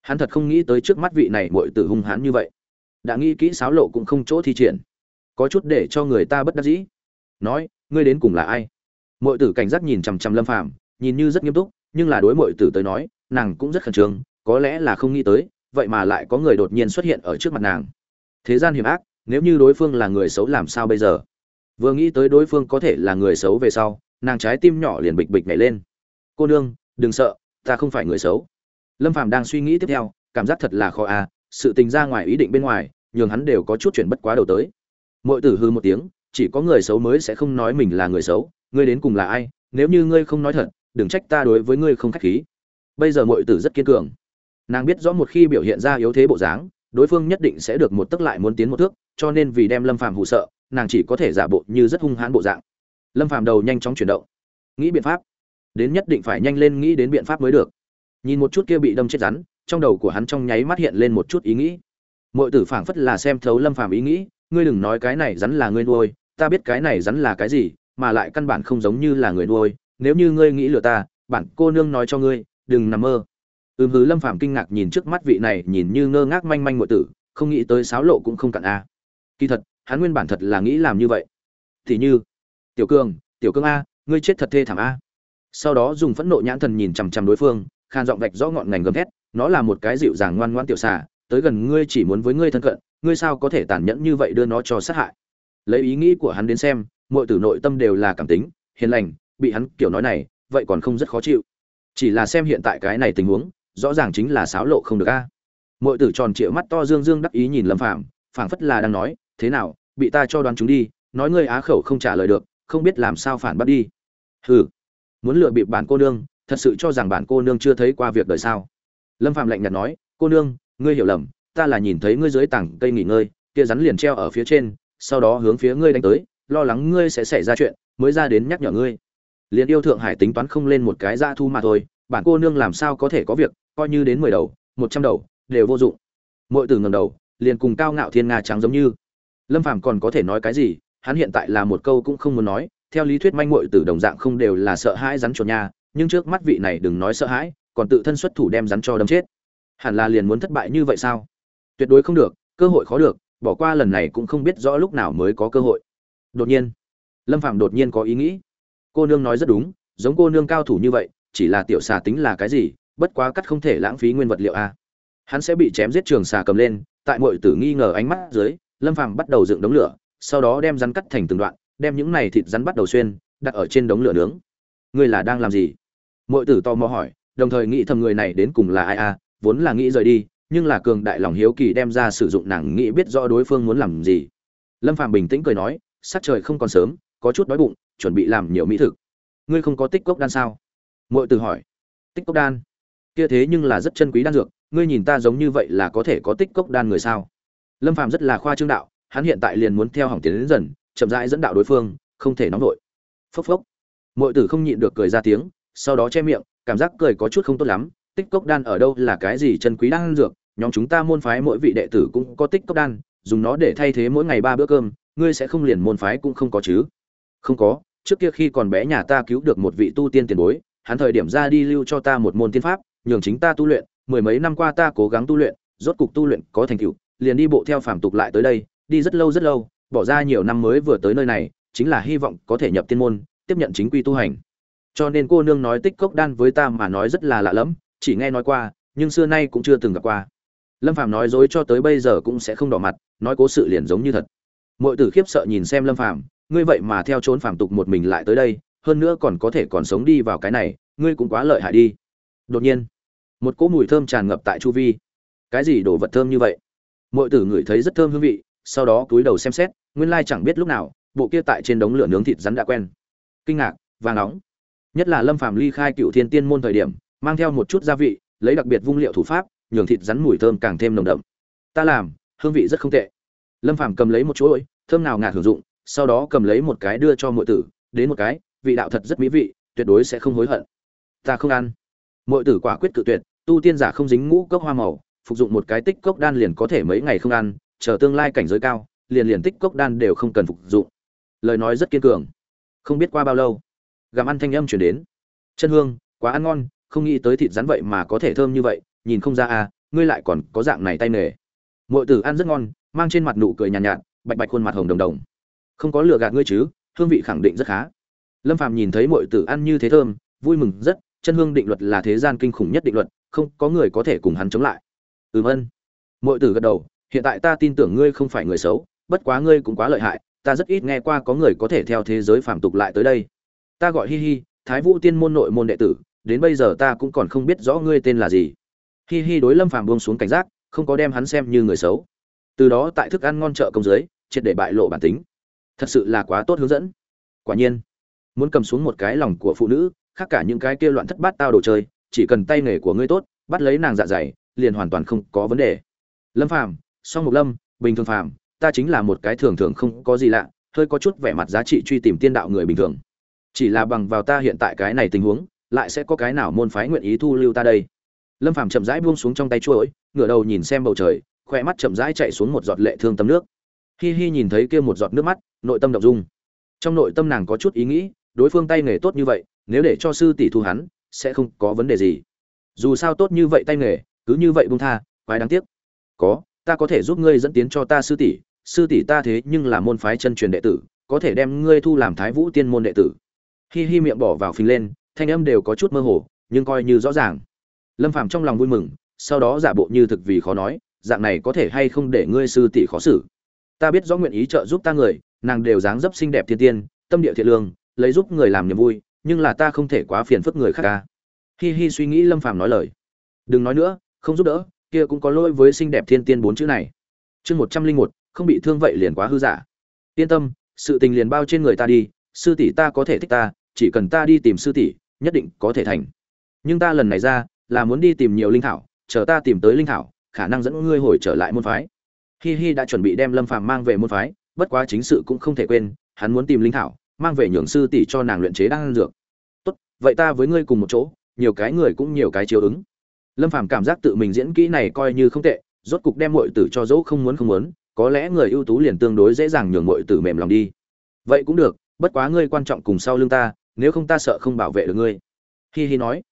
Hắn thật không nghĩ tới trước mắt vị này Mội tử hung hãn như vậy. Đã nghĩ kỹ sáo lộ cũng không chỗ thi triển. Có chút để cho người ta bất đắc dĩ. Nói, ngươi đến cùng là ai? Mội tử cảnh giác nhìn chằm chằm lâm phàm, nhìn như rất nghiêm túc, nhưng là đối Mội tử tới nói, nàng cũng rất khẩn trương, có lẽ là không nghĩ tới vậy mà lại có người đột nhiên xuất hiện ở trước mặt nàng. Thế gian hiểm ác, nếu như đối phương là người xấu làm sao bây giờ? Vừa nghĩ tới đối phương có thể là người xấu về sau, nàng trái tim nhỏ liền bịch bịch nhảy lên. Cô nương, đừng sợ, ta không phải người xấu. Lâm phàm đang suy nghĩ tiếp theo, cảm giác thật là khó à sự tình ra ngoài ý định bên ngoài, nhường hắn đều có chút chuyện bất quá đầu tới. Mọi tử hư một tiếng, chỉ có người xấu mới sẽ không nói mình là người xấu, ngươi đến cùng là ai, nếu như ngươi không nói thật, đừng trách ta đối với ngươi không khách khí. Bây giờ mọi tử rất kiên cường nàng biết rõ một khi biểu hiện ra yếu thế bộ dáng, đối phương nhất định sẽ được một tức lại muốn tiến một thước, cho nên vì đem lâm phàm hụ sợ, nàng chỉ có thể giả bộ như rất hung hãn bộ dạng. Lâm phàm đầu nhanh chóng chuyển động. Nghĩ biện pháp. Đến nhất định phải nhanh lên nghĩ đến biện pháp mới được. Nhìn một chút kia bị đâm chết rắn, trong đầu của hắn trong nháy mắt hiện lên một chút ý nghĩ. Mọi tử phảng phất là xem thấu lâm phàm ý nghĩ, ngươi đừng nói cái này rắn là ngươi nuôi, ta biết cái này rắn là cái gì, mà lại căn bản không giống như là người nuôi. Nếu như ngươi nghĩ lừa ta, bản cô nương nói cho ngươi, đừng nằm mơ ừm hứ, lâm phàm kinh ngạc nhìn trước mắt vị này, nhìn như ngơ ngác manh manh muội tử, không nghĩ tới sáo lộ cũng không cạn a. Kỳ thật, hắn nguyên bản thật là nghĩ làm như vậy. Thì như, tiểu cương tiểu cương a, ngươi chết thật thê thảm a. Sau đó dùng phẫn nộ nhãn thần nhìn chằm chằm đối phương khan giọng vạch rõ ngọn ngành gầm thét, nó là một cái dịu dàng ngoan ngoãn tiểu xà, tới gần ngươi chỉ muốn với ngươi thân cận, ngươi sao có thể tàn nhẫn như vậy đưa nó cho sát hại? Lấy ý nghĩ của hắn đến xem mọi tử nội tâm đều là cảm tính, hiền lành, bị hắn kiểu nói này, vậy còn không rất khó chịu. Chỉ là xem hiện tại cái này tình huống rõ ràng chính là xáo lộ không được a. À. mọi tử tròn trịa mắt to dương dương đắc ý nhìn lâm phạm phảng phất là đang nói, thế nào, bị ta cho đoán chúng đi, nói ngươi á khẩu không trả lời được, không biết làm sao phản bắt đi. Hừ, muốn lựa bịp bản cô nương, thật sự cho rằng bản cô nương chưa thấy qua việc đời sao? Lâm phạm lạnh nhạt nói, cô nương, ngươi hiểu lầm, ta là nhìn thấy ngươi dưới tảng cây nghỉ ngơi, kia rắn liền treo ở phía trên, sau đó hướng phía ngươi đánh tới, lo lắng ngươi sẽ xảy ra chuyện, mới ra đến nhắc nhở ngươi. Liền yêu thượng hải tính toán không lên một cái ra thu mà thôi bản cô nương làm sao có thể có việc, coi như đến mười đầu, một trăm đầu, đều vô dụng. Mọi từ ngầm đầu, liền cùng cao ngạo thiên nga trắng giống như. Lâm phàm còn có thể nói cái gì, hắn hiện tại là một câu cũng không muốn nói, theo lý thuyết manh muội từ đồng dạng không đều là sợ hãi rắn chuột nha, nhưng trước mắt vị này đừng nói sợ hãi, còn tự thân xuất thủ đem rắn cho đâm chết. Hẳn là liền muốn thất bại như vậy sao? Tuyệt đối không được, cơ hội khó được, bỏ qua lần này cũng không biết rõ lúc nào mới có cơ hội. Đột nhiên, lâm phàm đột nhiên có ý nghĩ. Cô nương nói rất đúng, giống cô nương cao thủ như vậy chỉ là tiểu xà tính là cái gì, bất quá cắt không thể lãng phí nguyên vật liệu a. Hắn sẽ bị chém giết trường xà cầm lên, tại mọi tử nghi ngờ ánh mắt dưới, lâm phàm bắt đầu dựng đống lửa, sau đó đem rắn cắt thành từng đoạn, đem những này thịt rắn bắt đầu xuyên, đặt ở trên đống lửa nướng. Ngươi là đang làm gì? Mọi tử tò mò hỏi, đồng thời nghĩ thầm người này đến cùng là ai a, vốn là nghĩ rời đi, nhưng là cường đại lòng hiếu kỳ đem ra sử dụng nàng nghĩ biết rõ đối phương muốn làm gì. Lâm phàm bình tĩnh cười nói, sắc trời không còn sớm, có chút đói bụng, chuẩn bị làm nhiều mỹ thực. Ngươi không có tích cốc đan sao? Muội từ hỏi. Tích cốc đan. Kia thế nhưng là rất chân quý đan dược, ngươi nhìn ta giống như vậy là có thể có tích cốc đan người sao? Lâm phạm rất là khoa trương đạo, hắn hiện tại liền muốn theo hỏng tiến đến dần, chậm rãi dẫn đạo đối phương, không thể nóng vội. Phốc phốc. Muội tử không nhịn được cười ra tiếng, sau đó che miệng, cảm giác cười có chút không tốt lắm. Tích cốc đan ở đâu là cái gì chân quý đan dược? Nhóm chúng ta môn phái mỗi vị đệ tử cũng có tích cốc đan, dùng nó để thay thế mỗi ngày ba bữa cơm, ngươi sẽ không liền môn phái cũng không có chứ? Không có, trước kia khi còn bé nhà ta cứu được một vị tu tiên tiền bối hắn thời điểm ra đi lưu cho ta một môn tiên pháp, nhường chính ta tu luyện, mười mấy năm qua ta cố gắng tu luyện, rốt cục tu luyện có thành tựu, liền đi bộ theo phàm tục lại tới đây, đi rất lâu rất lâu, bỏ ra nhiều năm mới vừa tới nơi này, chính là hy vọng có thể nhập tiên môn, tiếp nhận chính quy tu hành. Cho nên cô nương nói tích cốc đan với ta mà nói rất là lạ lẫm, chỉ nghe nói qua, nhưng xưa nay cũng chưa từng gặp qua. Lâm phàm nói dối cho tới bây giờ cũng sẽ không đỏ mặt, nói cố sự liền giống như thật. Mọi tử khiếp sợ nhìn xem lâm phàm, ngươi vậy mà theo trốn phàm tục một mình lại tới đây hơn nữa còn có thể còn sống đi vào cái này, ngươi cũng quá lợi hại đi. Đột nhiên, một cỗ mùi thơm tràn ngập tại chu vi. Cái gì đồ vật thơm như vậy? Mọi tử ngửi thấy rất thơm hương vị, sau đó cúi đầu xem xét, nguyên lai chẳng biết lúc nào, bộ kia tại trên đống lửa nướng thịt rắn đã quen. Kinh ngạc, vàng nóng. Nhất là lâm phàm ly khai cựu thiên tiên môn thời điểm, mang theo một chút gia vị, lấy đặc biệt vung liệu thủ pháp, nhường thịt rắn mùi thơm càng thêm nồng đậm. Ta làm, hương vị rất không tệ. Lâm phàm cầm lấy một chuỗi, thơm nào ngạt hưởng dụng, sau đó cầm lấy một cái đưa cho muội tử, đến một cái vị đạo thật rất mỹ vị tuyệt đối sẽ không hối hận. Ta không ăn. Mọi tử quả quyết cự tuyệt tu tiên giả không dính ngũ cốc hoa màu phục dụng một cái tích cốc đan liền có thể mấy ngày không ăn chờ tương lai cảnh giới cao liền liền tích cốc đan đều không cần phục dụng. Lời nói rất kiên cường. Không biết qua bao lâu gặm ăn thanh âm chuyển đến. Chân hương quá ăn ngon không nghĩ tới thịt rắn vậy mà có thể thơm như vậy nhìn không ra à ngươi lại còn có dạng này tay nghề. Mọi tử ăn rất ngon mang trên mặt nụ cười nhàn nhạt, nhạt bạch bạch khuôn mặt hồng đồng đồng. Không có lừa gạt ngươi chứ hương vị khẳng định rất khá lâm phàm nhìn thấy mọi tử ăn như thế thơm, vui mừng rất, chân hương định luật là thế gian kinh khủng nhất định luật, không có người có thể cùng hắn chống lại. Ừm ân. Mọi tử gật đầu, hiện tại ta tin tưởng ngươi không phải người xấu, bất quá ngươi cũng quá lợi hại, ta rất ít nghe qua có người có thể theo thế giới phàm tục lại tới đây. Ta gọi hi hi, thái vũ tiên môn nội môn đệ tử, đến bây giờ ta cũng còn không biết rõ ngươi tên là gì. Hi hi đối lâm phàm buông xuống cảnh giác, không có đem hắn xem như người xấu. Từ đó tại thức ăn ngon chợ công giới, triệt để bại lộ bản tính. Thật sự là quá tốt hướng dẫn. Quả nhiên muốn cầm xuống một cái lòng của phụ nữ, khác cả những cái kia loạn thất bát tao đồ chơi, chỉ cần tay nghề của ngươi tốt, bắt lấy nàng dạ dày, liền hoàn toàn không có vấn đề. Lâm phàm, song mục lâm, bình thường phàm, ta chính là một cái thường thường không có gì lạ, hơi có chút vẻ mặt giá trị truy tìm tiên đạo người bình thường. Chỉ là bằng vào ta hiện tại cái này tình huống, lại sẽ có cái nào môn phái nguyện ý thu lưu ta đây? Lâm phàm chậm rãi buông xuống trong tay chuỗi ngửa đầu nhìn xem bầu trời khoe mắt chậm rãi chạy xuống một giọt lệ thương tâm nước. Hi hi nhìn thấy kia một giọt nước mắt, nội tâm động dung. Trong nội tâm nàng có chút ý nghĩ đối phương tay nghề tốt như vậy, nếu để cho sư tỷ thu hắn, sẽ không có vấn đề gì. Dù sao tốt như vậy tay nghề, cứ như vậy bung tha, quái đáng tiếc. Có, ta có thể giúp ngươi dẫn tiến cho ta sư tỷ sư tỷ ta thế nhưng là môn phái chân truyền đệ tử, có thể đem ngươi thu làm thái vũ tiên môn đệ tử. Hi hi miệng bỏ vào phình lên, thanh âm đều có chút mơ hồ, nhưng coi như rõ ràng. Lâm phàm trong lòng vui mừng, sau đó giả bộ như thực vì khó nói, dạng này có thể hay không để ngươi sư tỷ khó xử? Ta biết rõ nguyện ý trợ giúp ta người, nàng đều dáng dấp xinh đẹp thiên tiên, tâm địa thiện lương lấy giúp người làm niềm vui, nhưng là ta không thể quá phiền phức người khác ca hi hi suy nghĩ lâm phàm nói lời. Đừng nói nữa, không giúp đỡ, kia cũng có lỗi với xinh đẹp thiên tiên bốn chữ này. Chương một trăm linh một, không bị thương vậy liền quá hư giả. Yên tâm, sự tình liền bao trên người ta đi, sư tỷ ta có thể thích ta, chỉ cần ta đi tìm sư tỷ, nhất định có thể thành. Nhưng ta lần này ra, là muốn đi tìm nhiều linh thảo, chờ ta tìm tới linh thảo, khả năng dẫn ngươi hồi trở lại môn phái. Hi hi đã chuẩn bị đem lâm phàm mang về môn phái, bất quá chính sự cũng không thể quên, hắn muốn tìm linh thảo mang về nhường sư tỷ cho nàng luyện chế đan dược. Tốt, vậy ta với ngươi cùng một chỗ, nhiều cái người cũng nhiều cái chiếu ứng. Lâm phàm cảm giác tự mình diễn kỹ này coi như không tệ, rốt cục đem muội tử cho dỗ không muốn không muốn, có lẽ người ưu tú liền tương đối dễ dàng nhường muội tử mềm lòng đi. Vậy cũng được, bất quá ngươi quan trọng cùng sau lưng ta, nếu không ta sợ không bảo vệ được ngươi. Hi hi nói.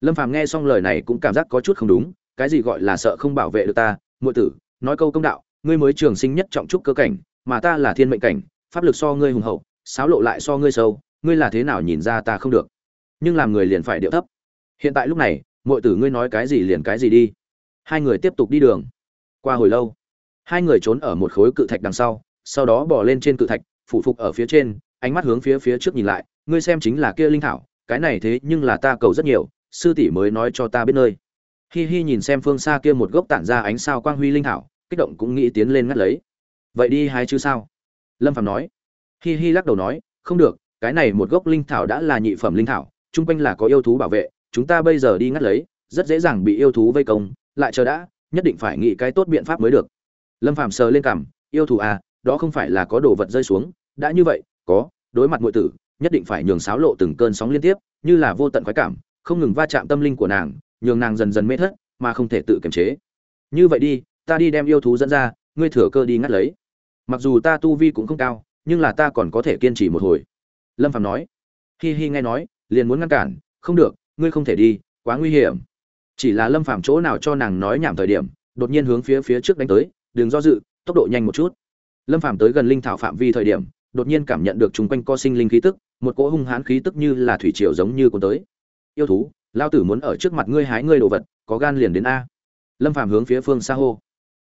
Lâm phàm nghe xong lời này cũng cảm giác có chút không đúng, cái gì gọi là sợ không bảo vệ được ta, muội tử, nói câu công đạo, ngươi mới trường sinh nhất trọng trúc cơ cảnh, mà ta là thiên mệnh cảnh, pháp lực so ngươi hùng hậu sáo lộ lại so ngươi sâu, ngươi là thế nào nhìn ra ta không được? Nhưng làm người liền phải điệu thấp. Hiện tại lúc này, muội tử ngươi nói cái gì liền cái gì đi. Hai người tiếp tục đi đường. Qua hồi lâu, hai người trốn ở một khối cự thạch đằng sau sau đó bỏ lên trên cự thạch, phủ phục ở phía trên, ánh mắt hướng phía phía trước nhìn lại, ngươi xem chính là kia linh thảo, cái này thế nhưng là ta cầu rất nhiều, sư tỷ mới nói cho ta biết nơi. Hi hi nhìn xem phương xa kia một gốc tản ra ánh sao quang huy linh thảo, kích động cũng nghĩ tiến lên ngắt lấy. Vậy đi hai chứ sao? Lâm phạm nói hi hi lắc đầu nói, không được, cái này một gốc linh thảo đã là nhị phẩm linh thảo, chung quanh là có yêu thú bảo vệ, chúng ta bây giờ đi ngắt lấy, rất dễ dàng bị yêu thú vây công, lại chờ đã, nhất định phải nghĩ cái tốt biện pháp mới được. Lâm phạm sờ lên cằm, yêu thú à đó không phải là có đồ vật rơi xuống, đã như vậy, có, đối mặt ngụy tử, nhất định phải nhường sáo lộ từng cơn sóng liên tiếp, như là vô tận khoái cảm, không ngừng va chạm tâm linh của nàng, nhường nàng dần dần mê thất, mà không thể tự kiềm chế. Như vậy đi, ta đi đem yêu thú dẫn ra, ngươi thừa cơ đi ngắt lấy. Mặc dù ta tu vi cũng không cao nhưng là ta còn có thể kiên trì một hồi. Lâm phạm nói. Hi hi nghe nói, liền muốn ngăn cản, không được, ngươi không thể đi, quá nguy hiểm. Chỉ là lâm phạm chỗ nào cho nàng nói nhảm thời điểm, đột nhiên hướng phía phía trước đánh tới, đừng do dự, tốc độ nhanh một chút. Lâm phạm tới gần linh thảo phạm vi thời điểm, đột nhiên cảm nhận được chung quanh co sinh linh khí tức, một cỗ hung hãn khí tức như là thủy triều giống như cuốn tới. Yêu thú, lao tử muốn ở trước mặt ngươi hái ngươi đồ vật, có gan liền đến a. Lâm phạm hướng phía phương xa hô.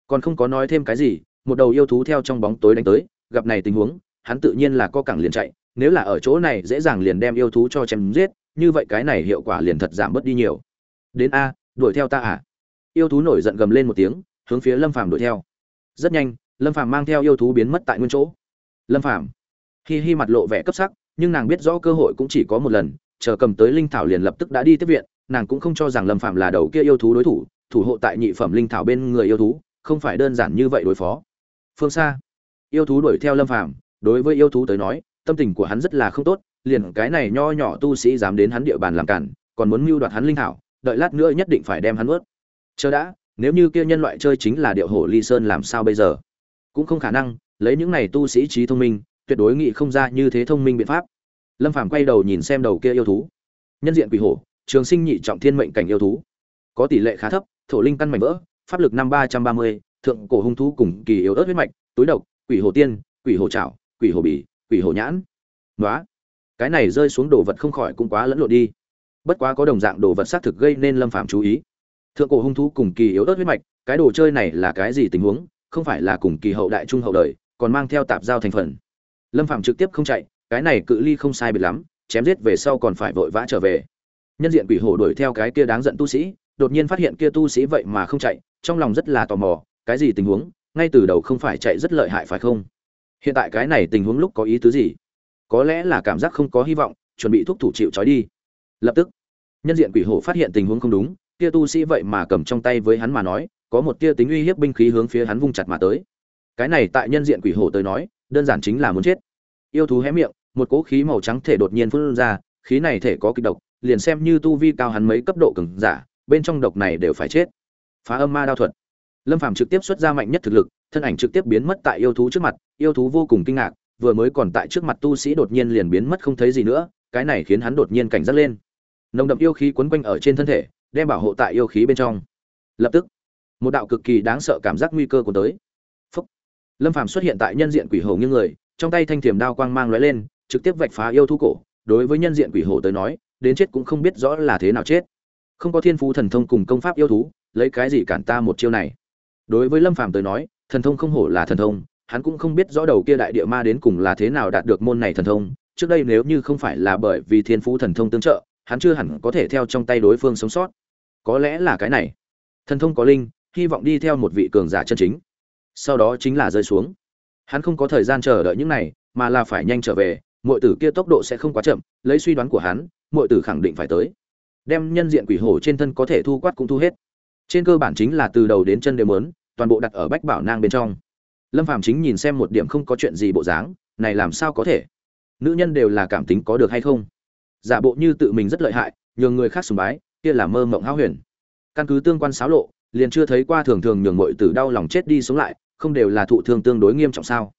Còn không có nói thêm cái gì, một đầu yêu thú theo trong bóng tối đánh tới gặp này tình huống, hắn tự nhiên là co cẳng liền chạy, nếu là ở chỗ này dễ dàng liền đem yêu thú cho chém giết, như vậy cái này hiệu quả liền thật giảm bớt đi nhiều. Đến a, đuổi theo ta à? Yêu thú nổi giận gầm lên một tiếng, hướng phía lâm phàm đuổi theo. Rất nhanh, lâm phàm mang theo yêu thú biến mất tại nguyên chỗ. Lâm phàm, hi hi mặt lộ vẻ cấp sắc, nhưng nàng biết rõ cơ hội cũng chỉ có một lần, chờ cầm tới linh thảo liền lập tức đã đi tiếp viện, nàng cũng không cho rằng lâm phạm là đầu kia yêu thú đối thủ thủ hộ tại nhị phẩm linh thảo bên người yêu thú, không phải đơn giản như vậy đối phó. Phương xa yêu thú đuổi theo lâm Phàm. đối với yêu thú tới nói, tâm tình của hắn rất là không tốt, liền cái này nho nhỏ tu sĩ dám đến hắn địa bàn làm cản, còn muốn mưu đoạt hắn linh thảo đợi lát nữa nhất định phải đem hắn ướt chờ đã, nếu như kia nhân loại chơi chính là điệu hổ ly sơn làm sao bây giờ? Cũng không khả năng, lấy những này tu sĩ trí thông minh, tuyệt đối nghĩ không ra như thế thông minh biện pháp. Lâm phàm quay đầu nhìn xem đầu kia yêu thú. Nhân diện quỷ hổ, trường sinh nhị trọng thiên mệnh cảnh yêu thú. Có tỷ lệ khá thấp, thổ linh căn mảnh vỡ, pháp lực năm ba trăm ba mươi, thượng cổ hung thú cùng kỳ yếu ớt huyết mạch, túi độc quỷ hồ tiên quỷ hồ trảo quỷ hồ bỉ, quỷ hồ nhãn. Nói cái này rơi xuống đồ vật không khỏi cũng quá lẫn lộn đi. Bất quá có đồng dạng đồ vật xác thực gây nên lâm phạm chú ý. Thượng cổ hung thú cùng kỳ yếu ớt huyết mạch cái đồ chơi này là cái gì tình huống không phải là cùng kỳ hậu đại trung hậu đời còn mang theo tạp giao thành phần. Lâm phạm trực tiếp không chạy cái này cự ly không sai biệt lắm chém giết về sau còn phải vội vã trở về. Nhân diện quỷ hổ đuổi theo cái kia đáng giận tu sĩ đột nhiên phát hiện kia tu sĩ vậy mà không chạy trong lòng rất là tò mò cái gì tình huống ngay từ đầu không phải chạy rất lợi hại phải không? Hiện tại cái này tình huống lúc có ý tứ gì? Có lẽ là cảm giác không có hy vọng, chuẩn bị thúc thủ chịu trói đi. Lập tức, nhân diện quỷ hổ phát hiện tình huống không đúng, kia tu sĩ vậy mà cầm trong tay với hắn mà nói, có một tia tính uy hiếp binh khí hướng phía hắn vung chặt mà tới. Cái này tại nhân diện quỷ hổ tới nói, đơn giản chính là muốn chết. Yêu thú hé miệng, một cỗ khí màu trắng thể đột nhiên phun ra, khí này thể có kịch độc, liền xem như tu vi cao hắn mấy cấp độ cường giả, bên trong độc này đều phải chết. Phá âm ma đao thuật lâm phàm trực tiếp xuất ra mạnh nhất thực lực, thân ảnh trực tiếp biến mất tại yêu thú trước mặt, yêu thú vô cùng kinh ngạc, vừa mới còn tại trước mặt tu sĩ đột nhiên liền biến mất không thấy gì nữa, cái này khiến hắn đột nhiên cảnh giác lên. Nồng đậm yêu khí quấn quanh ở trên thân thể, đem bảo hộ tại yêu khí bên trong. Lập tức, một đạo cực kỳ đáng sợ cảm giác nguy cơ của tới. Phúc. lâm phàm xuất hiện tại nhân diện quỷ hầu như người, trong tay thanh thiềm đao quang mang lóe lên, trực tiếp vạch phá yêu thú cổ. Đối với nhân diện quỷ hổ tới nói, đến chết cũng không biết rõ là thế nào chết. Không có thiên phú thần thông cùng công pháp yêu thú, lấy cái gì cản ta một chiêu này? Đối với lâm phàm tới nói, thần thông không hổ là thần thông, hắn cũng không biết rõ đầu kia đại địa ma đến cùng là thế nào đạt được môn này thần thông, trước đây nếu như không phải là bởi vì thiên phú thần thông tương trợ, hắn chưa hẳn có thể theo trong tay đối phương sống sót. Có lẽ là cái này. Thần thông có linh, hy vọng đi theo một vị cường giả chân chính. Sau đó chính là rơi xuống. Hắn không có thời gian chờ đợi những này, mà là phải nhanh trở về mọi tử kia tốc độ sẽ không quá chậm, lấy suy đoán của hắn mọi tử khẳng định phải tới. Đem nhân diện quỷ hổ trên thân có thể thu quát cũng thu hết trên cơ bản chính là từ đầu đến chân đều mớn toàn bộ đặt ở bách bảo nang bên trong. Lâm phàm chính nhìn xem một điểm không có chuyện gì bộ dáng, này làm sao có thể? Nữ nhân đều là cảm tính có được hay không? Giả bộ như tự mình rất lợi hại, nhường người khác sùng bái, kia là mơ mộng hão huyền. Căn cứ tương quan xáo lộ, liền chưa thấy qua thường thường nhường mội tử đau lòng chết đi sống lại, không đều là thụ thương tương đối nghiêm trọng sao?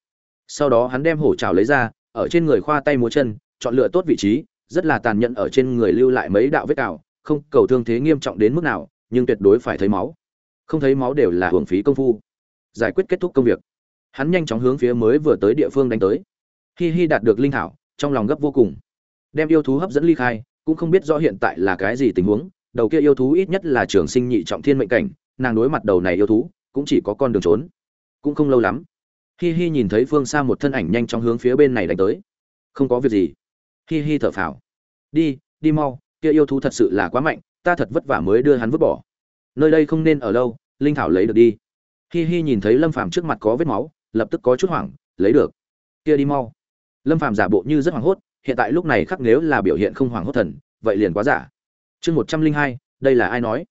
Sau đó hắn đem hổ trào lấy ra, ở trên người khoa tay múa chân, chọn lựa tốt vị trí, rất là tàn nhẫn ở trên người lưu lại mấy đạo vết cào, không cầu thương thế nghiêm trọng đến mức nào nhưng tuyệt đối phải thấy máu. Không thấy máu đều là hưởng phí công phu. Giải quyết kết thúc công việc. Hắn nhanh chóng hướng phía mới vừa tới địa phương đánh tới. Hi hi đạt được linh thảo, trong lòng gấp vô cùng. Đem yêu thú hấp dẫn ly khai, cũng không biết rõ hiện tại là cái gì tình huống. Đầu kia yêu thú ít nhất là trường sinh nhị trọng thiên mệnh cảnh, nàng đối mặt đầu này yêu thú, cũng chỉ có con đường trốn. Cũng không lâu lắm. Hi hi nhìn thấy phương xa một thân ảnh nhanh chóng hướng phía bên này đánh tới. Không có việc gì. Hi hi thở phào. Đi đi mau, kia yêu thú thật sự là quá mạnh ta thật vất vả mới đưa hắn vứt bỏ. Nơi đây không nên ở lâu, linh thảo lấy được đi. Hi hi nhìn thấy lâm phàm trước mặt có vết máu, lập tức có chút hoảng, lấy được. Kia đi mau. Lâm phàm giả bộ như rất hoảng hốt, hiện tại lúc này khắc nếu là biểu hiện không hoảng hốt thần, vậy liền quá giả. Chương một trăm linh hai, đây là ai nói?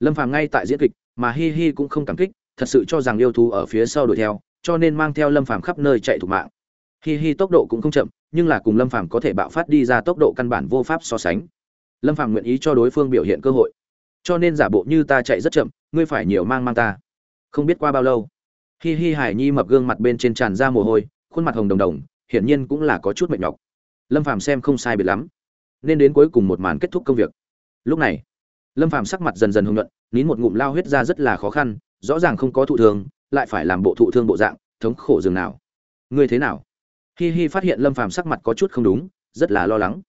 Lâm phàm ngay tại diễn kịch, mà hi hi cũng không cảm kích, thật sự cho rằng yêu thú ở phía sau đuổi theo, cho nên mang theo lâm phàm khắp nơi chạy thủ mạng. Hi hi tốc độ cũng không chậm, nhưng là cùng lâm phàm có thể bạo phát đi ra tốc độ căn bản vô pháp so sánh lâm phàm nguyện ý cho đối phương biểu hiện cơ hội. Cho nên giả bộ như ta chạy rất chậm, ngươi phải nhiều mang mang ta. Không biết qua bao lâu, hi hi hải nhi mập gương mặt bên trên tràn ra mồ hôi, khuôn mặt hồng đồng đồng, hiển nhiên cũng là có chút mệt nhọc. Lâm phàm xem không sai biệt lắm, nên đến cuối cùng một màn kết thúc công việc. Lúc này, lâm phàm sắc mặt dần dần hưng nhuận, nín một ngụm lao huyết ra rất là khó khăn, rõ ràng không có thụ thương, lại phải làm bộ thụ thương bộ dạng, thống khổ dường nào. Ngươi thế nào? Hi hi phát hiện lâm phàm sắc mặt có chút không đúng, rất là lo lắng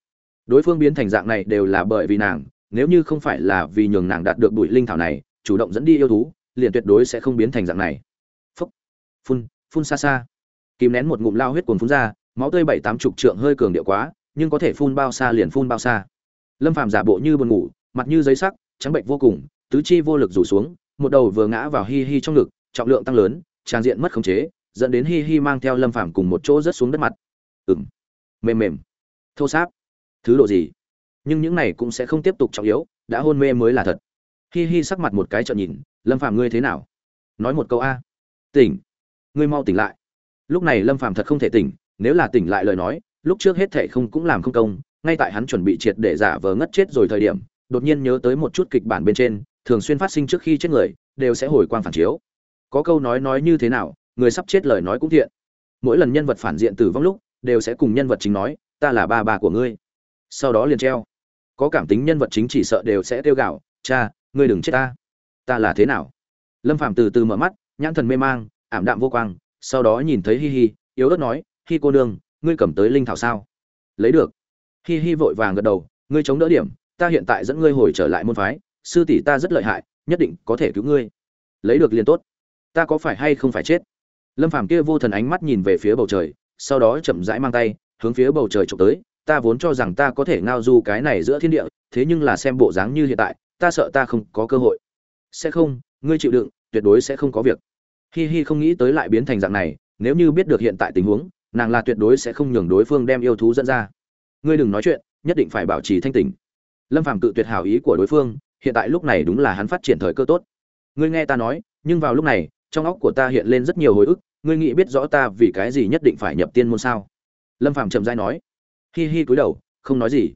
đối phương biến thành dạng này đều là bởi vì nàng, nếu như không phải là vì nhường nàng đạt được bụi linh thảo này, chủ động dẫn đi yêu thú, liền tuyệt đối sẽ không biến thành dạng này. Phúc. Phun phun xa xa. Kìm nén một ngụm lao huyết cuồn phun ra, máu tươi bảy tám chục trượng hơi cường điệu quá, nhưng có thể phun bao xa liền phun bao xa. Lâm phàm giả bộ như buồn ngủ, mặt như giấy sắc, trắng bệnh vô cùng, tứ chi vô lực rủ xuống, một đầu vừa ngã vào hi hi trong ngực, trọng lượng tăng lớn, trang diện mất khống chế, dẫn đến hi hi mang theo lâm phàm cùng một chỗ rớt xuống đất mặt. Ừng mềm mềm. Thô sáp thứ độ gì? Nhưng những này cũng sẽ không tiếp tục trọng yếu, đã hôn mê mới là thật. Hi hi sắc mặt một cái trợn nhìn, lâm phàm ngươi thế nào? Nói một câu a. Tỉnh. Ngươi mau tỉnh lại. Lúc này lâm phàm thật không thể tỉnh, nếu là tỉnh lại lời nói, lúc trước hết thệ không cũng làm không công, ngay tại hắn chuẩn bị triệt để giả vờ ngất chết rồi thời điểm, đột nhiên nhớ tới một chút kịch bản bên trên, thường xuyên phát sinh trước khi chết người, đều sẽ hồi quang phản chiếu. Có câu nói nói như thế nào, người sắp chết lời nói cũng thiện. Mỗi lần nhân vật phản diện tử vong lúc, đều sẽ cùng nhân vật chính nói, ta là ba bà của ngươi sau đó liền treo. Có cảm tính nhân vật chính chỉ sợ đều sẽ tiêu gạo cha, ngươi đừng chết ta. Ta là thế nào? Lâm phạm từ từ mở mắt, nhãn thần mê mang, ảm đạm vô quang, sau đó nhìn thấy hi hi, yếu ớt nói, hi cô nương, ngươi cầm tới linh thảo sao? Lấy được. Hi hi vội vàng gật đầu, ngươi chống đỡ điểm, ta hiện tại dẫn ngươi hồi trở lại môn phái, sư tỷ ta rất lợi hại, nhất định có thể cứu ngươi. Lấy được liền tốt. Ta có phải hay không phải chết? Lâm phàm kia vô thần ánh mắt nhìn về phía bầu trời, sau đó chậm rãi mang tay, hướng phía bầu trời trộm tới ta vốn cho rằng ta có thể ngao du cái này giữa thiên địa, thế nhưng là xem bộ dáng như hiện tại, ta sợ ta không có cơ hội. Sẽ không, ngươi chịu đựng, tuyệt đối sẽ không có việc. Hi hi không nghĩ tới lại biến thành dạng này, nếu như biết được hiện tại tình huống, nàng là tuyệt đối sẽ không nhường đối phương đem yêu thú dẫn ra. Ngươi đừng nói chuyện, nhất định phải bảo trì thanh tỉnh. Lâm phàm cự tuyệt hảo ý của đối phương, hiện tại lúc này đúng là hắn phát triển thời cơ tốt. Ngươi nghe ta nói, nhưng vào lúc này, trong óc của ta hiện lên rất nhiều hồi ức, ngươi nghĩ biết rõ ta vì cái gì nhất định phải nhập tiên môn sao? Lâm phàm chậm dai nói hi hi cúi đầu, không nói gì.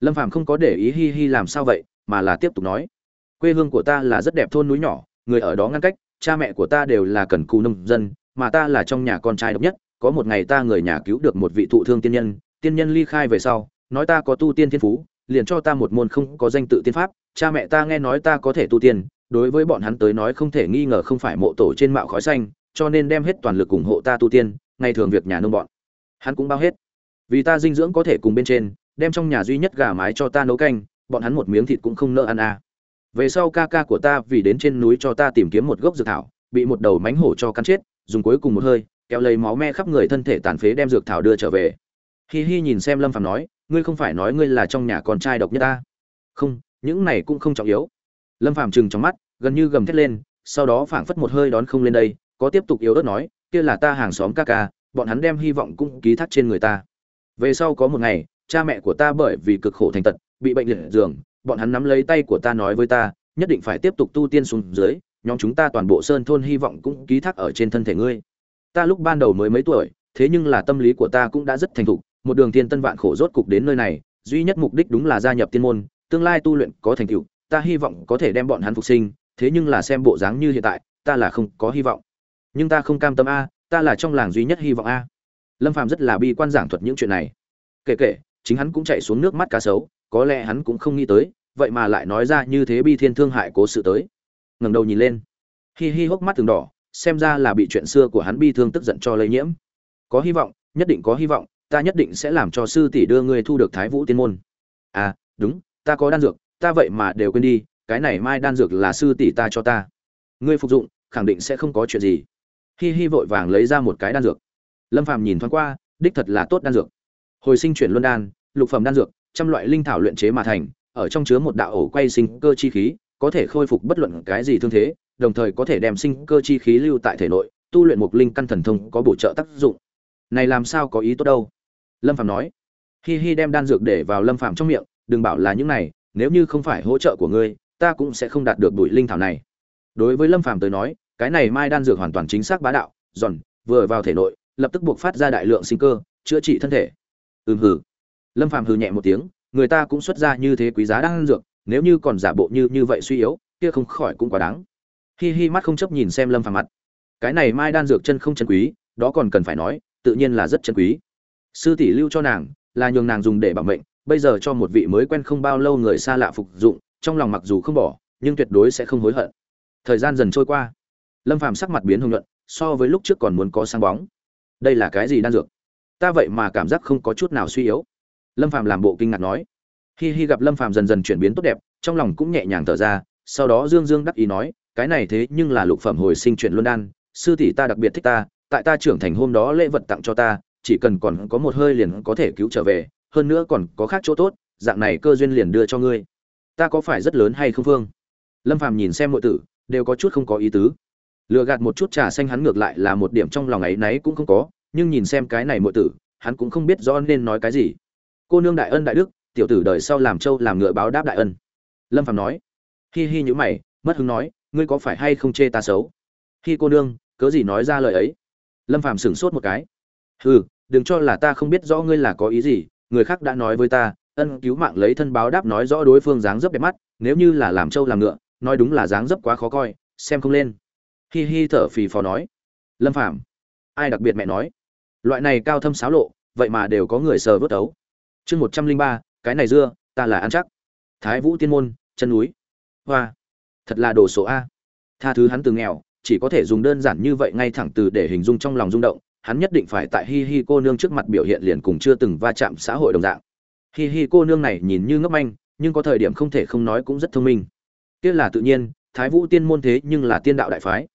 Lâm phàm không có để ý hi hi làm sao vậy, mà là tiếp tục nói. Quê hương của ta là rất đẹp thôn núi nhỏ, người ở đó ngăn cách, cha mẹ của ta đều là cần cù nông dân, mà ta là trong nhà con trai độc nhất, có một ngày ta người nhà cứu được một vị thụ thương tiên nhân tiên nhân ly khai về sau, nói ta có tu tiên thiên phú, liền cho ta một môn không có danh tự tiên pháp, cha mẹ ta nghe nói ta có thể tu tiên, đối với bọn hắn tới nói không thể nghi ngờ không phải mộ tổ trên mạo khói xanh, cho nên đem hết toàn lực ủng hộ ta tu tiên, ngày thường việc nhà nông bọn. Hắn cũng bao hết vì ta dinh dưỡng có thể cùng bên trên, đem trong nhà duy nhất gà mái cho ta nấu canh, bọn hắn một miếng thịt cũng không nỡ ăn à. về sau ca ca của ta vì đến trên núi cho ta tìm kiếm một gốc dược thảo, bị một đầu mánh hổ cho cắn chết, dùng cuối cùng một hơi, kéo lấy máu me khắp người thân thể tàn phế đem dược thảo đưa trở về. Hi hi nhìn xem lâm phàm nói, ngươi không phải nói ngươi là trong nhà con trai độc nhất ta? Không, những này cũng không trọng yếu. Lâm phàm trừng trong mắt, gần như gầm thét lên, sau đó phảng phất một hơi đón không lên đây, có tiếp tục yếu ớt nói, kia là ta hàng xóm ca ca, bọn hắn đem hy vọng cũng ký thác trên người ta về sau có một ngày, cha mẹ của ta bởi vì cực khổ thành tật, bị bệnh liệt giường, bọn hắn nắm lấy tay của ta nói với ta, nhất định phải tiếp tục tu tiên xuống dưới, nhóm chúng ta toàn bộ sơn thôn hy vọng cũng ký thác ở trên thân thể ngươi. Ta lúc ban đầu mới mấy tuổi, thế nhưng là tâm lý của ta cũng đã rất thành thục, một đường tiên tân vạn khổ rốt cục đến nơi này, duy nhất mục đích đúng là gia nhập tiên môn, tương lai tu luyện có thành tựu, ta hy vọng có thể đem bọn hắn phục sinh, thế nhưng là xem bộ dáng như hiện tại, ta là không có hy vọng. Nhưng ta không cam tâm a, ta là trong làng duy nhất hy vọng a lâm phàm rất là bi quan giảng thuật những chuyện này. Kể kể, chính hắn cũng chạy xuống nước mắt cá sấu, có lẽ hắn cũng không nghĩ tới, vậy mà lại nói ra như thế bi thiên thương hại cố sự tới. Ngẩng đầu nhìn lên. Hi hi hốc mắt từng đỏ, xem ra là bị chuyện xưa của hắn bi thương tức giận cho lây nhiễm. Có hy vọng, nhất định có hy vọng, ta nhất định sẽ làm cho sư tỷ đưa ngươi thu được thái vũ tiên môn. À đúng, ta có đan dược, ta vậy mà đều quên đi, cái này mai đan dược là sư tỷ ta cho ta. Ngươi phục dụng, khẳng định sẽ không có chuyện gì. Hi hi vội vàng lấy ra một cái đan dược lâm phàm nhìn thoáng qua, đích thật là tốt đan dược. Hồi sinh chuyển luân đan, lục phẩm đan dược, trăm loại linh thảo luyện chế mà thành, ở trong chứa một đạo ổ quay sinh cơ chi khí, có thể khôi phục bất luận cái gì thương thế, đồng thời có thể đem sinh cơ chi khí lưu tại thể nội, tu luyện một linh căn thần thông có bổ trợ tác dụng. Này làm sao có ý tốt đâu? Lâm phạm nói. Hi hi đem đan dược để vào lâm phạm trong miệng, đừng bảo là những này, nếu như không phải hỗ trợ của ngươi, ta cũng sẽ không đạt được bụi linh thảo này. Đối với lâm phạm tới nói, cái này mai đan dược hoàn toàn chính xác bá đạo, giòn, vừa vào thể nội lập tức buộc phát ra đại lượng sinh cơ, chữa trị thân thể. Ừm hử lâm phàm hừ nhẹ một tiếng, người ta cũng xuất ra như thế quý giá đang dược, nếu như còn giả bộ như như vậy suy yếu, kia không khỏi cũng quá đáng. Hi hi mắt không chấp nhìn xem lâm phàm mặt. Cái này mai đan dược chân không chân quý, đó còn cần phải nói, tự nhiên là rất chân quý. Sư tỷ lưu cho nàng, là nhường nàng dùng để bảo mệnh, bây giờ cho một vị mới quen không bao lâu người xa lạ phục dụng, trong lòng mặc dù không bỏ, nhưng tuyệt đối sẽ không hối hận. Thời gian dần trôi qua. Lâm phàm sắc mặt biến hưng luận so với lúc trước còn muốn có sáng bóng đây là cái gì đan dược? Ta vậy mà cảm giác không có chút nào suy yếu. Lâm phàm làm bộ kinh ngạc nói. Hi hi gặp lâm phàm dần dần chuyển biến tốt đẹp, trong lòng cũng nhẹ nhàng thở ra, sau đó dương dương đắc ý nói, cái này thế nhưng là lục phẩm hồi sinh chuyển luân đan, sư tỷ ta đặc biệt thích ta, tại ta trưởng thành hôm đó lễ vật tặng cho ta, chỉ cần còn có một hơi liền có thể cứu trở về, hơn nữa còn có khác chỗ tốt, dạng này cơ duyên liền đưa cho ngươi. Ta có phải rất lớn hay không phương? Lâm phàm nhìn xem mọi tử, đều có chút không có ý tứ lừa gạt một chút trà xanh hắn ngược lại là một điểm trong lòng ấy náy cũng không có, nhưng nhìn xem cái này muội tử, hắn cũng không biết rõ nên nói cái gì. Cô nương đại ân đại đức, tiểu tử đời sau làm châu làm ngựa báo đáp đại ân. Lâm phàm nói. Hi hi nhữ mày, mất hứng nói, ngươi có phải hay không chê ta xấu? Hi cô nương, cớ gì nói ra lời ấy? Lâm phàm sửng sốt một cái. Hừ, đừng cho là ta không biết rõ ngươi là có ý gì, người khác đã nói với ta, ân cứu mạng lấy thân báo đáp nói rõ đối phương dáng dấp đẹp mắt, nếu như là làm trâu làm ngựa, nói đúng là dáng dấp quá khó coi, xem không lên hi hi thở phì phò nói. Lâm phàm, ai đặc biệt mẹ nói? Loại này cao thâm xáo lộ, vậy mà đều có người sờ vớt ấu. Chương một trăm linh ba, cái này dưa, ta là ăn chắc. Thái vũ tiên môn, chân núi. Hoa, thật là đồ số a. Tha thứ hắn từ nghèo, chỉ có thể dùng đơn giản như vậy ngay thẳng từ để hình dung trong lòng rung động. Hắn nhất định phải tại hi hi cô nương trước mặt biểu hiện liền cùng chưa từng va chạm xã hội đồng dạng. Hi hi cô nương này nhìn như ngốc manh, nhưng có thời điểm không thể không nói cũng rất thông minh. Tiếc là tự nhiên, thái vũ tiên môn thế nhưng là tiên đạo đại phái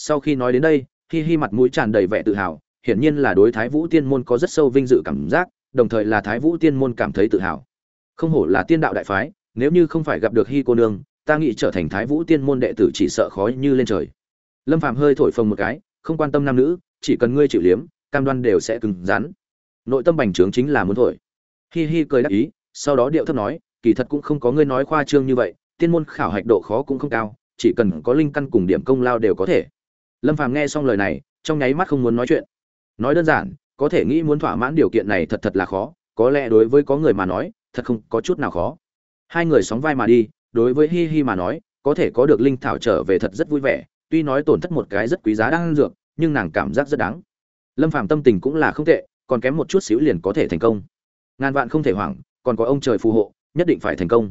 sau khi nói đến đây, hi hi mặt mũi tràn đầy vẻ tự hào, hiển nhiên là đối thái vũ tiên môn có rất sâu vinh dự cảm giác, đồng thời là thái vũ tiên môn cảm thấy tự hào. Không hổ là tiên đạo đại phái, nếu như không phải gặp được hi cô nương, ta nghĩ trở thành thái vũ tiên môn đệ tử chỉ sợ khói như lên trời. Lâm phàm hơi thổi phồng một cái, không quan tâm nam nữ, chỉ cần ngươi chịu liếm, cam đoan đều sẽ cứng rắn. Nội tâm bành trướng chính là muốn thổi. Hi hi cười đáp ý, sau đó điệu thấp nói, kỳ thật cũng không có ngươi nói khoa trương như vậy, tiên môn khảo hạch độ khó cũng không cao, chỉ cần có linh căn cùng điểm công lao đều có thể lâm phàm nghe xong lời này, trong nháy mắt không muốn nói chuyện. Nói đơn giản, có thể nghĩ muốn thỏa mãn điều kiện này thật thật là khó, có lẽ đối với có người mà nói, thật không có chút nào khó. Hai người sóng vai mà đi, đối với hi hi mà nói, có thể có được linh thảo trở về thật rất vui vẻ, tuy nói tổn thất một cái rất quý giá đang dược, nhưng nàng cảm giác rất đáng. Lâm phàm tâm tình cũng là không tệ, còn kém một chút xíu liền có thể thành công. Ngàn vạn không thể hoảng, còn có ông trời phù hộ, nhất định phải thành công.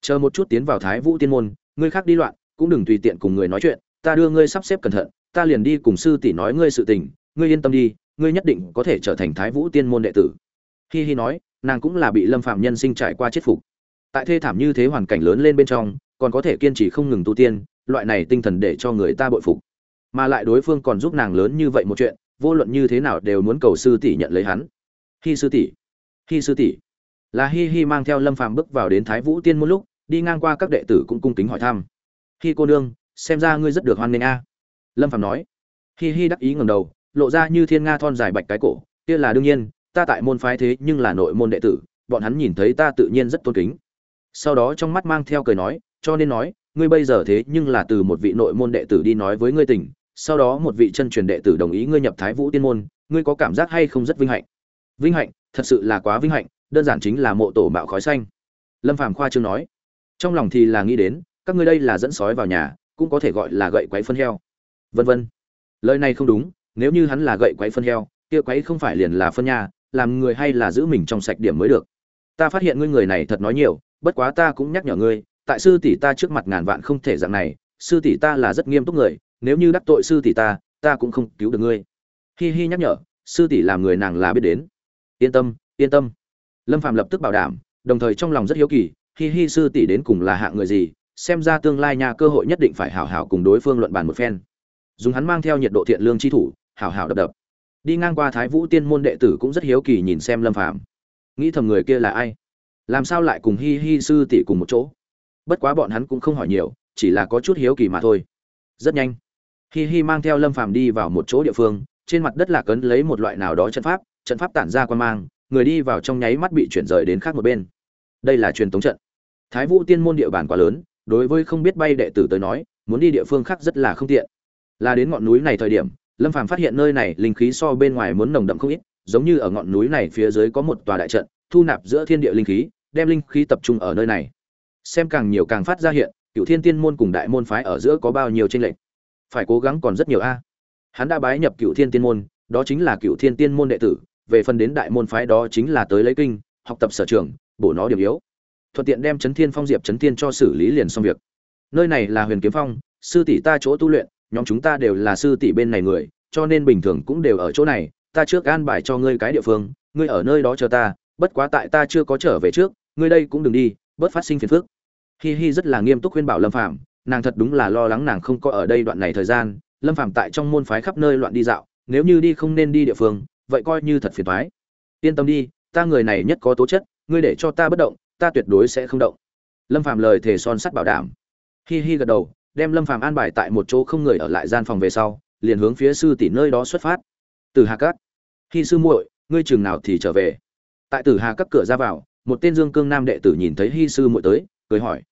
Chờ một chút tiến vào thái vũ tiên môn, ngươi khác đi loạn, cũng đừng tùy tiện cùng người nói chuyện, ta đưa ngươi sắp xếp cẩn thận ta liền đi cùng sư tỷ nói ngươi sự tình, ngươi yên tâm đi, ngươi nhất định có thể trở thành thái vũ tiên môn đệ tử. Hi hi nói, nàng cũng là bị lâm phạm nhân sinh trải qua chết phục. Tại thê thảm như thế hoàn cảnh lớn lên bên trong, còn có thể kiên trì không ngừng tu tiên, loại này tinh thần để cho người ta bội phục. Mà lại đối phương còn giúp nàng lớn như vậy một chuyện, vô luận như thế nào đều muốn cầu sư tỷ nhận lấy hắn. Hi sư tỷ, hi sư tỷ. Là hi hi mang theo lâm phàm bước vào đến thái vũ tiên môn lúc, đi ngang qua các đệ tử cũng cung kính hỏi thăm. Hi cô nương, xem ra ngươi rất được hoan nghênh a lâm phàm nói. Hi hi đắc ý ngầm đầu, lộ ra như thiên nga thon dài bạch cái cổ. Kia là đương nhiên, ta tại môn phái thế nhưng là nội môn đệ tử, bọn hắn nhìn thấy ta tự nhiên rất tôn kính. Sau đó trong mắt mang theo cười nói, cho nên nói, ngươi bây giờ thế nhưng là từ một vị nội môn đệ tử đi nói với ngươi tình. sau đó một vị chân truyền đệ tử đồng ý ngươi nhập thái vũ tiên môn, ngươi có cảm giác hay không rất vinh hạnh? Vinh hạnh, thật sự là quá vinh hạnh, đơn giản chính là mộ tổ mạo khói xanh. Lâm phàm khoa trương nói. Trong lòng thì là nghĩ đến, các ngươi đây là dẫn sói vào nhà, cũng có thể gọi là gậy quấy phân heo vân vân. Lời này không đúng, nếu như hắn là gậy quấy phân heo, kia quấy không phải liền là phân nha, làm người hay là giữ mình trong sạch điểm mới được. Ta phát hiện ngươi người này thật nói nhiều, bất quá ta cũng nhắc nhở ngươi, tại sư tỷ ta trước mặt ngàn vạn không thể dạng này, sư tỷ ta là rất nghiêm túc người, nếu như đắc tội sư tỷ ta ta cũng không cứu được ngươi. Hi hi nhắc nhở, sư tỷ làm người nàng là biết đến. Yên tâm yên tâm. Lâm phạm lập tức bảo đảm, đồng thời trong lòng rất hiếu kỳ, hi hi sư tỷ đến cùng là hạng người gì, xem ra tương lai nhà cơ hội nhất định phải hảo hảo cùng đối phương luận bàn một phen dùng hắn mang theo nhiệt độ thiện lương chi thủ, hảo hảo đập đập. Đi ngang qua thái vũ tiên môn đệ tử cũng rất hiếu kỳ nhìn xem lâm phạm nghĩ thầm người kia là ai? Làm sao lại cùng hi hi sư tỷ cùng một chỗ? Bất quá bọn hắn cũng không hỏi nhiều, chỉ là có chút hiếu kỳ mà thôi. Rất nhanh, hi hi mang theo lâm phàm đi vào một chỗ địa phương, trên mặt đất là cấn lấy một loại nào đó trận pháp trận pháp tản ra quan mang, người đi vào trong nháy mắt bị chuyển rời đến khác một bên. Đây là truyền tống trận. Thái vũ tiên môn địa bàn quá lớn, đối với không biết bay đệ tử tới nói, muốn đi địa phương khác rất là không tiện là đến ngọn núi này thời điểm, lâm phàm phát hiện nơi này linh khí so bên ngoài muốn nồng đậm không ít, giống như ở ngọn núi này phía dưới có một tòa đại trận, thu nạp giữa thiên địa linh khí, đem linh khí tập trung ở nơi này. Xem càng nhiều càng phát ra hiện cựu thiên tiên môn cùng đại môn phái ở giữa có bao nhiêu tranh lệch. Phải cố gắng còn rất nhiều a. Hắn đã bái nhập cựu thiên tiên môn, đó chính là cựu thiên tiên môn đệ tử, về phần đến đại môn phái đó chính là tới lấy kinh, học tập sở trường, bổ nó điểm yếu. Thuận tiện đem chấn thiên phong diệp chấn thiên cho xử lý liền xong việc. Nơi này là huyền kiếm phong, sư tỷ ta chỗ tu luyện nhóm chúng ta đều là sư tỷ bên này người, cho nên bình thường cũng đều ở chỗ này, ta trước an bài cho ngươi cái địa phương, ngươi ở nơi đó chờ ta, bất quá tại ta chưa có trở về trước, ngươi đây cũng đừng đi, bớt phát sinh phiền phức. Hi hi rất là nghiêm túc khuyên bảo lâm phạm nàng thật đúng là lo lắng nàng không có ở đây đoạn này thời gian, lâm phạm tại trong môn phái khắp nơi loạn đi dạo, nếu như đi không nên đi địa phương, vậy coi như thật phiền thoái yên tâm đi, ta người này nhất có tố chất, ngươi để cho ta bất động, ta tuyệt đối sẽ không động. Lâm phạm lời thề son sắt bảo đảm. Hi hi gật đầu đem lâm phạm an bài tại một chỗ không người ở lại gian phòng về sau, liền hướng phía sư tỷ nơi đó xuất phát. Từ hà cát khi sư muội, ngươi chừng nào thì trở về? Tại tử hà các cửa ra vào, một tên dương cương nam đệ tử nhìn thấy hi sư muội tới, cười hỏi.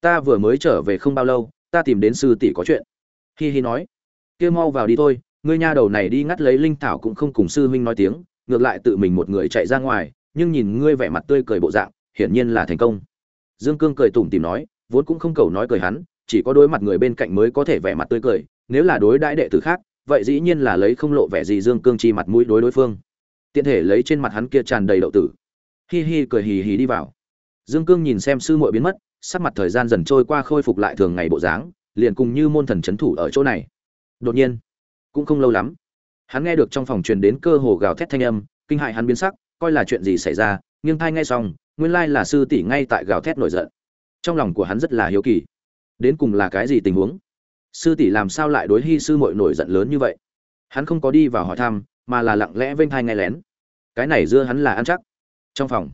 Ta vừa mới trở về không bao lâu, ta tìm đến sư tỷ có chuyện. Hi hi nói. Kia mau vào đi thôi, ngươi nha đầu này đi ngắt lấy linh thảo cũng không cùng sư huynh nói tiếng, ngược lại tự mình một người chạy ra ngoài, nhưng nhìn ngươi vẻ mặt tươi cười bộ dạng, hiển nhiên là thành công. Dương cương cười tủm tìm nói, vốn cũng không cầu nói cười hắn chỉ có đối mặt người bên cạnh mới có thể vẻ mặt tươi cười, nếu là đối đãi đệ tử khác, vậy dĩ nhiên là lấy không lộ vẻ gì dương cương chi mặt mũi đối đối phương. Tiện thể lấy trên mặt hắn kia tràn đầy đậu tử. Hi hi cười hì hì đi vào. Dương cương nhìn xem sư muội biến mất, sắc mặt thời gian dần trôi qua khôi phục lại thường ngày bộ dáng, liền cùng như môn thần c h ấ n thủ ở chỗ này. Đột nhiên, cũng không lâu lắm, hắn nghe được trong phòng truyền đến cơ hồ gào thét thanh âm, kinh hại hắn biến sắc, coi là chuyện gì xảy ra, nghiêng thai ngay xong, nguyên lai là sư tỷ ngay tại gào thét nổi giận. Trong lòng của hắn rất là hiếu kỳ đến cùng là cái gì tình huống? Sư tỷ làm sao lại đối hy sư mội nổi giận lớn như vậy? Hắn không có đi vào hỏi thăm, mà là lặng lẽ vênh thai ngay lén. Cái này dưa hắn là ăn chắc. Trong phòng,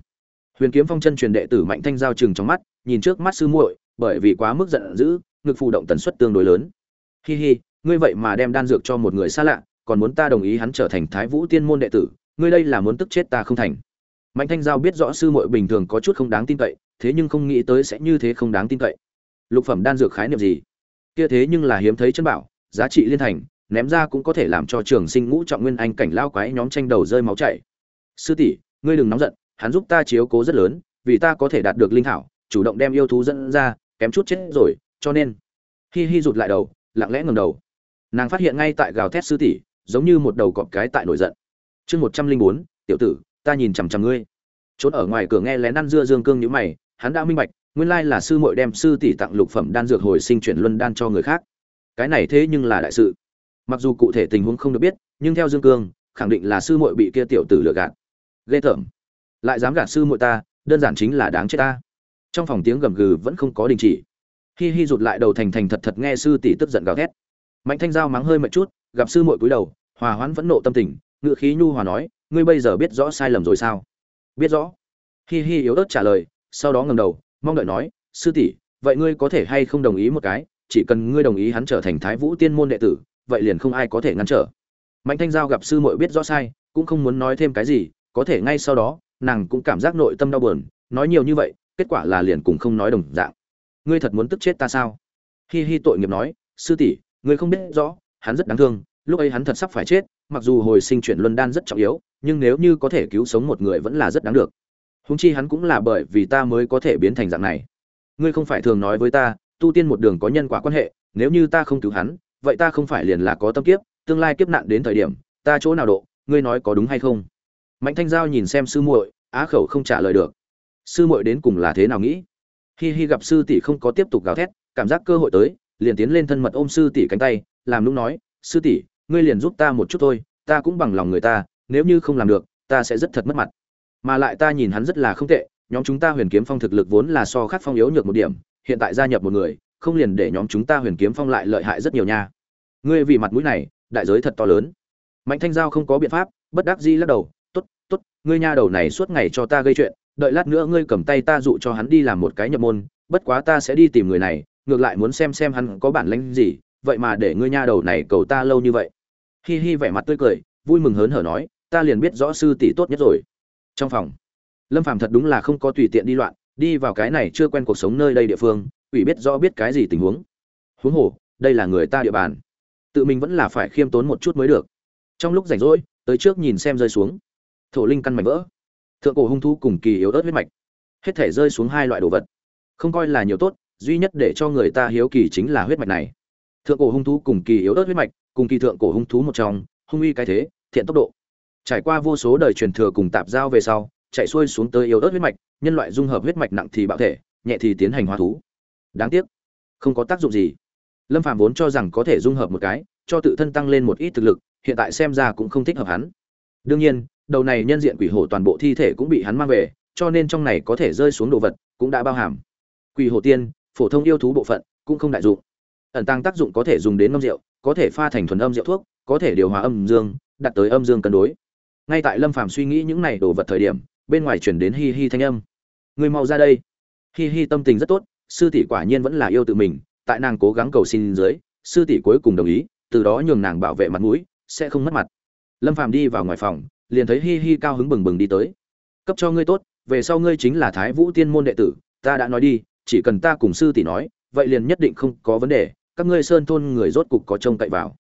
huyền kiếm phong chân truyền đệ tử mạnh thanh giao chừng trong mắt, nhìn trước mắt sư muội, bởi vì quá mức giận dữ, ngực phụ động tần suất tương đối lớn. Hi hi, ngươi vậy mà đem đan dược cho một người xa lạ, còn muốn ta đồng ý hắn trở thành thái vũ tiên môn đệ tử, ngươi đây là muốn tức chết ta không thành. Mạnh thanh giao biết rõ sư muội bình thường có chút không đáng tin cậy, thế nhưng không nghĩ tới sẽ như thế không đáng tin cậy lục phẩm đan dược khái niệm gì? Kia thế nhưng là hiếm thấy chân bảo, giá trị liên thành, ném ra cũng có thể làm cho trường sinh ngũ trọng nguyên anh cảnh lao quái nhóm tranh đầu rơi máu chảy. Sư tỷ, ngươi đừng nóng giận, hắn giúp ta chiếu cố rất lớn, vì ta có thể đạt được linh thảo, chủ động đem yêu thú dẫn ra, kém chút chết rồi, cho nên. Hi hi rụt lại đầu, lặng lẽ ngầm đầu. Nàng phát hiện ngay tại gào thét sư tỷ, giống như một đầu cọp cái tại nổi giận. Chương một trăm linh bốn, tiểu tử, ta nhìn chằm chằm ngươi. Trốn ở ngoài cửa nghe lén ăn dưa dương cương nhữ mày, hắn đã minh bạch nguyên lai là sư muội đem sư tỷ tặng lục phẩm đan dược hồi sinh chuyển luân đan cho người khác. Cái này thế nhưng là đại sự. Mặc dù cụ thể tình huống không được biết, nhưng theo dương cương, khẳng định là sư muội bị kia tiểu tử lừa gạt. Ghê tởm. Lại dám gạt sư muội ta, đơn giản chính là đáng chết ta. Trong phòng tiếng gầm gừ vẫn không có đình chỉ. Hi hi rụt lại đầu thành thành thật thật nghe sư tỷ tức giận gào thét. Mạnh thanh giao mắng hơi một chút, gặp sư muội cúi đầu, hòa hoãn vẫn nộ tâm tình ngự khí nhu hòa nói, ngươi bây giờ biết rõ sai lầm rồi sao? Biết rõ. Hi hi yếu ớt trả lời, sau đó ngầm đầu mong đợi nói, sư tỷ, vậy ngươi có thể hay không đồng ý một cái? Chỉ cần ngươi đồng ý hắn trở thành thái vũ tiên môn đệ tử, vậy liền không ai có thể ngăn trở. Mạnh thanh giao gặp sư muội biết rõ sai, cũng không muốn nói thêm cái gì, có thể ngay sau đó, nàng cũng cảm giác nội tâm đau buồn, nói nhiều như vậy, kết quả là liền cùng không nói đồng dạng. Ngươi thật muốn tức chết ta sao? Hi hi tội nghiệp nói, sư tỷ, ngươi không biết rõ, hắn rất đáng thương, lúc ấy hắn thật sắp phải chết, mặc dù hồi sinh chuyển luân đan rất trọng yếu, nhưng nếu như có thể cứu sống một người vẫn là rất đáng được húng chi hắn cũng là bởi vì ta mới có thể biến thành dạng này. Ngươi không phải thường nói với ta, tu tiên một đường có nhân quả quan hệ, nếu như ta không cứu hắn, vậy ta không phải liền là có tâm kiếp, tương lai kiếp nạn đến thời điểm, ta chỗ nào độ, ngươi nói có đúng hay không? Mạnh thanh giao nhìn xem sư muội, á khẩu không trả lời được. Sư muội đến cùng là thế nào nghĩ? Hi hi gặp sư tỷ không có tiếp tục gào thét, cảm giác cơ hội tới, liền tiến lên thân mật ôm sư tỷ cánh tay, làm lúc nói, sư tỷ, ngươi liền giúp ta một chút thôi, ta cũng bằng lòng người ta, nếu như không làm được, ta sẽ rất thật mất mặt mà lại ta nhìn hắn rất là không tệ, nhóm chúng ta huyền kiếm phong thực lực vốn là so khác phong yếu nhược một điểm, hiện tại gia nhập một người, không liền để nhóm chúng ta huyền kiếm phong lại lợi hại rất nhiều nha. Ngươi vì mặt mũi này, đại giới thật to lớn. Mạnh thanh giao không có biện pháp, bất đắc dĩ lắc đầu, tốt tốt, ngươi nha đầu này suốt ngày cho ta gây chuyện, đợi lát nữa ngươi cầm tay ta dụ cho hắn đi làm một cái nhập môn, bất quá ta sẽ đi tìm người này, ngược lại muốn xem xem hắn có bản lĩnh gì, vậy mà để ngươi nha đầu này cầu ta lâu như vậy. Hi hi vẻ mặt tươi cười, vui mừng hớn hở nói, ta liền biết rõ sư tỷ tốt nhất rồi trong phòng. Lâm phàm thật đúng là không có tùy tiện đi loạn, đi vào cái này chưa quen cuộc sống nơi đây địa phương ủy biết rõ biết cái gì tình huống. Huống hồ, đây là người ta địa bàn. Tự mình vẫn là phải khiêm tốn một chút mới được. Trong lúc rảnh rỗi, tới trước nhìn xem rơi xuống. Thổ linh căn mảnh vỡ. Thượng cổ hung thú cùng kỳ yếu ớt huyết mạch. Hết thể rơi xuống hai loại đồ vật. Không coi là nhiều tốt, duy nhất để cho người ta hiếu kỳ chính là huyết mạch này. Thượng cổ hung thú cùng kỳ yếu ớt huyết mạch, cùng kỳ thượng cổ hung thú một trong, hung uy cái thế, thiện tốc độ trải qua vô số đời truyền thừa cùng tạp giao về sau, chạy xuôi xuống tới yếu ớt huyết mạch, nhân loại dung hợp huyết mạch nặng thì bạo thể, nhẹ thì tiến hành hóa thú. Đáng tiếc, không có tác dụng gì. Lâm phạm vốn cho rằng có thể dung hợp một cái, cho tự thân tăng lên một ít thực lực, hiện tại xem ra cũng không thích hợp hắn. Đương nhiên, đầu này nhân diện quỷ hổ toàn bộ thi thể cũng bị hắn mang về, cho nên trong này có thể rơi xuống đồ vật cũng đã bao hàm. Quỷ hổ tiên, phổ thông yêu thú bộ phận, cũng không đại dụng. Ẩn tăng tác dụng có thể dùng đến ngâm rượu, có thể pha thành thuần âm rượu thuốc, có thể điều hòa âm dương đặt tới âm dương cân đối ngay tại lâm phàm suy nghĩ những này đồ vật thời điểm, bên ngoài chuyển đến hi hi thanh âm. Người mau ra đây. Hi hi tâm tình rất tốt, sư tỷ quả nhiên vẫn là yêu tự mình, tại nàng cố gắng cầu xin dưới, sư tỷ cuối cùng đồng ý, từ đó nhường nàng bảo vệ mặt mũi, sẽ không mất mặt. Lâm phàm đi vào ngoài phòng, liền thấy hi hi cao hứng bừng bừng đi tới. Cấp cho ngươi tốt, về sau ngươi chính là thái vũ tiên môn đệ tử, ta đã nói đi, chỉ cần ta cùng sư tỷ nói, vậy liền nhất định không có vấn đề, các ngươi sơn thôn người rốt cục có trông cậy vào.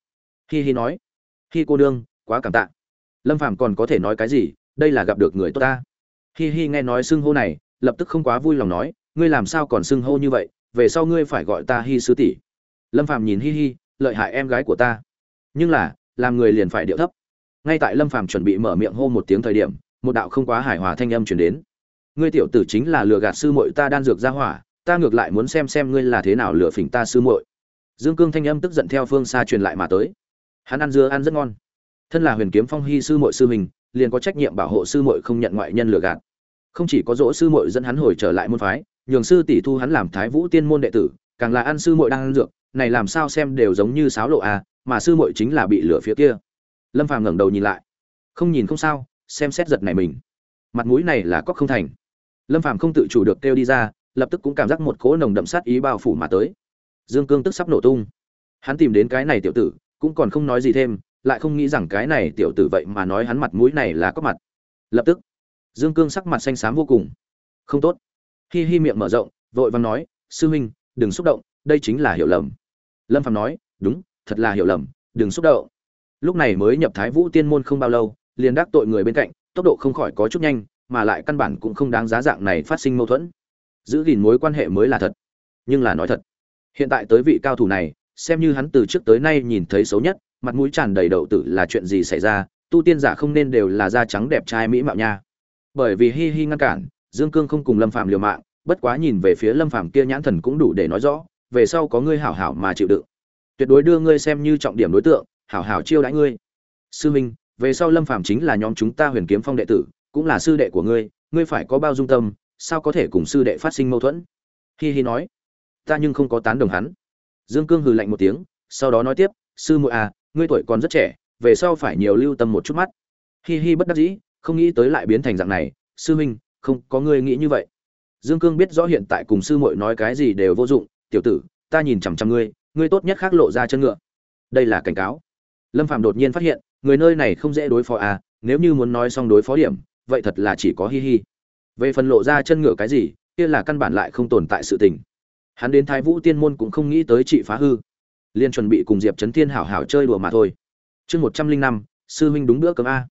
Hi hi nói. Hi cô đương quá cảm tạ lâm phàm còn có thể nói cái gì? Đây là gặp được người tốt ta. Hi hi, nghe nói xưng hô này, lập tức không quá vui lòng nói, ngươi làm sao còn xưng hô như vậy? Về sau ngươi phải gọi ta hi sư tỷ. Lâm phàm nhìn hi hi, lợi hại em gái của ta. Nhưng là, làm người liền phải điệu thấp. Ngay tại lâm phàm chuẩn bị mở miệng hô một tiếng thời điểm, một đạo không quá hài hòa thanh âm truyền đến. Ngươi tiểu tử chính là lừa gạt sư muội ta đan dược ra hỏa, ta ngược lại muốn xem xem ngươi là thế nào lừa phỉnh ta sư muội. Dương cương thanh âm tức giận theo phương xa truyền lại mà tới. Hắn ăn dưa ăn rất ngon thân là huyền kiếm phong hy sư muội sư mình liền có trách nhiệm bảo hộ sư muội không nhận ngoại nhân lừa gạt. Không chỉ có dỗ sư muội dẫn hắn hồi trở lại môn phái, nhường sư tỷ thu hắn làm thái vũ tiên môn đệ tử, càng là ăn sư muội đang ăn dược, này làm sao xem đều giống như sáo lộ à mà sư muội chính là bị lửa phía kia. Lâm phàm ngẩng đầu nhìn lại. Không nhìn không sao, xem xét giật này mình. Mặt mũi này là cóc không thành. Lâm phàm không tự chủ được kêu đi ra, lập tức cũng cảm giác một cỗ nồng đậm sát ý bao phủ mà tới. Dương cương tức sắp nổ tung. Hắn tìm đến cái này tiểu tử, cũng còn không nói gì thêm lại không nghĩ rằng cái này tiểu tử vậy mà nói hắn mặt mũi này là có mặt. Lập tức, dương cương sắc mặt xanh xám vô cùng. Không tốt. Hi hi miệng mở rộng, vội vàng nói, sư huynh, đừng xúc động, đây chính là hiểu lầm. Lâm phạm nói, đúng, thật là hiểu lầm, đừng xúc động. Lúc này mới nhập thái vũ tiên môn không bao lâu, liền đắc tội người bên cạnh, tốc độ không khỏi có chút nhanh, mà lại căn bản cũng không đáng giá dạng này phát sinh mâu thuẫn. Giữ gìn mối quan hệ mới là thật. Nhưng là nói thật, hiện tại tới vị cao thủ này, xem như hắn từ trước tới nay nhìn thấy xấu nhất mặt mũi tràn đầy đậu tử là chuyện gì xảy ra, tu tiên giả không nên đều là da trắng đẹp trai mỹ mạo nha. Bởi vì hi hi ngăn cản, dương cương không cùng lâm phạm liều mạng, bất quá nhìn về phía lâm phạm kia nhãn thần cũng đủ để nói rõ, về sau có ngươi hảo hảo mà chịu đựng. Tuyệt đối đưa ngươi xem như trọng điểm đối tượng, hảo hảo chiêu đãi ngươi. Sư minh, về sau lâm phạm chính là nhóm chúng ta huyền kiếm phong đệ tử, cũng là sư đệ của ngươi ngươi phải có bao dung tâm, sao có thể cùng sư đệ phát sinh mâu thuẫn? Hi hi nói. Ta nhưng không có tán đồng hắn. Dương cương hừ lạnh một tiếng, sau đó nói tiếp, sư muội à ngươi tuổi còn rất trẻ, về sau phải nhiều lưu tâm một chút mắt. Hi hi bất đắc dĩ, không nghĩ tới lại biến thành dạng này, sư huynh, không có ngươi nghĩ như vậy. Dương cương biết rõ hiện tại cùng sư muội nói cái gì đều vô dụng, tiểu tử, ta nhìn chằm chằm ngươi ngươi tốt nhất khác lộ ra chân ngựa. Đây là cảnh cáo. Lâm phạm đột nhiên phát hiện, người nơi này không dễ đối phó à nếu như muốn nói xong đối phó điểm, vậy thật là chỉ có hi hi. Về phần lộ ra chân ngựa cái gì, kia là căn bản lại không tồn tại sự tình. Hắn đến thái vũ tiên môn cũng không nghĩ tới trị phá hư liên chuẩn bị cùng diệp trấn thiên hảo hảo chơi đùa mà thôi. Chương một trăm linh năm, sư huynh đúng bữa cơm a.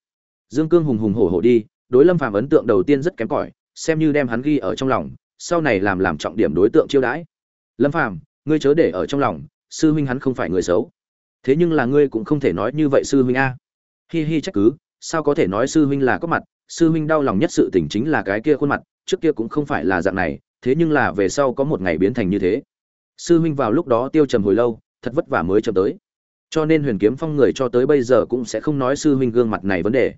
Dương cương hùng hùng hổ hổ đi, đối lâm phàm ấn tượng đầu tiên rất kém cỏi, xem như đem hắn ghi ở trong lòng, sau này làm làm trọng điểm đối tượng chiêu đãi. Lâm phàm, ngươi chớ để ở trong lòng, sư huynh hắn không phải người xấu. Thế nhưng là ngươi cũng không thể nói như vậy sư huynh a. Hi hi trách cứ, sao có thể nói sư huynh là có mặt, sư huynh đau lòng nhất sự tình chính là cái kia khuôn mặt, trước kia cũng không phải là dạng này, thế nhưng là về sau có một ngày biến thành như thế. Sư huynh vào lúc đó tiêu trầm hồi lâu thật vất vả mới chậm tới. Cho nên huyền kiếm phong người cho tới bây giờ cũng sẽ không nói sư huynh gương mặt này vấn đề.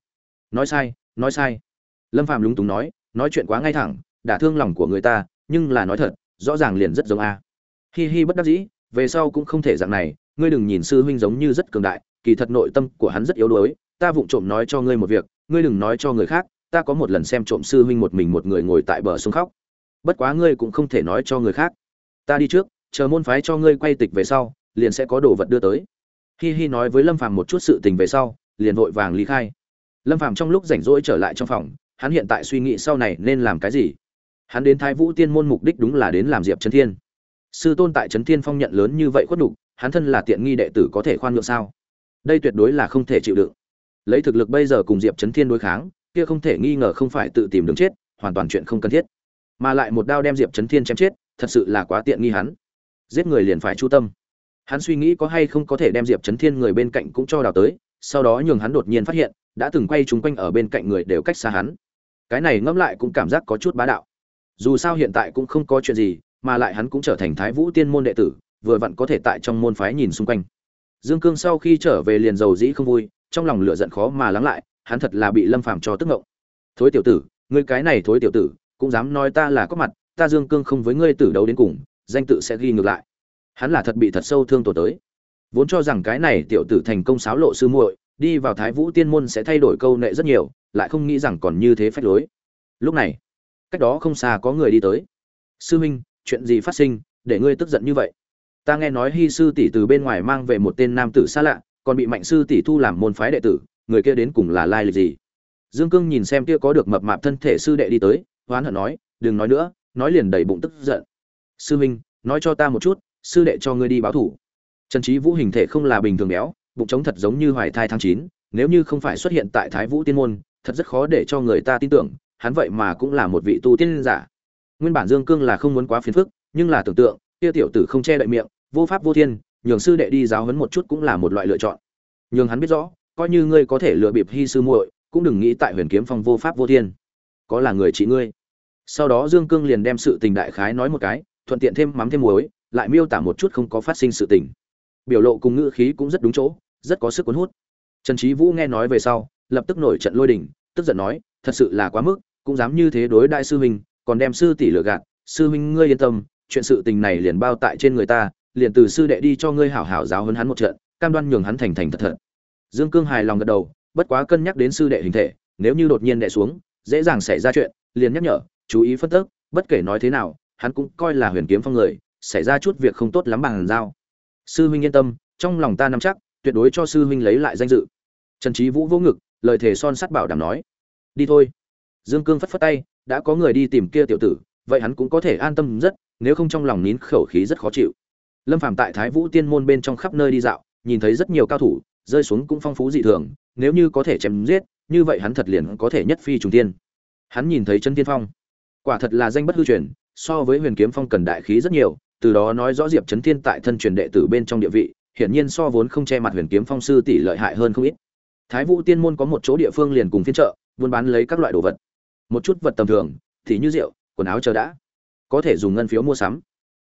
Nói sai nói sai. Lâm phạm lúng túng nói nói chuyện quá ngay thẳng, đả thương lòng của người ta, nhưng là nói thật, rõ ràng liền rất giống a. Hi hi bất đắc dĩ, về sau cũng không thể dạng này, ngươi đừng nhìn sư huynh giống như rất cường đại, kỳ thật nội tâm của hắn rất yếu đuối, ta vụng trộm nói cho ngươi một việc, ngươi đừng nói cho người khác, ta có một lần xem trộm sư huynh một mình một người ngồi tại bờ sông khóc. Bất quá ngươi cũng không thể nói cho người khác. Ta đi trước, chờ môn phái cho ngươi quay tịch về sau liền sẽ có đồ vật đưa tới. Hi hi nói với lâm phàm một chút sự tình về sau, liền vội vàng lý khai. Lâm phàm trong lúc rảnh rỗi trở lại trong phòng, hắn hiện tại suy nghĩ sau này nên làm cái gì. Hắn đến thái vũ tiên môn mục đích đúng là đến làm diệp trấn thiên. Sư tôn tại trấn thiên phong nhận lớn như vậy khuất đục hắn thân là tiện nghi đệ tử có thể khoan nhượng sao? Đây tuyệt đối là không thể chịu đựng. Lấy thực lực bây giờ cùng diệp trấn thiên đối kháng, kia không thể nghi ngờ không phải tự tìm đường chết, hoàn toàn chuyện không cần thiết. Mà lại một đao đem diệp trấn thiên chém chết, thật sự là quá tiện nghi hắn. Giết người liền phải chu tâm hắn suy nghĩ có hay không có thể đem diệp trấn thiên người bên cạnh cũng cho đào tới, sau đó nhường hắn đột nhiên phát hiện, đã từng quay chúng quanh ở bên cạnh người đều cách xa hắn. Cái này ngẫm lại cũng cảm giác có chút bá đạo. Dù sao hiện tại cũng không có chuyện gì, mà lại hắn cũng trở thành thái vũ tiên môn đệ tử, vừa vặn có thể tại trong môn phái nhìn xung quanh. Dương cương sau khi trở về liền giàu dĩ không vui, trong lòng lửa giận khó mà lắng lại, hắn thật là bị lâm phàm cho tức ngộng. Thối tiểu tử, ngươi cái này thối tiểu tử, cũng dám nói ta là có mặt, ta dương cương không với ngươi tử đấu đến cùng, danh tự sẽ ghi ngược lại hắn là thật bị thật sâu thương tổ tới. Vốn cho rằng cái này tiểu tử thành công sáo lộ sư muội, đi vào thái vũ tiên môn sẽ thay đổi câu nệ rất nhiều, lại không nghĩ rằng còn như thế phách lối. Lúc này, cách đó không xa có người đi tới. Sư huynh chuyện gì phát sinh, để ngươi tức giận như vậy? Ta nghe nói hy sư tỷ từ bên ngoài mang về một tên nam tử xa lạ, còn bị mạnh sư tỷ thu làm môn phái đệ tử, người kia đến cùng là lai lịch gì? Dương cương nhìn xem kia có được mập mạp thân thể sư đệ đi tới, hoán hận nói, đừng nói nữa, nói liền đầy bụng tức giận. Sư huynh nói cho ta một chút sư đệ cho ngươi đi báo thủ. Trần trí vũ hình thể không là bình thường béo, bụng trống thật giống như hoài thai tháng chín, nếu như không phải xuất hiện tại thái vũ tiên môn, thật rất khó để cho người ta tin tưởng, hắn vậy mà cũng là một vị tu tiên giả. Nguyên bản dương cương là không muốn quá phiền phức, nhưng là tưởng tượng, kia tiểu tử không che đậy miệng, vô pháp vô thiên, nhường sư đệ đi giáo huấn một chút cũng là một loại lựa chọn. Nhường hắn biết rõ, coi như ngươi có thể lừa bịp hy sư muội, cũng đừng nghĩ tại huyền kiếm phong vô pháp vô thiên. Có là người chị ngươi. Sau đó dương cương liền đem sự tình đại khái nói một cái, thuận tiện thêm mắm thêm muối lại miêu tả một chút không có phát sinh sự tình. Biểu lộ cùng ngữ khí cũng rất đúng chỗ, rất có sức cuốn hút. Trần trí vũ nghe nói về sau, lập tức nổi trận lôi đình, tức giận nói, thật sự là quá mức, cũng dám như thế đối đại sư huynh, còn đem sư tỷ lừa gạt, sư huynh ngươi yên tâm, chuyện sự tình này liền bao tại trên người ta, liền từ sư đệ đi cho ngươi hảo hảo giáo huấn hắn một trận, cam đoan nhường hắn thành thành thật thật. Dương cương hài lòng gật đầu, bất quá cân nhắc đến sư đệ hình thể, nếu như đột nhiên đệ xuống, dễ dàng xảy ra chuyện, liền nhắc nhở, chú ý phân tức, bất kể nói thế nào, hắn cũng coi là huyền kiếm phong người xảy ra chút việc không tốt lắm bằng giao. Sư huynh yên tâm, trong lòng ta nắm chắc, tuyệt đối cho sư huynh lấy lại danh dự. Trần trí vũ vỗ ngực, lời thề son sắt bảo đảm nói. Đi thôi. Dương cương phất phất tay, đã có người đi tìm kia tiểu tử, vậy hắn cũng có thể an tâm rất, nếu không trong lòng nín khẩu khí rất khó chịu. Lâm phàm tại thái vũ tiên môn bên trong khắp nơi đi dạo, nhìn thấy rất nhiều cao thủ, rơi xuống cũng phong phú dị thường, nếu như có thể chém giết, như vậy hắn thật liền có thể nhất phi trùng tiên hắn nhìn thấy chân tiên phong. Quả thật là danh bất hư truyền, so với huyền kiếm phong cần đại khí rất nhiều từ đó nói rõ diệp trấn thiên tại thân truyền đệ tử bên trong địa vị, hiển nhiên so vốn không che mặt huyền kiếm phong sư tỷ lợi hại hơn không ít. Thái vũ tiên môn có một chỗ địa phương liền cùng phiên chợ, buôn bán lấy các loại đồ vật. Một chút vật tầm thường, thì như rượu, quần áo chờ đã. Có thể dùng ngân phiếu mua sắm.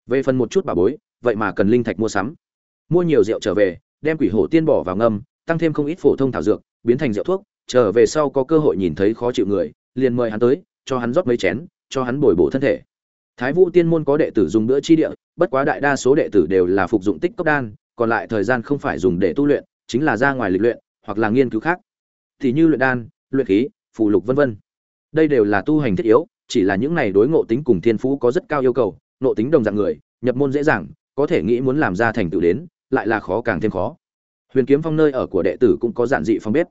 Về phần một chút bà bối, vậy mà cần linh thạch mua sắm. Mua nhiều rượu trở về, đem quỷ hổ tiên bỏ vào ngâm, tăng thêm không ít phổ thông thảo dược, biến thành rượu thuốc, trở về sau có cơ hội nhìn thấy khó chịu người, liền mời hắn tới, cho hắn rót mấy chén, cho hắn bồi bổ thân thể thái vũ tiên môn có đệ tử dùng bữa chi địa, bất quá đại đa số đệ tử đều là phục dụng tích cốc đan, còn lại thời gian không phải dùng để tu luyện, chính là ra ngoài lịch luyện, hoặc là nghiên cứu khác. Thì như luyện đan, luyện khí, phù lục vân vân. Đây đều là tu hành thiết yếu, chỉ là những này đối ngộ tính cùng thiên phú có rất cao yêu cầu, ngộ tính đồng dạng người, nhập môn dễ dàng, có thể nghĩ muốn làm ra thành tựu đến, lại là khó càng thêm khó. Huyền kiếm phong nơi ở của đệ tử cũng có giản dị phong bếp.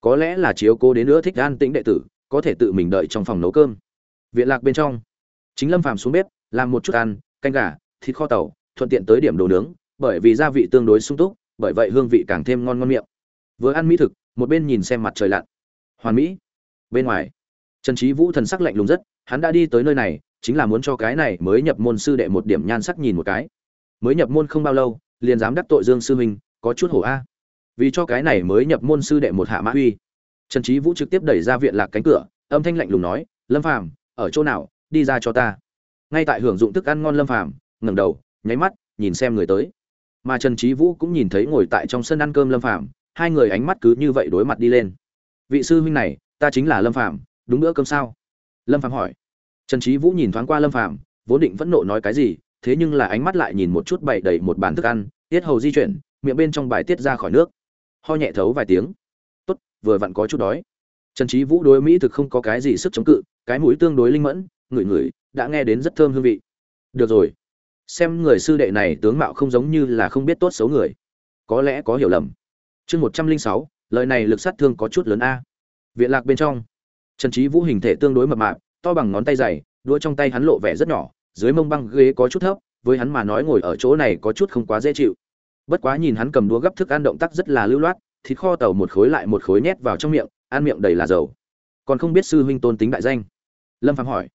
Có lẽ là chiếu cố đến nữa thích an tĩnh đệ tử, có thể tự mình đợi trong phòng nấu cơm. Viện lạc bên trong chính lâm phàm xuống bếp, làm một chút ăn, canh gà, thịt kho tàu, thuận tiện tới điểm đồ nướng, bởi vì gia vị tương đối sung túc, bởi vậy hương vị càng thêm ngon ngon miệng. Vừa ăn mỹ thực, một bên nhìn xem mặt trời lặn. Hoàn mỹ. Bên ngoài, trần trí vũ thần sắc lạnh lùng rất, hắn đã đi tới nơi này, chính là muốn cho cái này mới nhập môn sư đệ một điểm nhan sắc nhìn một cái. Mới nhập môn không bao lâu, liền dám đắc tội dương sư huynh có chút hổ a. Vì cho cái này mới nhập môn sư đệ một hạ mã uy. Trần trí vũ trực tiếp đẩy ra viện lạc cánh cửa, âm thanh lạnh lùng nói, lâm phàm, ở chỗ nào? Đi ra cho ta. Ngay tại hưởng dụng thức ăn ngon lâm phàm, ngẩng đầu, nháy mắt, nhìn xem người tới. Mà trần trí vũ cũng nhìn thấy ngồi tại trong sân ăn cơm lâm phàm, hai người ánh mắt cứ như vậy đối mặt đi lên. Vị sư huynh này, ta chính là lâm phàm, đúng bữa cơm sao? Lâm phàm hỏi. Trần trí vũ nhìn thoáng qua lâm phàm, vốn định vẫn nộ nói cái gì, thế nhưng là ánh mắt lại nhìn một chút bày đầy một bàn thức ăn, tiết hầu di chuyển, miệng bên trong bài tiết ra khỏi nước. Ho nhẹ thấu vài tiếng. Tốt, vừa vặn có chút đói. Trần trí vũ đối mỹ thực không có cái gì sức chống cự, cái mũi tương đối linh mẫn ngửi ngửi, đã nghe đến rất thơm hương vị. Được rồi. Xem người sư đệ này tướng mạo không giống như là không biết tốt xấu người. Có lẽ có hiểu lầm. Chương một trăm linh sáu, lời này lực sát thương có chút lớn a. Viện lạc bên trong. Trần trí vũ hình thể tương đối mập mạp, to bằng ngón tay dày, đũa trong tay hắn lộ vẻ rất nhỏ, dưới mông băng ghế có chút thấp, với hắn mà nói ngồi ở chỗ này có chút không quá dễ chịu. Bất quá nhìn hắn cầm đũa gấp thức ăn động tác rất là lưu loát, thịt kho tàu một khối lại một khối nhét vào trong miệng, ăn miệng đầy là dầu. Còn không biết sư huynh tôn tính đại danh. Lâm phạm hỏi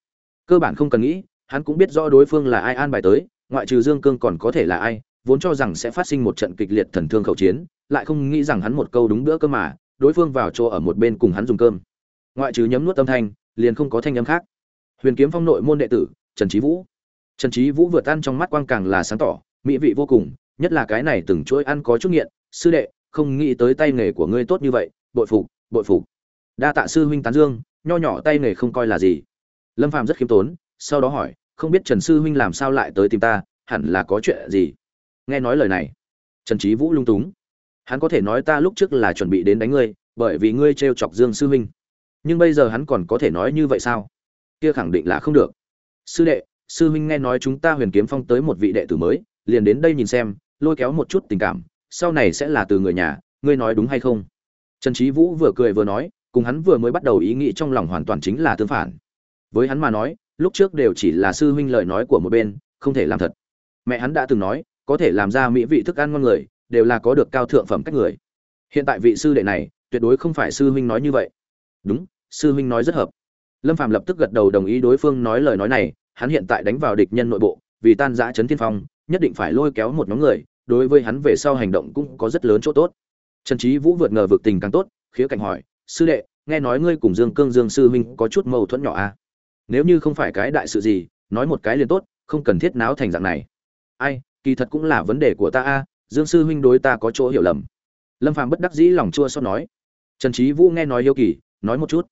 cơ bản không cần nghĩ, hắn cũng biết rõ đối phương là ai an bài tới, ngoại trừ dương cương còn có thể là ai, vốn cho rằng sẽ phát sinh một trận kịch liệt thần thương khẩu chiến, lại không nghĩ rằng hắn một câu đúng bữa cơ mà, đối phương vào chỗ ở một bên cùng hắn dùng cơm. Ngoại trừ nhấm nuốt âm thanh, liền không có thanh âm khác. Huyền kiếm phong nội môn đệ tử, trần trí vũ. Trần trí vũ vừa ăn trong mắt quang càng là sáng tỏ, mỹ vị vô cùng, nhất là cái này từng chuỗi ăn có chút nghiện, sư đệ, không nghĩ tới tay nghề của ngươi tốt như vậy, bội phục bội phục. Đa tạ sư huynh tán dương, nho nhỏ tay nghề không coi là gì lâm phàm rất khiêm tốn, sau đó hỏi, không biết trần sư huynh làm sao lại tới tìm ta, hẳn là có chuyện gì? Nghe nói lời này, trần trí vũ lung túng. Hắn có thể nói ta lúc trước là chuẩn bị đến đánh ngươi, bởi vì ngươi trêu chọc dương sư huynh. Nhưng bây giờ hắn còn có thể nói như vậy sao? Kia khẳng định là không được. Sư đệ, sư huynh nghe nói chúng ta huyền kiếm phong tới một vị đệ tử mới, liền đến đây nhìn xem, lôi kéo một chút tình cảm, sau này sẽ là từ người nhà, ngươi nói đúng hay không? Trần trí vũ vừa cười vừa nói, cùng hắn vừa mới bắt đầu ý nghĩ trong lòng hoàn toàn chính là tương phản với hắn mà nói, lúc trước đều chỉ là sư huynh lời nói của một bên, không thể làm thật. Mẹ hắn đã từng nói, có thể làm ra mỹ vị thức ăn ngon người, đều là có được cao thượng phẩm cách người. Hiện tại vị sư đệ này, tuyệt đối không phải sư huynh nói như vậy. Đúng, sư huynh nói rất hợp. Lâm phạm lập tức gật đầu đồng ý đối phương nói lời nói này, hắn hiện tại đánh vào địch nhân nội bộ, vì tan giã trấn thiên phong, nhất định phải lôi kéo một nhóm người, đối với hắn về sau hành động cũng có rất lớn chỗ tốt. Trần trí vũ vượt ngờ vực tình càng tốt, khía cạnh hỏi, sư đệ, nghe nói ngươi cùng dương cương dương sư huynh có chút mâu thuẫn nhỏ à? Nếu như không phải cái đại sự gì, nói một cái liền tốt, không cần thiết náo thành dạng này. Ai, kỳ thật cũng là vấn đề của ta a, dương sư huynh đối ta có chỗ hiểu lầm. Lâm phàm bất đắc dĩ lòng chua xót nói. Trần trí vũ nghe nói yêu kỳ, nói một chút.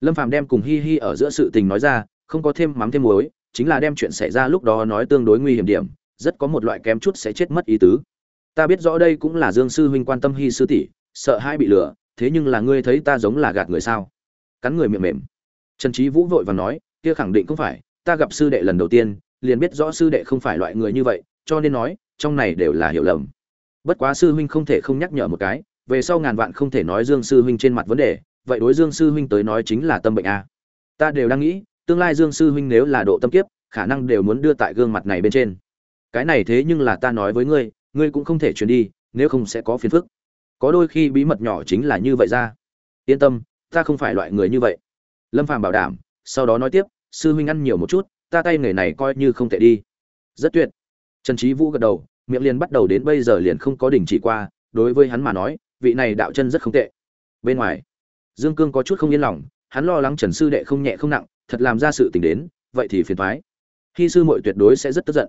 Lâm phàm đem cùng hi hi ở giữa sự tình nói ra, không có thêm mắm thêm muối, chính là đem chuyện xảy ra lúc đó nói tương đối nguy hiểm điểm, rất có một loại kém chút sẽ chết mất ý tứ. Ta biết rõ đây cũng là dương sư huynh quan tâm hi sư tỷ, sợ hai bị lừa, thế nhưng là ngươi thấy ta giống là gạt người sao? Cắn người miệng mềm. Trần trí vũ vội vàng nói kia khẳng định không phải, ta gặp sư đệ lần đầu tiên, liền biết rõ sư đệ không phải loại người như vậy, cho nên nói, trong này đều là hiểu lầm. Bất quá sư huynh không thể không nhắc nhở một cái, về sau ngàn vạn không thể nói dương sư huynh trên mặt vấn đề, vậy đối dương sư huynh tới nói chính là tâm bệnh a. Ta đều đang nghĩ, tương lai dương sư huynh nếu là độ tâm kiếp, khả năng đều muốn đưa tại gương mặt này bên trên. Cái này thế nhưng là ta nói với ngươi ngươi cũng không thể chuyển đi, nếu không sẽ có phiền phức. Có đôi khi bí mật nhỏ chính là như vậy ra. Yên tâm, ta không phải loại người như vậy. Lâm phàm bảo đảm sau đó nói tiếp, sư huynh ăn nhiều một chút, ta tay nghề này coi như không tệ đi. Rất tuyệt. Trần trí vũ gật đầu, miệng liền bắt đầu đến bây giờ liền không có đình chỉ qua, đối với hắn mà nói, vị này đạo chân rất không tệ. Bên ngoài, dương cương có chút không yên lòng, hắn lo lắng trần sư đệ không nhẹ không nặng, thật làm ra sự tình đến, vậy thì phiền thoái khi sư muội tuyệt đối sẽ rất tức giận.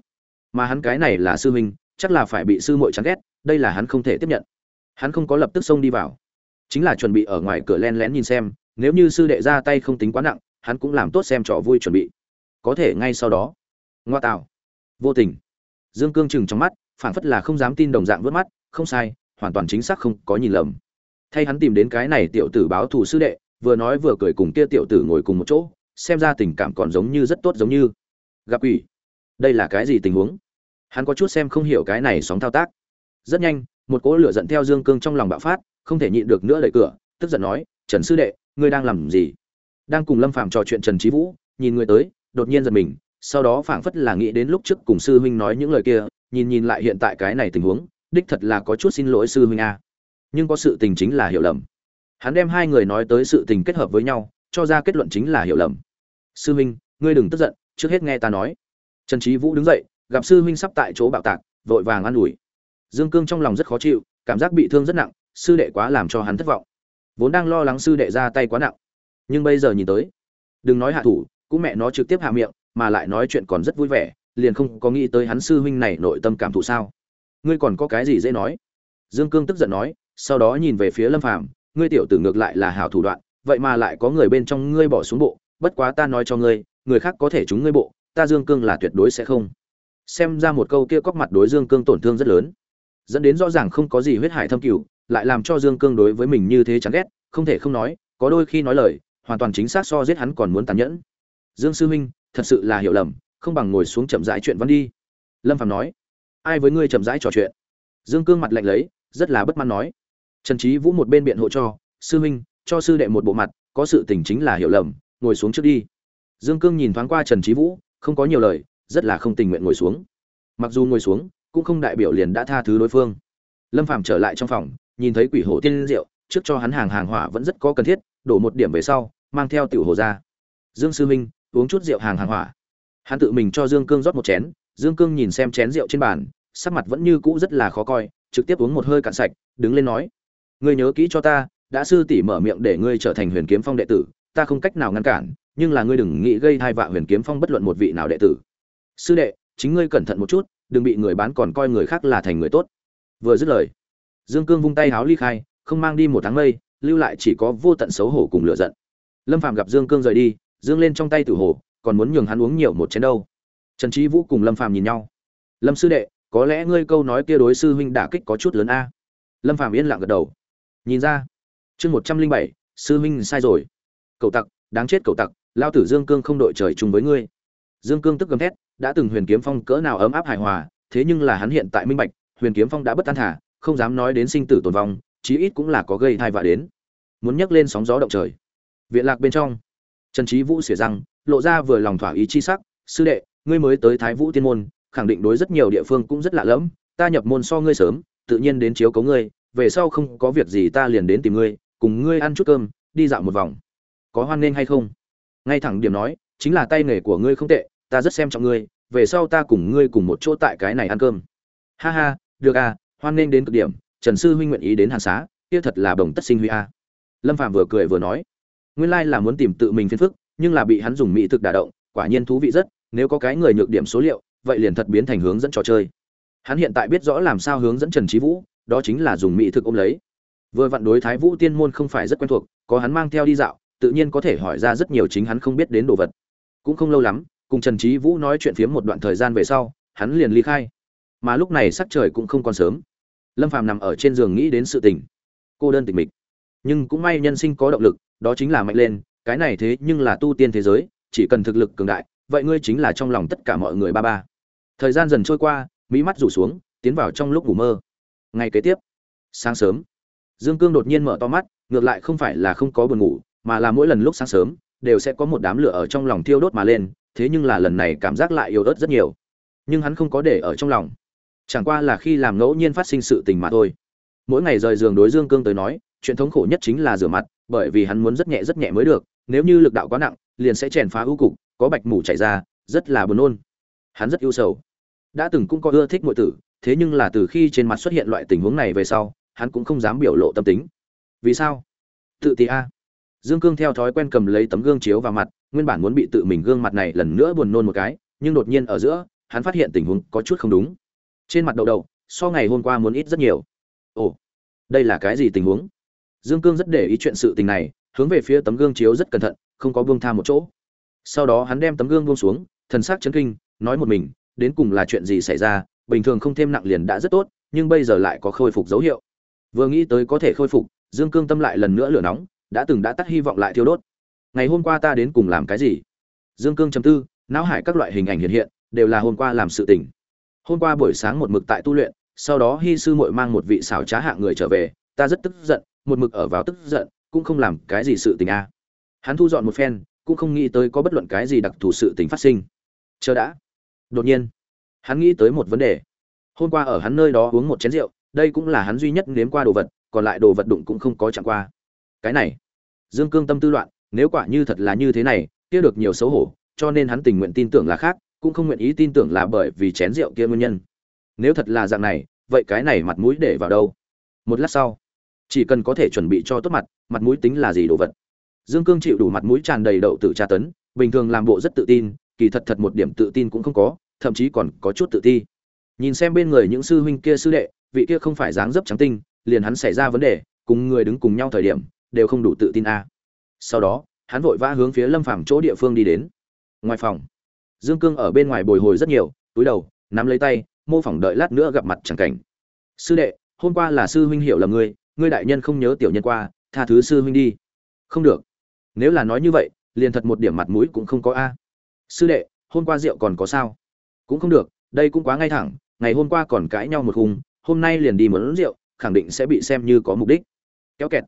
Mà hắn cái này là sư huynh, chắc là phải bị sư muội chán ghét, đây là hắn không thể tiếp nhận. Hắn không có lập tức xông đi vào. Chính là chuẩn bị ở ngoài cửa len lén nhìn xem, nếu như sư đệ ra tay không tính quá nặng hắn cũng làm tốt xem trò vui chuẩn bị. Có thể ngay sau đó. Ngoa tạo. Vô tình. Dương cương chừng trong mắt, phảng phất là không dám tin đồng dạng vớt mắt, không sai, hoàn toàn chính xác không có nhìn lầm. Thay hắn tìm đến cái này tiểu tử báo thù sư đệ, vừa nói vừa cười cùng kia tiểu tử ngồi cùng một chỗ, xem ra tình cảm còn giống như rất tốt giống như. Gặp quỷ. Đây là cái gì tình huống? Hắn có chút xem không hiểu cái này sóng thao tác. Rất nhanh, một cỗ lửa giận theo dương cương trong lòng bạo phát, không thể nhịn được nữa đẩy cửa, tức giận nói, trần sư đệ, ngươi đang làm gì? Đang cùng lâm phàm trò chuyện trần trí vũ, nhìn người tới, đột nhiên giật mình, sau đó phảng phất là nghĩ đến lúc trước cùng sư huynh nói những lời kia, nhìn nhìn lại hiện tại cái này tình huống, đích thật là có chút xin lỗi sư huynh a. Nhưng có sự tình chính là hiểu lầm. Hắn đem hai người nói tới sự tình kết hợp với nhau, cho ra kết luận chính là hiểu lầm. Sư huynh, ngươi đừng tức giận, trước hết nghe ta nói. Trần trí vũ đứng dậy, gặp sư huynh sắp tại chỗ bạo tạc, vội vàng an ủi. Dương cương trong lòng rất khó chịu, cảm giác bị thương rất nặng, sư đệ quá làm cho hắn thất vọng. Vốn đang lo lắng sư đệ ra tay quá nặng nhưng bây giờ nhìn tới, đừng nói hạ thủ, cũng mẹ nó trực tiếp hạ miệng, mà lại nói chuyện còn rất vui vẻ, liền không có nghĩ tới hắn sư huynh này nội tâm cảm thụ sao. Ngươi còn có cái gì dễ nói? Dương cương tức giận nói, sau đó nhìn về phía lâm phàm, ngươi tiểu tử ngược lại là hảo thủ đoạn, vậy mà lại có người bên trong ngươi bỏ xuống bộ, bất quá ta nói cho ngươi, người khác có thể trúng ngươi bộ, ta dương cương là tuyệt đối sẽ không. Xem ra một câu kia cóc mặt đối dương cương tổn thương rất lớn, dẫn đến rõ ràng không có gì huyết hải thâm cửu lại làm cho dương cương đối với mình như thế chán ghét, không thể không nói, có đôi khi nói lời hoàn toàn chính xác so giết hắn còn muốn tàn nhẫn. Dương sư huynh thật sự là hiểu lầm, không bằng ngồi xuống chậm rãi chuyện văn đi. Lâm phạm nói, ai với ngươi chậm rãi trò chuyện? Dương cương mặt lạnh lấy, rất là bất mãn nói. Trần trí vũ một bên biện hộ cho, sư huynh cho sư đệ một bộ mặt, có sự tình chính là hiểu lầm, ngồi xuống trước đi. Dương cương nhìn thoáng qua trần trí vũ, không có nhiều lời, rất là không tình nguyện ngồi xuống. Mặc dù ngồi xuống, cũng không đại biểu liền đã tha thứ đối phương. Lâm phạm trở lại trong phòng, nhìn thấy quỷ hổ tiên rượu, trước cho hắn hàng hàng hỏa vẫn rất có cần thiết đổ một điểm về sau, mang theo tiểu hồ ra. Dương sư minh, uống chút rượu hàng hàng hỏa. Hắn tự mình cho dương cương rót một chén, dương cương nhìn xem chén rượu trên bàn, sắc mặt vẫn như cũ rất là khó coi, trực tiếp uống một hơi cạn sạch, đứng lên nói, ngươi nhớ kỹ cho ta, đã sư tỷ mở miệng để ngươi trở thành huyền kiếm phong đệ tử, ta không cách nào ngăn cản, nhưng là ngươi đừng nghĩ gây thai vạ huyền kiếm phong bất luận một vị nào đệ tử. Sư đệ, chính ngươi cẩn thận một chút, đừng bị người bán còn coi người khác là thành người tốt. Vừa dứt lời, dương cương vung tay háo ly khai, không mang đi một tháng mây lưu lại chỉ có vô tận xấu hổ cùng lửa giận. Lâm phạm gặp dương cương rời đi dương lên trong tay tử hổ, còn muốn nhường hắn uống nhiều một chén đâu. Trần Chí vũ cùng lâm phạm nhìn nhau. Lâm sư đệ có lẽ ngươi câu nói kia đối sư huynh đả kích có chút lớn a. Lâm phạm yên lặng gật đầu. Nhìn ra. Chương một trăm linh bảy sư huynh sai rồi. Cậu tặc đáng chết cậu tặc lao tử dương cương không đội trời chung với ngươi. Dương cương tức gầm thét đã từng huyền kiếm phong cỡ nào ấm áp hài hòa thế nhưng là hắn hiện tại minh bạch huyền kiếm phong đã bất an thả không dám nói đến sinh tử tồn vong chí ít cũng là có gây thai vạ đến. Muốn nhấc lên sóng gió động trời. Viện lạc bên trong. Trần trí vũ xỉa răng, lộ ra vừa lòng thỏa ý chi sắc, sư đệ, ngươi mới tới thái vũ tiên môn, khẳng định đối rất nhiều địa phương cũng rất lạ lẫm, ta nhập môn so ngươi sớm, tự nhiên đến chiếu cấu ngươi, về sau không có việc gì ta liền đến tìm ngươi, cùng ngươi ăn chút cơm, đi dạo một vòng. Có hoan nghênh hay không? Ngay thẳng điểm nói, chính là tay nghề của ngươi không tệ, ta rất xem trọng ngươi, về sau ta cùng ngươi cùng một chỗ tại cái này ăn cơm. Ha ha, được à hoan nghênh đến cực điểm trần sư huynh nguyện ý đến hàn xá, kia thật là bồng tất sinh huy a. Lâm phạm vừa cười vừa nói, nguyên lai là muốn tìm tự mình phiền phức, nhưng là bị hắn dùng mỹ thực đả động, quả nhiên thú vị rất, nếu có cái người nhược điểm số liệu, vậy liền thật biến thành hướng dẫn trò chơi. Hắn hiện tại biết rõ làm sao hướng dẫn trần trí vũ, đó chính là dùng mỹ thực ôm lấy. Vừa vặn đối thái vũ tiên môn không phải rất quen thuộc, có hắn mang theo đi dạo, tự nhiên có thể hỏi ra rất nhiều chính hắn không biết đến đồ vật. Cũng không lâu lắm, cùng trần trí vũ nói chuyện phiếm một đoạn thời gian về sau, hắn liền ly khai. Mà lúc này sắc trời cũng không còn sớm lâm phàm nằm ở trên giường nghĩ đến sự tình. Cô đơn tịch mịch. Nhưng cũng may nhân sinh có động lực, đó chính là mạnh lên, cái này thế nhưng là tu tiên thế giới, chỉ cần thực lực cường đại, vậy ngươi chính là trong lòng tất cả mọi người ba ba. Thời gian dần trôi qua, mỹ mắt rủ xuống, tiến vào trong lúc ngủ mơ. Ngày kế tiếp, sáng sớm, dương cương đột nhiên mở to mắt, ngược lại không phải là không có buồn ngủ, mà là mỗi lần lúc sáng sớm, đều sẽ có một đám lửa ở trong lòng thiêu đốt mà lên, thế nhưng là lần này cảm giác lại yếu ớt rất nhiều. Nhưng hắn không có để ở trong lòng chẳng qua là khi làm ngẫu nhiên phát sinh sự tình mà thôi. Mỗi ngày rời giường đối dương cương tới nói, chuyện thống khổ nhất chính là rửa mặt, bởi vì hắn muốn rất nhẹ rất nhẹ mới được, nếu như lực đạo quá nặng, liền sẽ chèn phá ưu cục, có bạch mủ chảy ra, rất là buồn nôn. Hắn rất yêu sầu. Đã từng cũng có ưa thích mọi tử, thế nhưng là từ khi trên mặt xuất hiện loại tình huống này về sau, hắn cũng không dám biểu lộ tâm tính. Vì sao? Tự ti a. Dương cương theo thói quen cầm lấy tấm gương chiếu vào mặt, nguyên bản muốn bị tự mình gương mặt này lần nữa buồn nôn một cái, nhưng đột nhiên ở giữa, hắn phát hiện tình huống có chút không đúng trên mặt đầu đầu so ngày hôm qua muốn ít rất nhiều. Ồ, đây là cái gì tình huống? Dương cương rất để ý chuyện sự tình này, hướng về phía tấm gương chiếu rất cẩn thận, không có buông tha một chỗ. Sau đó hắn đem tấm gương buông xuống, thần sắc chấn kinh, nói một mình, đến cùng là chuyện gì xảy ra, bình thường không thêm nặng liền đã rất tốt, nhưng bây giờ lại có khôi phục dấu hiệu. Vừa nghĩ tới có thể khôi phục, dương cương tâm lại lần nữa lửa nóng, đã từng đã tắt hy vọng lại thiêu đốt. Ngày hôm qua ta đến cùng làm cái gì? Dương cương chấm tư, não hải các loại hình ảnh hiện hiện, đều là hôm qua làm sự tình hôm qua buổi sáng một mực tại tu luyện, sau đó hy sư muội mang một vị xảo trá hạng người trở về, ta rất tức giận, một mực ở vào tức giận, cũng không làm cái gì sự tình a. Hắn thu dọn một phen, cũng không nghĩ tới có bất luận cái gì đặc thù sự tình phát sinh. Chờ đã. Đột nhiên, hắn nghĩ tới một vấn đề. Hôm qua ở hắn nơi đó uống một chén rượu, đây cũng là hắn duy nhất nếm qua đồ vật, còn lại đồ vật đụng cũng không có chẳng qua. Cái này, dương cương tâm tư loạn, nếu quả như thật là như thế này, kia được nhiều xấu hổ, cho nên hắn tình nguyện tin tưởng là khác cũng không nguyện ý tin tưởng là bởi vì chén rượu kia nguyên nhân. Nếu thật là dạng này, vậy cái này mặt mũi để vào đâu? Một lát sau, chỉ cần có thể chuẩn bị cho tốt mặt mặt mũi tính là gì đồ vật? Dương cương chịu đủ mặt mũi tràn đầy đậu tự tra tấn, bình thường làm bộ rất tự tin, kỳ thật thật một điểm tự tin cũng không có, thậm chí còn có chút tự ti. Nhìn xem bên người những sư huynh kia sư đệ, vị kia không phải dáng dấp trắng tinh, liền hắn xảy ra vấn đề, cùng người đứng cùng nhau thời điểm, đều không đủ tự tin a. Sau đó, hắn vội vã hướng phía lâm phàm chỗ địa phương đi đến. Ngoài phòng dương cương ở bên ngoài bồi hồi rất nhiều, túi đầu, nắm lấy tay, mô phỏng đợi lát nữa gặp mặt chẳng cảnh. Sư đệ, hôm qua là sư huynh hiểu là ngươi ngươi đại nhân không nhớ tiểu nhân qua, tha thứ sư huynh đi. Không được. Nếu là nói như vậy, liền thật một điểm mặt mũi cũng không có a. Sư đệ, hôm qua rượu còn có sao? Cũng không được, đây cũng quá ngay thẳng, ngày hôm qua còn cãi nhau một khung hôm nay liền đi mớn rượu, khẳng định sẽ bị xem như có mục đích. Kéo kẹt.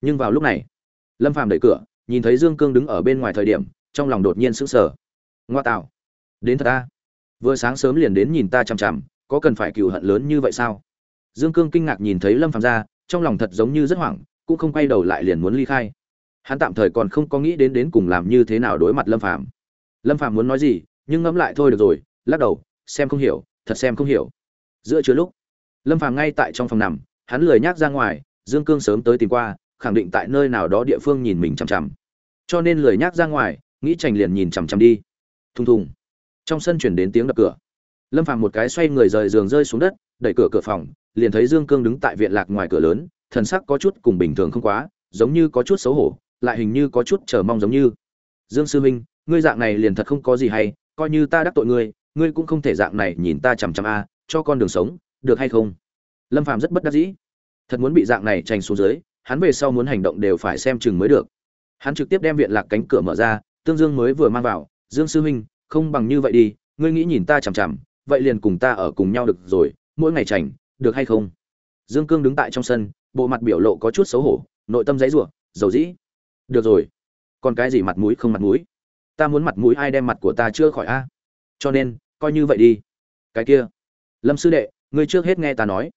Nhưng vào lúc này, lâm phàm đẩy cửa, nhìn thấy dương cương đứng ở bên ngoài thời điểm, trong lòng đột nhiên sững sờ. Ngoa tạo đến thật ta vừa sáng sớm liền đến nhìn ta chằm chằm, có cần phải cừu hận lớn như vậy sao? Dương cương kinh ngạc nhìn thấy lâm phàm ra, trong lòng thật giống như rất hoảng, cũng không quay đầu lại liền muốn ly khai. Hắn tạm thời còn không có nghĩ đến đến cùng làm như thế nào đối mặt lâm phàm. Lâm phàm muốn nói gì, nhưng ngẫm lại thôi được rồi, lắc đầu, xem không hiểu, thật xem không hiểu. Giữa chứa lúc, lâm phàm ngay tại trong phòng nằm, hắn lười nhác ra ngoài, dương cương sớm tới tìm qua, khẳng định tại nơi nào đó địa phương nhìn mình chằm chằm. Cho nên lười nhác ra ngoài, nghĩ chành liền nhìn chằm chằm đi. Thùng thùng trong sân chuyển đến tiếng đập cửa. Lâm phàm một cái xoay người rời giường rơi xuống đất, đẩy cửa cửa phòng, liền thấy dương cương đứng tại viện lạc ngoài cửa lớn, thần sắc có chút cùng bình thường không quá, giống như có chút xấu hổ, lại hình như có chút chờ mong giống như. Dương sư huynh ngươi dạng này liền thật không có gì hay, coi như ta đắc tội ngươi ngươi cũng không thể dạng này nhìn ta chằm chằm a, cho con đường sống, được hay không? Lâm phàm rất bất đắc dĩ. Thật muốn bị dạng này tranh xuống dưới, hắn về sau muốn hành động đều phải xem chừng mới được. Hắn trực tiếp đem viện lạc cánh cửa mở ra, tương dương mới vừa mang vào, dương sư huynh không bằng như vậy đi, ngươi nghĩ nhìn ta chằm chằm, vậy liền cùng ta ở cùng nhau được rồi, mỗi ngày chảnh, được hay không? Dương cương đứng tại trong sân, bộ mặt biểu lộ có chút xấu hổ, nội tâm dãy rủa, dầu dĩ. Được rồi. Còn cái gì mặt mũi không mặt mũi? Ta muốn mặt mũi ai đem mặt của ta chưa khỏi a? Cho nên, coi như vậy đi. Cái kia. Lâm sư đệ, ngươi trước hết nghe ta nói.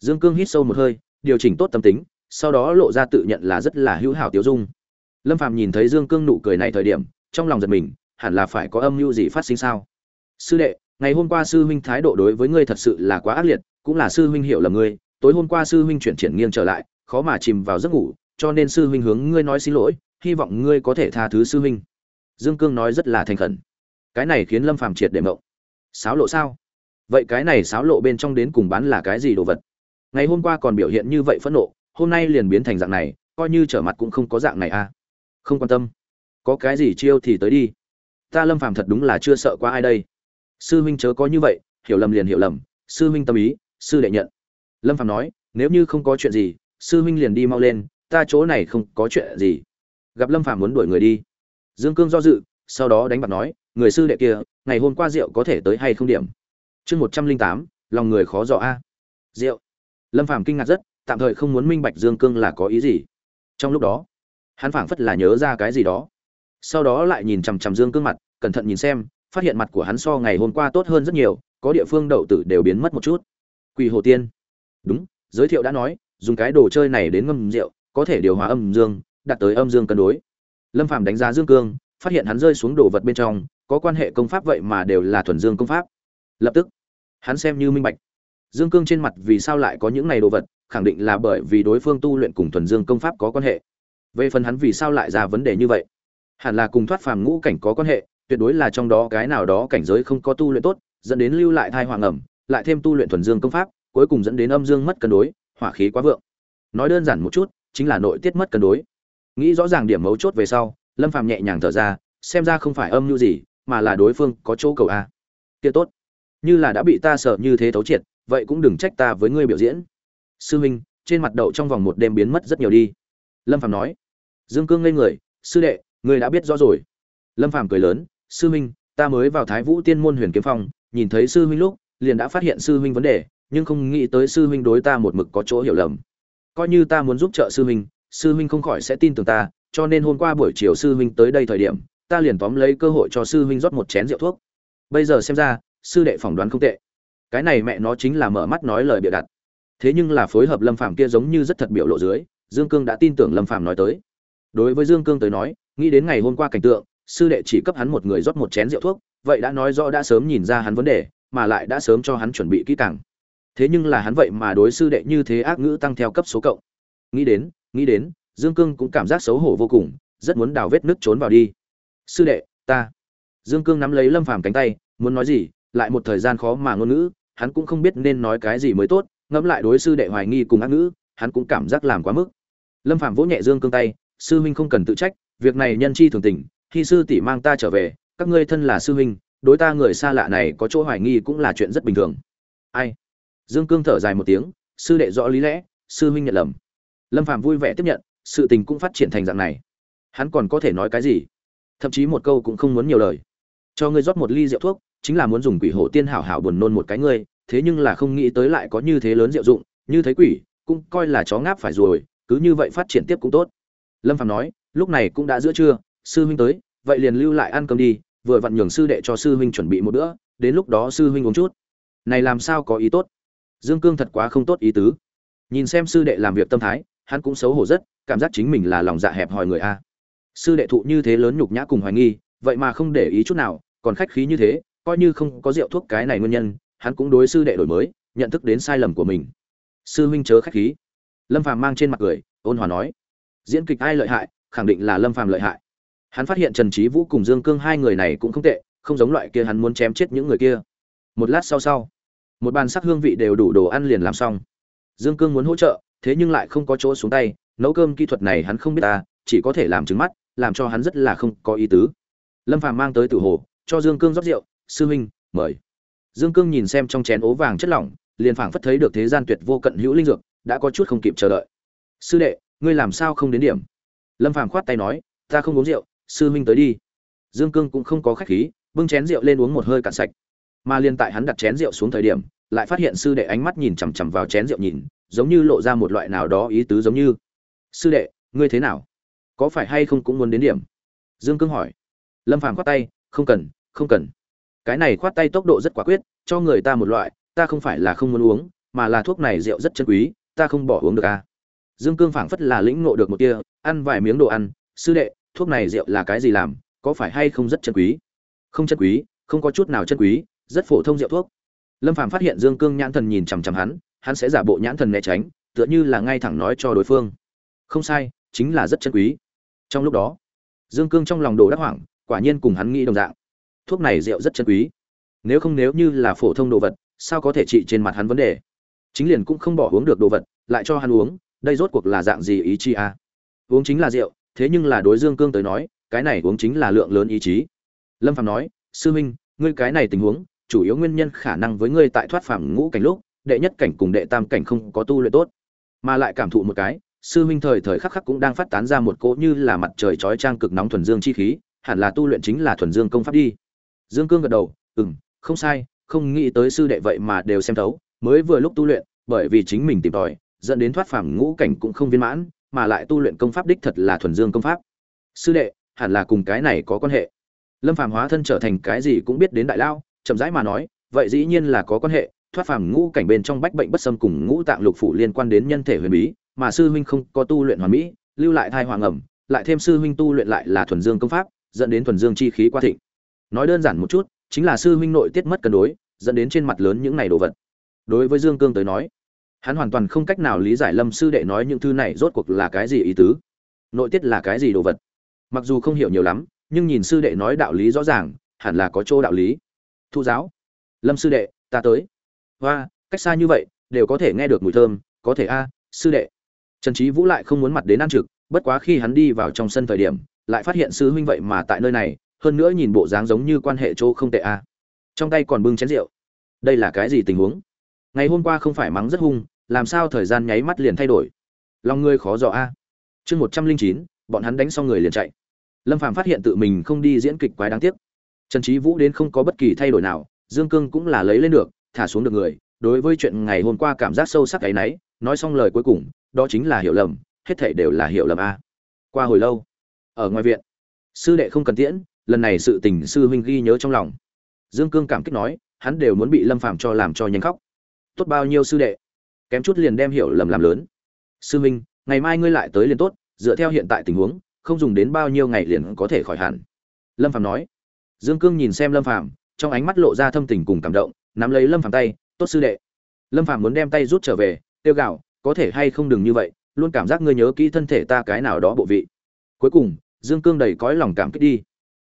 Dương cương hít sâu một hơi, điều chỉnh tốt tâm tính, sau đó lộ ra tự nhận là rất là hữu hảo tiêu dung. Lâm phàm nhìn thấy dương cương nụ cười này thời điểm, trong lòng giật mình hẳn là phải có âm mưu gì phát sinh sao? Sư đệ, ngày hôm qua sư huynh thái độ đối với ngươi thật sự là quá ác liệt, cũng là sư huynh hiểu là ngươi. Tối hôm qua sư huynh chuyển triển nghiêng trở lại, khó mà chìm vào giấc ngủ, cho nên sư huynh hướng ngươi nói xin lỗi, hy vọng ngươi có thể tha thứ sư huynh. Dương cương nói rất là thành khẩn. Cái này khiến lâm phàm triệt để mộng. Sáo lộ sao? Vậy cái này sáo lộ bên trong đến cùng bán là cái gì đồ vật? Ngày hôm qua còn biểu hiện như vậy phẫn nộ, hôm nay liền biến thành dạng này, coi như trở mặt cũng không có dạng này à? Không quan tâm. Có cái gì chiêu thì tới đi ta lâm phàm thật đúng là chưa sợ qua ai đây. Sư huynh chớ có như vậy, hiểu lầm liền hiểu lầm, sư huynh tâm ý, sư đệ nhận. Lâm phàm nói, nếu như không có chuyện gì, sư huynh liền đi mau lên, ta chỗ này không có chuyện gì. Gặp lâm phàm muốn đuổi người đi. Dương cương do dự, sau đó đánh bạc nói, người sư đệ kia, ngày hôm qua rượu có thể tới hay không điểm? Chương một trăm linh tám, lòng người khó dò a. Rượu. Lâm phàm kinh ngạc rất, tạm thời không muốn minh bạch dương cương là có ý gì. Trong lúc đó, hắn phảng phất là nhớ ra cái gì đó sau đó lại nhìn chằm chằm dương cương mặt, cẩn thận nhìn xem, phát hiện mặt của hắn so ngày hôm qua tốt hơn rất nhiều, có địa phương đậu tử đều biến mất một chút. Quỳ hồ tiên. Đúng, giới thiệu đã nói, dùng cái đồ chơi này đến ngâm rượu, có thể điều hòa âm dương, đạt tới âm dương cân đối. Lâm phàm đánh giá dương cương, phát hiện hắn rơi xuống đồ vật bên trong, có quan hệ công pháp vậy mà đều là thuần dương công pháp. Lập tức, hắn xem như minh bạch. Dương cương trên mặt vì sao lại có những này đồ vật, khẳng định là bởi vì đối phương tu luyện cùng thuần dương công pháp có quan hệ. Về phần hắn vì sao lại ra vấn đề như vậy? Hẳn là cùng thoát phàm ngũ cảnh có quan hệ, tuyệt đối là trong đó cái nào đó cảnh giới không có tu luyện tốt, dẫn đến lưu lại thai hoàng ẩm, lại thêm tu luyện thuần dương công pháp, cuối cùng dẫn đến âm dương mất cân đối, hỏa khí quá vượng. Nói đơn giản một chút, chính là nội tiết mất cân đối. Nghĩ rõ ràng điểm mấu chốt về sau, lâm phàm nhẹ nhàng thở ra, xem ra không phải âm mưu gì, mà là đối phương có chỗ cầu a. Kia tốt. Như là đã bị ta sợ như thế thấu triệt, vậy cũng đừng trách ta với ngươi biểu diễn. Sư huynh trên mặt đậu trong vòng một đêm biến mất rất nhiều đi. Lâm phàm nói. Dương cương ngây người, sư đệ ngươi đã biết rõ rồi. Lâm phàm cười lớn, sư huynh ta mới vào thái vũ tiên môn huyền kiếm phong, nhìn thấy sư huynh lúc, liền đã phát hiện sư huynh vấn đề, nhưng không nghĩ tới sư huynh đối ta một mực có chỗ hiểu lầm. Coi như ta muốn giúp trợ sư huynh sư huynh không khỏi sẽ tin tưởng ta, cho nên hôm qua buổi chiều sư huynh tới đây thời điểm, ta liền tóm lấy cơ hội cho sư huynh rót một chén rượu thuốc. Bây giờ xem ra, sư đệ phỏng đoán không tệ. Cái này mẹ nó chính là mở mắt nói lời bịa đặt. Thế nhưng là phối hợp lâm phàm kia giống như rất thật biểu lộ dưới, dương cương đã tin tưởng lâm phàm nói tới. Đối với dương cương tới nói nghĩ đến ngày hôm qua cảnh tượng, sư đệ chỉ cấp hắn một người rót một chén rượu thuốc, vậy đã nói rõ đã sớm nhìn ra hắn vấn đề, mà lại đã sớm cho hắn chuẩn bị kỹ càng. Thế nhưng là hắn vậy mà đối sư đệ như thế ác ngữ tăng theo cấp số cộng. Nghĩ đến nghĩ đến, dương cương cũng cảm giác xấu hổ vô cùng, rất muốn đào vết nước trốn vào đi. Sư đệ, ta. Dương cương nắm lấy lâm phàm cánh tay, muốn nói gì, lại một thời gian khó mà ngôn ngữ, hắn cũng không biết nên nói cái gì mới tốt, ngẫm lại đối sư đệ hoài nghi cùng ác ngữ, hắn cũng cảm giác làm quá mức. Lâm phàm vỗ nhẹ dương cương tay, sư huynh không cần tự trách việc này nhân chi thường tình, khi sư tỷ mang ta trở về, các ngươi thân là sư huynh, đối ta người xa lạ này có chỗ hoài nghi cũng là chuyện rất bình thường. Ai? Dương cương thở dài một tiếng, sư đệ rõ lý lẽ, sư huynh nhận lầm. Lâm phạm vui vẻ tiếp nhận, sự tình cũng phát triển thành dạng này. Hắn còn có thể nói cái gì? Thậm chí một câu cũng không muốn nhiều lời. Cho ngươi rót một ly rượu thuốc, chính là muốn dùng quỷ hổ tiên hảo hảo buồn nôn một cái ngươi, thế nhưng là không nghĩ tới lại có như thế lớn diệu dụng, như thấy quỷ, cũng coi là chó ngáp phải rồi, cứ như vậy phát triển tiếp cũng tốt. Lâm phàm nói lúc này cũng đã giữa trưa, sư huynh tới, vậy liền lưu lại ăn cơm đi, vừa vặn nhường sư đệ cho sư huynh chuẩn bị một bữa, đến lúc đó sư huynh uống chút. Này làm sao có ý tốt? Dương cương thật quá không tốt ý tứ. Nhìn xem sư đệ làm việc tâm thái, hắn cũng xấu hổ rất, cảm giác chính mình là lòng dạ hẹp hòi người a. Sư đệ thụ như thế lớn nhục nhã cùng hoài nghi, vậy mà không để ý chút nào, còn khách khí như thế, coi như không có rượu thuốc cái này nguyên nhân, hắn cũng đối sư đệ đổi mới, nhận thức đến sai lầm của mình. Sư huynh chớ khách khí. Lâm phàm mang trên mặt cười, ôn hòa nói, diễn kịch ai lợi hại khẳng định là lâm phàm lợi hại. Hắn phát hiện trần trí vũ cùng dương cương hai người này cũng không tệ, không giống loại kia hắn muốn chém chết những người kia. Một lát sau sau, một bàn sắc hương vị đều đủ đồ ăn liền làm xong. Dương cương muốn hỗ trợ, thế nhưng lại không có chỗ xuống tay, nấu cơm kỹ thuật này hắn không biết ta, chỉ có thể làm trứng mắt, làm cho hắn rất là không có ý tứ. Lâm phàm mang tới tử hồ, cho dương cương rót rượu, sư huynh, mời. Dương cương nhìn xem trong chén ố vàng chất lỏng, liền phảng phất thấy được thế gian tuyệt vô cận hữu linh dược, đã có chút không kịp chờ đợi. Sư đệ, ngươi làm sao không đến điểm? Lâm phàm khoát tay nói, ta không uống rượu, sư huynh tới đi. Dương cương cũng không có khách khí, bưng chén rượu lên uống một hơi cạn sạch. Mà liên tại hắn đặt chén rượu xuống thời điểm, lại phát hiện sư đệ ánh mắt nhìn chằm chằm vào chén rượu nhìn, giống như lộ ra một loại nào đó ý tứ giống như, sư đệ, ngươi thế nào? Có phải hay không cũng muốn đến điểm? Dương cương hỏi. Lâm phàm khoát tay, không cần không cần. Cái này khoát tay tốc độ rất quả quyết, cho người ta một loại, ta không phải là không muốn uống, mà là thuốc này rượu rất chân quý, ta không bỏ uống được à dương cương phảng phất là lĩnh ngộ được một tia, ăn vài miếng đồ ăn, sư đệ, thuốc này rượu là cái gì làm, có phải hay không rất chân quý? Không chân quý, không có chút nào chân quý, rất phổ thông rượu thuốc. Lâm phàm phát hiện dương cương nhãn thần nhìn chằm chằm hắn hắn sẽ giả bộ nhãn thần né tránh, tựa như là ngay thẳng nói cho đối phương. Không sai, chính là rất chân quý. Trong lúc đó, dương cương trong lòng đồ đắc hoảng, quả nhiên cùng hắn nghĩ đồng dạng. Thuốc này rượu rất chân quý. Nếu không nếu như là phổ thông đồ vật, sao có thể trị trên mặt hắn vấn đề? Chính liền cũng không bỏ uống được đồ vật, lại cho hắn uống đây rốt cuộc là dạng gì ý chi à? uống chính là rượu, thế nhưng là đối dương cương tới nói, cái này uống chính là lượng lớn ý chí. Lâm phạm nói, sư huynh, ngươi cái này tình huống, chủ yếu nguyên nhân khả năng với ngươi tại thoát phàm ngũ cảnh lúc, đệ nhất cảnh cùng đệ tam cảnh không có tu luyện tốt. Mà lại cảm thụ một cái, sư huynh thời thời khắc khắc cũng đang phát tán ra một cỗ như là mặt trời chói trang cực nóng thuần dương chi khí, hẳn là tu luyện chính là thuần dương công pháp đi. Dương cương gật đầu, ừm, không sai, không nghĩ tới sư đệ vậy mà đều xem thấu, mới vừa lúc tu luyện, bởi vì chính mình tìm tòi dẫn đến thoát phàm ngũ cảnh cũng không viên mãn, mà lại tu luyện công pháp đích thật là thuần dương công pháp. Sư đệ, hẳn là cùng cái này có quan hệ. Lâm phàm hóa thân trở thành cái gì cũng biết đến đại lao, chậm rãi mà nói, vậy dĩ nhiên là có quan hệ, thoát phàm ngũ cảnh bên trong bách bệnh bất xâm cùng ngũ tạng lục phủ liên quan đến nhân thể huyền bí, mà sư huynh không có tu luyện hoàn mỹ, lưu lại thai hoàng ẩm, lại thêm sư huynh tu luyện lại là thuần dương công pháp, dẫn đến thuần dương chi khí qua thịnh. Nói đơn giản một chút, chính là sư huynh nội tiết mất cân đối, dẫn đến trên mặt lớn những này đồ vật. Đối với dương cương tới nói hắn hoàn toàn không cách nào lý giải lâm sư đệ nói những thứ này rốt cuộc là cái gì ý tứ. Nội tiết là cái gì đồ vật? Mặc dù không hiểu nhiều lắm, nhưng nhìn sư đệ nói đạo lý rõ ràng, hẳn là có chỗ đạo lý. Thu giáo. Lâm sư đệ, ta tới. Và cách xa như vậy, đều có thể nghe được mùi thơm, có thể a, sư đệ. Trần trí vũ lại không muốn mặt đến ăn trực, bất quá khi hắn đi vào trong sân thời điểm, lại phát hiện sư huynh vậy mà tại nơi này, hơn nữa nhìn bộ dáng giống như quan hệ chỗ không tệ a. Trong tay còn bưng chén rượu. Đây là cái gì tình huống? Ngày hôm qua không phải mắng rất hung làm sao thời gian nháy mắt liền thay đổi? Lòng ngươi khó dò a. Chương một trăm linh chín, bọn hắn đánh xong người liền chạy. Lâm phàm phát hiện tự mình không đi diễn kịch quái đáng tiếc. Trần trí vũ đến không có bất kỳ thay đổi nào, dương cương cũng là lấy lên được, thả xuống được người. Đối với chuyện ngày hôm qua cảm giác sâu sắc ấy nấy, nói xong lời cuối cùng, đó chính là hiểu lầm, hết thảy đều là hiểu lầm a. Qua hồi lâu, ở ngoài viện, sư đệ không cần tiễn, lần này sự tình sư huynh ghi nhớ trong lòng. Dương cương cảm kích nói, hắn đều muốn bị lâm phàm cho làm cho nhanh khóc. Tốt bao nhiêu sư đệ? Kém chút liền đem hiểu lầm làm lớn. Sư huynh ngày mai ngươi lại tới liền tốt, dựa theo hiện tại tình huống, không dùng đến bao nhiêu ngày liền có thể khỏi hẳn. Lâm phàm nói. Dương cương nhìn xem lâm phàm, trong ánh mắt lộ ra thâm tình cùng cảm động, nắm lấy lâm phàm tay, tốt sư đệ. Lâm phàm muốn đem tay rút trở về, tiêu gạo, có thể hay không đừng như vậy, luôn cảm giác ngươi nhớ kỹ thân thể ta cái nào đó bộ vị. Cuối cùng, dương cương đầy cõi lòng cảm kích đi.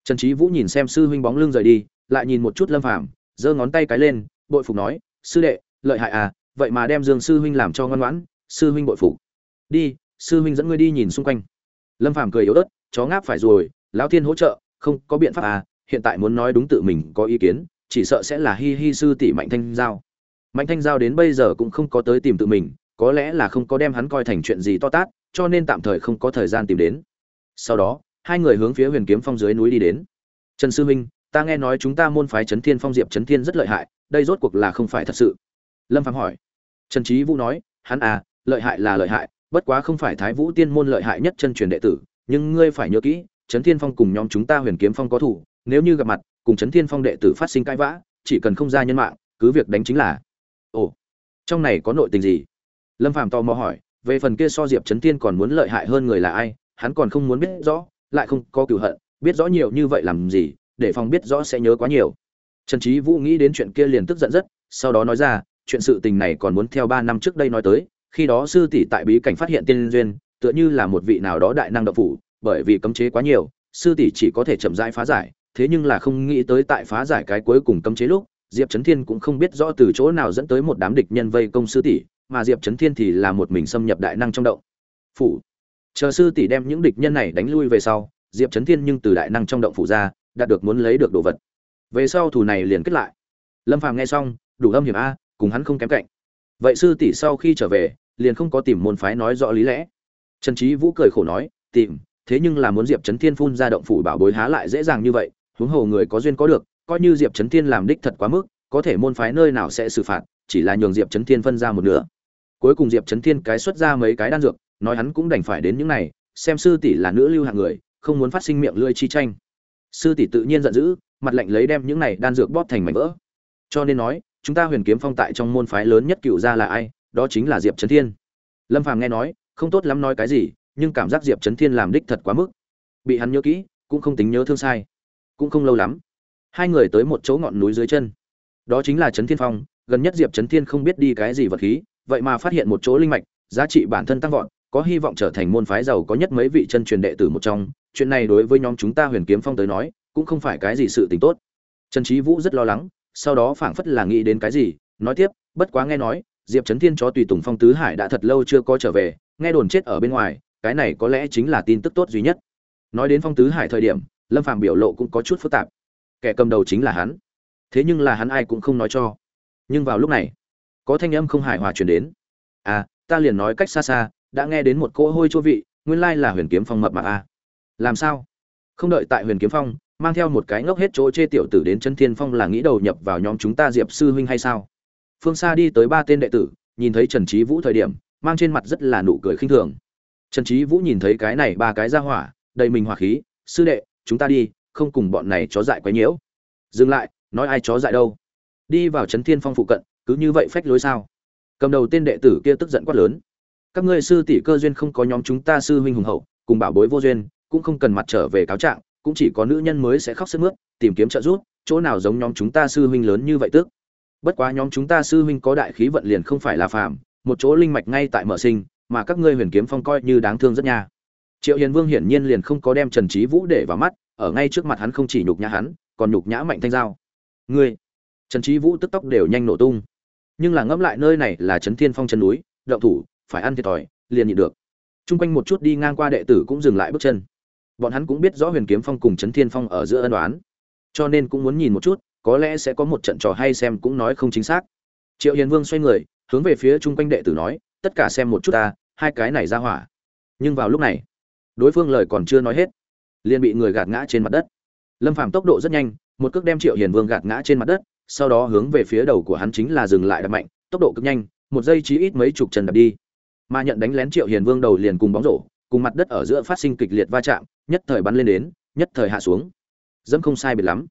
Trần trí vũ nhìn xem sư huynh bóng lưng rời đi, lại nhìn một chút lâm phàm, giơ ngón tay cái lên, bội phục nói, sư đệ, lợi hại à vậy mà đem dương sư huynh làm cho ngoan ngoãn sư huynh bội phục. Đi sư huynh dẫn ngươi đi nhìn xung quanh. Lâm phàm cười yếu ớt chó ngáp phải rồi lão thiên hỗ trợ không có biện pháp à hiện tại muốn nói đúng tự mình có ý kiến chỉ sợ sẽ là hi hi sư tỷ mạnh thanh giao. Mạnh thanh giao đến bây giờ cũng không có tới tìm tự mình có lẽ là không có đem hắn coi thành chuyện gì to tát cho nên tạm thời không có thời gian tìm đến. Sau đó hai người hướng phía huyền kiếm phong dưới núi đi đến. Trần sư huynh, ta nghe nói chúng ta môn phái Chấn thiên phong diệp Chấn thiên rất lợi hại đây rốt cuộc là không phải thật sự lâm phạm hỏi. Trần trí vũ nói, hắn à lợi hại là lợi hại, bất quá không phải thái vũ tiên môn lợi hại nhất chân truyền đệ tử, nhưng ngươi phải nhớ kỹ, trấn thiên phong cùng nhóm chúng ta huyền kiếm phong có thủ, nếu như gặp mặt, cùng trấn thiên phong đệ tử phát sinh cãi vã, chỉ cần không ra nhân mạng, cứ việc đánh chính là. Ồ, trong này có nội tình gì? Lâm phạm tò mò hỏi, về phần kia so diệp trấn thiên còn muốn lợi hại hơn người là ai, hắn còn không muốn biết rõ, lại không có cựu hận, biết rõ nhiều như vậy làm gì, để phòng biết rõ sẽ nhớ quá nhiều. Trần trí vũ nghĩ đến chuyện kia liền tức giận rất, sau đó nói ra chuyện sự tình này còn muốn theo ba năm trước đây nói tới, khi đó sư tỷ tại bí cảnh phát hiện tiên duyên, tựa như là một vị nào đó đại năng độc phủ, bởi vì cấm chế quá nhiều, sư tỷ chỉ có thể chậm rãi phá giải, thế nhưng là không nghĩ tới tại phá giải cái cuối cùng cấm chế lúc, diệp chấn thiên cũng không biết rõ từ chỗ nào dẫn tới một đám địch nhân vây công sư tỷ, mà diệp chấn thiên thì là một mình xâm nhập đại năng trong động. Phủ. Chờ sư tỷ đem những địch nhân này đánh lui về sau, diệp chấn thiên nhưng từ đại năng trong động phủ ra, đạt được muốn lấy được đồ vật. Về sau thủ này liền kết lại. Lâm phàm nghe xong, đủ âm hiểm a cùng hắn không kém cạnh. Vậy sư tỷ sau khi trở về, liền không có tìm môn phái nói rõ lý lẽ. Trần trí vũ cười khổ nói, tìm, thế nhưng là muốn diệp trấn thiên phun ra động phủ bảo bối há lại dễ dàng như vậy, huống hồ người có duyên có được, coi như diệp trấn thiên làm đích thật quá mức, có thể môn phái nơi nào sẽ xử phạt, chỉ là nhường diệp trấn thiên phân ra một nửa. Cuối cùng diệp trấn thiên cái xuất ra mấy cái đan dược, nói hắn cũng đành phải đến những này, xem sư tỷ là nữ lưu hạng người, không muốn phát sinh miệng lưỡi chi tranh. Sư tỷ tự nhiên giận dữ, mặt lạnh lấy đem những này đan dược bóp thành mảnh vỡ. Cho nên nói chúng ta huyền kiếm phong tại trong môn phái lớn nhất cựu gia là ai? Đó chính là diệp trấn thiên. Lâm phàm nghe nói, không tốt lắm nói cái gì, nhưng cảm giác diệp trấn thiên làm đích thật quá mức. Bị hắn nhớ kỹ, cũng không tính nhớ thương sai. Cũng không lâu lắm, hai người tới một chỗ ngọn núi dưới chân. Đó chính là trấn thiên phong, gần nhất diệp trấn thiên không biết đi cái gì vật khí, vậy mà phát hiện một chỗ linh mạch, giá trị bản thân tăng vọt, có hy vọng trở thành môn phái giàu có nhất mấy vị chân truyền đệ tử một trong. Chuyện này đối với nhóm chúng ta huyền kiếm phong tới nói, cũng không phải cái gì sự tình tốt. Trần trí vũ rất lo lắng sau đó phảng phất là nghĩ đến cái gì, nói tiếp, bất quá nghe nói, diệp chấn thiên chó tùy tùng phong tứ hải đã thật lâu chưa có trở về, nghe đồn chết ở bên ngoài, cái này có lẽ chính là tin tức tốt duy nhất. Nói đến phong tứ hải thời điểm, lâm phàm biểu lộ cũng có chút phức tạp. Kẻ cầm đầu chính là hắn. Thế nhưng là hắn ai cũng không nói cho. Nhưng vào lúc này, có thanh âm không hài hòa truyền đến. À ta liền nói cách xa xa, đã nghe đến một cỗ hôi chua vị, nguyên lai là huyền kiếm phong mập mạp a à. làm sao? Không đợi tại huyền kiếm phong mang theo một cái ngốc hết chỗ chê tiểu tử đến chân thiên phong là nghĩ đầu nhập vào nhóm chúng ta diệp sư huynh hay sao? Phương xa đi tới ba tên đệ tử, nhìn thấy trần trí vũ thời điểm, mang trên mặt rất là nụ cười khinh thường. Trần trí vũ nhìn thấy cái này ba cái ra hỏa, đầy mình hỏa khí, sư đệ, chúng ta đi, không cùng bọn này chó dại quấy nhiễu. Dừng lại, nói ai chó dại đâu? Đi vào trấn thiên phong phụ cận, cứ như vậy phách lối sao? Cầm đầu tên đệ tử kia tức giận quát lớn. Các ngươi sư tỷ cơ duyên không có nhóm chúng ta sư huynh hùng hậu, cùng bảo bối vô duyên, cũng không cần mặt trở về cáo trạng cũng chỉ có nữ nhân mới sẽ khóc sức mướt, tìm kiếm trợ giúp, chỗ nào giống nhóm chúng ta sư huynh lớn như vậy tức. Bất quá nhóm chúng ta sư huynh có đại khí vận liền không phải là phàm, một chỗ linh mạch ngay tại mở sinh, mà các ngươi huyền kiếm phong coi như đáng thương rất nha. Triệu hiền vương hiển nhiên liền không có đem trần trí vũ để vào mắt, ở ngay trước mặt hắn không chỉ nhục nhã hắn, còn nhục nhã mạnh thanh giao. Ngươi! Trần trí vũ tức tốc đều nhanh nổ tung. Nhưng là ngẫm lại nơi này là trấn thiên phong chân núi, động thủ, phải ăn thiệt thòi, liền nhịn được. Chung quanh một chút đi ngang qua đệ tử cũng dừng lại bước chân bọn hắn cũng biết rõ huyền kiếm phong cùng trấn thiên phong ở giữa ân đoán cho nên cũng muốn nhìn một chút, có lẽ sẽ có một trận trò hay xem cũng nói không chính xác. Triệu hiền vương xoay người, hướng về phía chung quanh đệ tử nói, tất cả xem một chút ta, hai cái này ra hỏa. Nhưng vào lúc này, đối phương lời còn chưa nói hết, liền bị người gạt ngã trên mặt đất. Lâm phàm tốc độ rất nhanh, một cước đem triệu hiền vương gạt ngã trên mặt đất, sau đó hướng về phía đầu của hắn chính là dừng lại đập mạnh, tốc độ cực nhanh, một giây chí ít mấy chục chân đập đi. Mà nhận đánh lén triệu hiền vương đầu liền cùng bóng rổ cùng mặt đất ở giữa phát sinh kịch liệt va chạm nhất thời bắn lên đến nhất thời hạ xuống. Dẫm không sai biệt lắm.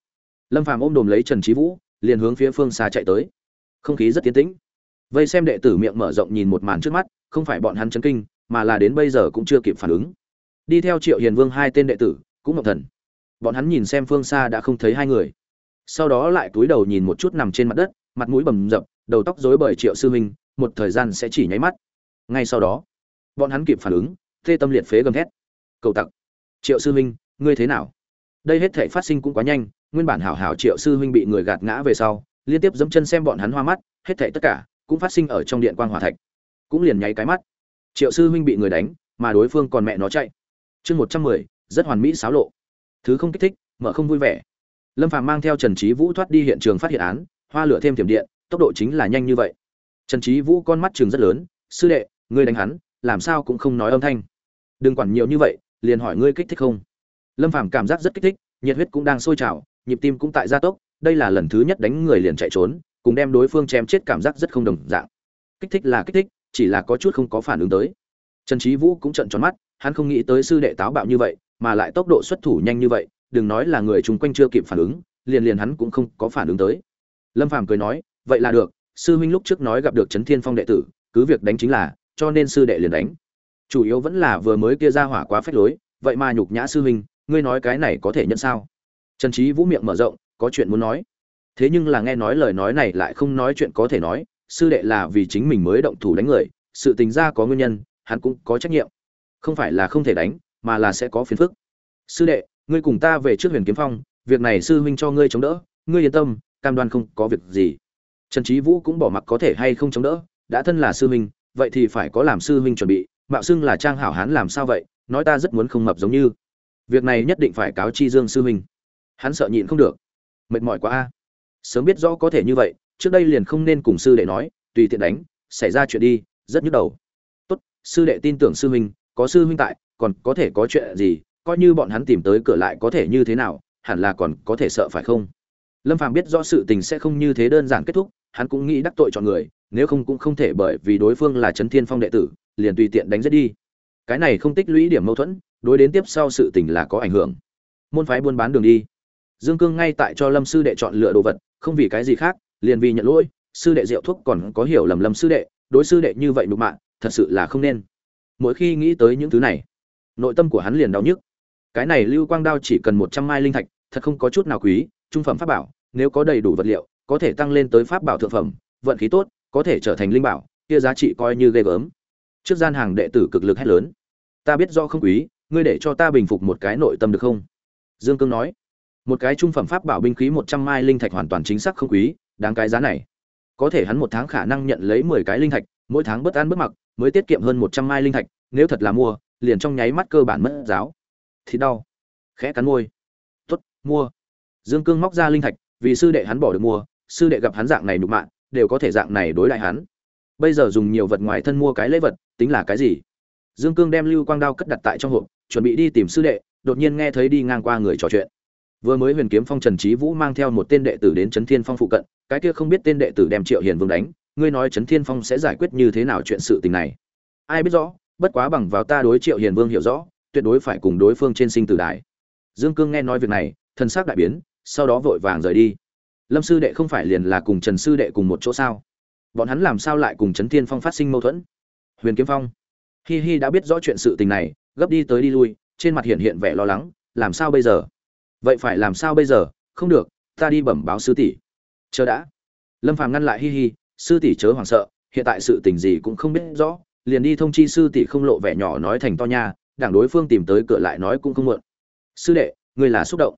Lâm phàm ôm đồm lấy trần Chí vũ liền hướng phía phương xa chạy tới. Không khí rất tiến tĩnh. Vây xem đệ tử miệng mở rộng nhìn một màn trước mắt không phải bọn hắn chấn kinh mà là đến bây giờ cũng chưa kịp phản ứng. Đi theo triệu hiền vương hai tên đệ tử cũng ngọc thần. Bọn hắn nhìn xem phương xa đã không thấy hai người. Sau đó lại cúi đầu nhìn một chút nằm trên mặt đất mặt mũi bầm dập, đầu tóc rối bời triệu sư huynh một thời gian sẽ chỉ nháy mắt. Ngay sau đó bọn hắn kịp phản ứng tê tâm liệt phế gầm thét. Cầu tặc. Triệu sư huynh, ngươi thế nào? Đây hết thể phát sinh cũng quá nhanh, nguyên bản hảo hảo triệu sư huynh bị người gạt ngã về sau, liên tiếp dẫm chân xem bọn hắn hoa mắt, hết thể tất cả cũng phát sinh ở trong điện quan hòa thạch. Cũng liền nháy cái mắt. Triệu sư huynh bị người đánh, mà đối phương còn mẹ nó chạy. Chương một trăm mười, rất hoàn mỹ xáo lộ. Thứ không kích thích, mở không vui vẻ. Lâm phàm mang theo trần trí vũ thoát đi hiện trường phát hiện án, hoa lửa thêm thiểm điện, tốc độ chính là nhanh như vậy. Trần trí vũ con mắt trường rất lớn, sư đệ, ngươi đánh hắn, làm sao cũng không nói âm thanh đừng quản nhiều như vậy, liền hỏi ngươi kích thích không? Lâm phàm cảm giác rất kích thích, nhiệt huyết cũng đang sôi trào, nhịp tim cũng tại gia tốc, đây là lần thứ nhất đánh người liền chạy trốn, cùng đem đối phương chém chết cảm giác rất không đồng dạng. Kích thích là kích thích, chỉ là có chút không có phản ứng tới. Trần trí vũ cũng trận tròn mắt, hắn không nghĩ tới sư đệ táo bạo như vậy, mà lại tốc độ xuất thủ nhanh như vậy, đừng nói là người chung quanh chưa kịp phản ứng, liền liền hắn cũng không có phản ứng tới. Lâm phàm cười nói, vậy là được, sư huynh lúc trước nói gặp được trấn thiên phong đệ tử, cứ việc đánh chính là, cho nên sư đệ liền đánh chủ yếu vẫn là vừa mới kia ra hỏa quá phách lối, vậy mà nhục nhã sư huynh, ngươi nói cái này có thể nhận sao? Trần trí vũ miệng mở rộng, có chuyện muốn nói. Thế nhưng là nghe nói lời nói này lại không nói chuyện có thể nói, sư đệ là vì chính mình mới động thủ đánh người, sự tình ra có nguyên nhân, hắn cũng có trách nhiệm. Không phải là không thể đánh, mà là sẽ có phiền phức. Sư đệ, ngươi cùng ta về trước huyền kiếm phong, việc này sư huynh cho ngươi chống đỡ, ngươi yên tâm, cam đoan không có việc gì. Trần trí vũ cũng bỏ mặc có thể hay không chống đỡ, đã thân là sư huynh, vậy thì phải có làm sư huynh chuẩn bị mạo xưng là trang hảo hán làm sao vậy, nói ta rất muốn không mập giống như. Việc này nhất định phải cáo chi dương sư huynh hắn sợ nhịn không được. Mệt mỏi quá a. Sớm biết rõ có thể như vậy, trước đây liền không nên cùng sư đệ nói, tùy tiện đánh, xảy ra chuyện đi, rất nhức đầu. Tốt, sư đệ tin tưởng sư huynh có sư huynh tại, còn có thể có chuyện gì, coi như bọn hắn tìm tới cửa lại có thể như thế nào, hẳn là còn có thể sợ phải không? Lâm phàm biết rõ sự tình sẽ không như thế đơn giản kết thúc, hắn cũng nghĩ đắc tội chọn người nếu không cũng không thể bởi vì đối phương là trấn thiên phong đệ tử, liền tùy tiện đánh giết đi. Cái này không tích lũy điểm mâu thuẫn, đối đến tiếp sau sự tình là có ảnh hưởng. Môn phái buôn bán đường đi. Dương cương ngay tại cho lâm sư đệ chọn lựa đồ vật, không vì cái gì khác, liền vì nhận lỗi, sư đệ rượu thuốc còn có hiểu lầm lâm sư đệ, đối sư đệ như vậy nhục mạ, thật sự là không nên. Mỗi khi nghĩ tới những thứ này, nội tâm của hắn liền đau nhức. Cái này lưu quang đao chỉ cần một trăm mai linh thạch, thật không có chút nào quý, trung phẩm pháp bảo, nếu có đầy đủ vật liệu, có thể tăng lên tới pháp bảo thượng phẩm, vận khí tốt có thể trở thành linh bảo, kia giá trị coi như ghê gớm. Trước gian hàng đệ tử cực lực hét lớn. Ta biết do không quý, ngươi để cho ta bình phục một cái nội tâm được không? Dương cương nói. Một cái trung phẩm pháp bảo binh khí một trăm mai linh thạch hoàn toàn chính xác không quý, đáng cái giá này. Có thể hắn một tháng khả năng nhận lấy mười cái linh thạch, mỗi tháng bất an bất mặc, mới tiết kiệm hơn một trăm mai linh thạch, nếu thật là mua, liền trong nháy mắt cơ bản mất giáo. Thì đau. Khẽ cắn môi. Tuất mua. Dương cương móc ra linh thạch, vì sư đệ hắn bỏ được mua, sư đệ gặp hắn dạng này nhục mạ đều có thể dạng này đối lại hắn. Bây giờ dùng nhiều vật ngoài thân mua cái lễ vật, tính là cái gì? Dương cương đem lưu quang đao cất đặt tại trong hộp, chuẩn bị đi tìm sư đệ, đột nhiên nghe thấy đi ngang qua người trò chuyện. Vừa mới huyền kiếm phong trần trí vũ mang theo một tên đệ tử đến trấn thiên phong phụ cận, cái kia không biết tên đệ tử đem triệu hiền vương đánh, ngươi nói trấn thiên phong sẽ giải quyết như thế nào chuyện sự tình này? Ai biết rõ, bất quá bằng vào ta đối triệu hiền vương hiểu rõ, tuyệt đối phải cùng đối phương trên sinh tử đài dương cương nghe nói việc này thân xác đại biến, sau đó vội vàng rời đi lâm sư đệ không phải liền là cùng trần sư đệ cùng một chỗ sao? Bọn hắn làm sao lại cùng trấn thiên phong phát sinh mâu thuẫn? Huyền kiếm phong, hi hi đã biết rõ chuyện sự tình này, gấp đi tới đi lui, trên mặt hiện hiện vẻ lo lắng, làm sao bây giờ? Vậy phải làm sao bây giờ? Không được, ta đi bẩm báo sư tỷ. Chờ đã. Lâm phàm ngăn lại hi hi, sư tỷ chớ hoảng sợ, hiện tại sự tình gì cũng không biết rõ, liền đi thông chi sư tỷ không lộ vẻ nhỏ nói thành to nha, đảng đối phương tìm tới cửa lại nói cũng không muộn. Sư đệ, ngươi là xúc động.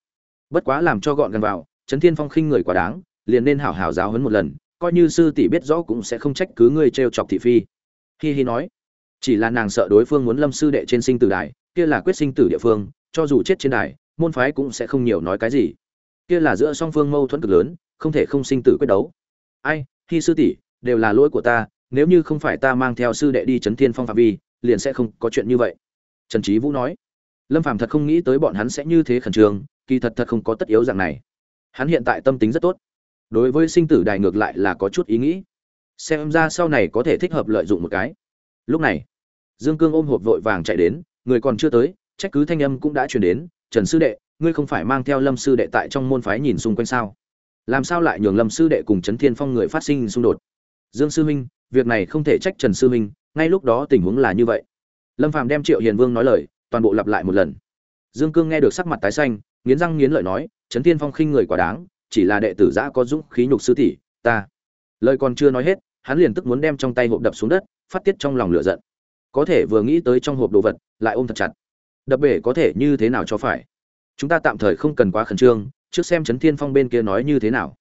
Bất quá làm cho gọn gần vào trấn thiên phong khinh người quá đáng, liền nên hảo hảo giáo huấn một lần, coi như sư tỷ biết rõ cũng sẽ không trách cứ ngươi trêu chọc thị phi. Hi hi nói. Chỉ là nàng sợ đối phương muốn lâm sư đệ trên sinh tử đài, kia là quyết sinh tử địa phương, cho dù chết trên đài, môn phái cũng sẽ không nhiều nói cái gì. Kia là giữa song phương mâu thuẫn cực lớn, không thể không sinh tử quyết đấu. Ai khi sư tỷ, đều là lỗi của ta, nếu như không phải ta mang theo sư đệ đi chấn thiên phong phạm vi, liền sẽ không có chuyện như vậy. Trần trí vũ nói. Lâm phàm thật không nghĩ tới bọn hắn sẽ như thế khẩn trương, kỳ thật thật không có tất yếu dạng này hắn hiện tại tâm tính rất tốt. Đối với sinh tử đài ngược lại là có chút ý nghĩ. Xem ra sau này có thể thích hợp lợi dụng một cái. Lúc này, dương cương ôm hộp vội vàng chạy đến, người còn chưa tới, trách cứ thanh âm cũng đã truyền đến, trần sư đệ, ngươi không phải mang theo lâm sư đệ tại trong môn phái nhìn xung quanh sao? Làm sao lại nhường lâm sư đệ cùng trấn thiên phong người phát sinh xung đột? Dương sư huynh, việc này không thể trách trần sư huynh, ngay lúc đó tình huống là như vậy. Lâm phàm đem triệu hiền vương nói lời, toàn bộ lặp lại một lần. Dương cương nghe được sắc mặt tái xanh nghiến răng nghiến lợi nói, trấn thiên phong khinh người quá đáng, chỉ là đệ tử giã có dũng khí nhục sư tỷ, ta. Lời còn chưa nói hết, hắn liền tức muốn đem trong tay hộp đập xuống đất, phát tiết trong lòng lửa giận. Có thể vừa nghĩ tới trong hộp đồ vật, lại ôm thật chặt. Đập bể có thể như thế nào cho phải? Chúng ta tạm thời không cần quá khẩn trương, trước xem trấn thiên phong bên kia nói như thế nào.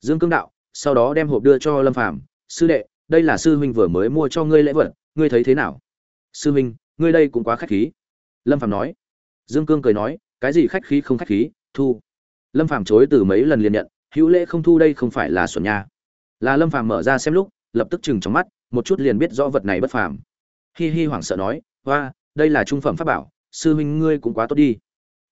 Dương cương đạo, sau đó đem hộp đưa cho lâm phàm. Sư đệ, đây là sư huynh vừa mới mua cho ngươi lễ vật, ngươi thấy thế nào? Sư huynh, ngươi đây cũng quá khách khí. Lâm phàm nói. Dương cương cười nói cái gì khách khí không khách khí, thu. Lâm phàm chối từ mấy lần liền nhận, hữu lễ không thu đây không phải là xuẩn nha. Là lâm phàm mở ra xem lúc, lập tức chừng trong mắt, một chút liền biết rõ vật này bất phàm. Hi hi hoảng sợ nói hoa đây là trung phẩm pháp bảo, sư huynh ngươi cũng quá tốt đi.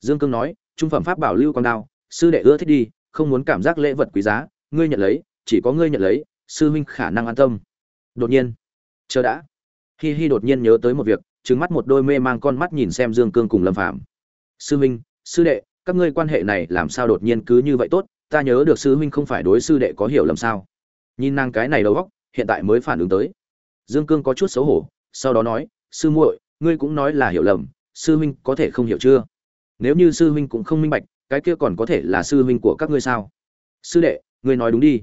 Dương cương nói, trung phẩm pháp bảo lưu con đao, sư đệ ưa thích đi, không muốn cảm giác lễ vật quý giá, ngươi nhận lấy, chỉ có ngươi nhận lấy, sư huynh khả năng an tâm. Đột nhiên, chờ đã. Hi hi đột nhiên nhớ tới một việc, trừng mắt một đôi mê mang con mắt nhìn xem dương cương cùng lâm phàm sư huynh sư đệ, các ngươi quan hệ này làm sao đột nhiên cứ như vậy tốt? Ta nhớ được sư huynh không phải đối sư đệ có hiểu lầm sao? Nhìn nàng cái này đầu góc hiện tại mới phản ứng tới. Dương cương có chút xấu hổ, sau đó nói, sư muội, ngươi cũng nói là hiểu lầm, sư huynh có thể không hiểu chưa? Nếu như sư huynh cũng không minh bạch, cái kia còn có thể là sư huynh của các ngươi sao? Sư đệ, ngươi nói đúng đi.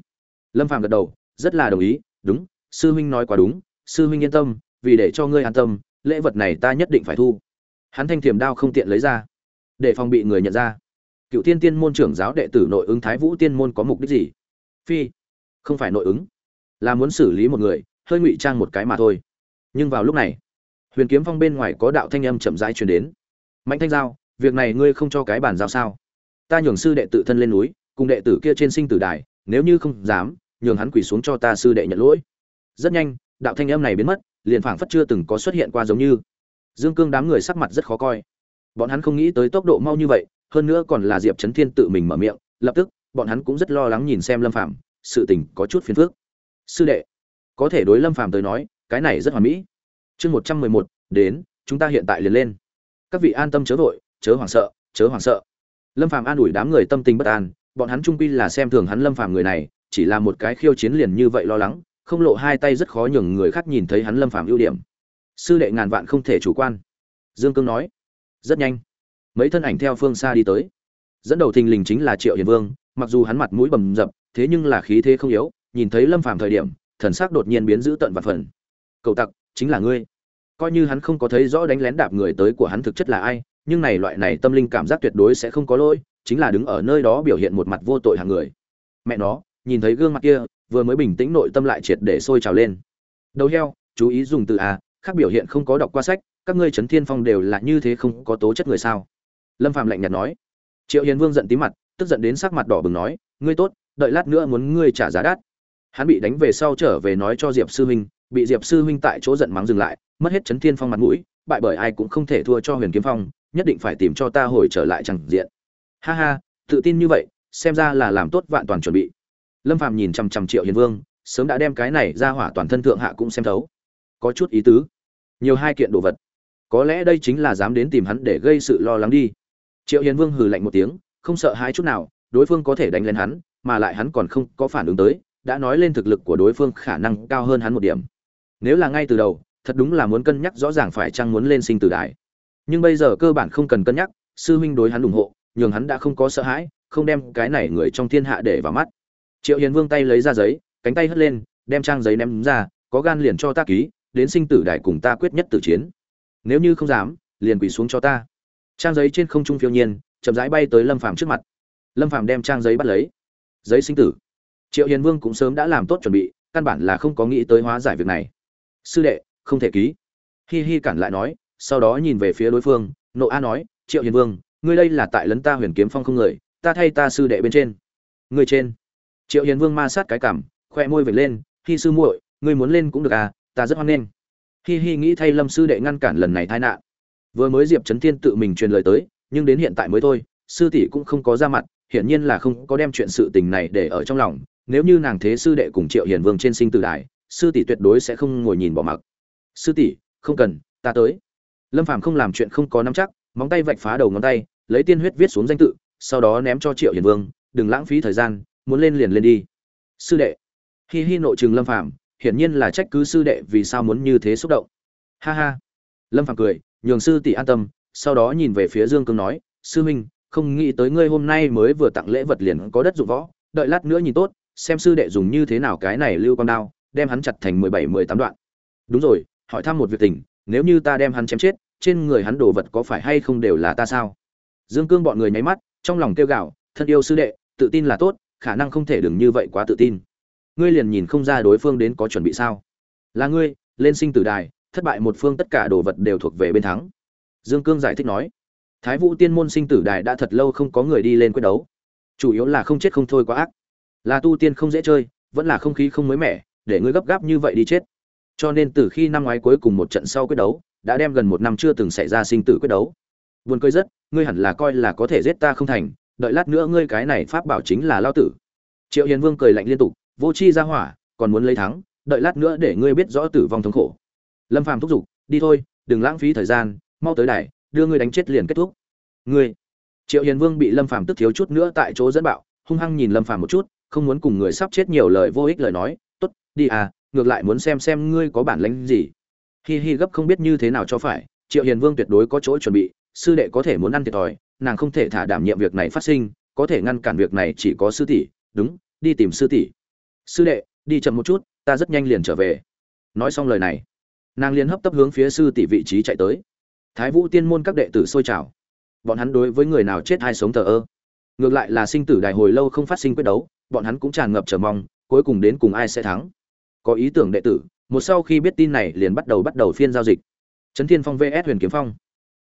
Lâm phàm gật đầu, rất là đồng ý, đúng, sư huynh nói quá đúng, sư huynh yên tâm, vì để cho ngươi an tâm, lễ vật này ta nhất định phải thu. Hắn thanh thiềm đao không tiện lấy ra để phòng bị người nhận ra. Cựu thiên tiên môn trưởng giáo đệ tử nội ứng thái vũ tiên môn có mục đích gì? Phi, không phải nội ứng, là muốn xử lý một người, hơi ngụy trang một cái mà thôi. Nhưng vào lúc này, huyền kiếm phong bên ngoài có đạo thanh âm chậm rãi truyền đến. Mạnh thanh giao, việc này ngươi không cho cái bản giao sao? Ta nhường sư đệ tự thân lên núi, cùng đệ tử kia trên sinh tử đài, nếu như không dám, nhường hắn quỳ xuống cho ta sư đệ nhận lỗi. Rất nhanh, đạo thanh âm này biến mất, liền phảng phất chưa từng có xuất hiện qua giống như. Dương cương đám người sắc mặt rất khó coi bọn hắn không nghĩ tới tốc độ mau như vậy, hơn nữa còn là diệp trấn thiên tự mình mở miệng, lập tức, bọn hắn cũng rất lo lắng nhìn xem lâm phàm, sự tình có chút phiền phức. Sư đệ, có thể đối lâm phàm tới nói, cái này rất hoàn mỹ. Chương một trăm mười một, đến, chúng ta hiện tại liền lên. Các vị an tâm chớ vội, chớ hoảng sợ, chớ hoảng sợ. Lâm phàm an ủi đám người tâm tình bất an, bọn hắn trung quy là xem thường hắn lâm phàm người này, chỉ là một cái khiêu chiến liền như vậy lo lắng, không lộ hai tay rất khó nhường người khác nhìn thấy hắn lâm phàm ưu điểm. Sư đệ ngàn vạn không thể chủ quan. Dương cương nói rất nhanh. Mấy thân ảnh theo phương xa đi tới. Dẫn đầu thình lình chính là triệu hiền vương, mặc dù hắn mặt mũi bầm dập, thế nhưng là khí thế không yếu, nhìn thấy lâm phàm thời điểm, thần sắc đột nhiên biến giữ tận và phần cậu tặc, chính là ngươi. Coi như hắn không có thấy rõ đánh lén đạp người tới của hắn thực chất là ai, nhưng này loại này tâm linh cảm giác tuyệt đối sẽ không có lỗi, chính là đứng ở nơi đó biểu hiện một mặt vô tội hàng người. Mẹ nó, nhìn thấy gương mặt kia, vừa mới bình tĩnh nội tâm lại triệt để sôi trào lên. Đầu heo, chú ý dùng từ a, khác biểu hiện không có đọc qua sách các ngươi trấn thiên phong đều là như thế không có tố chất người sao? Lâm phạm lạnh nhạt nói. Triệu hiền vương giận tí mặt, tức giận đến sắc mặt đỏ bừng nói, ngươi tốt, đợi lát nữa muốn ngươi trả giá đắt. Hắn bị đánh về sau trở về nói cho diệp sư huynh, bị diệp sư huynh tại chỗ giận mắng dừng lại, mất hết chấn thiên phong mặt mũi, bại bởi ai cũng không thể thua cho huyền kiếm phong, nhất định phải tìm cho ta hồi trở lại chẳng diện. Ha ha, tự tin như vậy, xem ra là làm tốt vạn toàn chuẩn bị. Lâm phàm nhìn chằm chằm triệu hiền vương, sớm đã đem cái này ra hỏa toàn thân thượng hạ cũng xem thấu. Có chút ý tứ. Nhiều hai kiện đồ vật có lẽ đây chính là dám đến tìm hắn để gây sự lo lắng đi. Triệu hiền vương hừ lạnh một tiếng, không sợ hãi chút nào, đối phương có thể đánh lên hắn, mà lại hắn còn không có phản ứng tới, đã nói lên thực lực của đối phương khả năng cao hơn hắn một điểm. Nếu là ngay từ đầu, thật đúng là muốn cân nhắc rõ ràng phải chăng muốn lên sinh tử đại nhưng bây giờ cơ bản không cần cân nhắc, sư huynh đối hắn ủng hộ, nhường hắn đã không có sợ hãi, không đem cái này người trong thiên hạ để vào mắt. Triệu hiền vương tay lấy ra giấy, cánh tay hất lên, đem trang giấy ném ra, có gan liền cho ta ký, đến sinh tử đại cùng ta quyết nhất tử chiến nếu như không dám, liền quỳ xuống cho ta. Trang giấy trên không trung phiêu nhiên, chậm rãi bay tới lâm phàm trước mặt. Lâm phàm đem trang giấy bắt lấy. Giấy sinh tử. Triệu hiền vương cũng sớm đã làm tốt chuẩn bị, căn bản là không có nghĩ tới hóa giải việc này. Sư đệ, không thể ký. Hi hi cản lại nói, sau đó nhìn về phía đối phương, nộ a nói, triệu hiền vương, ngươi đây là tại lấn ta huyền kiếm phong không người, ta thay ta sư đệ bên trên. Người trên? Triệu hiền vương ma sát cái cảm khoe môi vệt lên khi sư muội, ngươi muốn lên cũng được à ta rất hoan nghênh hi hi nghĩ thay lâm sư đệ ngăn cản lần này tai nạn. Vừa mới diệp trấn thiên tự mình truyền lời tới, nhưng đến hiện tại mới thôi, sư tỷ cũng không có ra mặt, hiển nhiên là không có đem chuyện sự tình này để ở trong lòng. Nếu như nàng thế sư đệ cùng triệu hiền vương trên sinh tử đài, sư tỷ tuyệt đối sẽ không ngồi nhìn bỏ mặc. Sư tỷ, không cần, ta tới. Lâm phàm không làm chuyện không có nắm chắc, móng tay vạch phá đầu ngón tay, lấy tiên huyết viết xuống danh tự, sau đó ném cho triệu hiền vương, đừng lãng phí thời gian, muốn lên liền lên đi. Sư đệ. Hi hi nội trừng lâm phàm hiển nhiên là trách cứ sư đệ vì sao muốn như thế xúc động. Ha ha. Lâm phàm cười, nhường sư tỷ an tâm, sau đó nhìn về phía dương cương nói, sư huynh, không nghĩ tới ngươi hôm nay mới vừa tặng lễ vật liền có đất dụng võ, đợi lát nữa nhìn tốt, xem sư đệ dùng như thế nào cái này lưu con đao, đem hắn chặt thành mười bảy, mười tám đoạn. Đúng rồi, hỏi thăm một việc tình, nếu như ta đem hắn chém chết, trên người hắn đồ vật có phải hay không đều là ta sao? Dương cương bọn người nháy mắt, trong lòng kêu gào, thân yêu sư đệ, tự tin là tốt, khả năng không thể đừng như vậy quá tự tin ngươi liền nhìn không ra đối phương đến có chuẩn bị sao? Là ngươi, lên sinh tử đài, thất bại một phương tất cả đồ vật đều thuộc về bên thắng. Dương cương giải thích nói. Thái vũ tiên môn sinh tử đài đã thật lâu không có người đi lên quyết đấu. Chủ yếu là không chết không thôi quá ác. Là tu tiên không dễ chơi, vẫn là không khí không mới mẻ, để ngươi gấp gáp như vậy đi chết. Cho nên từ khi năm ngoái cuối cùng một trận sau quyết đấu, đã đem gần một năm chưa từng xảy ra sinh tử quyết đấu. Buồn cười rất, ngươi hẳn là coi là có thể giết ta không thành, đợi lát nữa ngươi cái này pháp bảo chính là lao tử. Triệu hiền vương cười lạnh liên tục vô chi ra hỏa, còn muốn lấy thắng, đợi lát nữa để ngươi biết rõ tử vong thống khổ. Lâm phàm thúc giục, đi thôi, đừng lãng phí thời gian, mau tới đài, đưa ngươi đánh chết liền kết thúc. Ngươi. Triệu hiền vương bị lâm phàm tức thiếu chút nữa tại chỗ dẫn bạo, hung hăng nhìn lâm phàm một chút, không muốn cùng người sắp chết nhiều lời vô ích lời nói, tốt, đi à ngược lại muốn xem xem ngươi có bản lĩnh gì. Hi hi gấp không biết như thế nào cho phải, triệu hiền vương tuyệt đối có chỗ chuẩn bị, sư đệ có thể muốn ăn thiệt thòi, nàng không thể thả đảm nhiệm việc này phát sinh, có thể ngăn cản việc này chỉ có sư tỷ, đúng, đi tìm sư tỷ sư đệ, đi chậm một chút, ta rất nhanh liền trở về. Nói xong lời này, nàng liền hấp tấp hướng phía sư tỷ vị trí chạy tới. Thái vũ tiên môn các đệ tử sôi trào. Bọn hắn đối với người nào chết hay sống thờ ơ. Ngược lại là sinh tử đại hồi lâu không phát sinh quyết đấu, bọn hắn cũng tràn ngập chờ mong, cuối cùng đến cùng ai sẽ thắng. Có ý tưởng đệ tử, một sau khi biết tin này liền bắt đầu bắt đầu phiên giao dịch. Trấn thiên phong vs huyền kiếm phong.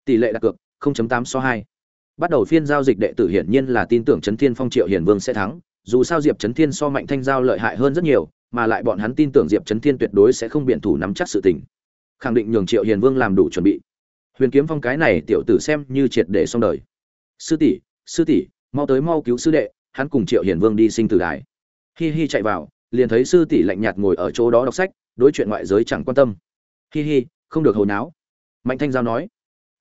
Tỷ lệ đặt cược 0.8 so 2. bắt đầu phiên giao dịch đệ tử hiển nhiên là tin tưởng trấn thiên phong triệu hiển vương sẽ thắng dù sao diệp trấn thiên so mạnh thanh giao lợi hại hơn rất nhiều, mà lại bọn hắn tin tưởng diệp trấn thiên tuyệt đối sẽ không biện thủ nắm chắc sự tình. Khẳng định nhường triệu hiền vương làm đủ chuẩn bị. Huyền kiếm phong cái này tiểu tử xem như triệt để xong đời. Sư tỷ sư tỷ, mau tới mau cứu sư đệ, hắn cùng triệu hiền vương đi sinh tử đài. Hi hi chạy vào, liền thấy sư tỷ lạnh nhạt ngồi ở chỗ đó đọc sách, đối chuyện ngoại giới chẳng quan tâm. Hi hi, không được hồi náo. Mạnh thanh giao nói.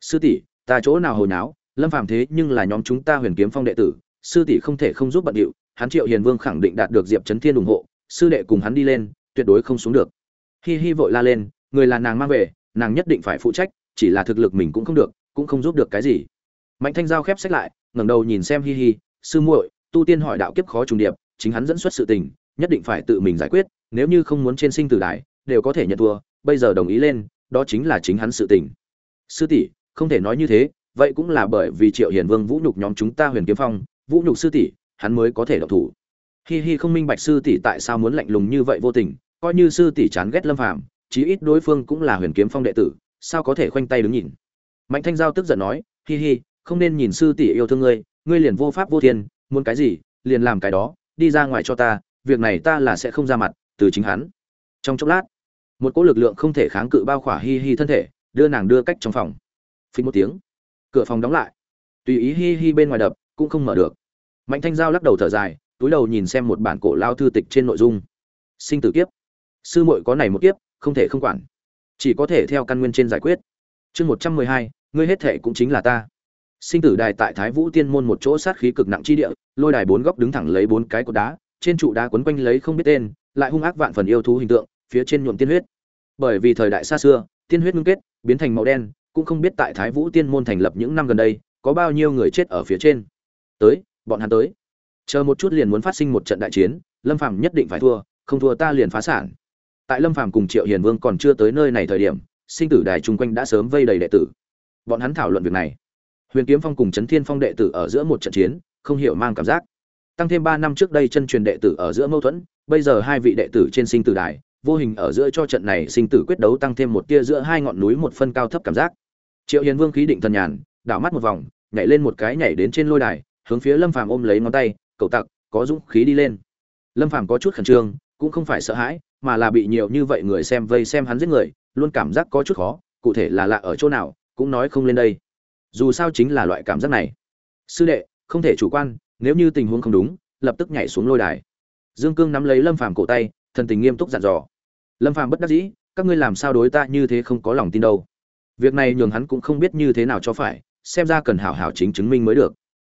Sư tỷ, ta chỗ nào hồi náo? Lâm phàm thế nhưng là nhóm chúng ta huyền kiếm phong đệ tử, sư tỷ không thể không giúp bận điệu hắn triệu hiền vương khẳng định đạt được diệp trấn thiên ủng hộ, sư đệ cùng hắn đi lên, tuyệt đối không xuống được. Hi hi vội la lên, người là nàng mang về, nàng nhất định phải phụ trách, chỉ là thực lực mình cũng không được, cũng không giúp được cái gì. Mạnh thanh giao khép sách lại, ngẩng đầu nhìn xem hi hi, sư muội, tu tiên hỏi đạo kiếp khó trùng điệp, chính hắn dẫn xuất sự tình, nhất định phải tự mình giải quyết, nếu như không muốn trên sinh tử đại, đều có thể nhận thua, bây giờ đồng ý lên, đó chính là chính hắn sự tình. Sư tỷ, không thể nói như thế, vậy cũng là bởi vì triệu hiền vương vũ nhục nhóm chúng ta huyền kiếm phong, vũ nhục sư tỷ hắn mới có thể độc thủ. Hi hi, không minh bạch sư tỷ tại sao muốn lạnh lùng như vậy vô tình, coi như sư tỷ chán ghét lâm phàm, chí ít đối phương cũng là huyền kiếm phong đệ tử, sao có thể khoanh tay đứng nhìn? Mạnh thanh giao tức giận nói, hi hi, không nên nhìn sư tỷ yêu thương ngươi ngươi liền vô pháp vô thiên, muốn cái gì, liền làm cái đó, đi ra ngoài cho ta, việc này ta là sẽ không ra mặt, từ chính hắn. Trong chốc lát, một cỗ lực lượng không thể kháng cự bao khỏa hi hi thân thể, đưa nàng đưa cách trong phòng. Phí một tiếng, cửa phòng đóng lại. Tùy ý hi hi bên ngoài đập, cũng không mở được mạnh thanh giao lắc đầu thở dài, túi đầu nhìn xem một bản cổ lao thư tịch trên nội dung. Sinh tử kiếp. Sư muội có này một kiếp, không thể không quản. Chỉ có thể theo căn nguyên trên giải quyết. Chương một trăm mười hai, ngươi hết thể cũng chính là ta. Sinh tử đài tại thái vũ tiên môn một chỗ sát khí cực nặng chi địa, lôi đài bốn góc đứng thẳng lấy bốn cái cột đá, trên trụ đá quấn quanh lấy không biết tên, lại hung ác vạn phần yêu thú hình tượng, phía trên nhuộm tiên huyết. Bởi vì thời đại xa xưa, tiên huyết ngưng kết, biến thành màu đen, cũng không biết tại thái vũ tiên môn thành lập những năm gần đây, có bao nhiêu người chết ở phía trên. Tới bọn hắn tới. Chờ một chút liền muốn phát sinh một trận đại chiến, lâm phàm nhất định phải thua, không thua ta liền phá sản. Tại lâm phàm cùng triệu hiền vương còn chưa tới nơi này thời điểm, sinh tử đài chung quanh đã sớm vây đầy đệ tử. Bọn hắn thảo luận việc này. Huyền kiếm phong cùng trấn thiên phong đệ tử ở giữa một trận chiến, không hiểu mang cảm giác. Tăng thêm ba năm trước đây chân truyền đệ tử ở giữa mâu thuẫn, bây giờ hai vị đệ tử trên sinh tử đài, vô hình ở giữa cho trận này sinh tử quyết đấu tăng thêm một tia giữa hai ngọn núi một phân cao thấp cảm giác. Triệu hiền vương khí định thần nhàn, đảo mắt một vòng, nhảy lên một cái nhảy đến trên lôi đài hướng phía lâm phàm ôm lấy ngón tay, cậu tặc, có dũng khí đi lên. Lâm phàm có chút khẩn trương, cũng không phải sợ hãi, mà là bị nhiều như vậy người xem vây xem hắn giết người, luôn cảm giác có chút khó, cụ thể là lạ ở chỗ nào, cũng nói không lên đây. Dù sao chính là loại cảm giác này. Sư đệ, không thể chủ quan, nếu như tình huống không đúng, lập tức nhảy xuống lôi đài. Dương cương nắm lấy lâm phàm cổ tay, thần tình nghiêm túc dặn dò. Lâm phàm bất đắc dĩ, các ngươi làm sao đối ta như thế không có lòng tin đâu? Việc này nhường hắn cũng không biết như thế nào cho phải, xem ra cần hảo hảo chính chứng minh mới được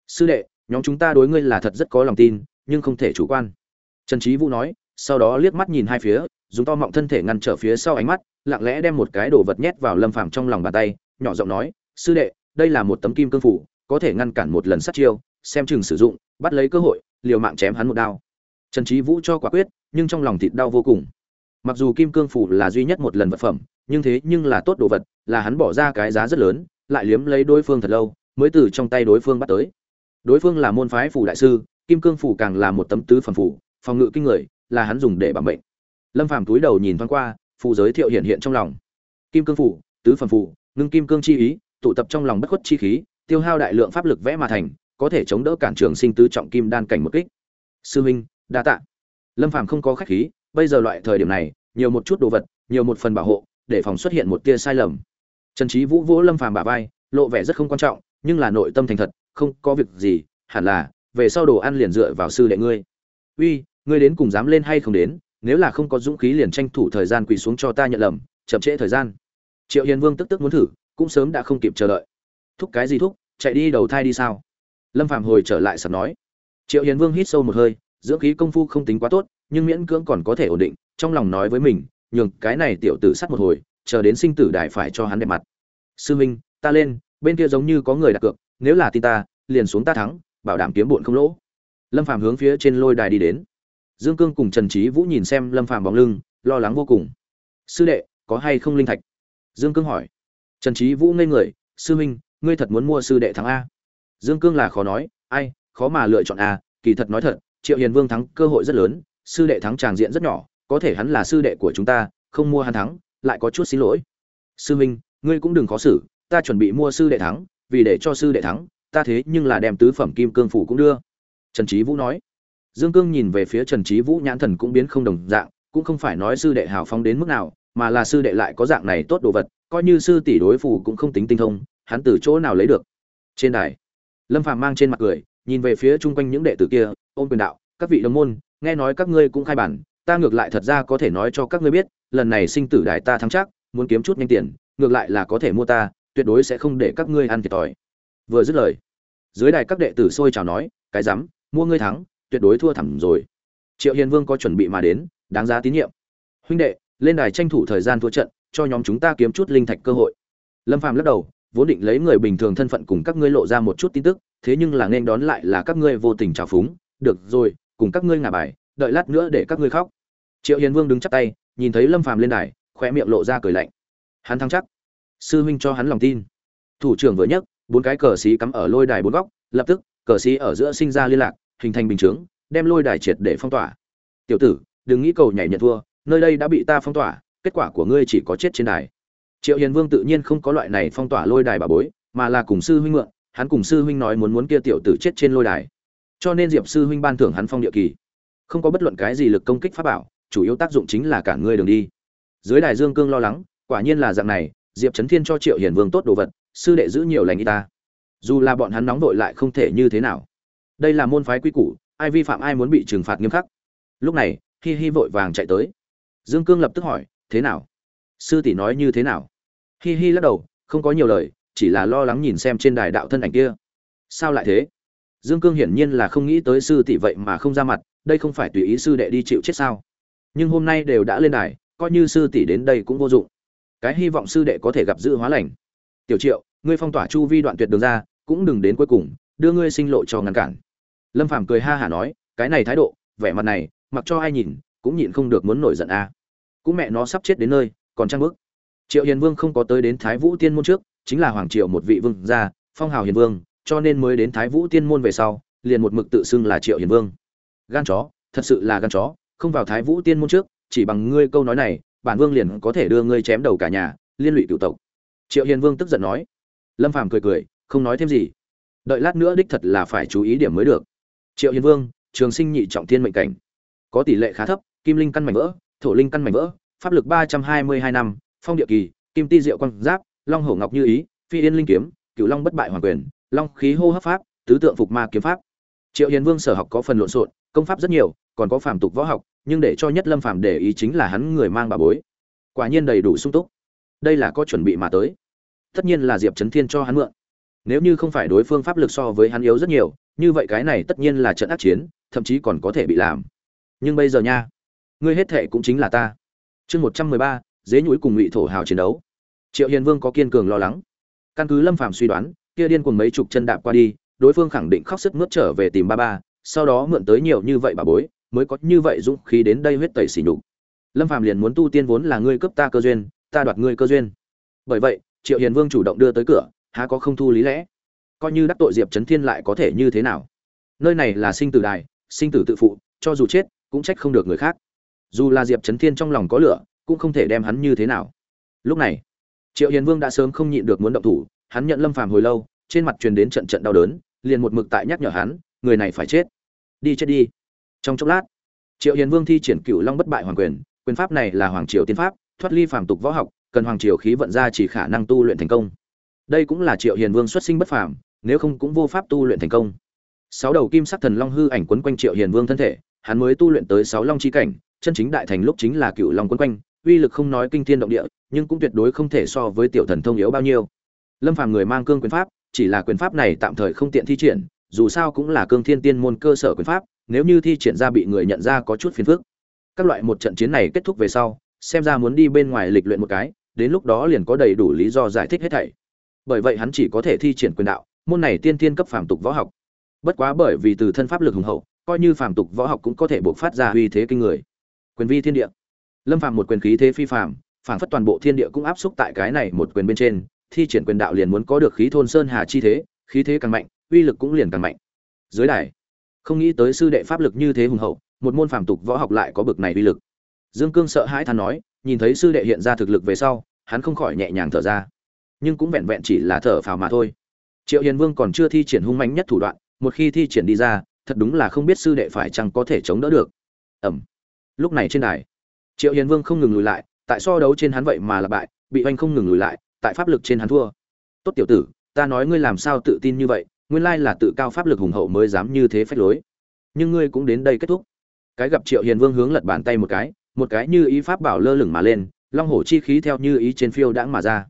sư đệ, nhóm chúng ta đối ngươi là thật rất có lòng tin, nhưng không thể chủ quan. Trần trí vũ nói, sau đó liếc mắt nhìn hai phía, dùng to mọng thân thể ngăn trở phía sau ánh mắt, lặng lẽ đem một cái đồ vật nhét vào lâm phàm trong lòng bàn tay, nhỏ giọng nói, sư đệ, đây là một tấm kim cương phủ, có thể ngăn cản một lần sát chiêu, xem chừng sử dụng, bắt lấy cơ hội, liều mạng chém hắn một đao. Trần trí vũ cho quả quyết, nhưng trong lòng thịt đau vô cùng. Mặc dù kim cương phủ là duy nhất một lần vật phẩm, nhưng thế nhưng là tốt đồ vật, là hắn bỏ ra cái giá rất lớn, lại liếm lấy đối phương thật lâu, mới từ trong tay đối phương bắt tới đối phương là môn phái phủ đại sư, kim cương phủ càng là một tấm tứ phần phủ, phòng ngự kinh người, là hắn dùng để bảo mệnh. Lâm phàm túi đầu nhìn thoáng qua phù giới thiệu hiện hiện trong lòng. Kim cương phủ, tứ phần phủ, ngưng kim cương chi ý, tụ tập trong lòng bất khuất chi khí, tiêu hao đại lượng pháp lực vẽ mà thành, có thể chống đỡ cản trường sinh tứ trọng kim đan cảnh một kích. Sư minh đa tạ. Lâm phàm không có khách khí, bây giờ loại thời điểm này, nhiều một chút đồ vật, nhiều một phần bảo hộ, để phòng xuất hiện một tia sai lầm. Trần trí vũ vỗ lâm phàm bả vai, lộ vẻ rất không quan trọng, nhưng là nội tâm thành thật không có việc gì, hẳn là, về sau đồ ăn liền dựa vào sư đệ ngươi. Uy, ngươi đến cùng dám lên hay không đến, nếu là không có dũng khí liền tranh thủ thời gian quỳ xuống cho ta nhận lầm, chậm trễ thời gian. Triệu hiền vương tức tức muốn thử, cũng sớm đã không kịp chờ đợi. Thúc cái gì thúc, chạy đi đầu thai đi sao? Lâm phạm hồi trở lại sập nói. Triệu hiền vương hít sâu một hơi, dưỡng khí công phu không tính quá tốt, nhưng miễn cưỡng còn có thể ổn định, trong lòng nói với mình, nhường cái này tiểu tử sắt một hồi, chờ đến sinh tử đại phải cho hắn đẹp mặt. Sư minh, ta lên, bên kia giống như có người đặt cược nếu là tin ta, liền xuống ta thắng, bảo đảm kiếm bụn không lỗ. Lâm phàm hướng phía trên lôi đài đi đến. Dương cương cùng trần trí vũ nhìn xem lâm phàm bóng lưng, lo lắng vô cùng. Sư đệ, có hay không linh thạch? Dương cương hỏi. Trần trí vũ ngây người, sư huynh, ngươi thật muốn mua sư đệ thắng a? Dương cương là khó nói, ai, khó mà lựa chọn a, kỳ thật nói thật, triệu hiền vương thắng cơ hội rất lớn, sư đệ thắng tràng diện rất nhỏ, có thể hắn là sư đệ của chúng ta, không mua hắn thắng, lại có chút xin lỗi. Sư huynh, ngươi cũng đừng khó xử, ta chuẩn bị mua sư đệ thắng vì để cho sư đệ thắng, ta thế nhưng là đem tứ phẩm kim cương phủ cũng đưa. Trần trí vũ nói. Dương cương nhìn về phía trần trí vũ nhãn thần cũng biến không đồng dạng, cũng không phải nói sư đệ hào phóng đến mức nào, mà là sư đệ lại có dạng này tốt đồ vật, coi như sư tỷ đối phủ cũng không tính tinh thông, hắn từ chỗ nào lấy được? Trên đài, lâm phàm mang trên mặt cười, nhìn về phía chung quanh những đệ tử kia ôm quyền đạo, các vị đồng môn, nghe nói các ngươi cũng khai bản, ta ngược lại thật ra có thể nói cho các ngươi biết, lần này sinh tử đài ta thắng chắc, muốn kiếm chút nhanh tiền, ngược lại là có thể mua ta tuyệt đối sẽ không để các ngươi ăn thiệt thòi. Vừa dứt lời, dưới đài các đệ tử sôi chào nói, cái rắm, mua ngươi thắng, tuyệt đối thua thẳm rồi. Triệu hiền vương có chuẩn bị mà đến, đáng giá tín nhiệm. Huynh đệ, lên đài tranh thủ thời gian thua trận, cho nhóm chúng ta kiếm chút linh thạch cơ hội. Lâm phàm lắc đầu, vốn định lấy người bình thường thân phận cùng các ngươi lộ ra một chút tin tức, thế nhưng là nên đón lại là các ngươi vô tình trào phúng. Được rồi, cùng các ngươi ngả bài, đợi lát nữa để các ngươi khóc. Triệu hiền vương đứng chắp tay, nhìn thấy lâm phàm lên đài khoe miệng lộ ra cười lạnh. Hắn thắng chắc sư huynh cho hắn lòng tin. Thủ trưởng vừa nhấc, bốn cái cờ xí cắm ở lôi đài bốn góc, lập tức, cờ xí ở giữa sinh ra liên lạc, hình thành bình chướng, đem lôi đài triệt để phong tỏa. Tiểu tử, đừng nghĩ cầu nhảy nhận thua, nơi đây đã bị ta phong tỏa, kết quả của ngươi chỉ có chết trên đài. Triệu hiền vương tự nhiên không có loại này phong tỏa lôi đài bà bối, mà là cùng sư huynh mượn, hắn cùng sư huynh nói muốn muốn kia tiểu tử chết trên lôi đài. Cho nên diệp sư huynh ban thưởng hắn phong địa kỳ. Không có bất luận cái gì lực công kích pháp bảo, chủ yếu tác dụng chính là cả ngươi đường đi. Dưới đài dương cương lo lắng, quả nhiên là dạng này diệp trấn thiên cho triệu hiền vương tốt đồ vật, sư đệ giữ nhiều lành y ta. Dù là bọn hắn nóng vội lại không thể như thế nào. Đây là môn phái quy củ, ai vi phạm ai muốn bị trừng phạt nghiêm khắc. Lúc này, hi hi vội vàng chạy tới. Dương cương lập tức hỏi, thế nào? Sư tỷ nói như thế nào? Hi hi lắc đầu, không có nhiều lời, chỉ là lo lắng nhìn xem trên đài đạo thân ảnh kia. Sao lại thế? Dương cương hiển nhiên là không nghĩ tới sư tỷ vậy mà không ra mặt, đây không phải tùy ý sư đệ đi chịu chết sao? Nhưng hôm nay đều đã lên đài, coi như sư tỷ đến đây cũng vô dụng cái hy vọng sư đệ có thể gặp dự hóa lành. Tiểu triệu, ngươi phong tỏa chu vi đoạn tuyệt đường ra, cũng đừng đến cuối cùng, đưa ngươi sinh lộ cho ngăn cản. Lâm phàm cười ha hả nói, cái này thái độ, vẻ mặt này, mặc cho ai nhìn, cũng nhịn không được muốn nổi giận a. À. cũng mẹ nó sắp chết đến nơi, còn trang bức triệu hiền vương không có tới đến thái vũ tiên môn trước, chính là hoàng triệu một vị vương gia, phong hào hiền vương, cho nên mới đến thái vũ tiên môn về sau, liền một mực tự xưng là triệu hiền vương. Gan chó, thật sự là gan chó, không vào thái vũ tiên môn trước, chỉ bằng ngươi câu nói này bản vương liền có thể đưa ngươi chém đầu cả nhà, liên lụy cựu tộc. Triệu hiền vương tức giận nói. Lâm phàm cười cười, không nói thêm gì. Đợi lát nữa đích thật là phải chú ý điểm mới được. Triệu hiền vương, trường sinh nhị trọng thiên mệnh cảnh. Có tỷ lệ khá thấp, kim linh căn mảnh vỡ, thổ linh căn mảnh vỡ, pháp lực ba trăm hai mươi hai năm, phong địa kỳ, kim ti diệu quang giáp, long hổ ngọc như ý, phi yên linh kiếm cựu long bất bại hoàng quyền, long khí hô hấp pháp, tứ tượng phục ma kiếm pháp. Triệu hiền vương sở học có phần lộn xộn, công pháp rất nhiều, còn có phàm tục võ học nhưng để cho nhất lâm phàm để ý chính là hắn người mang bà bối. Quả nhiên đầy đủ sung túc. Đây là có chuẩn bị mà tới. Tất nhiên là diệp trấn thiên cho hắn mượn. Nếu như không phải đối phương pháp lực so với hắn yếu rất nhiều, như vậy cái này tất nhiên là trận ác chiến, thậm chí còn có thể bị làm. Nhưng bây giờ nha, ngươi hết thệ cũng chính là ta. Chương một trăm mười ba, dế nhũi cùng ngụy thổ hào chiến đấu. Triệu hiền vương có kiên cường lo lắng. Căn cứ lâm phàm suy đoán, kia điên cùng mấy chục chân đạp qua đi, đối phương khẳng định khóc sức mướt trở về tìm ba ba, sau đó mượn tới nhiều như vậy bà bối mới có như vậy dũng khí đến đây huyết tẩy xỉ nhục. Lâm phàm liền muốn tu tiên vốn là ngươi cấp ta cơ duyên, ta đoạt ngươi cơ duyên. Bởi vậy, triệu hiền vương chủ động đưa tới cửa, há có không thu lý lẽ? Coi như đắc tội diệp trấn thiên lại có thể như thế nào? Nơi này là sinh tử đài, sinh tử tự phụ, cho dù chết, cũng trách không được người khác. Dù là diệp trấn thiên trong lòng có lửa, cũng không thể đem hắn như thế nào. Lúc này, triệu hiền vương đã sớm không nhịn được muốn động thủ, hắn nhận lâm phàm hồi lâu, trên mặt truyền đến trận trận đau đớn, liền một mực tại nhắc nhở hắn, người này phải chết. Đi chết đi trong chốc lát. Triệu hiền vương thi triển cựu long bất bại hoàng quyền quyền pháp này là hoàng triều tiên pháp, thoát ly phàm tục võ học, cần hoàng triều khí vận ra chỉ khả năng tu luyện thành công. Đây cũng là triệu hiền vương xuất sinh bất phàm, nếu không cũng vô pháp tu luyện thành công. Sáu đầu kim sắc thần long hư ảnh quấn quanh triệu hiền vương thân thể, hắn mới tu luyện tới sáu long chi cảnh, chân chính đại thành lúc chính là cựu long quấn quanh, uy lực không nói kinh thiên động địa, nhưng cũng tuyệt đối không thể so với tiểu thần thông yếu bao nhiêu. Lâm phàm người mang cương quyền pháp, chỉ là quyền pháp này tạm thời không tiện thi triển, dù sao cũng là cương thiên tiên môn cơ sở quyền pháp nếu như thi triển ra bị người nhận ra có chút phiền phức. Các loại một trận chiến này kết thúc về sau, xem ra muốn đi bên ngoài lịch luyện một cái, đến lúc đó liền có đầy đủ lý do giải thích hết thảy. Bởi vậy hắn chỉ có thể thi triển quyền đạo, môn này tiên tiên cấp phàm tục võ học. Bất quá bởi vì từ thân pháp lực hùng hậu, coi như phàm tục võ học cũng có thể bộc phát ra uy thế kinh người. Quyền vi thiên địa. Lâm phàm một quyền khí thế phi phàm phản phất toàn bộ thiên địa cũng áp xúc tại cái này một quyền bên trên, thi triển quyền đạo liền muốn có được khí thôn sơn hà chi thế, khí thế càng mạnh, uy lực cũng liền càng mạnh. Dưới đài không nghĩ tới sư đệ pháp lực như thế hùng hậu, một môn phàm tục võ học lại có bực này uy lực. Dương cương sợ hãi than nói, nhìn thấy sư đệ hiện ra thực lực về sau, hắn không khỏi nhẹ nhàng thở ra. Nhưng cũng vẹn vẹn chỉ là thở phào mà thôi. Triệu hiền vương còn chưa thi triển hung mạnh nhất thủ đoạn, một khi thi triển đi ra, thật đúng là không biết sư đệ phải chăng có thể chống đỡ được. Ẩm lúc này trên đài, triệu hiền vương không ngừng lùi lại, tại so đấu trên hắn vậy mà là bại, bị oanh không ngừng lùi lại, tại pháp lực trên hắn thua. Tốt tiểu tử, ta nói ngươi làm sao tự tin như vậy? Nguyên lai là tự cao pháp lực hùng hậu mới dám như thế phách lối. Nhưng ngươi cũng đến đây kết thúc. Cái gặp triệu hiền vương hướng lật bàn tay một cái một cái như ý pháp bảo lơ lửng mà lên, long hổ chi khí theo như ý trên phiêu đãng mà ra.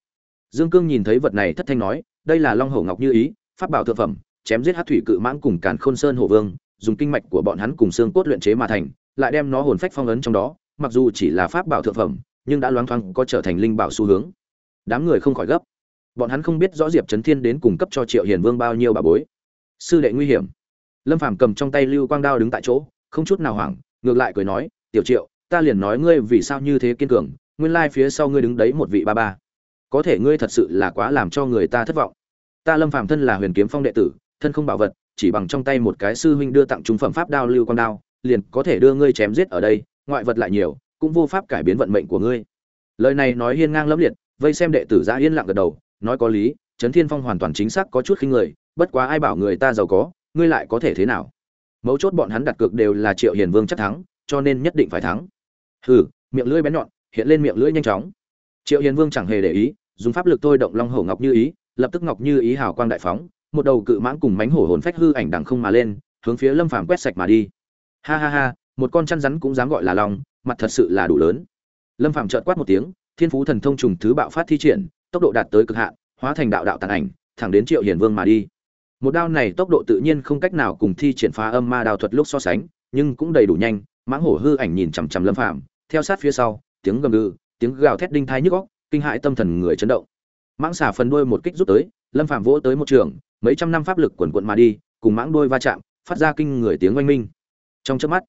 Dương cương nhìn thấy vật này thất thanh nói, đây là long hổ ngọc như ý, pháp bảo thượng phẩm, chém giết hát thủy cự mãng cùng càn khôn sơn hổ vương, dùng kinh mạch của bọn hắn cùng xương cốt luyện chế mà thành, lại đem nó hồn phách phong ấn trong đó, mặc dù chỉ là pháp bảo thượng phẩm, nhưng đã loáng thoáng có trở thành linh bảo xu hướng. Đám người không khỏi gấp bọn hắn không biết rõ diệp trấn thiên đến cung cấp cho triệu hiền vương bao nhiêu bà bối. Sư đệ nguy hiểm. Lâm phàm cầm trong tay lưu quang đao đứng tại chỗ, không chút nào hoảng, ngược lại cười nói, tiểu triệu, ta liền nói ngươi vì sao như thế kiên cường, nguyên lai phía sau ngươi đứng đấy một vị ba ba. Có thể ngươi thật sự là quá làm cho người ta thất vọng. Ta lâm phàm thân là huyền kiếm phong đệ tử, thân không bảo vật, chỉ bằng trong tay một cái sư huynh đưa tặng trung phẩm pháp đao lưu quang đao, liền có thể đưa ngươi chém giết ở đây, ngoại vật lại nhiều, cũng vô pháp cải biến vận mệnh của ngươi. Lời này nói hiên ngang lẫm liệt, vây xem đệ tử ra yên lặng gật đầu nói có lý, trấn thiên phong hoàn toàn chính xác có chút khinh người, bất quá ai bảo người ta giàu có, ngươi lại có thể thế nào? Mấu chốt bọn hắn đặt cược đều là triệu hiền vương chắc thắng, cho nên nhất định phải thắng. Hừ, miệng lưỡi bén nhọn, hiện lên miệng lưỡi nhanh chóng. Triệu hiền vương chẳng hề để ý, dùng pháp lực thôi động long hổ ngọc như ý, lập tức ngọc như ý hào quang đại phóng, một đầu cự mãng cùng mánh hổ hồn phách hư ảnh đằng không mà lên, hướng phía lâm phàm quét sạch mà đi. Ha ha ha, một con chăn rắn cũng dám gọi là long, mặt thật sự là đủ lớn. Lâm phàm trợt quát một tiếng, thiên phú thần thông trùng thứ bạo phát thi triển tốc độ đạt tới cực hạn, hóa thành đạo đạo tàn ảnh, thẳng đến triệu hiền vương mà đi. Một đao này tốc độ tự nhiên không cách nào cùng thi triển phá âm ma đao thuật lúc so sánh, nhưng cũng đầy đủ nhanh, mãng hổ hư ảnh nhìn chằm chằm lâm phàm, theo sát phía sau, tiếng gầm gừ, tiếng gào thét đinh thai nhức óc, kinh hại tâm thần người chấn động. Mãng xà phần đuôi một kích rút tới, lâm phàm vỗ tới một trường, mấy trăm năm pháp lực quần quận mà đi, cùng mãng đuôi va chạm, phát ra kinh người tiếng oanh minh. Trong chớp mắt,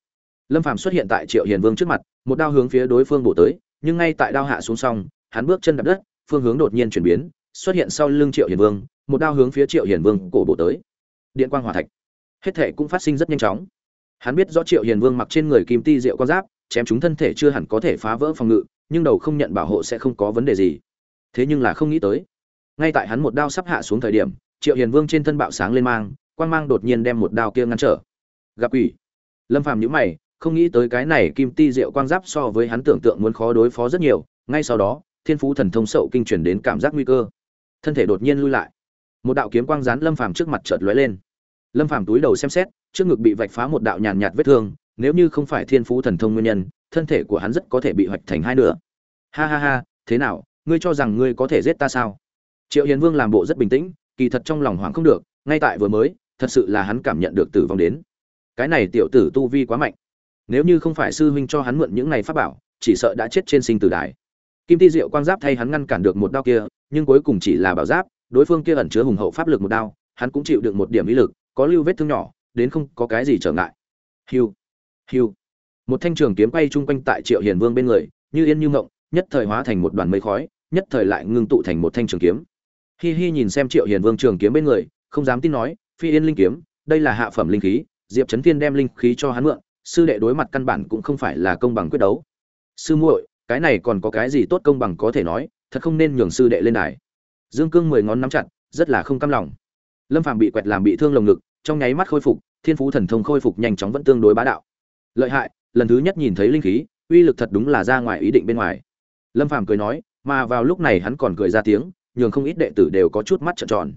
lâm phàm xuất hiện tại triệu hiền vương trước mặt, một đao hướng phía đối phương bổ tới, nhưng ngay tại đao hạ xuống xong, hắn bước chân đạp đất phương hướng đột nhiên chuyển biến, xuất hiện sau lưng triệu hiền vương, một đao hướng phía triệu hiền vương cổ bộ tới. Điện quang hỏa thạch. Hết thể cũng phát sinh rất nhanh chóng. Hắn biết rõ triệu hiền vương mặc trên người kim ti rượu con giáp, chém chúng thân thể chưa hẳn có thể phá vỡ phòng ngự, nhưng đầu không nhận bảo hộ sẽ không có vấn đề gì. Thế nhưng là không nghĩ tới, ngay tại hắn một đao sắp hạ xuống thời điểm, triệu hiền vương trên thân bạo sáng lên mang, quang mang đột nhiên đem một đao kia ngăn trở. Gặp quỷ. Lâm phàm nhíu mày, không nghĩ tới cái này kim ti diệu quang giáp so với hắn tưởng tượng muốn khó đối phó rất nhiều, ngay sau đó thiên phú thần thông sậu kinh truyền đến cảm giác nguy cơ. Thân thể đột nhiên lui lại. Một đạo kiếm quang rán lâm phàm trước mặt chợt lóe lên. Lâm phàm túi đầu xem xét, trước ngực bị vạch phá một đạo nhàn nhạt vết thương, nếu như không phải thiên phú thần thông nguyên nhân, thân thể của hắn rất có thể bị hoạch thành hai nửa. Ha ha ha, thế nào, ngươi cho rằng ngươi có thể giết ta sao? Triệu hiền vương làm bộ rất bình tĩnh, kỳ thật trong lòng hoảng không được, ngay tại vừa mới, thật sự là hắn cảm nhận được tử vong đến. Cái này tiểu tử tu vi quá mạnh. Nếu như không phải sư huynh cho hắn mượn những này pháp bảo, chỉ sợ đã chết trên sinh tử đài kim ti diệu quang giáp thay hắn ngăn cản được một đao kia, nhưng cuối cùng chỉ là bảo giáp, đối phương kia ẩn chứa hùng hậu pháp lực một đao, hắn cũng chịu được một điểm ý lực, có lưu vết thương nhỏ, đến không có cái gì trở ngại. Hiu hiu. Một thanh trường kiếm quay chung quanh tại triệu hiền vương bên người, như yên như ngộng, nhất thời hóa thành một đoàn mây khói, nhất thời lại ngưng tụ thành một thanh trường kiếm. Hi hi nhìn xem triệu hiền vương trường kiếm bên người, không dám tin nói, phi yên linh kiếm, đây là hạ phẩm linh khí, diệp trấn thiên đem linh khí cho hắn mượn, sư đệ đối mặt căn bản cũng không phải là công bằng quyết đấu. Sư muội cái này còn có cái gì tốt công bằng có thể nói, thật không nên nhường sư đệ lên đài. Dương cương mười ngón nắm chặt, rất là không cam lòng. Lâm phàm bị quẹt làm bị thương lồng ngực, trong nháy mắt khôi phục, thiên phú thần thông khôi phục nhanh chóng vẫn tương đối bá đạo. Lợi hại, lần thứ nhất nhìn thấy linh khí, uy lực thật đúng là ra ngoài ý định bên ngoài. Lâm phàm cười nói, mà vào lúc này hắn còn cười ra tiếng, nhường không ít đệ tử đều có chút mắt trợn tròn.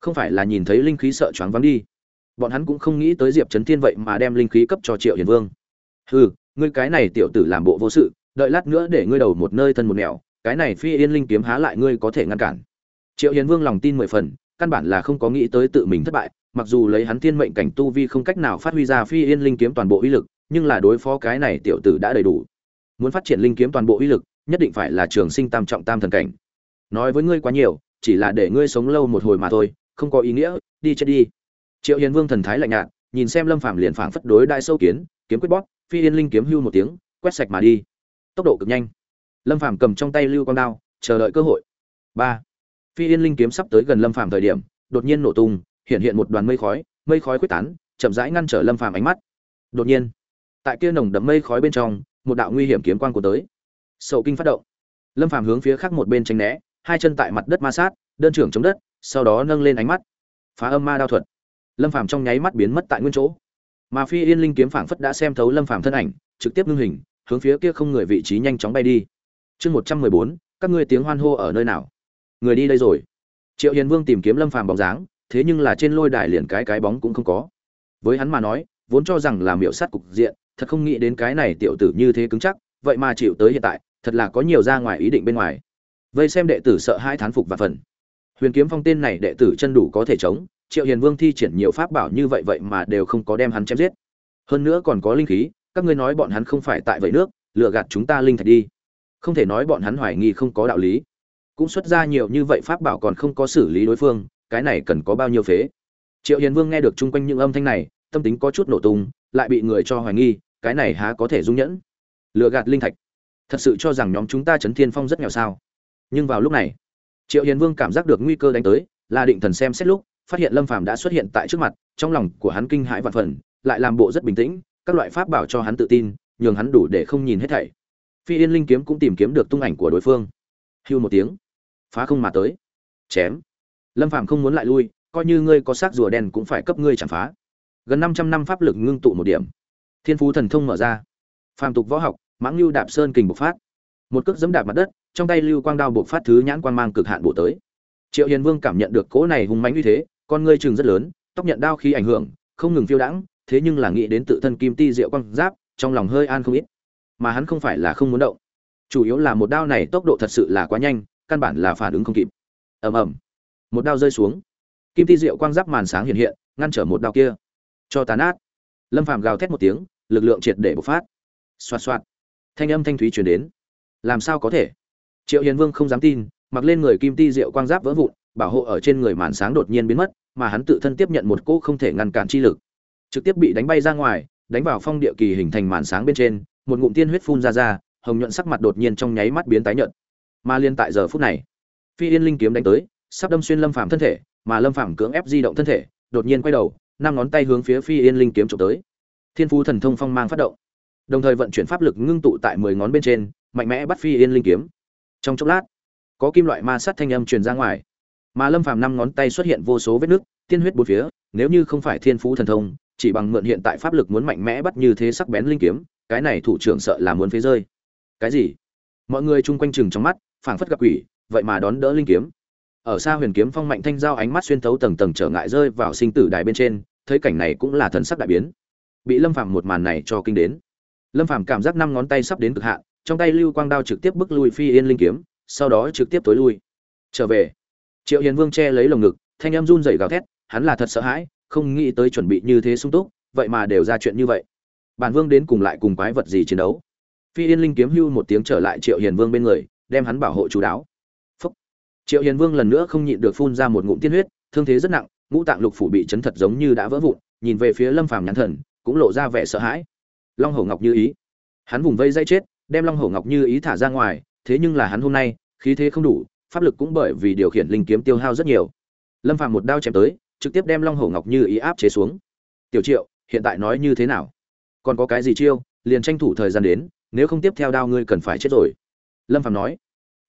Không phải là nhìn thấy linh khí sợ choáng vắng đi. Bọn hắn cũng không nghĩ tới diệp trấn thiên vậy mà đem linh khí cấp cho triệu hiền vương. Hừ, ngươi cái này tiểu tử làm bộ vô sự đợi lát nữa để ngươi đầu một nơi thân một nẻo, cái này phi yên linh kiếm há lại ngươi có thể ngăn cản. Triệu hiền vương lòng tin mười phần, căn bản là không có nghĩ tới tự mình thất bại, mặc dù lấy hắn thiên mệnh cảnh tu vi không cách nào phát huy ra phi yên linh kiếm toàn bộ uy lực, nhưng là đối phó cái này tiểu tử đã đầy đủ. Muốn phát triển linh kiếm toàn bộ uy lực, nhất định phải là trường sinh tam trọng tam thần cảnh. Nói với ngươi quá nhiều, chỉ là để ngươi sống lâu một hồi mà thôi, không có ý nghĩa, đi chết đi. Triệu hiền vương thần thái lạnh nhạt, nhìn xem lâm phàm liền phảng phất đối đại sâu kiến, kiếm quyết bóp, phi yên linh kiếm hưu một tiếng, quét sạch mà đi tốc độ cực nhanh. Lâm phàm cầm trong tay lưu quang đao, chờ đợi cơ hội. Ba. Phi yên linh kiếm sắp tới gần lâm phàm thời điểm, đột nhiên nổ tung, hiện hiện một đoàn mây khói mây khói quyết tán, chậm rãi ngăn trở lâm phàm ánh mắt. Đột nhiên, tại kia nồng đậm mây khói bên trong, một đạo nguy hiểm kiếm quang của tới. Sậu kinh phát động. Lâm phàm hướng phía khác một bên tránh né, hai chân tại mặt đất ma sát, đơn trưởng chống đất, sau đó nâng lên ánh mắt. Phá âm ma đao thuật. Lâm phàm trong nháy mắt biến mất tại nguyên chỗ. Mà phi yên linh kiếm phảng phất đã xem thấu lâm phàm thân ảnh, trực tiếp ngưng hình hướng phía kia không người vị trí nhanh chóng bay đi. Chương một trăm mười bốn, các ngươi tiếng hoan hô ở nơi nào? Người đi đây rồi. Triệu hiền vương tìm kiếm lâm phàm bóng dáng, thế nhưng là trên lôi đài liền cái cái bóng cũng không có. Với hắn mà nói, vốn cho rằng là miểu sát cục diện, thật không nghĩ đến cái này tiểu tử như thế cứng chắc, vậy mà chịu tới hiện tại, thật là có nhiều ra ngoài ý định bên ngoài. Vây xem đệ tử sợ hai thán phục và phần. Huyền kiếm phong tên này đệ tử chân đủ có thể chống, triệu hiền vương thi triển nhiều pháp bảo như vậy vậy mà đều không có đem hắn chém giết. Hơn nữa còn có linh khí các ngươi nói bọn hắn không phải tại vậy nước, lừa gạt chúng ta linh thạch đi. Không thể nói bọn hắn hoài nghi không có đạo lý. Cũng xuất ra nhiều như vậy pháp bảo còn không có xử lý đối phương, cái này cần có bao nhiêu phế? Triệu hiền vương nghe được chung quanh những âm thanh này, tâm tính có chút nổ tung, lại bị người cho hoài nghi, cái này há có thể dung nhẫn? Lừa gạt linh thạch. Thật sự cho rằng nhóm chúng ta chấn thiên phong rất nghèo sao? Nhưng vào lúc này, triệu hiền vương cảm giác được nguy cơ đánh tới, là định thần xem xét lúc, phát hiện lâm phàm đã xuất hiện tại trước mặt, trong lòng của hắn kinh hãi vạn phần, lại làm bộ rất bình tĩnh các loại pháp bảo cho hắn tự tin, nhường hắn đủ để không nhìn hết thảy. Phi yên linh kiếm cũng tìm kiếm được tung ảnh của đối phương. Hưu một tiếng. Phá không mà tới. Chém. Lâm phàm không muốn lại lui, coi như ngươi có xác rùa đen cũng phải cấp ngươi chẳng phá. Gần 500 năm pháp lực ngưng tụ một điểm. Thiên phú thần thông mở ra. Phàm tục võ học, mãng lưu đạp sơn kình bộc phát. Một cước dẫm đạp mặt đất, trong tay lưu quang đao bộc phát thứ nhãn quang mang cực hạn bổ tới. Triệu hiền vương cảm nhận được cỗ này hung mãnh uy thế, con ngươi chừng rất lớn, tóc nhận đao khi ảnh hưởng, không ngừng phiêu đãng thế nhưng là nghĩ đến tự thân kim ti diệu quang giáp, trong lòng hơi an không ít. Mà hắn không phải là không muốn động. Chủ yếu là một đao này tốc độ thật sự là quá nhanh, căn bản là phản ứng không kịp. Ầm ầm. Một đao rơi xuống. Kim ti diệu quang giáp màn sáng hiện hiện, ngăn trở một đao kia. Cho tàn át lâm phàm gào thét một tiếng, lực lượng triệt để bộc phát. Xoạt xoạt. Thanh âm thanh thúy truyền đến. Làm sao có thể? Triệu hiền vương không dám tin, mặc lên người kim ti diệu quang giáp vỡ vụn, bảo hộ ở trên người màn sáng đột nhiên biến mất, mà hắn tự thân tiếp nhận một cỗ không thể ngăn cản chi lực trực tiếp bị đánh bay ra ngoài, đánh vào phong địa kỳ hình thành màn sáng bên trên, một ngụm tiên huyết phun ra ra, hồng nhuận sắc mặt đột nhiên trong nháy mắt biến tái nhợt. Mà liên tại giờ phút này, phi yên linh kiếm đánh tới, sắp đâm xuyên lâm phàm thân thể, mà lâm phàm cưỡng ép di động thân thể, đột nhiên quay đầu, năm ngón tay hướng phía phi yên linh kiếm chụp tới. Thiên phú thần thông phong mang phát động. Đồng thời vận chuyển pháp lực ngưng tụ tại mười ngón bên trên, mạnh mẽ bắt phi yên linh kiếm. Trong chốc lát, có kim loại ma sát thanh âm truyền ra ngoài. Mà lâm phàm năm ngón tay xuất hiện vô số vết nứt, tiên huyết bốn phía, nếu như không phải thiên phú thần thông chỉ bằng mượn hiện tại pháp lực muốn mạnh mẽ bắt như thế sắc bén linh kiếm, cái này thủ trưởng sợ là muốn phế rơi. Cái gì? Mọi người chung quanh chừng trong mắt, phảng phất gặp quỷ, vậy mà đón đỡ linh kiếm. Ở xa huyền kiếm phong mạnh thanh giao ánh mắt xuyên thấu tầng tầng trở ngại rơi vào sinh tử đài bên trên, thấy cảnh này cũng là thần sắc đại biến. Bị lâm phàm một màn này cho kinh đến. Lâm phàm cảm giác năm ngón tay sắp đến cực hạn, trong tay lưu quang đao trực tiếp bức lui phi yên linh kiếm, sau đó trực tiếp tối lui. Trở về. Triệu hiền vương che lấy lồng ngực, thanh em run rẩy gào thét, hắn là thật sợ hãi không nghĩ tới chuẩn bị như thế sung túc, vậy mà đều ra chuyện như vậy. Bản vương đến cùng lại cùng quái vật gì chiến đấu? Phi yên linh kiếm hưu một tiếng trở lại triệu hiền vương bên người, đem hắn bảo hộ chú đáo. Phúc. triệu hiền vương lần nữa không nhịn được phun ra một ngụm tiên huyết, thương thế rất nặng, ngũ tạng lục phủ bị chấn thật giống như đã vỡ vụn, nhìn về phía lâm phàm nhãn thần, cũng lộ ra vẻ sợ hãi. Long hổ ngọc như ý. Hắn vùng vây dây chết, đem long hổ ngọc như ý thả ra ngoài, thế nhưng là hắn hôm nay, khí thế không đủ, pháp lực cũng bởi vì điều khiển linh kiếm tiêu hao rất nhiều. Lâm phàm một đao chém tới trực tiếp đem long hổ ngọc như ý áp chế xuống. Tiểu triệu, hiện tại nói như thế nào? Còn có cái gì chiêu? Liền tranh thủ thời gian đến, nếu không tiếp theo đao ngươi cần phải chết rồi. Lâm Phạm nói.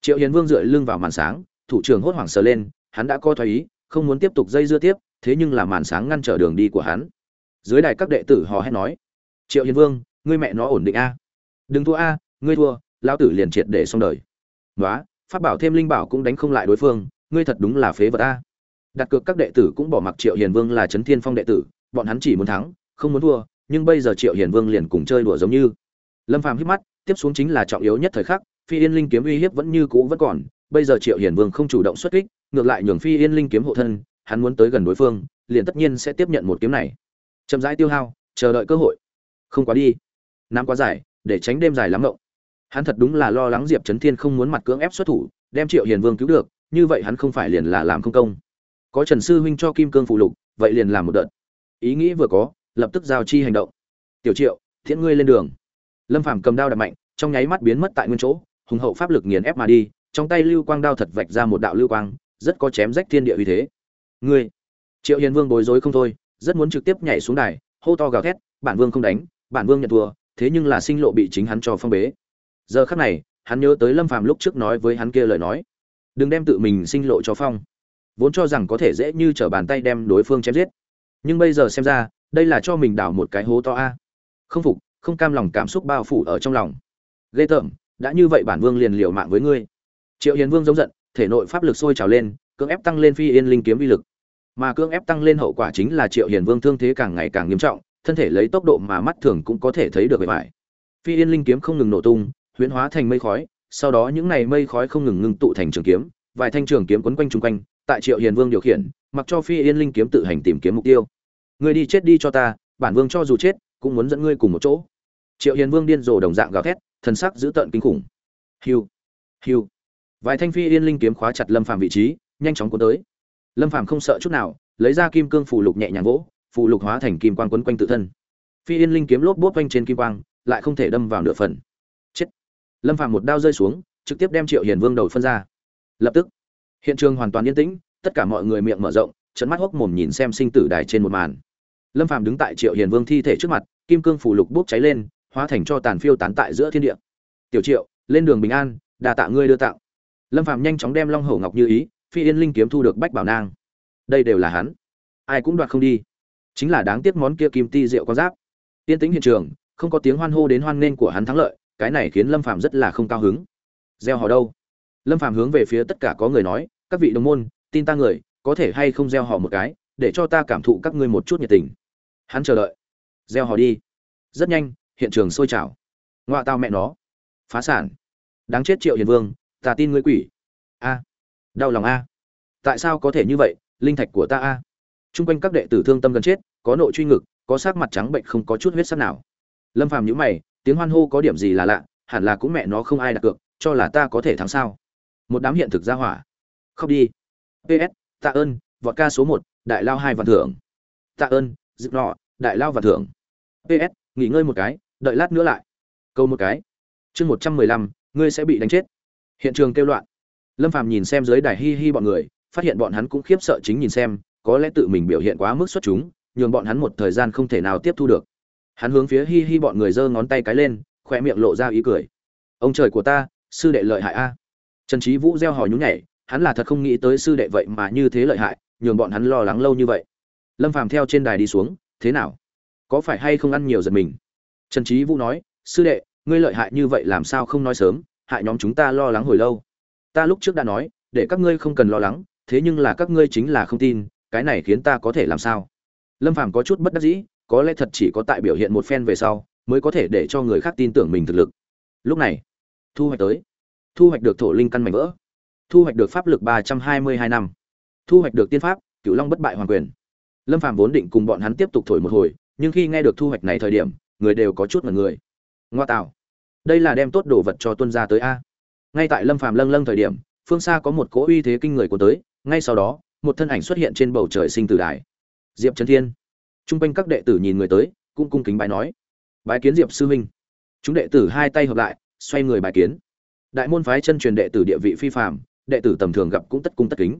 Triệu hiền vương dựa lưng vào màn sáng, thủ trưởng hốt hoảng sờ lên, hắn đã coi thoái ý, không muốn tiếp tục dây dưa tiếp, thế nhưng là màn sáng ngăn trở đường đi của hắn. Dưới đài các đệ tử hò hét nói. Triệu hiền vương, ngươi mẹ nó ổn định a. Đừng thua a, ngươi thua, lão tử liền triệt để xong đời. Nói pháp bảo thêm linh bảo cũng đánh không lại đối phương, ngươi thật đúng là phế vật a đặt cược các đệ tử cũng bỏ mặc triệu hiền vương là trấn thiên phong đệ tử, bọn hắn chỉ muốn thắng, không muốn thua, nhưng bây giờ triệu hiền vương liền cùng chơi đùa giống như. Lâm phàm hít mắt, tiếp xuống chính là trọng yếu nhất thời khắc, phi yên linh kiếm uy hiếp vẫn như cũ vẫn còn, bây giờ triệu hiền vương không chủ động xuất kích, ngược lại nhường phi yên linh kiếm hộ thân, hắn muốn tới gần đối phương, liền tất nhiên sẽ tiếp nhận một kiếm này. Chậm rãi tiêu hao, chờ đợi cơ hội. Không quá đi. Nắm quá dài, để tránh đêm dài lắm ngộng. Hắn thật đúng là lo lắng diệp trấn thiên không muốn mặt cưỡng ép xuất thủ, đem triệu hiền vương cứu được, như vậy hắn không phải liền là làm không công có trần sư huynh cho kim cương phụ lục, vậy liền làm một đợt. Ý nghĩ vừa có, lập tức giao chi hành động. Tiểu triệu, thiện ngươi lên đường. Lâm phàm cầm đao đập mạnh, trong nháy mắt biến mất tại nguyên chỗ, hùng hậu pháp lực nghiền ép mà đi, trong tay lưu quang đao thật vạch ra một đạo lưu quang, rất có chém rách thiên địa uy thế. Ngươi, triệu hiền vương bối rối không thôi, rất muốn trực tiếp nhảy xuống đài, hô to gào thét, bản vương không đánh, bản vương nhận thua, thế nhưng là sinh lộ bị chính hắn cho phong bế. Giờ khắc này, hắn nhớ tới lâm phàm lúc trước nói với hắn kia lời nói, đừng đem tự mình sinh lộ cho phong vốn cho rằng có thể dễ như trở bàn tay đem đối phương chém giết. Nhưng bây giờ xem ra, đây là cho mình đào một cái hố to a. Không phục, không cam lòng cảm xúc bao phủ ở trong lòng. Ghê tởm, đã như vậy bản vương liền liều mạng với ngươi. Triệu hiền vương giống giận, thể nội pháp lực sôi trào lên, cưỡng ép tăng lên phi yên linh kiếm uy lực. Mà cưỡng ép tăng lên hậu quả chính là triệu hiền vương thương thế càng ngày càng nghiêm trọng, thân thể lấy tốc độ mà mắt thường cũng có thể thấy được bề bài phi yên linh kiếm không ngừng nổ tung, huyễn hóa thành mây khói, sau đó những này mây khói không ngừng ngưng tụ thành trường kiếm, vài thanh trường kiếm quấn quanh chung quanh tại triệu hiền vương điều khiển, mặc cho phi yên linh kiếm tự hành tìm kiếm mục tiêu. Người đi chết đi cho ta, bản vương cho dù chết, cũng muốn dẫn ngươi cùng một chỗ. Triệu hiền vương điên rồ đồng dạng gào thét, thần sắc dữ tợn kinh khủng. Hiu hiu. Vài thanh phi yên linh kiếm khóa chặt lâm phàm vị trí, nhanh chóng cuốn tới. Lâm phàm không sợ chút nào, lấy ra kim cương phù lục nhẹ nhàng vỗ, phù lục hóa thành kim quang quấn quanh tự thân. Phi yên linh kiếm lốp bốp quanh trên kim quang, lại không thể đâm vào nửa phần. Chết. Lâm phàm một đao rơi xuống, trực tiếp đem triệu hiền vương đầu phân ra. Lập tức hiện trường hoàn toàn yên tĩnh, tất cả mọi người miệng mở rộng trận mắt hốc mồm nhìn xem sinh tử đài trên một màn. Lâm phàm đứng tại triệu hiền vương thi thể trước mặt, kim cương phủ lục bốc cháy lên, hóa thành cho tàn phiêu tán tại giữa thiên địa. Tiểu triệu, lên đường bình an đà tạ ngươi đưa tặng. Lâm phàm nhanh chóng đem long hổ ngọc như ý, phi yên linh kiếm thu được bách bảo nang. Đây đều là hắn. Ai cũng đoạt không đi. Chính là đáng tiếc món kia kim ti rượu có giáp. Yên tĩnh hiện trường, không có tiếng hoan hô đến hoan nghênh của hắn thắng lợi, cái này khiến lâm phàm rất là không cao hứng. Gieo họ đâu? Lâm phàm hướng về phía tất cả có người nói, các vị đồng môn, tin ta người, có thể hay không gieo họ một cái, để cho ta cảm thụ các ngươi một chút nhiệt tình. Hắn chờ đợi. Gieo họ đi. Rất nhanh, hiện trường sôi trào. Ngoạ tao mẹ nó, phá sản. Đáng chết triệu hiền vương, ta tin ngươi quỷ. A, đau lòng a. Tại sao có thể như vậy, linh thạch của ta a? Chung quanh các đệ tử thương tâm gần chết, có nội truy ngực, có sắc mặt trắng bệnh không có chút huyết sắc nào. Lâm phàm nhíu mày, tiếng hoan hô có điểm gì là lạ, hẳn là cũng mẹ nó không ai đặt cược, cho là ta có thể thắng sao? Một đám hiện thực ra hỏa. Khóc đi. Ps tạ ơn, vọt ca số một, đại lao hai vạn thưởng. Tạ ơn, dịp nọ, đại lao vạn thưởng. Ps nghỉ ngơi một cái, đợi lát nữa lại. Câu một cái. Chương một trăm mười lăm, ngươi sẽ bị đánh chết. Hiện trường kêu loạn. Lâm phàm nhìn xem dưới đài hi hi bọn người, phát hiện bọn hắn cũng khiếp sợ chính nhìn xem, có lẽ tự mình biểu hiện quá mức xuất chúng, nhường bọn hắn một thời gian không thể nào tiếp thu được. Hắn hướng phía hi hi bọn người giơ ngón tay cái lên khoe miệng lộ ra ý cười. Ông trời của ta, sư đệ lợi hại a trần trí vũ gieo hò nhún nhảy, hắn là thật không nghĩ tới sư đệ vậy mà như thế lợi hại, nhường bọn hắn lo lắng lâu như vậy. Lâm phàm theo trên đài đi xuống, thế nào? Có phải hay không ăn nhiều giật mình? Trần trí vũ nói, sư đệ, ngươi lợi hại như vậy làm sao không nói sớm, hại nhóm chúng ta lo lắng hồi lâu. Ta lúc trước đã nói, để các ngươi không cần lo lắng, thế nhưng là các ngươi chính là không tin, cái này khiến ta có thể làm sao? Lâm phàm có chút bất đắc dĩ, có lẽ thật chỉ có tại biểu hiện một phen về sau, mới có thể để cho người khác tin tưởng mình thực lực. Lúc này, thu hoạch tới thu hoạch được thổ linh căn mảnh vỡ, thu hoạch được pháp lực ba trăm hai mươi hai năm, thu hoạch được tiên pháp cựu long bất bại hoàng quyền. Lâm phàm vốn định cùng bọn hắn tiếp tục thổi một hồi, nhưng khi nghe được thu hoạch này thời điểm, người đều có chút mật người. Ngoa tạo, đây là đem tốt đồ vật cho tuân ra tới a. Ngay tại lâm phàm lâng lâng thời điểm, phương xa có một cỗ uy thế kinh người của tới, ngay sau đó, một thân ảnh xuất hiện trên bầu trời sinh tử đài. Diệp trấn thiên. T r u n g quanh các đệ tử nhìn người tới, cũng cung kính bài nói. Bái kiến diệp sư huynh. Chúng đệ tử hai tay hợp lại, xoay người bài kiến đại môn phái chân truyền đệ tử địa vị phi phạm đệ tử tầm thường gặp cũng tất cung tất kính.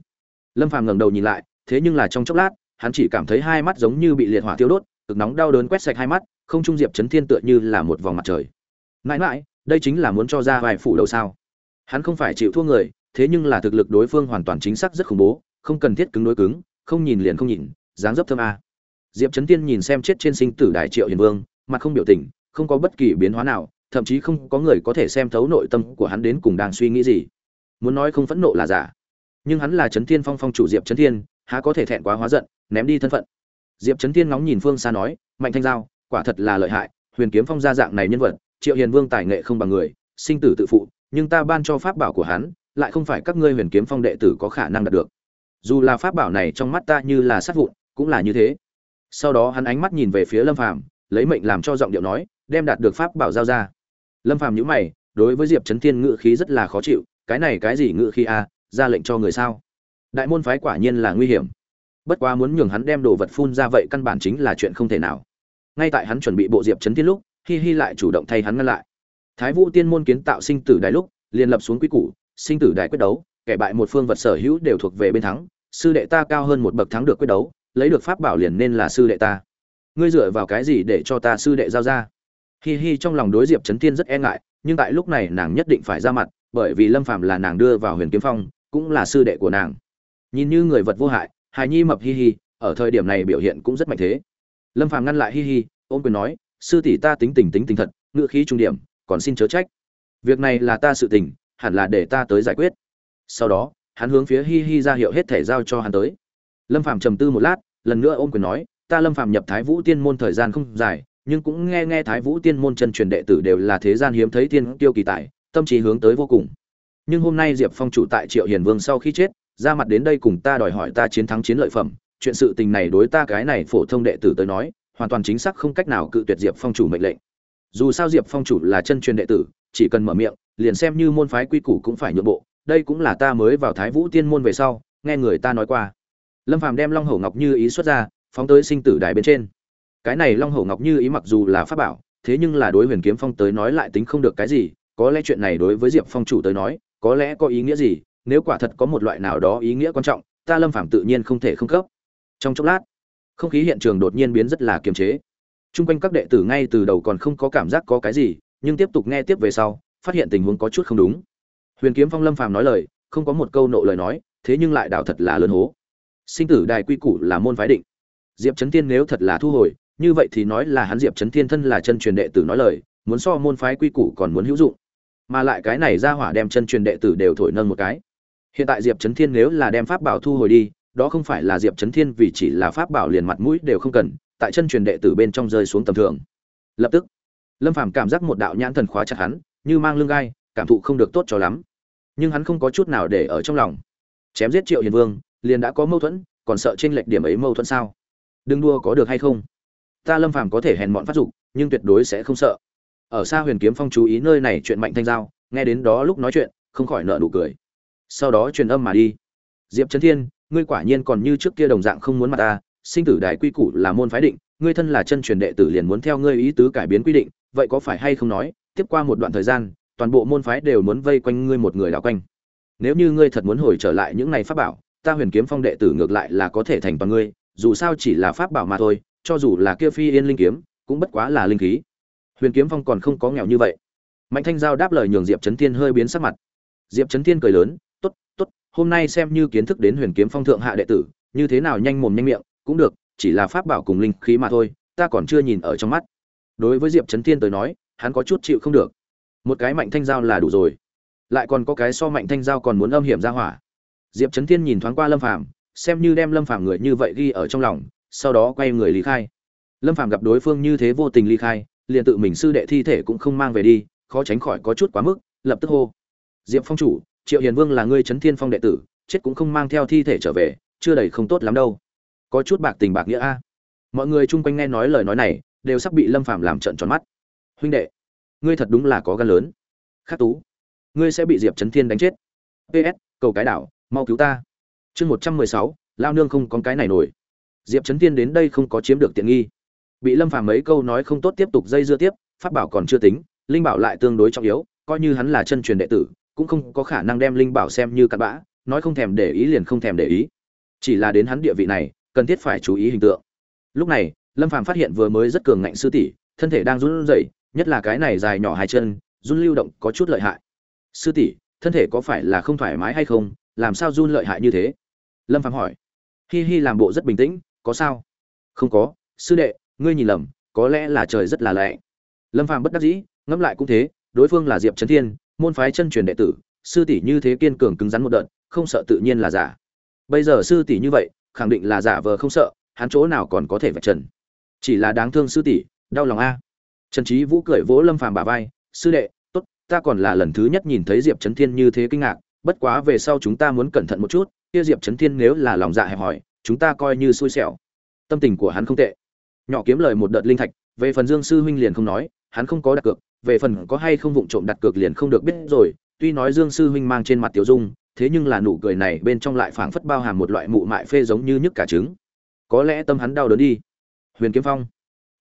Lâm phàm ngẩng đầu nhìn lại, thế nhưng là trong chốc lát, hắn chỉ cảm thấy hai mắt giống như bị liệt hỏa tiêu đốt, cực nóng đau đớn quét sạch hai mắt, không trung diệp chấn thiên tựa như là một vòng mặt trời. Mãi mãi, đây chính là muốn cho ra vài phủ đầu sao? Hắn không phải chịu thua người, thế nhưng là thực lực đối phương hoàn toàn chính xác rất khủng bố, không cần thiết cứng đối cứng, không nhìn liền không nhìn, dáng dấp thơm a. Diệp trấn tiên nhìn xem chết trên sinh tử đại triệu hiền vương, mặt không biểu tình, không có bất kỳ biến hóa nào thậm chí không có người có thể xem thấu nội tâm của hắn đến cùng đang suy nghĩ gì. Muốn nói không phẫn nộ là giả. Nhưng hắn là trấn thiên phong phong chủ diệp trấn thiên, há có thể thẹn quá hóa giận, ném đi thân phận. Diệp trấn thiên ngóng nhìn phương xa nói, mạnh thanh giao, quả thật là lợi hại, huyền kiếm phong gia dạng này nhân vật, triệu hiền vương tài nghệ không bằng người, sinh tử tự phụ, nhưng ta ban cho pháp bảo của hắn, lại không phải các ngươi huyền kiếm phong đệ tử có khả năng đạt được. Dù là pháp bảo này trong mắt ta như là sát vụn, cũng là như thế. Sau đó hắn ánh mắt nhìn về phía lâm phàm, lấy mệnh làm cho giọng điệu nói, đem đạt được pháp bảo giao ra lâm phàm nhữ mày, đối với diệp trấn thiên ngự khí rất là khó chịu, cái này cái gì ngự khí a ra lệnh cho người sao? Đại môn phái quả nhiên là nguy hiểm. Bất quá muốn nhường hắn đem đồ vật phun ra vậy căn bản chính là chuyện không thể nào. Ngay tại hắn chuẩn bị bộ diệp trấn thiên lúc, hi hi lại chủ động thay hắn ngăn lại. Thái vũ tiên môn kiến tạo sinh tử đài lúc, liền lập xuống quy củ, sinh tử đài quyết đấu, kẻ bại một phương vật sở hữu đều thuộc về bên thắng, sư đệ ta cao hơn một bậc thắng được quyết đấu, lấy được pháp bảo liền nên là sư đệ ta. Ngươi dựa vào cái gì để cho ta sư đệ giao ra? Hi hi, trong lòng đối diệp trấn thiên rất e ngại, nhưng tại lúc này nàng nhất định phải ra mặt, bởi vì lâm phàm là nàng đưa vào huyền kiếm phong, cũng là sư đệ của nàng. Nhìn như người vật vô hại, hài nhi mập hi hi, ở thời điểm này biểu hiện cũng rất mạnh thế. Lâm phàm ngăn lại hi hi, ôm quyền nói, sư tỷ ta tính tình tính tình thật ngựa khí trung điểm, còn xin chớ trách. Việc này là ta sự tình, hẳn là để ta tới giải quyết. Sau đó, hắn hướng phía hi hi ra hiệu hết thể giao cho hắn tới. Lâm phàm trầm tư một lát, lần nữa ôm quyền nói, ta lâm phàm nhập thái vũ tiên môn thời gian không dài nhưng cũng nghe nghe thái vũ tiên môn chân truyền đệ tử đều là thế gian hiếm thấy tiên tiêu kỳ tài, tâm trí hướng tới vô cùng. Nhưng hôm nay diệp phong chủ tại triệu hiền vương sau khi chết, ra mặt đến đây cùng ta đòi hỏi ta chiến thắng chiến lợi phẩm, chuyện sự tình này đối ta cái này phổ thông đệ tử tới nói, hoàn toàn chính xác không cách nào cự tuyệt diệp phong chủ mệnh lệnh. Dù sao diệp phong chủ là chân truyền đệ tử, chỉ cần mở miệng, liền xem như môn phái quy củ cũng phải nhượng bộ, đây cũng là ta mới vào thái vũ tiên môn về sau, nghe người ta nói qua. Lâm phàm đem long hổ ngọc như ý xuất ra, phóng tới sinh tử đài bên trên cái này long hổ ngọc như ý mặc dù là pháp bảo thế nhưng là đối huyền kiếm phong tới nói lại tính không được cái gì có lẽ chuyện này đối với diệp phong chủ tới nói có lẽ có ý nghĩa gì nếu quả thật có một loại nào đó ý nghĩa quan trọng ta lâm phạm tự nhiên không thể không cấp trong chốc lát không khí hiện trường đột nhiên biến rất là kiềm chế Trung quanh các đệ tử ngay từ đầu còn không có cảm giác có cái gì, nhưng tiếp tục nghe tiếp về sau, phát hiện tình huống có chút không đúng. Huyền Kiếm Phong Lâm Phàm nói lời, không có một câu nộ lời nói, thế nhưng lại đảo thật là lớn hố. Sinh tử đài quy củ là môn phái định. Diệp Chấn Tiên nếu thật là thu hồi, như vậy thì nói là hắn Diệp Chấn thiên thân là chân truyền đệ tử nói lời, muốn so môn phái quy củ còn muốn hữu dụng. Mà lại cái này ra hỏa đem chân truyền đệ tử đều thổi nâng một cái. Hiện tại Diệp Chấn Thiên nếu là đem pháp bảo thu hồi đi, đó không phải là Diệp Chấn Thiên vì chỉ là pháp bảo liền mặt mũi đều không cần, tại chân truyền đệ tử bên trong rơi xuống tầm thường. Lập tức lâm phàm cảm giác một đạo nhãn thần khóa chặt hắn như mang lưng gai cảm thụ không được tốt cho lắm. Nhưng hắn không có chút nào để ở trong lòng. Chém giết triệu hiền vương liền đã có mâu thuẫn còn sợ trên lệch điểm ấy mâu thuẫn sao? Đừng đua có được hay không? Ta lâm phàm có thể hèn mọn phát dục, nhưng tuyệt đối sẽ không sợ. Ở xa huyền kiếm phong chú ý nơi này chuyện mạnh thanh giao, nghe đến đó lúc nói chuyện, không khỏi nợ nụ cười. Sau đó truyền âm mà đi. Diệp trấn thiên, ngươi quả nhiên còn như trước kia đồng dạng không muốn mặt ta, sinh tử đại quy củ là môn phái định, ngươi thân là chân truyền đệ tử liền muốn theo ngươi ý tứ cải biến quy định, vậy có phải hay không nói, tiếp qua một đoạn thời gian, toàn bộ môn phái đều muốn vây quanh ngươi một người đào quanh. Nếu như ngươi thật muốn hồi trở lại những này pháp bảo, ta huyền kiếm phong đệ tử ngược lại là có thể thành toàn ngươi, dù sao chỉ là pháp bảo mà thôi cho dù là kia phi yên linh kiếm, cũng bất quá là linh khí. Huyền kiếm phong còn không có nghèo như vậy. Mạnh thanh giao đáp lời nhường diệp trấn thiên hơi biến sắc mặt. Diệp trấn thiên cười lớn t ố t t ố t hôm nay xem như kiến thức đến huyền kiếm phong thượng hạ đệ tử, như thế nào nhanh mồm nhanh miệng, cũng được, chỉ là pháp bảo cùng linh khí mà thôi, ta còn chưa nhìn ở trong mắt. Đối với diệp trấn thiên tới nói, hắn có chút chịu không được. Một cái mạnh thanh giao là đủ rồi. Lại còn có cái so mạnh thanh giao còn muốn âm hiểm ra hỏa. Diệp trấn thiên nhìn thoáng qua lâm phàm, xem như đem lâm phàm người như vậy ghi ở trong lòng sau đó quay người lý khai. Lâm phàm gặp đối phương như thế vô tình ly khai, liền tự mình sư đệ thi thể cũng không mang về đi, khó tránh khỏi có chút quá mức, lập tức hô. Diệp phong chủ, triệu hiền vương là ngươi trấn thiên phong đệ tử, chết cũng không mang theo thi thể trở về, chưa đầy không tốt lắm đâu. Có chút bạc tình bạc nghĩa a. Mọi người chung quanh nghe nói lời nói này, đều sắp bị lâm phàm làm trận tròn mắt. Huynh đệ, ngươi thật đúng là có gan lớn. Khắc tú, ngươi sẽ bị diệp trấn thiên đánh chết. Ps cầu cái đảo, mau cứu ta. Chương một trăm mười sáu, lao nương không có cái này nổi diệp trấn thiên đến đây không có chiếm được tiện nghi. Bị lâm phàm mấy câu nói không tốt tiếp tục dây dưa tiếp, pháp bảo còn chưa tính, linh bảo lại tương đối trọng yếu, coi như hắn là chân truyền đệ tử, cũng không có khả năng đem linh bảo xem như cặn bã, nói không thèm để ý liền không thèm để ý. Chỉ là đến hắn địa vị này, cần thiết phải chú ý hình tượng. Lúc này, lâm phàm phát hiện vừa mới rất cường ngạnh sư tỷ, thân thể đang run rẩy, nhất là cái này dài nhỏ hai chân, run lưu động có chút lợi hại. Sư tỷ, thân thể có phải là không thoải mái hay không? Làm sao run lợi hại như thế? Lâm phàm hỏi. Hi hi, làm bộ rất bình tĩnh có sao? Không có, sư đệ, ngươi nhìn lầm, có lẽ là trời rất là lạnh. Lâm phàm bất đắc dĩ, ngẫm lại cũng thế, đối phương là diệp trấn thiên, môn phái chân truyền đệ tử, sư tỷ như thế kiên cường cứng rắn một đợt, không sợ tự nhiên là giả. Bây giờ sư tỷ như vậy, khẳng định là giả vờ không sợ, hắn chỗ nào còn có thể vạch trần. Chỉ là đáng thương sư tỷ, đau lòng a. Trần trí vũ cười vỗ lâm phàm bả vai, sư đệ, tốt, ta còn là lần thứ nhất nhìn thấy diệp trấn thiên như thế kinh ngạc, bất quá về sau chúng ta muốn cẩn thận một chút, kia diệp trấn thiên nếu là lòng dạ hẹp hòi chúng ta coi như xui xẻo. Tâm tình của hắn không tệ. Nhỏ kiếm lời một đợt linh thạch, về phần dương sư huynh liền không nói, hắn không có đặt cược, về phần có hay không vụng trộm đặt cược liền không được biết rồi, tuy nói dương sư huynh mang trên mặt tiểu dung, thế nhưng là nụ cười này bên trong lại phảng phất bao hàm một loại mụ mại phê giống như nhức cả trứng. Có lẽ tâm hắn đau đớn đi. Huyền kiếm phong.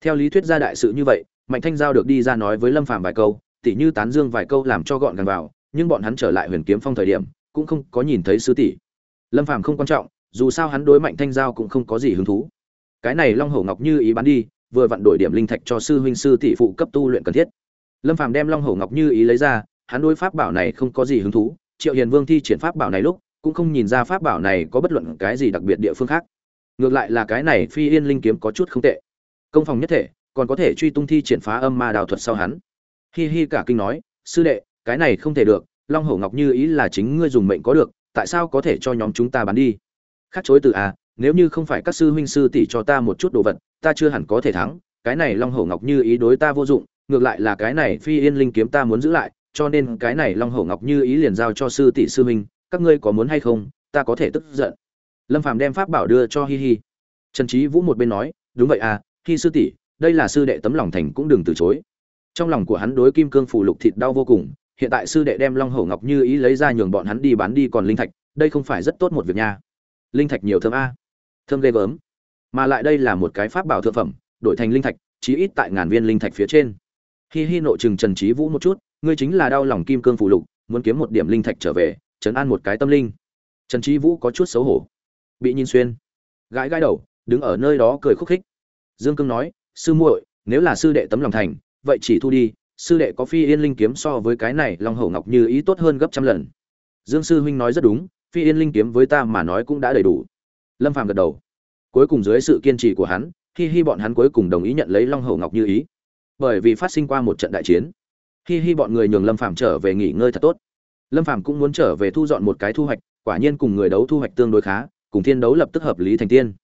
Theo lý thuyết gia đại sự như vậy, mạnh thanh giao được đi ra nói với lâm phàm vài câu, tỉ như tán dương vài câu làm cho gọn gàng vào, nhưng bọn hắn trở lại huyền kiếm phong thời điểm, cũng không có nhìn thấy sư tỷ. Lâm phàm không quan trọng dù sao hắn đối mạnh thanh giao cũng không có gì hứng thú. Cái này long hổ ngọc như ý bán đi, vừa vặn đổi điểm linh thạch cho sư huynh sư tỷ phụ cấp tu luyện cần thiết. Lâm phàm đem long hổ ngọc như ý lấy ra, hắn đối pháp bảo này không có gì hứng thú, triệu hiền vương thi triển pháp bảo này lúc, cũng không nhìn ra pháp bảo này có bất luận cái gì đặc biệt địa phương khác. Ngược lại là cái này phi yên linh kiếm có chút không tệ. Công phòng nhất thể, còn có thể truy tung thi triển phá âm ma đào thuật sau hắn. Hi hi cả kinh nói, sư đệ, cái này không thể được, long hổ ngọc như ý là chính ngươi dùng mệnh có được, tại sao có thể cho nhóm chúng ta bán đi? Khác chối từ à nếu như không phải các sư huynh sư tỷ cho ta một chút đồ vật, ta chưa hẳn có thể thắng, cái này long hổ ngọc như ý đối ta vô dụng, ngược lại là cái này phi yên linh kiếm ta muốn giữ lại, cho nên cái này long hổ ngọc như ý liền giao cho sư tỷ sư huynh, các ngươi có muốn hay không, ta có thể tức giận. Lâm phàm đem pháp bảo đưa cho hi hi. Trần trí vũ một bên nói, đúng vậy à hi sư tỷ, đây là sư đệ tấm lòng thành cũng đừng từ chối. Trong lòng của hắn đối kim cương phủ lục thịt đau vô cùng, hiện tại sư đệ đem long hổ ngọc như ý lấy ra nhường bọn hắn đi bán đi còn linh thạch, đây không phải rất tốt một việc nha linh thạch nhiều thơm a. Thơm ghê gớm. Mà lại đây là một cái pháp bảo thượng phẩm, đổi thành linh thạch, chí ít tại ngàn viên linh thạch phía trên. Hi hi nộ chừng trần trí vũ một chút, ngươi chính là đau lòng kim cương phủ lục, muốn kiếm một điểm linh thạch trở về, trấn an một cái tâm linh. Trần trí vũ có chút xấu hổ. Bị nhìn xuyên. Gãi gãi đầu, đứng ở nơi đó cười khúc khích. Dương cương nói, sư muội, nếu là sư đệ tấm lòng thành, vậy chỉ thu đi, sư đệ có phi yên linh kiếm so với cái này long hổ ngọc như ý tốt hơn gấp trăm lần. Dương sư huynh nói rất đúng phi yên linh kiếm với ta mà nói cũng đã đầy đủ. Lâm phàm gật đầu. Cuối cùng dưới sự kiên trì của hắn, hi hi bọn hắn cuối cùng đồng ý nhận lấy long hầu ngọc như ý. Bởi vì phát sinh qua một trận đại chiến, hi hi bọn người nhường lâm phàm trở về nghỉ ngơi thật tốt. Lâm phàm cũng muốn trở về thu dọn một cái thu hoạch, quả nhiên cùng người đấu thu hoạch tương đối khá, cùng thiên đấu lập tức hợp lý thành tiên.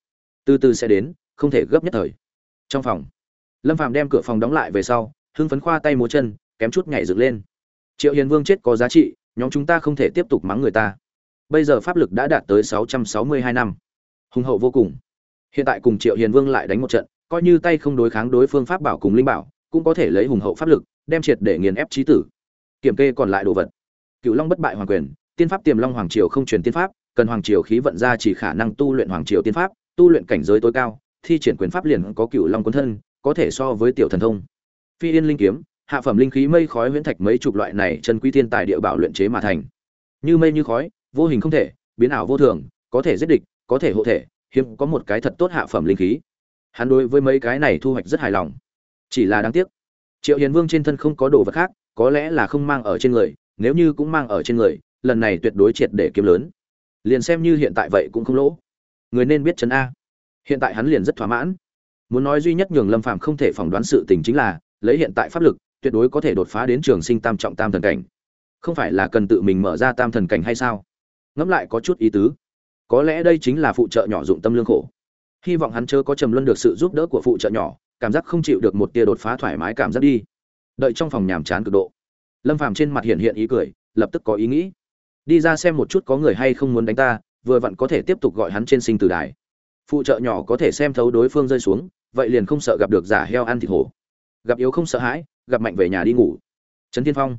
Từ từ sẽ đến, không thể gấp nhất thời. Trong phòng, lâm phàm đem cửa phòng đóng lại về sau, hưng phấn khoa tay múa chân, kém chút nhảy dựng lên. Triệu hiền vương chết có giá trị, nhóm chúng ta không thể tiếp tục mắng người ta bây giờ pháp lực đã đạt tới sáu trăm sáu mươi hai năm. Hùng hậu vô cùng. Hiện tại cùng triệu hiền vương lại đánh một trận, coi như tay không đối kháng đối phương pháp bảo cùng linh bảo, cũng có thể lấy hùng hậu pháp lực, đem triệt để nghiền ép trí tử. Kiểm kê còn lại đồ vật. Cựu long bất bại hoàng quyền, tiên pháp tiềm long hoàng triều không truyền tiên pháp, cần hoàng triều khí vận ra chỉ khả năng tu luyện hoàng triều tiên pháp, tu luyện cảnh giới tối cao, thi triển quyền pháp liền có cựu long quân thân, có thể so với tiểu thần thông. Phi yên linh kiếm, hạ phẩm linh khí mây khói huyễn thạch mấy chục loại này chân quý thiên tài địa bảo luyện chế mà thành. Như mây như khói vô hình không thể, biến ảo vô thường, có thể giết địch, có thể hộ thể, hiếm có một cái thật tốt hạ phẩm linh khí. Hắn đối với mấy cái này thu hoạch rất hài lòng. Chỉ là đáng tiếc, triệu hiền vương trên thân không có đồ vật khác, có lẽ là không mang ở trên người, nếu như cũng mang ở trên người, lần này tuyệt đối triệt để kiếm lớn. Liền xem như hiện tại vậy cũng không lỗ. Người nên biết chấn a. Hiện tại hắn liền rất thỏa mãn. Muốn nói duy nhất nhường lâm phàm không thể phỏng đoán sự tình chính là, lấy hiện tại pháp lực, tuyệt đối có thể đột phá đến trường sinh tam trọng tam thần cảnh. Không phải là cần tự mình mở ra tam thần cảnh hay sao? Ngẫm lại có chút ý tứ. Có lẽ đây chính là phụ trợ nhỏ dụng tâm lương khổ. Hy vọng hắn chớ có trầm luân được sự giúp đỡ của phụ trợ nhỏ, cảm giác không chịu được một tia đột phá thoải mái cảm giác đi. Đợi trong phòng nhàm chán cực độ. Lâm phàm trên mặt hiện hiện ý cười, lập tức có ý nghĩ. Đi ra xem một chút có người hay không muốn đánh ta, vừa vặn có thể tiếp tục gọi hắn trên sinh tử đài. Phụ trợ nhỏ có thể xem thấu đối phương rơi xuống, vậy liền không sợ gặp được giả heo ăn thịt hổ. Gặp yếu không sợ hãi, gặp mạnh về nhà đi ngủ. Trấn thiên phong.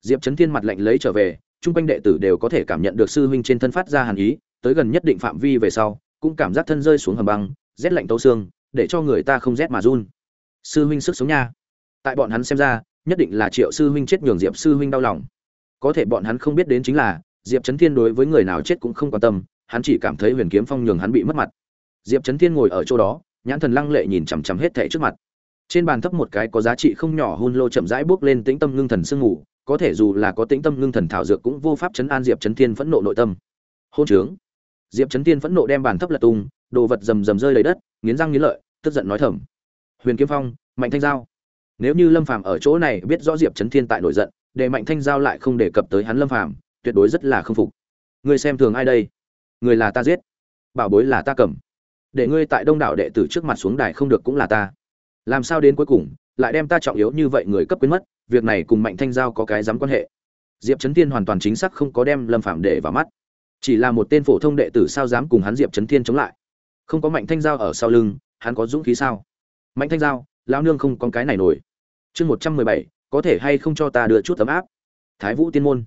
Diệp trấn thiên mặt lạnh lấy trở về chung quanh đệ tử đều có thể cảm nhận được sư huynh trên thân phát ra hàn ý, tới gần nhất định phạm vi về sau, cũng cảm giác thân rơi xuống hầm băng, rét lạnh tấu xương, để cho người ta không rét mà run. Sư huynh sức sống nha. Tại bọn hắn xem ra, nhất định là triệu sư huynh chết nhường diệp sư huynh đau lòng. Có thể bọn hắn không biết đến chính là, diệp chấn thiên đối với người nào chết cũng không quan tâm, hắn chỉ cảm thấy huyền kiếm phong nhường hắn bị mất mặt. Diệp chấn thiên ngồi ở chỗ đó, nhãn thần lăng lệ nhìn chằm chằm hết thảy trước mặt. Trên bàn thấp một cái có giá trị không nhỏ hun lô chậm rãi bước lên tĩnh tâm ngưng thần sương ngủ có thể dù là có tĩnh tâm ngưng thần thảo dược cũng vô pháp chấn an diệp trấn thiên phẫn nộ nội tâm. Hôn trướng. Diệp trấn thiên phẫn nộ đem bàn thấp lật tung, đồ vật rầm rầm rơi lấy đất, nghiến răng nghiến lợi, tức giận nói thầm. Huyền kiếm phong, mạnh thanh giao. Nếu như lâm phàm ở chỗ này biết rõ diệp trấn thiên tại nổi giận, để mạnh thanh giao lại không đề cập tới hắn lâm phàm, tuyệt đối rất là không phục. Người xem thường ai đây? Người là ta giết. Bảo bối là ta cầm. Để ngươi tại đông đảo đệ tử trước mặt xuống đài không được cũng là ta. Làm sao đến cuối cùng lại đem ta trọng yếu như vậy người cấp quyến mất, việc này cùng mạnh thanh giao có cái dám quan hệ. Diệp trấn thiên hoàn toàn chính xác không có đem lâm phạm để vào mắt. Chỉ là một tên phổ thông đệ tử sao dám cùng hắn diệp trấn thiên chống lại? Không có mạnh thanh giao ở sau lưng, hắn có dũng khí sao? Mạnh thanh giao, lão nương không có cái này nổi. Chương một trăm mười bảy, có thể hay không cho ta đưa chút tấm áp? Thái vũ tiên môn.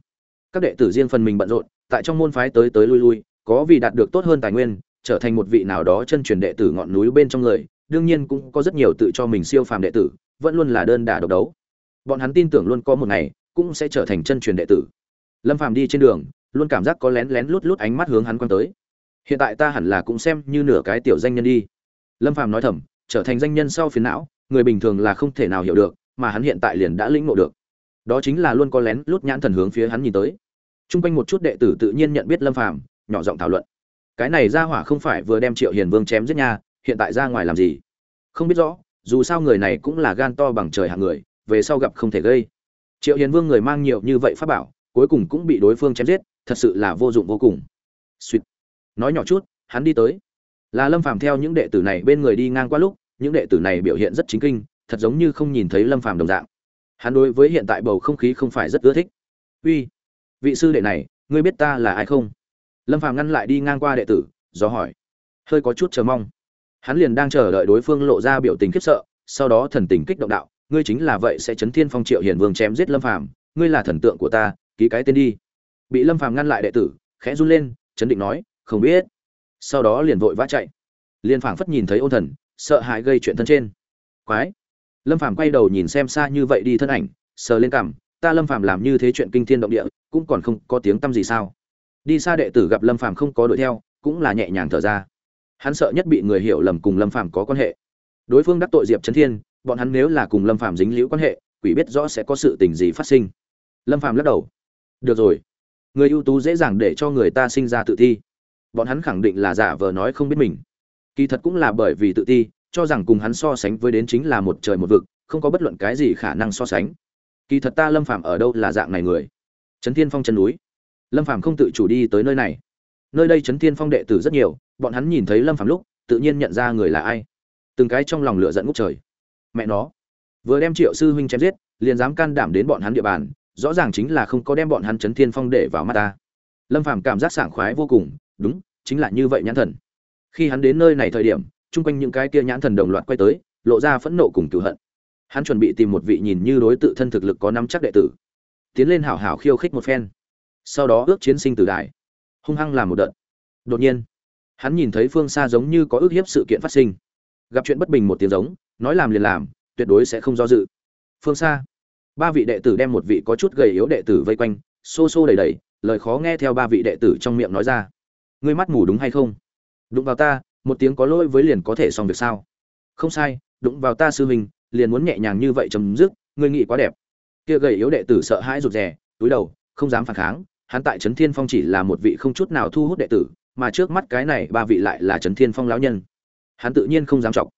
Các đệ tử riêng phần mình bận rộn, tại trong môn phái tới tới lui lui, có vì đạt được tốt hơn tài nguyên, trở thành một vị nào đó chân truyền đệ tử ngọn núi bên trong người, đương nhiên cũng có rất nhiều tự cho mình siêu phàm đệ tử vẫn luôn là đơn đả độc đấu. Bọn hắn tin tưởng luôn có một ngày cũng sẽ trở thành chân truyền đệ tử. Lâm phàm đi trên đường luôn cảm giác có lén lén lút lút ánh mắt hướng hắn quan tới. Hiện tại ta hẳn là cũng xem như nửa cái tiểu danh nhân đi. Lâm phàm nói thầm trở thành danh nhân sau phiền não người bình thường là không thể nào hiểu được mà hắn hiện tại liền đã lĩnh ngộ được. Đó chính là luôn có lén lút nhãn thần hướng phía hắn nhìn tới. Trung quanh một chút đệ tử tự nhiên nhận biết Lâm Phàm, nhỏ giọng thảo luận. Cái này ra hỏa không phải vừa đem Triệu Hiền Vương chém giết nha, hiện tại ra ngoài làm gì? Không biết rõ, dù sao người này cũng là gan to bằng trời hạng người, về sau gặp không thể gây. Triệu Hiền Vương người mang nhiều như vậy pháp bảo, cuối cùng cũng bị đối phương chém giết, thật sự là vô dụng vô cùng. suýt Nói nhỏ chút, hắn đi tới. Là Lâm Phàm theo những đệ tử này bên người đi ngang qua lúc, những đệ tử này biểu hiện rất chính kinh, thật giống như không nhìn thấy Lâm Phàm đồng dạng. Hắn đối với hiện tại bầu không khí không phải rất ưa thích. Uy, vị sư đệ này ngươi biết ta là ai không lâm phàm ngăn lại đi ngang qua đệ tử do hỏi hơi có chút chờ mong hắn liền đang chờ đợi đối phương lộ ra biểu tình khiếp sợ, sau đó thần tình kích động đạo, ngươi chính là vậy sẽ chấn thiên phong triệu hiền vương chém giết lâm phàm, ngươi là thần tượng của ta, ký cái tên đi. Bị lâm phàm ngăn lại đệ tử, khẽ run lên, chấn định nói, không biết. Sau đó liền vội vã chạy. Liền phảng phất nhìn thấy ôn thần, sợ hãi gây chuyện thân trên. Quái. Lâm phàm quay đầu nhìn xem xa như vậy đi thân ảnh, sờ lên cằm, ta lâm phàm làm như thế chuyện kinh thiên động địa, cũng còn không có tiếng tâm gì sao? Đi xa đệ tử gặp lâm phàm không có đuổi theo, cũng là nhẹ nhàng thở ra hắn sợ nhất bị người hiểu lầm cùng lâm phàm có quan hệ. Đối phương đắc tội diệp trấn thiên, bọn hắn nếu là cùng lâm phàm dính liễu quan hệ, quỷ biết rõ sẽ có sự tình gì phát sinh. Lâm phàm lắc đầu. Được rồi. Người ưu tú dễ dàng để cho người ta sinh ra tự thi bọn hắn khẳng định là giả vờ nói không biết mình. Kỳ thật cũng là bởi vì tự ti, cho rằng cùng hắn so sánh với đến chính là một trời một vực, không có bất luận cái gì khả năng so sánh. Kỳ thật ta lâm phàm ở đâu là dạng này người? Trấn thiên phong chân núi. Lâm phàm không tự chủ đi tới nơi này nơi đây chấn thiên phong đệ tử rất nhiều, bọn hắn nhìn thấy lâm phàm lúc, tự nhiên nhận ra người là ai. Từng cái trong lòng lửa giận ngút trời. Mẹ nó, vừa đem triệu sư huynh chém giết, liền dám can đảm đến bọn hắn địa bàn, rõ ràng chính là không có đem bọn hắn chấn thiên phong để vào mắt ta. Lâm phàm cảm giác sảng khoái vô cùng, đúng, chính là như vậy nhãn thần. Khi hắn đến nơi này thời điểm, chung quanh những cái kia nhãn thần đồng loạt quay tới, lộ ra phẫn nộ cùng cửu hận. Hắn chuẩn bị tìm một vị nhìn như đối tự thân thực lực có năm chắc đệ tử, tiến lên hảo hảo khiêu khích một phen. Sau đó ước chiến sinh tử đại hung hăng làm một đợt. Đột nhiên, hắn nhìn thấy phương xa giống như có ước hiếp sự kiện phát sinh. Gặp chuyện bất bình một tiếng giống, nói làm liền làm, tuyệt đối sẽ không do dự. Phương xa, ba vị đệ tử đem một vị có chút gầy yếu đệ tử vây quanh, xô xô đầy đầy lời khó nghe theo ba vị đệ tử trong miệng nói ra. Ngươi mắt mù đúng hay không? Đụng vào ta, một tiếng có lỗi với liền có thể xong việc sao? Không sai, đụng vào ta sư huynh, liền muốn nhẹ nhàng như vậy chấm dứt, ngươi nghĩ quá đẹp. Kia gầy yếu đệ tử sợ hãi rụt rè, túi đầu, không dám phản kháng hắn tại trấn thiên phong chỉ là một vị không chút nào thu hút đệ tử, mà trước mắt cái này ba vị lại là trấn thiên phong lão nhân. Hắn tự nhiên không dám chọc.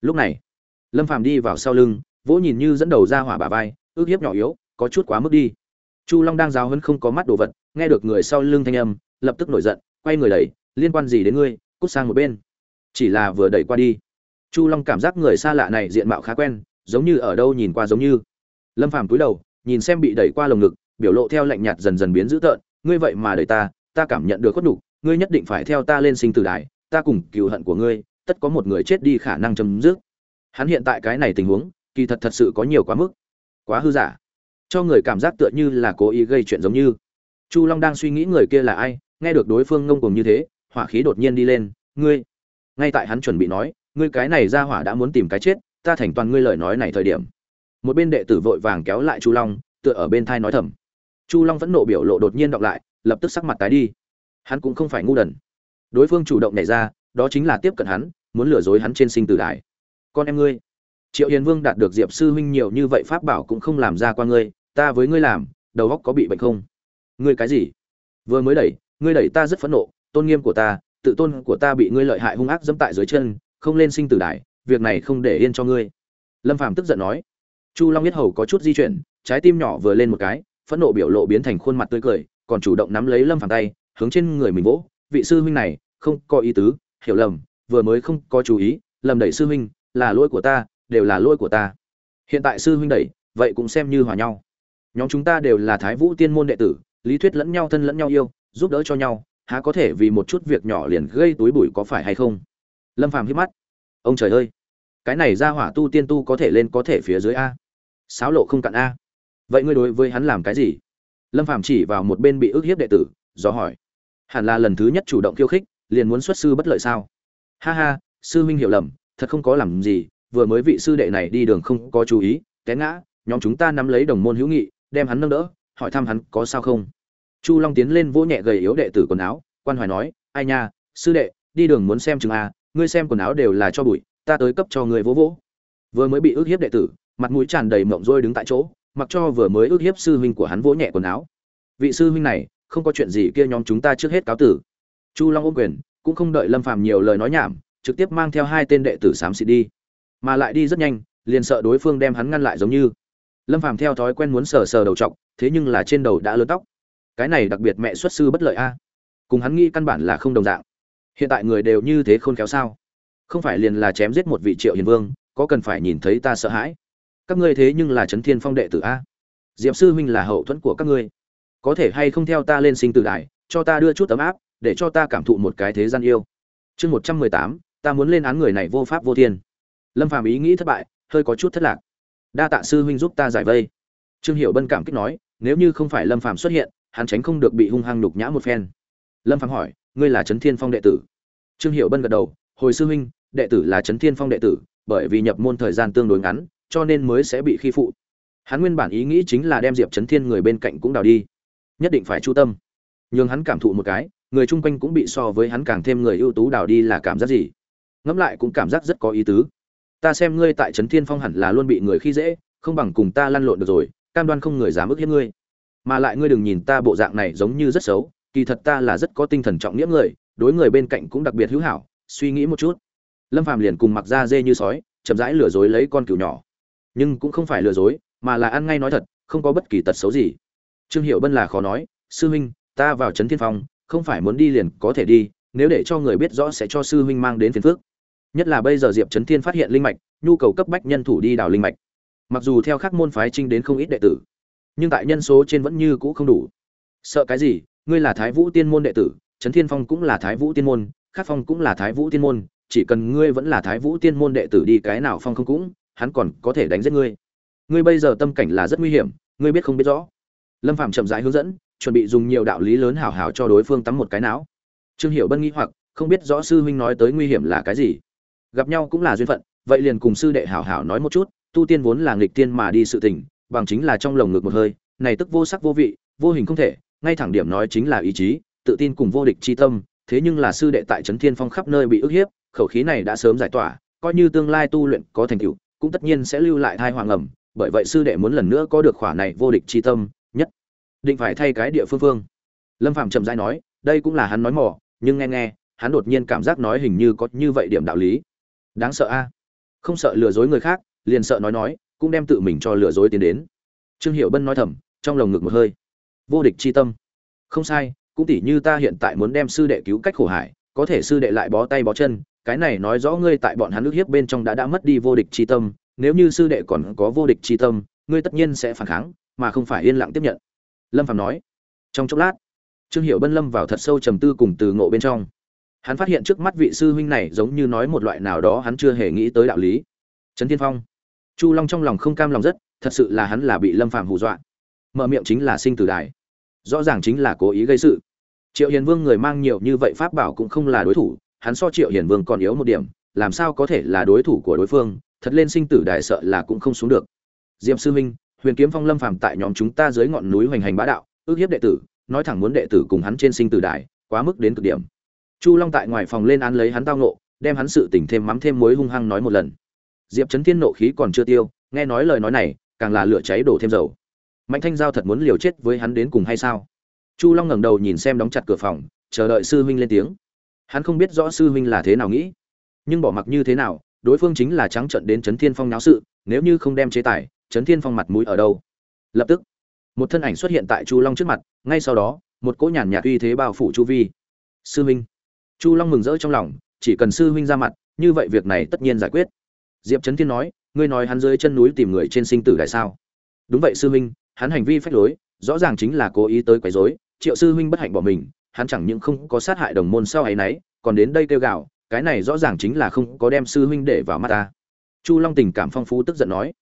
Lúc này, lâm phàm đi vào sau lưng, vỗ nhìn như dẫn đầu ra hỏa bà vai, ước hiếp nhỏ yếu, có chút quá mức đi. Chu long đang giáo hấn không có mắt đồ vật, nghe được người sau lưng thanh âm, lập tức nổi giận, quay người đẩy, liên quan gì đến ngươi? Cút sang một bên. Chỉ là vừa đẩy qua đi, chu long cảm giác người xa lạ này diện mạo khá quen, giống như ở đâu nhìn qua giống như. Lâm phàm cúi đầu, nhìn xem bị đẩy qua lồng ngực biểu lộ theo lạnh nhạt dần dần biến dữ tợn ngươi vậy mà đẩy ta ta cảm nhận được khuất đủ, ngươi nhất định phải theo ta lên sinh tử đài ta cùng cừu hận của ngươi tất có một người chết đi khả năng chấm dứt. Hắn hiện tại cái này tình huống kỳ thật thật sự có nhiều quá mức quá hư giả cho người cảm giác tựa như là cố ý gây chuyện giống như. Chu long đang suy nghĩ người kia là ai nghe được đối phương ngông cuồng như thế hỏa khí đột nhiên đi lên ngươi. Ngay tại hắn chuẩn bị nói ngươi cái này ra hỏa đã muốn tìm cái chết ta thành toàn ngươi lời nói này thời điểm. Một bên đệ tử vội vàng kéo lại chu long tựa ở bên thai nói thầm chu long vẫn nộ biểu lộ đột nhiên đọc lại, lập tức sắc mặt tái đi. Hắn cũng không phải ngu đần. Đối phương chủ động nảy ra, đó chính là tiếp cận hắn, muốn lừa dối hắn trên sinh tử đài. Con em ngươi, triệu hiền vương đạt được diệp sư huynh nhiều như vậy pháp bảo cũng không làm ra qua ngươi, ta với ngươi làm, đầu góc có bị bệnh không? Ngươi cái gì? Vừa mới đẩy, ngươi đẩy ta rất phẫn nộ, tôn nghiêm của ta, tự tôn của ta bị ngươi lợi hại hung ác dẫm tại dưới chân, không lên sinh tử đài, việc này không để yên cho ngươi. Lâm phàm tức giận nói. Chu long biết hầu có chút di chuyển, trái tim nhỏ vừa lên một cái phẫn nộ biểu lộ biến thành khuôn mặt tươi cười, còn chủ động nắm lấy lâm phàm tay, hướng trên người mình vỗ, vị sư huynh này, không có ý tứ, hiểu lầm, vừa mới không có chú ý lầm đẩy sư huynh, là lỗi của ta, đều là lỗi của ta. Hiện tại sư huynh đẩy, vậy cũng xem như hòa nhau. Nhóm chúng ta đều là thái vũ tiên môn đệ tử, lý thuyết lẫn nhau thân lẫn nhau yêu, giúp đỡ cho nhau, há có thể vì một chút việc nhỏ liền gây túi bụi có phải hay không? Lâm phàm hít mắt. Ông trời ơi, cái này ra hỏa tu tiên tu có thể lên có thể phía dưới a? Sáo lộ không cạn a vậy ngươi đối với hắn làm cái gì? Lâm Phạm chỉ vào một bên bị ức hiếp đệ tử, do hỏi. Hẳn là lần thứ nhất chủ động khiêu khích, liền muốn xuất sư bất lợi sao? Ha ha, sư huynh hiểu lầm, thật không có làm gì, vừa mới vị sư đệ này đi đường không có chú ý, té ngã, nhóm chúng ta nắm lấy đồng môn hữu nghị, đem hắn nâng đỡ, hỏi thăm hắn có sao không? Chu long tiến lên vỗ nhẹ gầy yếu đệ tử quần áo, quan hoài nói, ai nha, sư đệ, đi đường muốn xem chừng a ngươi xem quần áo đều là cho bụi, ta tới cấp cho người vỗ vỗ. Vừa mới bị ức hiếp đệ tử, mặt mũi tràn đầy mộng rôi đứng tại chỗ mặc cho vừa mới ước hiếp sư huynh của hắn vỗ nhẹ quần áo. Vị sư huynh này, không có chuyện gì kia nhóm chúng ta trước hết cáo tử. Chu long ôm quyền, cũng không đợi lâm phàm nhiều lời nói nhảm, trực tiếp mang theo hai tên đệ tử xám xịt đi. Mà lại đi rất nhanh, liền sợ đối phương đem hắn ngăn lại giống như. Lâm phàm theo thói quen muốn sờ sờ đầu trọc thế nhưng là trên đầu đã lớn tóc. Cái này đặc biệt mẹ xuất sư bất lợi a. Cùng hắn nghĩ căn bản là không đồng dạng. Hiện tại người đều như thế khôn khéo sao? Không phải liền là chém giết một vị triệu hiền vương, có cần phải nhìn thấy ta sợ hãi? Các ngươi thế nhưng là trấn thiên phong đệ tử a. Diệp sư huynh là hậu thuẫn của các ngươi. Có thể hay không theo ta lên sinh tử đài, cho ta đưa chút tấm áp, để cho ta cảm thụ một cái thế gian yêu. Chương một trăm mười tám, ta muốn lên án người này vô pháp vô thiên. Lâm phàm ý nghĩ thất bại, hơi có chút thất lạc. Đa tạ sư huynh giúp ta giải vây. Trương hiệu bân cảm kích nói, nếu như không phải lâm phàm xuất hiện, hắn tránh không được bị hung hăng nhục nhã một phen. Lâm phàm hỏi, ngươi là trấn thiên phong đệ tử? Trương hiệu bân gật đầu, hồi sư huynh, đệ tử là trấn thiên phong đệ tử, bởi vì nhập môn thời gian tương đối ngắn cho nên mới sẽ bị khi phụ. Hắn nguyên bản ý nghĩ chính là đem diệp trấn thiên người bên cạnh cũng đào đi. Nhất định phải chu tâm. Nhưng hắn cảm thụ một cái, người chung quanh cũng bị so với hắn càng thêm người ưu tú đào đi là cảm giác gì? Ngẫm lại cũng cảm giác rất có ý tứ. Ta xem ngươi tại trấn thiên phong hẳn là luôn bị người khi dễ, không bằng cùng ta lăn lộn được rồi, cam đoan không người dám ức hiếp ngươi. Mà lại ngươi đừng nhìn ta bộ dạng này giống như rất xấu, kỳ thật ta là rất có tinh thần trọng nghĩa người, đối người bên cạnh cũng đặc biệt hữu hảo, suy nghĩ một chút. Lâm phàm liền cùng mặc ra dê như sói, chậm rãi lừa dối lấy con cừu nhỏ nhưng cũng không phải lừa dối, mà là ăn ngay nói thật, không có bất kỳ tật xấu gì. Trương hiệu bân là khó nói, sư huynh, ta vào trấn thiên phong, không phải muốn đi liền có thể đi, nếu để cho người biết rõ sẽ cho sư huynh mang đến phiền phước nhất là bây giờ diệp trấn thiên phát hiện linh mạch, nhu cầu cấp bách nhân thủ đi đào linh mạch. Mặc dù theo các môn phái trinh đến không ít đệ tử, nhưng tại nhân số trên vẫn như cũ không đủ. Sợ cái gì? Ngươi là thái vũ tiên môn đệ tử, trấn thiên phong cũng là thái vũ tiên môn, khắc phong cũng là thái vũ tiên môn, chỉ cần ngươi vẫn là thái vũ tiên môn đệ tử đi cái nào phong không cũng hắn còn có thể đánh giết ngươi. Ngươi bây giờ tâm cảnh là rất nguy hiểm, ngươi biết không biết rõ. Lâm phạm chậm rãi hướng dẫn, chuẩn bị dùng nhiều đạo lý lớn hảo hảo cho đối phương tắm một cái não. Trương Hiểu bân nghĩ hoặc, không biết rõ sư huynh nói tới nguy hiểm là cái gì. Gặp nhau cũng là duyên phận, vậy liền cùng sư đệ hảo hảo nói một chút, tu tiên vốn là nghịch tiên mà đi sự tình, bằng chính là trong lồng ngực một hơi, này tức vô sắc vô vị, vô hình không thể, ngay thẳng điểm nói chính là ý chí, tự tin cùng vô địch chi tâm, thế nhưng là sư đệ tại trấn thiên phong khắp nơi bị ức hiếp, khẩu khí này đã sớm giải tỏa, coi như tương lai tu luyện có thành tựu cũng tất nhiên sẽ lưu lại thai hoàng ẩm, bởi vậy sư đệ muốn lần nữa có được khỏa này vô địch chi tâm, nhất định phải thay cái địa phương phương. Lâm phạm chậm rãi nói, đây cũng là hắn nói mỏ nhưng nghe nghe, hắn đột nhiên cảm giác nói hình như có như vậy điểm đạo lý. Đáng sợ a. Không sợ lừa dối người khác, liền sợ nói nói, cũng đem tự mình cho lừa dối tiến đến. Trương hiệu bân nói thầm, trong lồng ngực một hơi. Vô địch chi tâm. Không sai, cũng tỉ như ta hiện tại muốn đem sư đệ cứu cách khổ hải, có thể sư đệ lại bó tay bó chân cái này nói rõ ngươi tại bọn hắn ước hiếp bên trong đã đã mất đi vô địch chi tâm, nếu như sư đệ còn có vô địch chi tâm, ngươi tất nhiên sẽ phản kháng, mà không phải yên lặng tiếp nhận. Lâm phạm nói. Trong chốc lát, trương Hiểu bân lâm vào thật sâu trầm tư cùng từ ngộ bên trong. Hắn phát hiện trước mắt vị sư huynh này giống như nói một loại nào đó hắn chưa hề nghĩ tới đạo lý. Trấn Thiên phong. Chu long trong lòng không cam lòng rất, thật sự là hắn là bị lâm phạm hù dọa. Mở miệng chính là sinh tử đài. Rõ ràng chính là cố ý gây sự. Triệu hiền vương người mang nhiều như vậy pháp bảo cũng không là đối thủ hắn so triệu hiền vương còn yếu một điểm, làm sao có thể là đối thủ của đối phương, thật lên sinh tử đài sợ là cũng không xuống được. Diệm sư minh, huyền kiếm phong lâm phàm tại nhóm chúng ta dưới ngọn núi hoành hành bá đạo, ước hiếp đệ tử, nói thẳng muốn đệ tử cùng hắn trên sinh tử đài, quá mức đến cực điểm. Chu long tại ngoài phòng lên án lấy hắn tao nộ đem hắn sự tỉnh thêm mắm thêm muối hung hăng nói một lần. Diệp trấn thiên nộ khí còn chưa tiêu, nghe nói lời nói này, càng là lửa cháy đổ thêm dầu. Mạnh thanh giao thật muốn liều chết với hắn đến cùng hay sao? Chu long ngẩng đầu nhìn xem đóng chặt cửa phòng, chờ đợi sư huynh lên tiếng hắn không biết rõ sư huynh là thế nào nghĩ, nhưng bỏ mặc như thế nào, đối phương chính là trắng trận đến trấn thiên phong náo sự, nếu như không đem chế tài, trấn thiên phong mặt mũi ở đâu? Lập tức, một thân ảnh xuất hiện tại chu long trước mặt, ngay sau đó, một cỗ nhàn nhạt uy thế bao phủ chu vi. Sư huynh. Chu long mừng rỡ trong lòng, chỉ cần sư huynh ra mặt, như vậy việc này tất nhiên giải quyết. Diệp trấn thiên nói, ngươi nói hắn dưới chân núi tìm người trên sinh tử đại sao? Đúng vậy sư huynh, hắn hành vi phách lối, rõ ràng chính là cố ý tới quấy rối, triệu sư huynh bất hạnh bỏ mình hắn chẳng những không có sát hại đồng môn sau ấy nấy, còn đến đây kêu gào, cái này rõ ràng chính là không có đem sư huynh để vào mắt ta. Chu long tình cảm phong phú tức giận nói.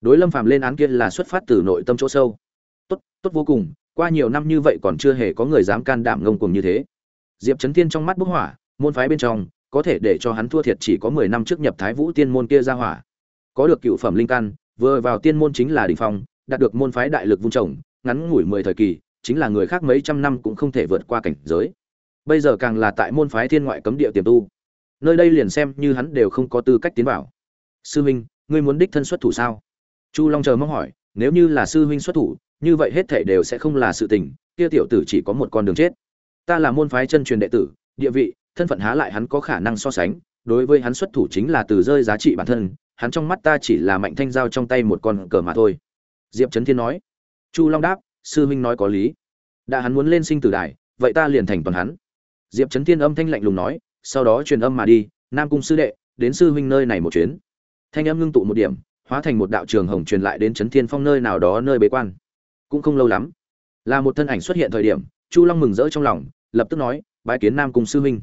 Đối lâm phàm lên án kia là xuất phát từ nội tâm chỗ sâu. Tốt tốt vô cùng, qua nhiều năm như vậy còn chưa hề có người dám can đảm ngông cuồng như thế. Diệp trấn thiên trong mắt bốc hỏa, môn phái bên trong, có thể để cho hắn thua thiệt chỉ có mười năm trước nhập thái vũ tiên môn kia ra hỏa. Có được cựu phẩm linh căn, vừa vào tiên môn chính là đỉnh phong, đạt được môn phái đại lực vung trồng, ngắn ngủi mười thời kỳ chính là người khác mấy trăm năm cũng không thể vượt qua cảnh giới. Bây giờ càng là tại môn phái thiên ngoại cấm địa tiềm tu. Nơi đây liền xem như hắn đều không có tư cách tiến vào. Sư huynh ngươi muốn đích thân xuất thủ sao? Chu long chờ mong hỏi, nếu như là sư huynh xuất thủ, như vậy hết thể đều sẽ không là sự tình, kia tiểu tử chỉ có một con đường chết. Ta là môn phái chân truyền đệ tử, địa vị, thân phận há lại hắn có khả năng so sánh, đối với hắn xuất thủ chính là từ rơi giá trị bản thân, hắn trong mắt ta chỉ là mạnh thanh giao trong tay một con cờ mà thôi. Diệp trấn thiên nói. Chu long đáp sư huynh nói có lý. Đã hắn muốn lên sinh tử đài, vậy ta liền thành toàn hắn. Diệp trấn thiên âm thanh lạnh lùng nói, sau đó truyền âm mà đi, nam cung sư đệ, đến sư huynh nơi này một chuyến. Thanh âm ngưng tụ một điểm, hóa thành một đạo trường hồng truyền lại đến trấn thiên phong nơi nào đó nơi bế quan. Cũng không lâu lắm, là một thân ảnh xuất hiện thời điểm, chu long mừng rỡ trong lòng, lập tức nói, bái kiến nam cung sư huynh.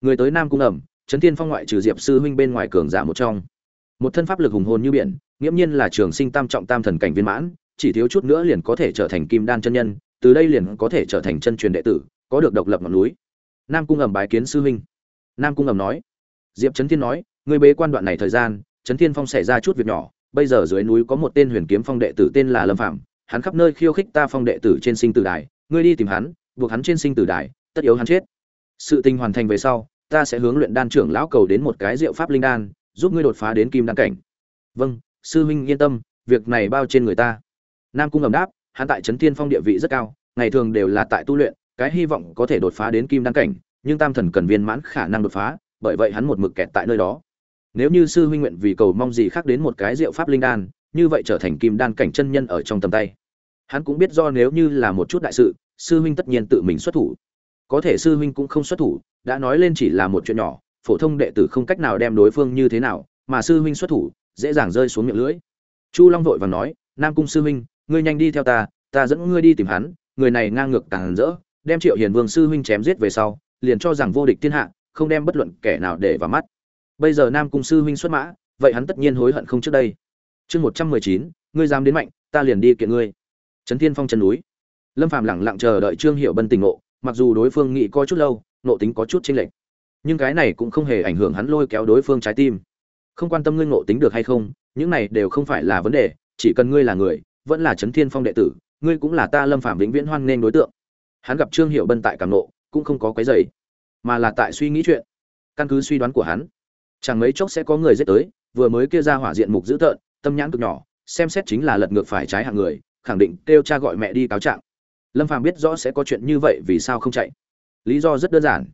Người tới nam cung ẩm trấn thiên phong ngoại trừ diệp sư huynh bên ngoài cường giả một trong. Một thân pháp lực hùng hồn như biển, nghiễm nhiên là trường sinh tam trọng tam thần cảnh viên mãn chỉ thiếu chút nữa liền có thể trở thành kim đan chân nhân, từ đây liền có thể trở thành chân truyền đệ tử, có được độc lập ngọn núi. Nam cung ẩm bái kiến sư huynh. Nam cung ẩm nói, diệp trấn thiên nói người bế quan đoạn này thời gian trấn thiên phong xảy ra chút việc nhỏ, bây giờ dưới núi có một tên huyền kiếm phong đệ tử tên là lâm phạm hắn khắp nơi khiêu khích ta phong đệ tử trên sinh tử đài, ngươi đi tìm hắn, buộc hắn trên sinh tử đài, tất yếu hắn chết. Sự tình hoàn thành về sau, ta sẽ hướng luyện đan trưởng lão cầu đến một cái diệu pháp linh đan, giúp ngươi đột phá đến kim đan cảnh. Vâng sư huynh yên tâm, việc này bao trên người ta nam cung ầm đáp, hắn tại trấn thiên phong địa vị rất cao, ngày thường đều là tại tu luyện, cái hy vọng có thể đột phá đến kim đan cảnh, nhưng tam thần cần viên mãn khả năng đột phá, bởi vậy hắn một mực kẹt tại nơi đó. Nếu như sư huynh nguyện vì cầu mong gì khác đến một cái diệu pháp linh đan, như vậy trở thành kim đan cảnh chân nhân ở trong tầm tay. Hắn cũng biết do nếu như là một chút đại sự, sư huynh tất nhiên tự mình xuất thủ. Có thể sư huynh cũng không xuất thủ, đã nói lên chỉ là một chuyện nhỏ, phổ thông đệ tử không cách nào đem đối phương như thế nào, mà sư huynh xuất thủ, dễ dàng rơi xuống miệng lưỡi. Chu long vội vàng nói, nam cung sư huynh ngươi nhanh đi theo ta ta dẫn ngươi đi tìm hắn, người này ngang ngược càng rỡ, đem triệu hiền vương sư huynh chém giết về sau, liền cho rằng vô địch thiên hạ, không đem bất luận kẻ nào để vào mắt. Bây giờ nam cung sư huynh xuất mã, vậy hắn tất nhiên hối hận không trước đây. Chương một trăm mười chín, ngươi dám đến mạnh, ta liền đi kiện ngươi. Trấn thiên phong chân núi. Lâm phàm lẳng lặng chờ đợi trương hiệu bân tình ngộ, mặc dù đối phương nghĩ coi chút lâu, nộ tính có chút chênh lệch. Nhưng cái này cũng không hề ảnh hưởng hắn lôi kéo đối phương trái tim. Không quan tâm ngươi ngộ tính được hay không, những này đều không phải là vấn đề, chỉ cần ngươi là người vẫn là trấn thiên phong đệ tử, ngươi cũng là ta lâm phạm vĩnh viễn hoan nghênh đối tượng. Hắn gặp trương hiệu bân tại cảm nộ, cũng không có quấy dày mà là tại suy nghĩ chuyện. Căn cứ suy đoán của hắn, chẳng mấy chốc sẽ có người giết tới, vừa mới kia ra hỏa diện mục dữ tợn, tâm nhãn cực nhỏ, xem xét chính là lật ngược phải trái hạng người, khẳng định kêu cha gọi mẹ đi cáo trạng. Lâm phàm biết rõ sẽ có chuyện như vậy vì sao không chạy. Lý do rất đơn giản.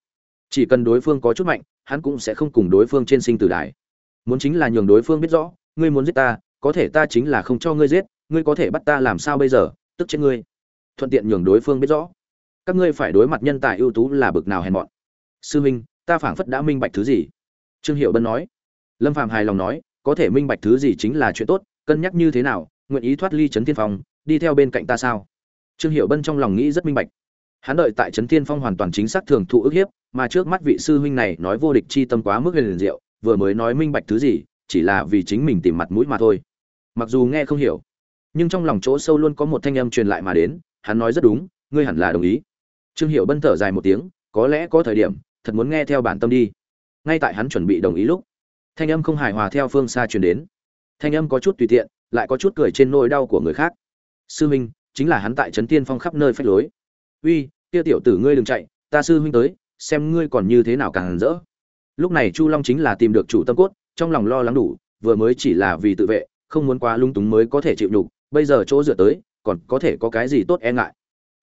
Chỉ cần đối phương có chút mạnh, hắn cũng sẽ không cùng đối phương trên sinh tử đài. Muốn chính là nhường đối phương biết rõ, ngươi muốn giết ta, có thể ta chính là không cho ngươi giết ngươi có thể bắt ta làm sao bây giờ tức chết ngươi. Thuận tiện nhường đối phương biết rõ. Các ngươi phải đối mặt nhân tài ưu tú là bực nào hèn mọn. Sư huynh, ta phảng phất đã minh bạch thứ gì? Trương hiệu bân nói. Lâm phạm hài lòng nói có thể minh bạch thứ gì chính là chuyện tốt cân nhắc như thế nào nguyện ý thoát ly trấn thiên phong đi theo bên cạnh ta sao? Trương hiệu bân trong lòng nghĩ rất minh bạch. Hắn đợi tại trấn thiên phong hoàn toàn chính xác thường thụ ức hiếp mà trước mắt vị sư huynh này nói vô địch chi tâm quá mức liền diệu vừa mới nói minh bạch thứ gì chỉ là vì chính mình tìm mặt mũi mà thôi. Mặc dù nghe không hiểu nhưng trong lòng chỗ sâu luôn có một thanh âm truyền lại mà đến, hắn nói rất đúng, ngươi hẳn là đồng ý. Trương hiệu bân thở dài một tiếng, có lẽ có thời điểm, thật muốn nghe theo bản tâm đi. Ngay tại hắn chuẩn bị đồng ý lúc, thanh âm không hài hòa theo phương xa truyền đến. Thanh âm có chút tùy tiện, lại có chút cười trên nỗi đau của người khác. Sư huynh, chính là hắn tại trấn tiên phong khắp nơi phách lối. Uy, kia tiểu tử ngươi đừng chạy, ta sư huynh tới, xem ngươi còn như thế nào càng rỡ. Lúc này chu long chính là tìm được chủ tâm cốt, trong lòng lo lắng đủ, vừa mới chỉ là vì tự vệ, không muốn quá lung túng mới có thể chịu nhục bây giờ chỗ dựa tới, còn có thể có cái gì tốt e ngại?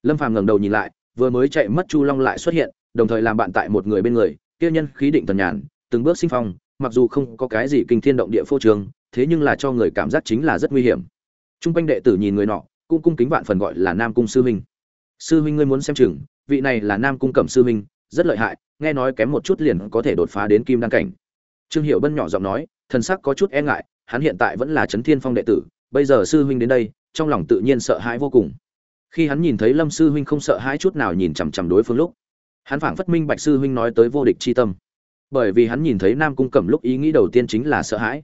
Lâm phàm ngẩng đầu nhìn lại, vừa mới chạy mất chu long lại xuất hiện, đồng thời làm bạn tại một người bên người, kia nhân khí định tần nhàn, từng bước sinh phong, mặc dù không có cái gì kinh thiên động địa phô trường thế nhưng là cho người cảm giác chính là rất nguy hiểm. Trung quanh đệ tử nhìn người nọ, cũng cung kính vạn phần gọi là nam cung sư huynh sư huynh ngươi muốn xem chừng, vị này là nam cung cẩm sư huynh rất lợi hại, nghe nói kém một chút liền có thể đột phá đến kim đăng cảnh. Trương hiệu bân nhỏ giọng nói, thần sắc có chút e ngại, hắn hiện tại vẫn là trấn thiên phong đệ tử bây giờ sư huynh đến đây, trong lòng tự nhiên sợ hãi vô cùng. Khi hắn nhìn thấy lâm sư huynh không sợ hãi chút nào nhìn chằm chằm đối phương lúc, hắn phảng phất minh bạch sư huynh nói tới vô địch chi tâm. Bởi vì hắn nhìn thấy nam cung cẩm lúc ý nghĩ đầu tiên chính là sợ hãi.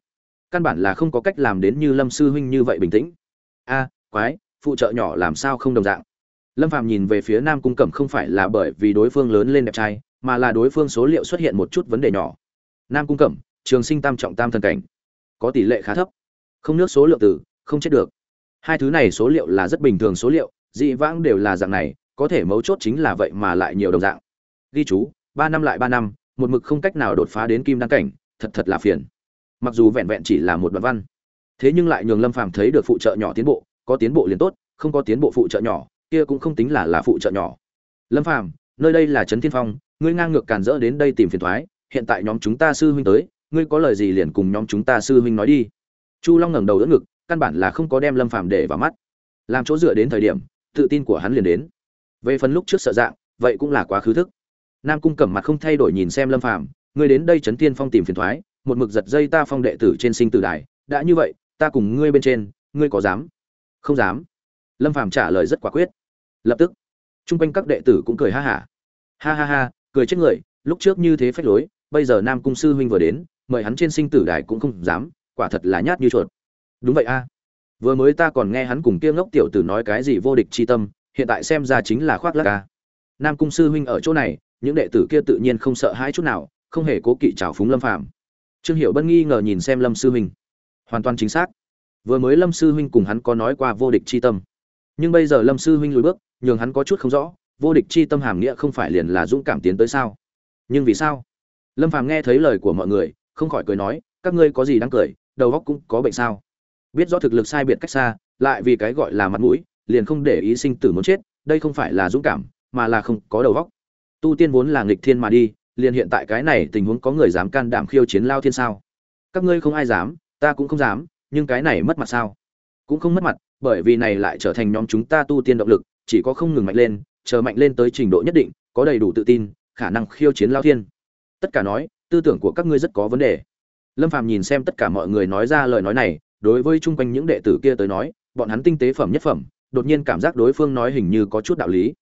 Căn bản là không có cách làm đến như lâm sư huynh như vậy bình tĩnh. A, quái, phụ trợ nhỏ làm sao không đồng dạng? Lâm phàm nhìn về phía nam cung cẩm không phải là bởi vì đối phương lớn lên đẹp trai, mà là đối phương số liệu xuất hiện một chút vấn đề nhỏ. Nam cung cẩm, trường sinh tam trọng tam thần cảnh, có tỷ lệ khá thấp. Không nước số lượng từ không chết được. Hai thứ này số liệu là rất bình thường số liệu, dị vãng đều là dạng này, có thể mấu chốt chính là vậy mà lại nhiều đồng dạng. Ghi chú, ba năm lại ba năm, một mực không cách nào đột phá đến kim đăng cảnh, thật thật là phiền. Mặc dù vẹn vẹn chỉ là một đoạn văn, thế nhưng lại nhường lâm phàm thấy được phụ trợ nhỏ tiến bộ, có tiến bộ liền tốt, không có tiến bộ phụ trợ nhỏ, kia cũng không tính là là phụ trợ nhỏ. Lâm phàm, nơi đây là trấn thiên phong, ngươi ngang ngược càn rỡ đến đây tìm phiền thoái, hiện tại nhóm chúng ta sư huynh tới, ngươi có lời gì liền cùng nhóm chúng ta sư huynh nói đi. Chu long ngẩng đầu đỡ ngực căn bản là không có đem lâm phàm để vào mắt. Làm chỗ dựa đến thời điểm, tự tin của hắn liền đến. Về phần lúc trước sợ dạng, vậy cũng là quá khứ thức. Nam cung cẩm mặt không thay đổi nhìn xem lâm phàm, ngươi đến đây trấn tiên phong tìm phiền thoái, một mực giật dây ta phong đệ tử trên sinh tử đài, đã như vậy, ta cùng ngươi bên trên, ngươi có dám? Không dám. Lâm phàm trả lời rất quả quyết. Lập tức, chung quanh các đệ tử cũng cười ha hả. Ha. ha ha ha, cười chết người, lúc trước như thế phách lối, bây giờ nam cung sư huynh vừa đến, mời hắn trên sinh tử đài cũng không dám, quả thật là nhát như chuột đúng vậy a. Vừa mới ta còn nghe hắn cùng kia ngốc tiểu tử nói cái gì vô địch chi tâm, hiện tại xem ra chính là khoác lác a. Nam cung sư huynh ở chỗ này, những đệ tử kia tự nhiên không sợ hãi chút nào, không hề cố kỵ trào phúng lâm phàm. Trương hiểu bân nghi ngờ nhìn xem lâm sư huynh. Hoàn toàn chính xác. Vừa mới lâm sư huynh cùng hắn có nói qua vô địch chi tâm. Nhưng bây giờ lâm sư huynh lùi bước, nhường hắn có chút không rõ, vô địch chi tâm hàm nghĩa không phải liền là dũng cảm tiến tới sao? Nhưng vì sao? Lâm phàm nghe thấy lời của mọi người, không khỏi cười nói, các ngươi có gì đáng cười, đầu óc cũng có bệnh sao? Biết rõ thực lực sai biệt cách xa, lại vì cái gọi là mặt mũi, liền không để ý sinh tử muốn chết, đây không phải là dũng cảm, mà là không có đầu óc. Tu tiên vốn là nghịch thiên mà đi, liền hiện tại cái này tình huống có người dám can đảm khiêu chiến lao thiên sao? Các ngươi không ai dám, ta cũng không dám, nhưng cái này mất mặt sao? Cũng không mất mặt, bởi vì này lại trở thành nhóm chúng ta tu tiên động lực, chỉ có không ngừng mạnh lên, chờ mạnh lên tới trình độ nhất định, có đầy đủ tự tin, khả năng khiêu chiến lao thiên. Tất cả nói, tư tưởng của các ngươi rất có vấn đề. Lâm phàm nhìn xem tất cả mọi người nói ra lời nói này đối với chung quanh những đệ tử kia tới nói, bọn hắn tinh tế phẩm nhất phẩm, đột nhiên cảm giác đối phương nói hình như có chút đạo lý.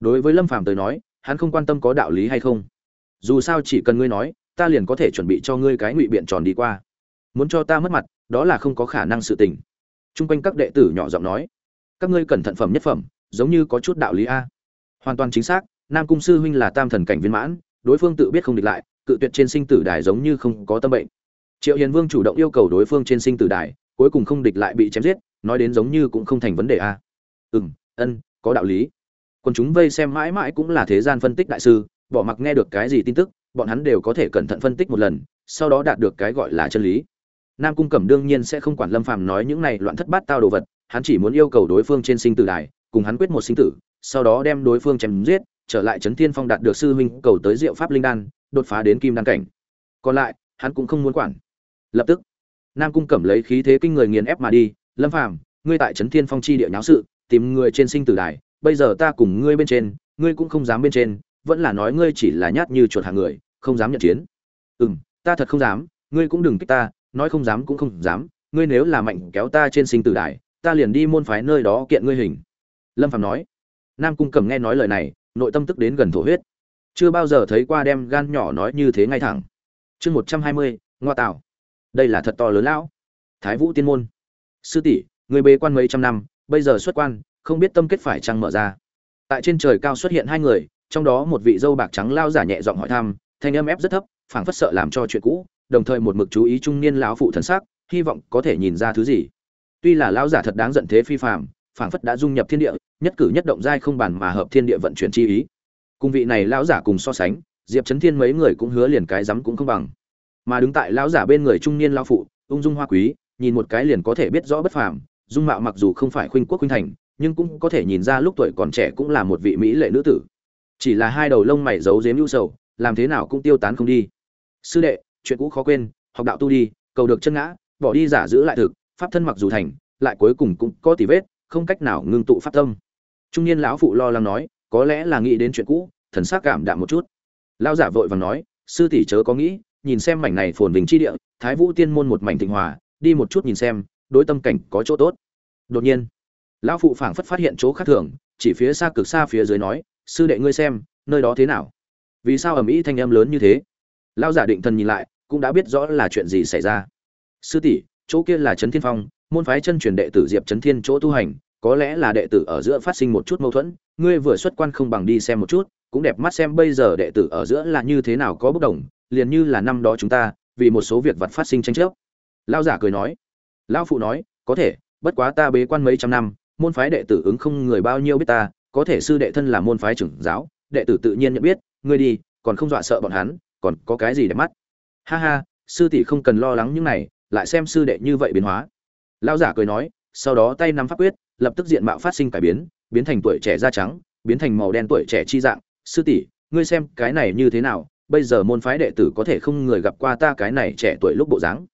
Đối với lâm phàm tới nói, hắn không quan tâm có đạo lý hay không. Dù sao chỉ cần ngươi nói, ta liền có thể chuẩn bị cho ngươi cái ngụy biện tròn đi qua. Muốn cho ta mất mặt, đó là không có khả năng sự tình. Chung quanh các đệ tử nhỏ giọng nói, các ngươi cẩn thận phẩm nhất phẩm, giống như có chút đạo lý a. Hoàn toàn chính xác, nam cung sư huynh là tam thần cảnh viên mãn, đối phương tự biết không địch lại, cự tuyệt trên sinh tử đài giống như không có tâm bệnh. Triệu hiền vương chủ động yêu cầu đối phương trên sinh tử đài cuối cùng không địch lại bị chém giết, nói đến giống như cũng không thành vấn đề à. a ừ ân, có đạo lý. Còn chúng vây xem mãi mãi cũng là thế gian phân tích đại sư, bỏ mặc nghe được cái gì tin tức, bọn hắn đều có thể cẩn thận phân tích một lần, sau đó đạt được cái gọi là chân lý. Nam cung cẩm đương nhiên sẽ không quản lâm phàm nói những này loạn thất bát tao đồ vật, hắn chỉ muốn yêu cầu đối phương trên sinh tử đài, cùng hắn quyết một sinh tử, sau đó đem đối phương chém giết, trở lại trấn thiên phong đạt được sư huynh cầu tới diệu pháp linh đan, đột phá đến kim đan cảnh. Còn lại, hắn cũng không muốn quản. Lập tức nam cung cẩm lấy khí thế kinh người nghiền ép mà đi, lâm phàm, ngươi tại trấn thiên phong chi địa nháo sự, tìm người trên sinh tử đài, bây giờ ta cùng ngươi bên trên, ngươi cũng không dám bên trên, vẫn là nói ngươi chỉ là nhát như chuột hàng người, không dám nhận chiến. Ừ m ta thật không dám, ngươi cũng đừng kích ta, nói không dám cũng không dám, ngươi nếu là mạnh kéo ta trên sinh tử đài, ta liền đi môn phái nơi đó kiện ngươi hình. Lâm phàm nói. Nam cung cẩm nghe nói lời này, nội tâm tức đến gần thổ huyết. Chưa bao giờ thấy qua đem gan nhỏ nói như thế ngay thẳng. Chương một trăm hai mươi, ngoa tạo đây là thật to lớn lão. Thái vũ tiên môn. Sư tỷ, người bế quan mấy trăm năm, bây giờ xuất quan, không biết tâm kết phải chăng mở ra. Tại trên trời cao xuất hiện hai người, trong đó một vị dâu bạc trắng lao giả nhẹ giọng hỏi thăm, thanh âm ép rất thấp, phảng phất sợ làm cho chuyện cũ, đồng thời một mực chú ý trung niên lão phụ thần sắc, hy vọng có thể nhìn ra thứ gì. Tuy là lão giả thật đáng giận thế phi phàm, phảng phất đã dung nhập thiên địa, nhất cử nhất động giai không bàn mà hợp thiên địa vận chuyển chi ý. Cùng vị này lão giả cùng so sánh, diệp chấn thiên mấy người cũng hứa liền cái rắm cũng không bằng mà đứng tại lão giả bên người trung niên lão phụ, ung dung hoa quý, nhìn một cái liền có thể biết rõ bất phàm. Dung mạo mặc dù không phải khuynh quốc khuynh thành, nhưng cũng có thể nhìn ra lúc tuổi còn trẻ cũng là một vị mỹ lệ nữ tử. Chỉ là hai đầu lông mày giấu dếm ưu sầu, làm thế nào cũng tiêu tán không đi. Sư đệ, chuyện cũ khó quên, học đạo tu đi, cầu được chân ngã, bỏ đi giả giữ lại thực, pháp thân mặc dù thành, lại cuối cùng cũng có tỉ vết, không cách nào ngưng tụ pháp tâm. Trung niên lão phụ lo lắng nói, có lẽ là nghĩ đến chuyện cũ, thần sắc cảm đạm một chút. Lao giả vội vàng nói, sư tỷ chớ có nghĩ nhìn xem mảnh này phồn vinh chi địa, thái vũ tiên môn một mảnh thịnh hòa, đi một chút nhìn xem, đối tâm cảnh có chỗ tốt. Đột nhiên, lão phụ phảng phất phát hiện chỗ khác thường, chỉ phía xa cực xa phía dưới nói, sư đệ ngươi xem, nơi đó thế nào? Vì sao ầm ĩ thanh âm lớn như thế? Lão giả định thần nhìn lại, cũng đã biết rõ là chuyện gì xảy ra. Sư tỷ, chỗ kia là trấn thiên phong, môn phái chân truyền đệ tử diệp trấn thiên chỗ tu hành, có lẽ là đệ tử ở giữa phát sinh một chút mâu thuẫn, ngươi vừa xuất quan không bằng đi xem một chút, cũng đẹp mắt xem bây giờ đệ tử ở giữa là như thế nào có bất đồng liền như là năm đó chúng ta, vì một số việc vật phát sinh tranh chấp. Lão giả cười nói. Lão phụ nói, có thể, bất quá ta bế quan mấy trăm năm, môn phái đệ tử ứng không người bao nhiêu biết ta, có thể sư đệ thân là môn phái trưởng giáo, đệ tử tự nhiên nhận biết, ngươi đi, còn không dọa sợ bọn hắn, còn có cái gì để mắt. Ha ha, sư tỷ không cần lo lắng những này, lại xem sư đệ như vậy biến hóa. Lão giả cười nói, sau đó tay nắm pháp quyết, lập tức diện mạo phát sinh cải biến biến thành tuổi trẻ da trắng, biến thành màu đen tuổi trẻ chi dạng. Sư tỷ, ngươi xem cái này như thế nào bây giờ môn phái đệ tử có thể không người gặp qua ta cái này trẻ tuổi lúc bộ dáng.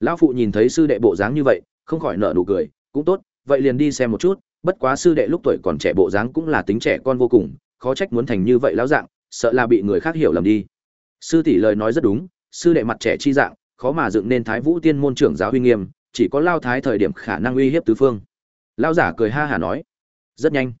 Lão phụ nhìn thấy sư đệ bộ dáng như vậy, không khỏi nở nụ cười, cũng tốt, vậy liền đi xem một chút, bất quá sư đệ lúc tuổi còn trẻ bộ dáng cũng là tính trẻ con vô cùng, khó trách muốn thành như vậy lão dạng, sợ là bị người khác hiểu lầm đi. Sư tỷ lời nói rất đúng, sư đệ mặt trẻ chi dạng, khó mà dựng nên thái vũ tiên môn trưởng giáo uy nghiêm, chỉ có lao thái thời điểm khả năng uy hiếp tứ phương. Lao giả cười ha hả nói, rất nhanh.